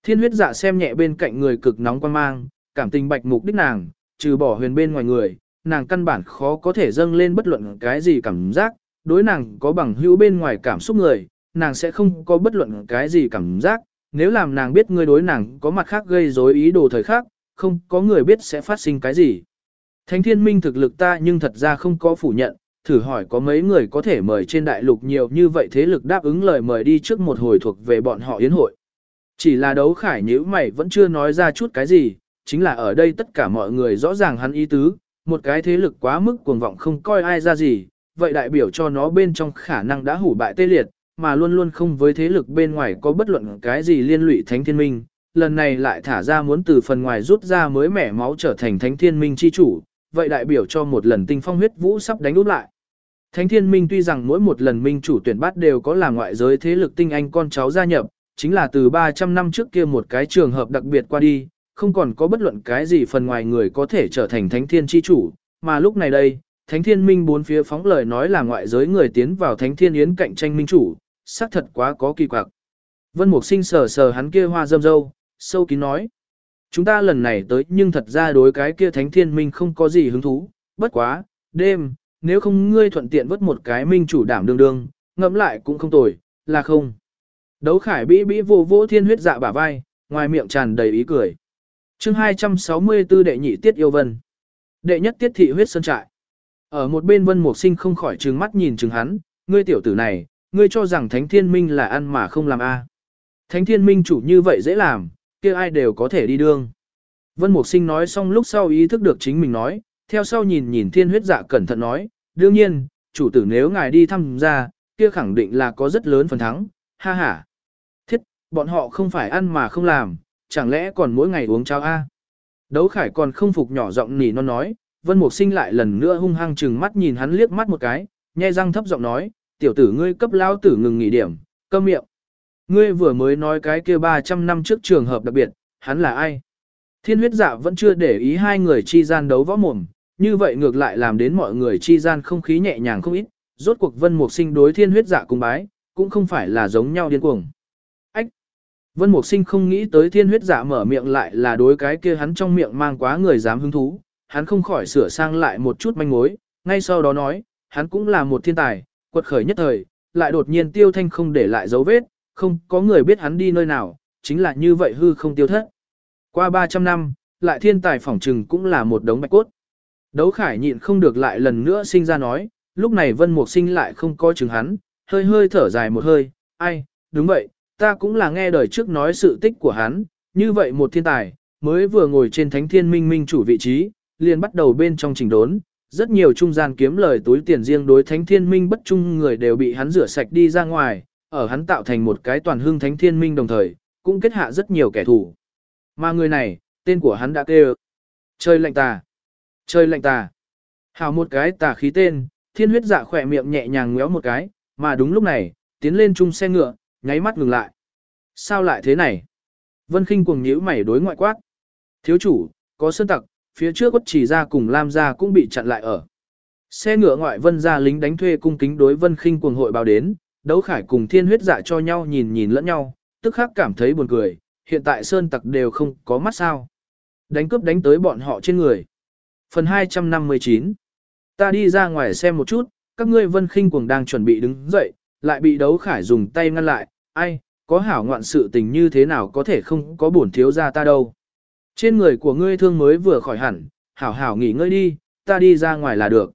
Thiên huyết dạ xem nhẹ bên cạnh người cực nóng quan mang, cảm tình bạch mục đích nàng, trừ bỏ huyền bên ngoài người, nàng căn bản khó có thể dâng lên bất luận cái gì cảm giác, đối nàng có bằng hữu bên ngoài cảm xúc người, nàng sẽ không có bất luận cái gì cảm giác, nếu làm nàng biết ngươi đối nàng có mặt khác gây rối ý đồ thời khác, không có người biết sẽ phát sinh cái gì. Thánh thiên minh thực lực ta nhưng thật ra không có phủ nhận, thử hỏi có mấy người có thể mời trên đại lục nhiều như vậy thế lực đáp ứng lời mời đi trước một hồi thuộc về bọn họ yến hội. Chỉ là đấu khải nhữ mày vẫn chưa nói ra chút cái gì, chính là ở đây tất cả mọi người rõ ràng hắn ý tứ, một cái thế lực quá mức cuồng vọng không coi ai ra gì, vậy đại biểu cho nó bên trong khả năng đã hủ bại tê liệt, mà luôn luôn không với thế lực bên ngoài có bất luận cái gì liên lụy thánh thiên minh. Lần này lại thả ra muốn từ phần ngoài rút ra mới mẻ máu trở thành thánh thiên minh chi chủ, vậy đại biểu cho một lần tinh phong huyết vũ sắp đánh úp lại. Thánh thiên minh tuy rằng mỗi một lần minh chủ tuyển bắt đều có là ngoại giới thế lực tinh anh con cháu gia nhập, chính là từ 300 năm trước kia một cái trường hợp đặc biệt qua đi, không còn có bất luận cái gì phần ngoài người có thể trở thành thánh thiên chi chủ, mà lúc này đây, thánh thiên minh bốn phía phóng lời nói là ngoại giới người tiến vào thánh thiên yến cạnh tranh minh chủ, xác thật quá có kỳ quặc. Vân Mục Sinh sờ sờ hắn kia hoa dâm dâu, sâu kín nói. Chúng ta lần này tới nhưng thật ra đối cái kia thánh thiên minh không có gì hứng thú, bất quá, đêm, nếu không ngươi thuận tiện vớt một cái minh chủ đảm đương đương, ngẫm lại cũng không tồi, là không. Đấu khải bĩ bĩ vô vô thiên huyết dạ bả vai, ngoài miệng tràn đầy ý cười. chương 264 đệ nhị tiết yêu vân. Đệ nhất tiết thị huyết sơn trại. Ở một bên vân mục sinh không khỏi trừng mắt nhìn trừng hắn, ngươi tiểu tử này, ngươi cho rằng thánh thiên minh là ăn mà không làm a Thánh thiên minh chủ như vậy dễ làm, kia ai đều có thể đi đương. Vân mục sinh nói xong lúc sau ý thức được chính mình nói, theo sau nhìn nhìn thiên huyết dạ cẩn thận nói, đương nhiên, chủ tử nếu ngài đi thăm ra, kia khẳng định là có rất lớn phần thắng, ha ha. Thiết, bọn họ không phải ăn mà không làm, chẳng lẽ còn mỗi ngày uống cháo a? Đấu khải còn không phục nhỏ giọng nỉ non nói, Vân Mục Sinh lại lần nữa hung hăng chừng mắt nhìn hắn liếc mắt một cái, nhe răng thấp giọng nói, tiểu tử ngươi cấp lao tử ngừng nghỉ điểm, câm miệng. Ngươi vừa mới nói cái kia 300 năm trước trường hợp đặc biệt, hắn là ai? Thiên huyết dạ vẫn chưa để ý hai người chi gian đấu võ mồm, như vậy ngược lại làm đến mọi người chi gian không khí nhẹ nhàng không ít, rốt cuộc vân mục sinh đối thiên huyết dạ cung bái, cũng không phải là giống nhau điên cuồng. Ách! Vân mục sinh không nghĩ tới thiên huyết dạ mở miệng lại là đối cái kia hắn trong miệng mang quá người dám hứng thú, hắn không khỏi sửa sang lại một chút manh mối, ngay sau đó nói, hắn cũng là một thiên tài, quật khởi nhất thời, lại đột nhiên tiêu thanh không để lại dấu vết, không có người biết hắn đi nơi nào, chính là như vậy hư không tiêu thất. Qua 300 năm, lại thiên tài phỏng trừng cũng là một đống bạch cốt. Đấu khải nhịn không được lại lần nữa sinh ra nói, lúc này vân mục sinh lại không coi chừng hắn, hơi hơi thở dài một hơi, ai, đúng vậy, ta cũng là nghe đời trước nói sự tích của hắn, như vậy một thiên tài, mới vừa ngồi trên thánh thiên minh minh chủ vị trí, liền bắt đầu bên trong trình đốn, rất nhiều trung gian kiếm lời túi tiền riêng đối thánh thiên minh bất trung người đều bị hắn rửa sạch đi ra ngoài, ở hắn tạo thành một cái toàn hương thánh thiên minh đồng thời, cũng kết hạ rất nhiều kẻ thù. Mà người này, tên của hắn đã kêu. Chơi lạnh tà. Chơi lạnh tà. Hào một cái tà khí tên, thiên huyết dạ khỏe miệng nhẹ nhàng ngéo một cái, mà đúng lúc này, tiến lên chung xe ngựa, nháy mắt ngừng lại. Sao lại thế này? Vân khinh cuồng nhíu mày đối ngoại quát. Thiếu chủ, có sơn tặc, phía trước quất chỉ ra cùng Lam gia cũng bị chặn lại ở. Xe ngựa ngoại vân gia lính đánh thuê cung kính đối vân khinh cuồng hội báo đến, đấu khải cùng thiên huyết dạ cho nhau nhìn nhìn lẫn nhau, tức khắc cảm thấy buồn cười, hiện tại sơn tặc đều không có mắt sao. Đánh cướp đánh tới bọn họ trên người. Phần 259 Ta đi ra ngoài xem một chút, các ngươi vân khinh cuồng đang chuẩn bị đứng dậy, lại bị đấu khải dùng tay ngăn lại, ai, có hảo ngoạn sự tình như thế nào có thể không có bổn thiếu ra ta đâu. Trên người của ngươi thương mới vừa khỏi hẳn, hảo hảo nghỉ ngơi đi, ta đi ra ngoài là được.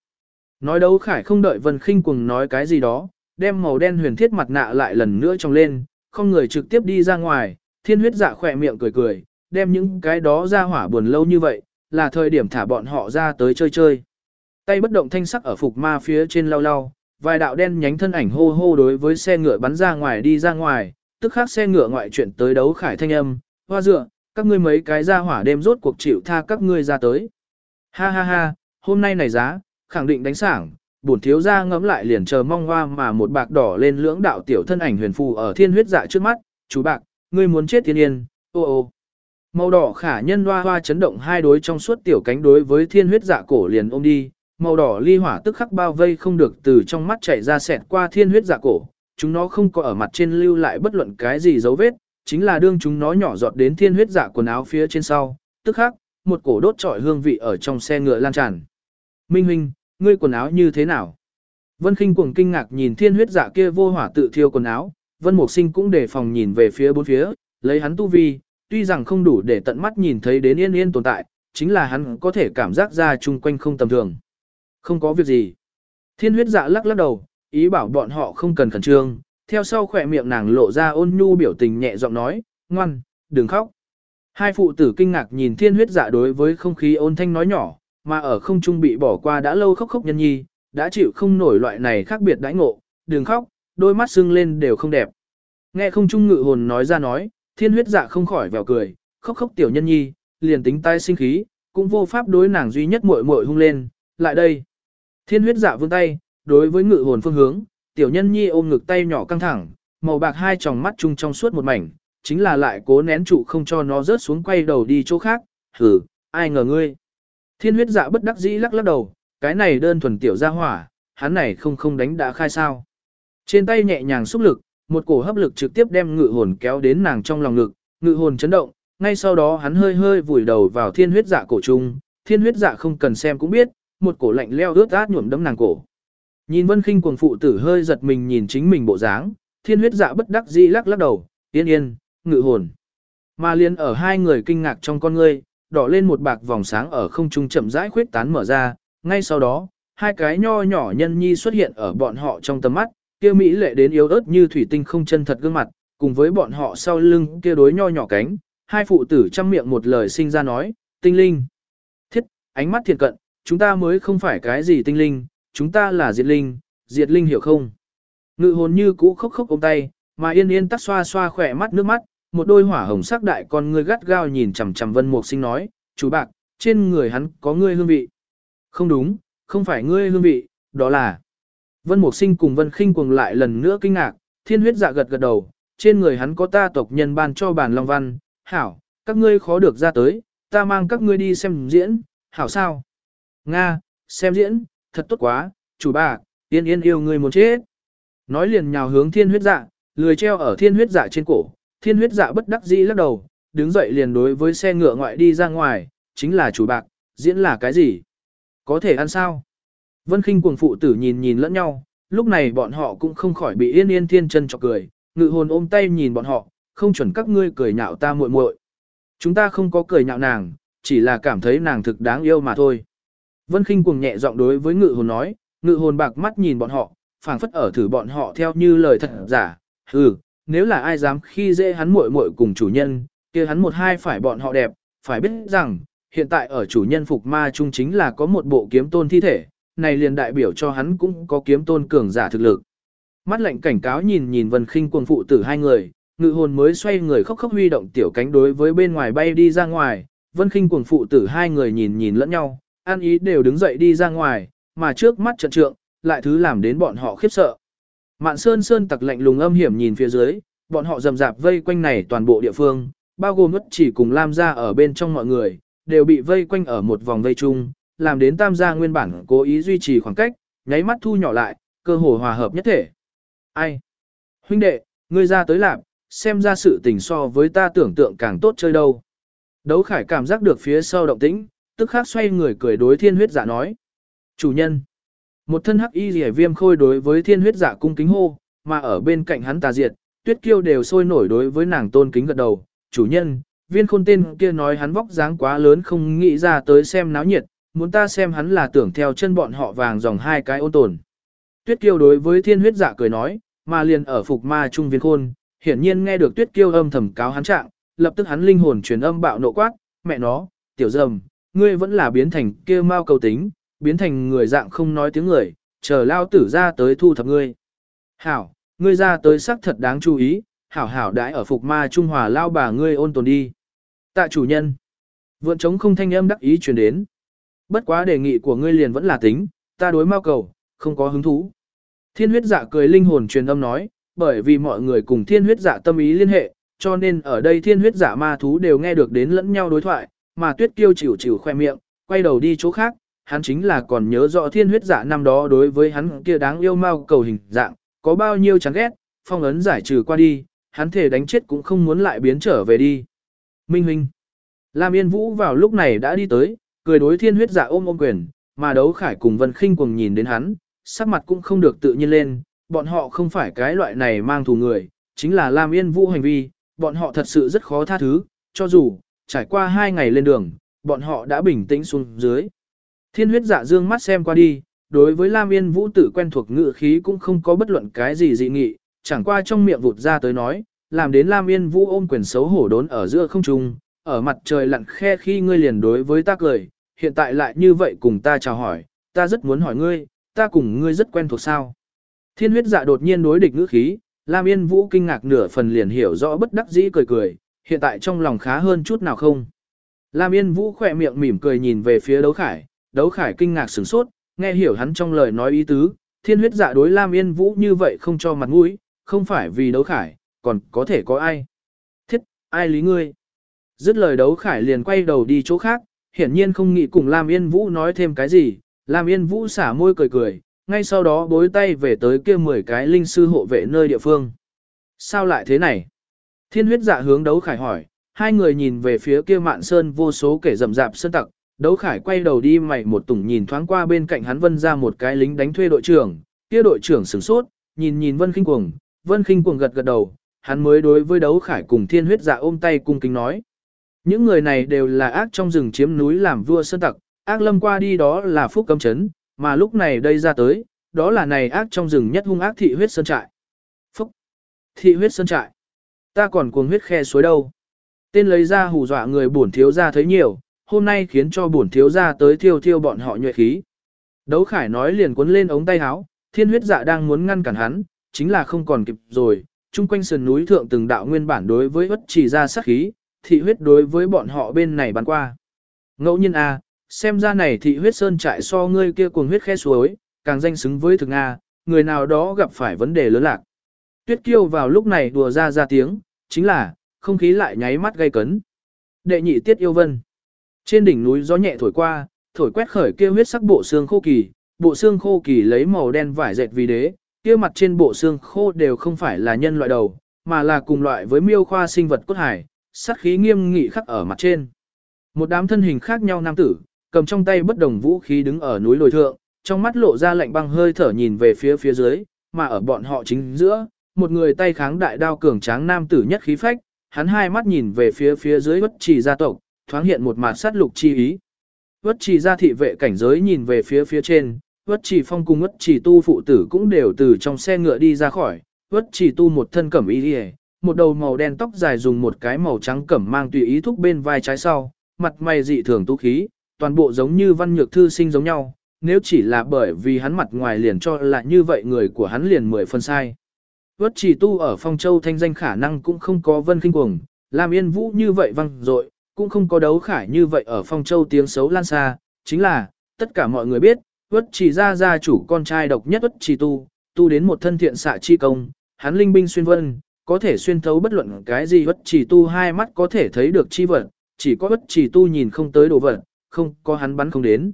Nói đấu khải không đợi vân khinh cùng nói cái gì đó, đem màu đen huyền thiết mặt nạ lại lần nữa trong lên, không người trực tiếp đi ra ngoài, thiên huyết dạ khỏe miệng cười cười, đem những cái đó ra hỏa buồn lâu như vậy, là thời điểm thả bọn họ ra tới chơi chơi. Tay bất động thanh sắc ở phục ma phía trên lau lau, vài đạo đen nhánh thân ảnh hô hô đối với xe ngựa bắn ra ngoài đi ra ngoài, tức khắc xe ngựa ngoại chuyện tới đấu khải thanh âm, hoa dựa, các ngươi mấy cái ra hỏa đêm rốt cuộc chịu tha các ngươi ra tới. Ha ha ha, hôm nay này giá, khẳng định đánh sảng, bổn thiếu gia ngẫm lại liền chờ mong hoa mà một bạc đỏ lên lưỡng đạo tiểu thân ảnh huyền phù ở thiên huyết dạ trước mắt, chú bạc, ngươi muốn chết thiên yên, ô ô. Màu đỏ khả nhân hoa hoa chấn động hai đối trong suốt tiểu cánh đối với thiên huyết dạ cổ liền ôm đi, màu đỏ ly hỏa tức khắc bao vây không được từ trong mắt chảy ra xẹt qua thiên huyết dạ cổ, chúng nó không có ở mặt trên lưu lại bất luận cái gì dấu vết, chính là đương chúng nó nhỏ giọt đến thiên huyết dạ quần áo phía trên sau, tức khắc, một cổ đốt trọi hương vị ở trong xe ngựa lan tràn. Minh huynh, ngươi quần áo như thế nào? Vân Kinh cuồng kinh ngạc nhìn thiên huyết dạ kia vô hỏa tự thiêu quần áo, Vân Mục Sinh cũng đề phòng nhìn về phía bốn phía, lấy hắn tu vi, tuy rằng không đủ để tận mắt nhìn thấy đến yên yên tồn tại, chính là hắn có thể cảm giác ra chung quanh không tầm thường. Không có việc gì. Thiên huyết dạ lắc lắc đầu, ý bảo bọn họ không cần khẩn trương, theo sau khỏe miệng nàng lộ ra ôn nhu biểu tình nhẹ giọng nói, ngoan, đừng khóc. Hai phụ tử kinh ngạc nhìn thiên huyết dạ đối với không khí ôn thanh nói nhỏ, mà ở không trung bị bỏ qua đã lâu khóc khóc nhân nhi, đã chịu không nổi loại này khác biệt đãi ngộ, đừng khóc, đôi mắt sưng lên đều không đẹp. Nghe không trung ngự hồn nói ra nói, thiên huyết dạ không khỏi vèo cười, khóc khóc tiểu nhân nhi, liền tính tay sinh khí, cũng vô pháp đối nàng duy nhất muội muội hung lên, lại đây. Thiên huyết dạ vươn tay, đối với ngự hồn phương hướng, tiểu nhân nhi ôm ngực tay nhỏ căng thẳng, màu bạc hai tròng mắt chung trong suốt một mảnh, chính là lại cố nén trụ không cho nó rớt xuống quay đầu đi chỗ khác, hử, ai ngờ ngươi. Thiên huyết dạ bất đắc dĩ lắc lắc đầu, cái này đơn thuần tiểu ra hỏa, hắn này không không đánh đã khai sao. Trên tay nhẹ nhàng xúc lực, một cổ hấp lực trực tiếp đem ngự hồn kéo đến nàng trong lòng ngực, ngự hồn chấn động, ngay sau đó hắn hơi hơi vùi đầu vào thiên huyết dạ cổ trung, thiên huyết dạ không cần xem cũng biết, một cổ lạnh leo ướt át nhuộm đấm nàng cổ. Nhìn Vân Khinh cuồng phụ tử hơi giật mình nhìn chính mình bộ dáng, thiên huyết dạ bất đắc dĩ lắc lắc đầu, yên yên, ngự hồn. Mà liên ở hai người kinh ngạc trong con ngươi, đỏ lên một bạc vòng sáng ở không trung chậm rãi khuyết tán mở ra, ngay sau đó, hai cái nho nhỏ nhân nhi xuất hiện ở bọn họ trong tầm mắt, kia mỹ lệ đến yếu ớt như thủy tinh không chân thật gương mặt, cùng với bọn họ sau lưng kia đối nho nhỏ cánh, hai phụ tử chăm miệng một lời sinh ra nói, tinh linh. Thiết, ánh mắt thiệt cận, chúng ta mới không phải cái gì tinh linh, chúng ta là diệt linh, diệt linh hiểu không? Ngự hồn như cũ khóc khóc ôm tay, mà yên yên tắt xoa xoa khỏe mắt nước mắt, một đôi hỏa hồng sắc đại con ngươi gắt gao nhìn chằm chằm vân mục sinh nói, chú bạc, trên người hắn có ngươi hương vị. Không đúng, không phải ngươi hương vị, đó là... Vân Mục Sinh cùng Vân Khinh cuồng lại lần nữa kinh ngạc, thiên huyết dạ gật gật đầu, trên người hắn có ta tộc nhân ban cho bản long văn, hảo, các ngươi khó được ra tới, ta mang các ngươi đi xem diễn, hảo sao? Nga, xem diễn, thật tốt quá, chủ bà, yên yên yêu ngươi muốn chết. Nói liền nhào hướng thiên huyết dạ, lười treo ở thiên huyết dạ trên cổ, thiên huyết dạ bất đắc dĩ lắc đầu, đứng dậy liền đối với xe ngựa ngoại đi ra ngoài, chính là chủ bạc, diễn là cái gì? Có thể ăn sao? Vân khinh cuồng phụ tử nhìn nhìn lẫn nhau, lúc này bọn họ cũng không khỏi bị yên yên thiên chân chọc cười, ngự hồn ôm tay nhìn bọn họ, không chuẩn các ngươi cười nhạo ta muội muội. Chúng ta không có cười nhạo nàng, chỉ là cảm thấy nàng thực đáng yêu mà thôi. Vân Kinh cuồng nhẹ giọng đối với ngự hồn nói, ngự hồn bạc mắt nhìn bọn họ, phảng phất ở thử bọn họ theo như lời thật giả, Ừ, nếu là ai dám khi dễ hắn muội muội cùng chủ nhân, kia hắn một hai phải bọn họ đẹp, phải biết rằng, hiện tại ở chủ nhân phục ma trung chính là có một bộ kiếm tôn thi thể, này liền đại biểu cho hắn cũng có kiếm tôn cường giả thực lực. Mắt lạnh cảnh cáo nhìn nhìn vân khinh cuồng phụ tử hai người, ngự hồn mới xoay người khóc khóc huy động tiểu cánh đối với bên ngoài bay đi ra ngoài, vân khinh cuồng phụ tử hai người nhìn nhìn lẫn nhau, an ý đều đứng dậy đi ra ngoài, mà trước mắt trận trượng, lại thứ làm đến bọn họ khiếp sợ. Mạn sơn sơn tặc lạnh lùng âm hiểm nhìn phía dưới, bọn họ rầm rạp vây quanh này toàn bộ địa phương, bao gồm mất chỉ cùng Lam gia ở bên trong mọi người, đều bị vây quanh ở một vòng vây chung, làm đến tam gia nguyên bản cố ý duy trì khoảng cách, nháy mắt thu nhỏ lại, cơ hồ hòa hợp nhất thể. Ai? Huynh đệ, ngươi ra tới làm, xem ra sự tình so với ta tưởng tượng càng tốt chơi đâu. Đấu khải cảm giác được phía sau động tĩnh, tức khắc xoay người cười đối thiên huyết giả nói. Chủ nhân. Một thân hắc y rỉa viêm khôi đối với thiên huyết giả cung kính hô, mà ở bên cạnh hắn tà diệt, tuyết kiêu đều sôi nổi đối với nàng tôn kính gật đầu. Chủ nhân, viên khôn tên kia nói hắn vóc dáng quá lớn không nghĩ ra tới xem náo nhiệt, muốn ta xem hắn là tưởng theo chân bọn họ vàng dòng hai cái ôn tồn. Tuyết kiêu đối với thiên huyết dạ cười nói, mà liền ở phục ma trung viên khôn, hiển nhiên nghe được tuyết kiêu âm thầm cáo hắn trạng, lập tức hắn linh hồn truyền âm bạo nộ quát, mẹ nó, tiểu dầm, ngươi vẫn là biến thành kia mau cầu tính, biến thành người dạng không nói tiếng người, chờ lao tử ra tới thu thập ngươi. Hảo, ngươi ra tới sắc thật đáng chú ý, hảo hảo đãi ở phục ma trung hòa lao bà ngươi ôn tồn đi. Tạ chủ nhân. Vượn trống không thanh âm đắc ý truyền đến. Bất quá đề nghị của ngươi liền vẫn là tính, ta đối mau cầu, không có hứng thú. Thiên huyết dạ cười linh hồn truyền âm nói, bởi vì mọi người cùng thiên huyết dạ tâm ý liên hệ, cho nên ở đây thiên huyết dạ ma thú đều nghe được đến lẫn nhau đối thoại, mà tuyết kiêu chịu chịu khoe miệng, quay đầu đi chỗ khác, hắn chính là còn nhớ rõ thiên huyết giả năm đó đối với hắn kia đáng yêu mau cầu hình dạng, có bao nhiêu chán ghét, phong ấn giải trừ qua đi, hắn thể đánh chết cũng không muốn lại biến trở về đi. Minh huynh. Lam Yên Vũ vào lúc này đã đi tới, cười đối thiên huyết giả ôm ôm quyền, mà đấu khải cùng Vân Khinh cùng nhìn đến hắn, sắc mặt cũng không được tự nhiên lên, bọn họ không phải cái loại này mang thù người, chính là Lam Yên Vũ hành vi, bọn họ thật sự rất khó tha thứ, cho dù, trải qua hai ngày lên đường, bọn họ đã bình tĩnh xuống dưới. Thiên huyết dạ dương mắt xem qua đi, đối với Lam Yên Vũ tự quen thuộc ngự khí cũng không có bất luận cái gì dị nghị, chẳng qua trong miệng vụt ra tới nói, làm đến Lam Yên Vũ ôm quyền xấu hổ đốn ở giữa không trung, ở mặt trời lặn khe khi ngươi liền đối với ta cười, hiện tại lại như vậy cùng ta chào hỏi, ta rất muốn hỏi ngươi, ta cùng ngươi rất quen thuộc sao. Thiên huyết dạ đột nhiên đối địch ngữ khí, Lam Yên Vũ kinh ngạc nửa phần liền hiểu rõ bất đắc dĩ cười cười, hiện tại trong lòng khá hơn chút nào không. Lam Yên Vũ khỏe miệng mỉm cười nhìn về phía đấu khải, đấu khải kinh ngạc sửng sốt, nghe hiểu hắn trong lời nói ý tứ, thiên huyết dạ đối Lam Yên Vũ như vậy không cho mặt mũi, không phải vì đấu khải, còn có thể có ai. Thiết, ai lý ngươi? Dứt lời đấu khải liền quay đầu đi chỗ khác, hiển nhiên không nghĩ cùng Lam Yên Vũ nói thêm cái gì, Lam Yên Vũ xả môi cười cười, ngay sau đó bối tay về tới kia 10 cái linh sư hộ vệ nơi địa phương. Sao lại thế này? Thiên huyết dạ hướng đấu khải hỏi, hai người nhìn về phía kia mạn sơn vô số kẻ rầm rạp sơn tặc, đấu khải quay đầu đi mày một tủng nhìn thoáng qua bên cạnh hắn vân ra một cái lính đánh thuê đội trưởng, kia đội trưởng sửng sốt, nhìn nhìn vân khinh cuồng, vân khinh cuồng gật gật đầu, hắn mới đối với đấu khải cùng thiên huyết dạ ôm tay cung kính nói. Những người này đều là ác trong rừng chiếm núi làm vua sơn tặc, ác lâm qua đi đó là phúc cấm chấn, mà lúc này đây ra tới, đó là này ác trong rừng nhất hung ác thị huyết sơn trại. Phúc! Thị huyết sơn trại. Ta còn cuồng huyết khe suối đâu. Tên lấy ra hù dọa người bổn thiếu ra thấy nhiều, hôm nay khiến cho bổn thiếu ra tới thiêu thiêu bọn họ nhuệ khí. Đấu khải nói liền cuốn lên ống tay áo, thiên huyết dạ đang muốn ngăn cản hắn, chính là không còn kịp rồi, Trung quanh sườn núi thượng từng đạo nguyên bản đối với bất chỉ ra sát khí, thị huyết đối với bọn họ bên này bắn qua. Ngẫu nhiên a, à, xem ra này thị huyết sơn trại so ngươi kia cuồng huyết khe suối, càng danh xứng với thực a, người nào đó gặp phải vấn đề lớn lạc. Tuyết kiêu vào lúc này đùa ra ra tiếng, chính là, không khí lại nháy mắt gây cấn. Đệ nhị tiết yêu vân. Trên đỉnh núi gió nhẹ thổi qua, thổi quét khởi kia huyết sắc bộ xương khô kỳ, bộ xương khô kỳ lấy màu đen vải dệt vì đế, kia mặt trên bộ xương khô đều không phải là nhân loại đầu, mà là cùng loại với miêu khoa sinh vật cốt hải, sát khí nghiêm nghị khắc ở mặt trên. Một đám thân hình khác nhau nam tử, cầm trong tay bất đồng vũ khí đứng ở núi lồi thượng, trong mắt lộ ra lạnh băng hơi thở nhìn về phía phía dưới, mà ở bọn họ chính giữa, một người tay kháng đại đao cường tráng nam tử nhất khí phách, hắn hai mắt nhìn về phía phía dưới bất trì gia tộc, thoáng hiện một mặt sát lục chi ý. Bất trì gia thị vệ cảnh giới nhìn về phía phía trên, bất trì phong cùng bất trì tu phụ tử cũng đều từ trong xe ngựa đi ra khỏi, bất trì tu một thân cẩm y hề, một đầu màu đen tóc dài dùng một cái màu trắng cẩm mang tùy ý thúc bên vai trái sau, mặt mày dị thường tu khí, toàn bộ giống như văn nhược thư sinh giống nhau, nếu chỉ là bởi vì hắn mặt ngoài liền cho là như vậy người của hắn liền mười phân sai. Vất chỉ tu ở phong châu thanh danh khả năng cũng không có vân kinh cuồng, làm yên vũ như vậy văng dội cũng không có đấu khải như vậy ở phong châu tiếng xấu lan xa, chính là, tất cả mọi người biết, vất chỉ ra gia chủ con trai độc nhất vất chỉ tu, tu đến một thân thiện xạ chi công, hắn linh binh xuyên vân, có thể xuyên thấu bất luận cái gì vất chỉ tu hai mắt có thể thấy được chi vật, chỉ có vất chỉ tu nhìn không tới đồ vật, không có hắn bắn không đến.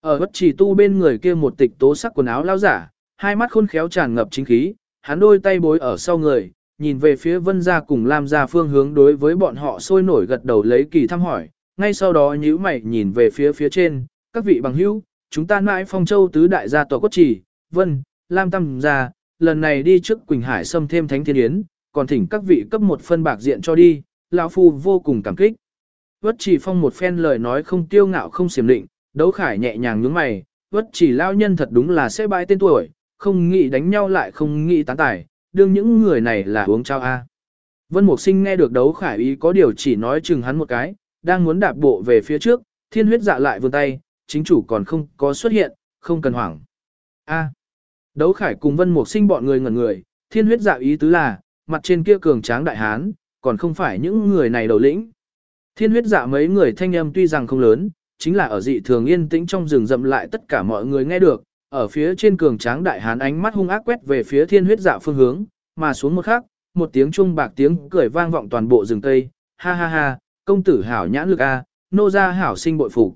Ở vất chỉ tu bên người kia một tịch tố sắc quần áo lao giả, hai mắt khôn khéo tràn ngập chính khí, hắn đôi tay bối ở sau người, nhìn về phía vân gia cùng lam gia phương hướng đối với bọn họ sôi nổi gật đầu lấy kỳ thăm hỏi, ngay sau đó nhíu mày nhìn về phía phía trên, các vị bằng hữu, chúng ta mãi phong châu tứ đại gia tòa quốc chỉ, vân, lam tâm gia, lần này đi trước Quỳnh Hải xâm thêm thánh thiên yến, còn thỉnh các vị cấp một phân bạc diện cho đi, lão phu vô cùng cảm kích. Vất chỉ phong một phen lời nói không tiêu ngạo không xiểm định, đấu khải nhẹ nhàng nhướng mày, vất chỉ lao nhân thật đúng là sẽ bãi tên tuổi, không nghĩ đánh nhau lại không nghĩ tán tài, đương những người này là uống trao A. Vân Mục Sinh nghe được đấu khải ý có điều chỉ nói chừng hắn một cái, đang muốn đạp bộ về phía trước, thiên huyết dạ lại vươn tay, chính chủ còn không có xuất hiện, không cần hoảng. A. Đấu khải cùng Vân Mục Sinh bọn người ngẩn người, thiên huyết dạ ý tứ là, mặt trên kia cường tráng đại hán, còn không phải những người này đầu lĩnh. Thiên huyết dạ mấy người thanh âm tuy rằng không lớn, chính là ở dị thường yên tĩnh trong rừng rậm lại tất cả mọi người nghe được, ở phía trên cường tráng đại hán ánh mắt hung ác quét về phía thiên huyết dạ phương hướng, mà xuống một khắc, một tiếng chuông bạc tiếng cười vang vọng toàn bộ rừng tây. ha ha ha, công tử hảo nhãn lực a, nô gia hảo sinh bội phục.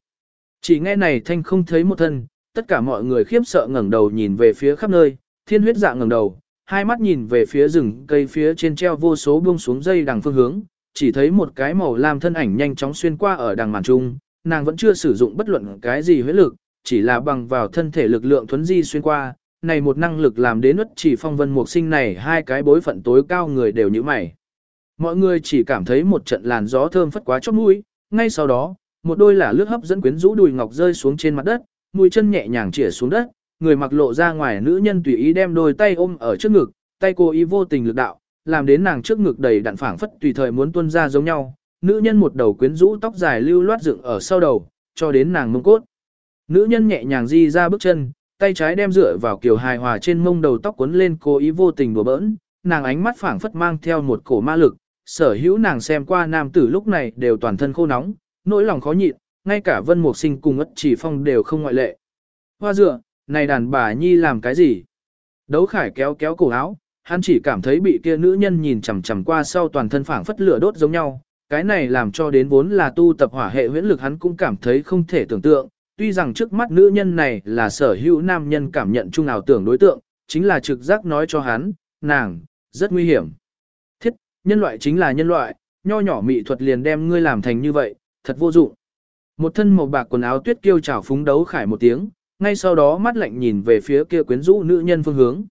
Chỉ nghe này thanh không thấy một thân, tất cả mọi người khiếp sợ ngẩng đầu nhìn về phía khắp nơi, thiên huyết dạ ngẩng đầu, hai mắt nhìn về phía rừng cây phía trên treo vô số buông xuống dây đằng phương hướng, chỉ thấy một cái màu lam thân ảnh nhanh chóng xuyên qua ở đằng màn trung, nàng vẫn chưa sử dụng bất luận cái gì huyết lực, chỉ là bằng vào thân thể lực lượng thuấn di xuyên qua, này một năng lực làm đến nuốt chỉ phong vân mục sinh này hai cái bối phận tối cao người đều như mày. Mọi người chỉ cảm thấy một trận làn gió thơm phất quá chót mũi, ngay sau đó, một đôi là lướt hấp dẫn quyến rũ đùi ngọc rơi xuống trên mặt đất, mũi chân nhẹ nhàng chĩa xuống đất, người mặc lộ ra ngoài nữ nhân tùy ý đem đôi tay ôm ở trước ngực, tay cô ý vô tình lực đạo, làm đến nàng trước ngực đầy đặn phảng phất tùy thời muốn tuôn ra giống nhau. Nữ nhân một đầu quyến rũ tóc dài lưu loát dựng ở sau đầu, cho đến nàng mông cốt. Nữ nhân nhẹ nhàng di ra bước chân, tay trái đem dựa vào kiểu hài hòa trên mông đầu tóc cuốn lên cố ý vô tình đùa bỡn, nàng ánh mắt phảng phất mang theo một cổ ma lực, sở hữu nàng xem qua nam tử lúc này đều toàn thân khô nóng, nỗi lòng khó nhịn, ngay cả vân mục sinh cùng ất chỉ phong đều không ngoại lệ. Hoa dựa, này đàn bà nhi làm cái gì? Đấu khải kéo kéo cổ áo, hắn chỉ cảm thấy bị kia nữ nhân nhìn chằm chằm qua sau toàn thân phảng phất lửa đốt giống nhau. Cái này làm cho đến vốn là tu tập hỏa hệ huyễn lực hắn cũng cảm thấy không thể tưởng tượng. Tuy rằng trước mắt nữ nhân này là sở hữu nam nhân cảm nhận chung ảo tưởng đối tượng, chính là trực giác nói cho hắn, nàng, rất nguy hiểm. Thiết, nhân loại chính là nhân loại, nho nhỏ mị thuật liền đem ngươi làm thành như vậy, thật vô dụng. Một thân màu bạc quần áo tuyết kiêu chảo phúng đấu khải một tiếng, ngay sau đó mắt lạnh nhìn về phía kia quyến rũ nữ nhân phương hướng.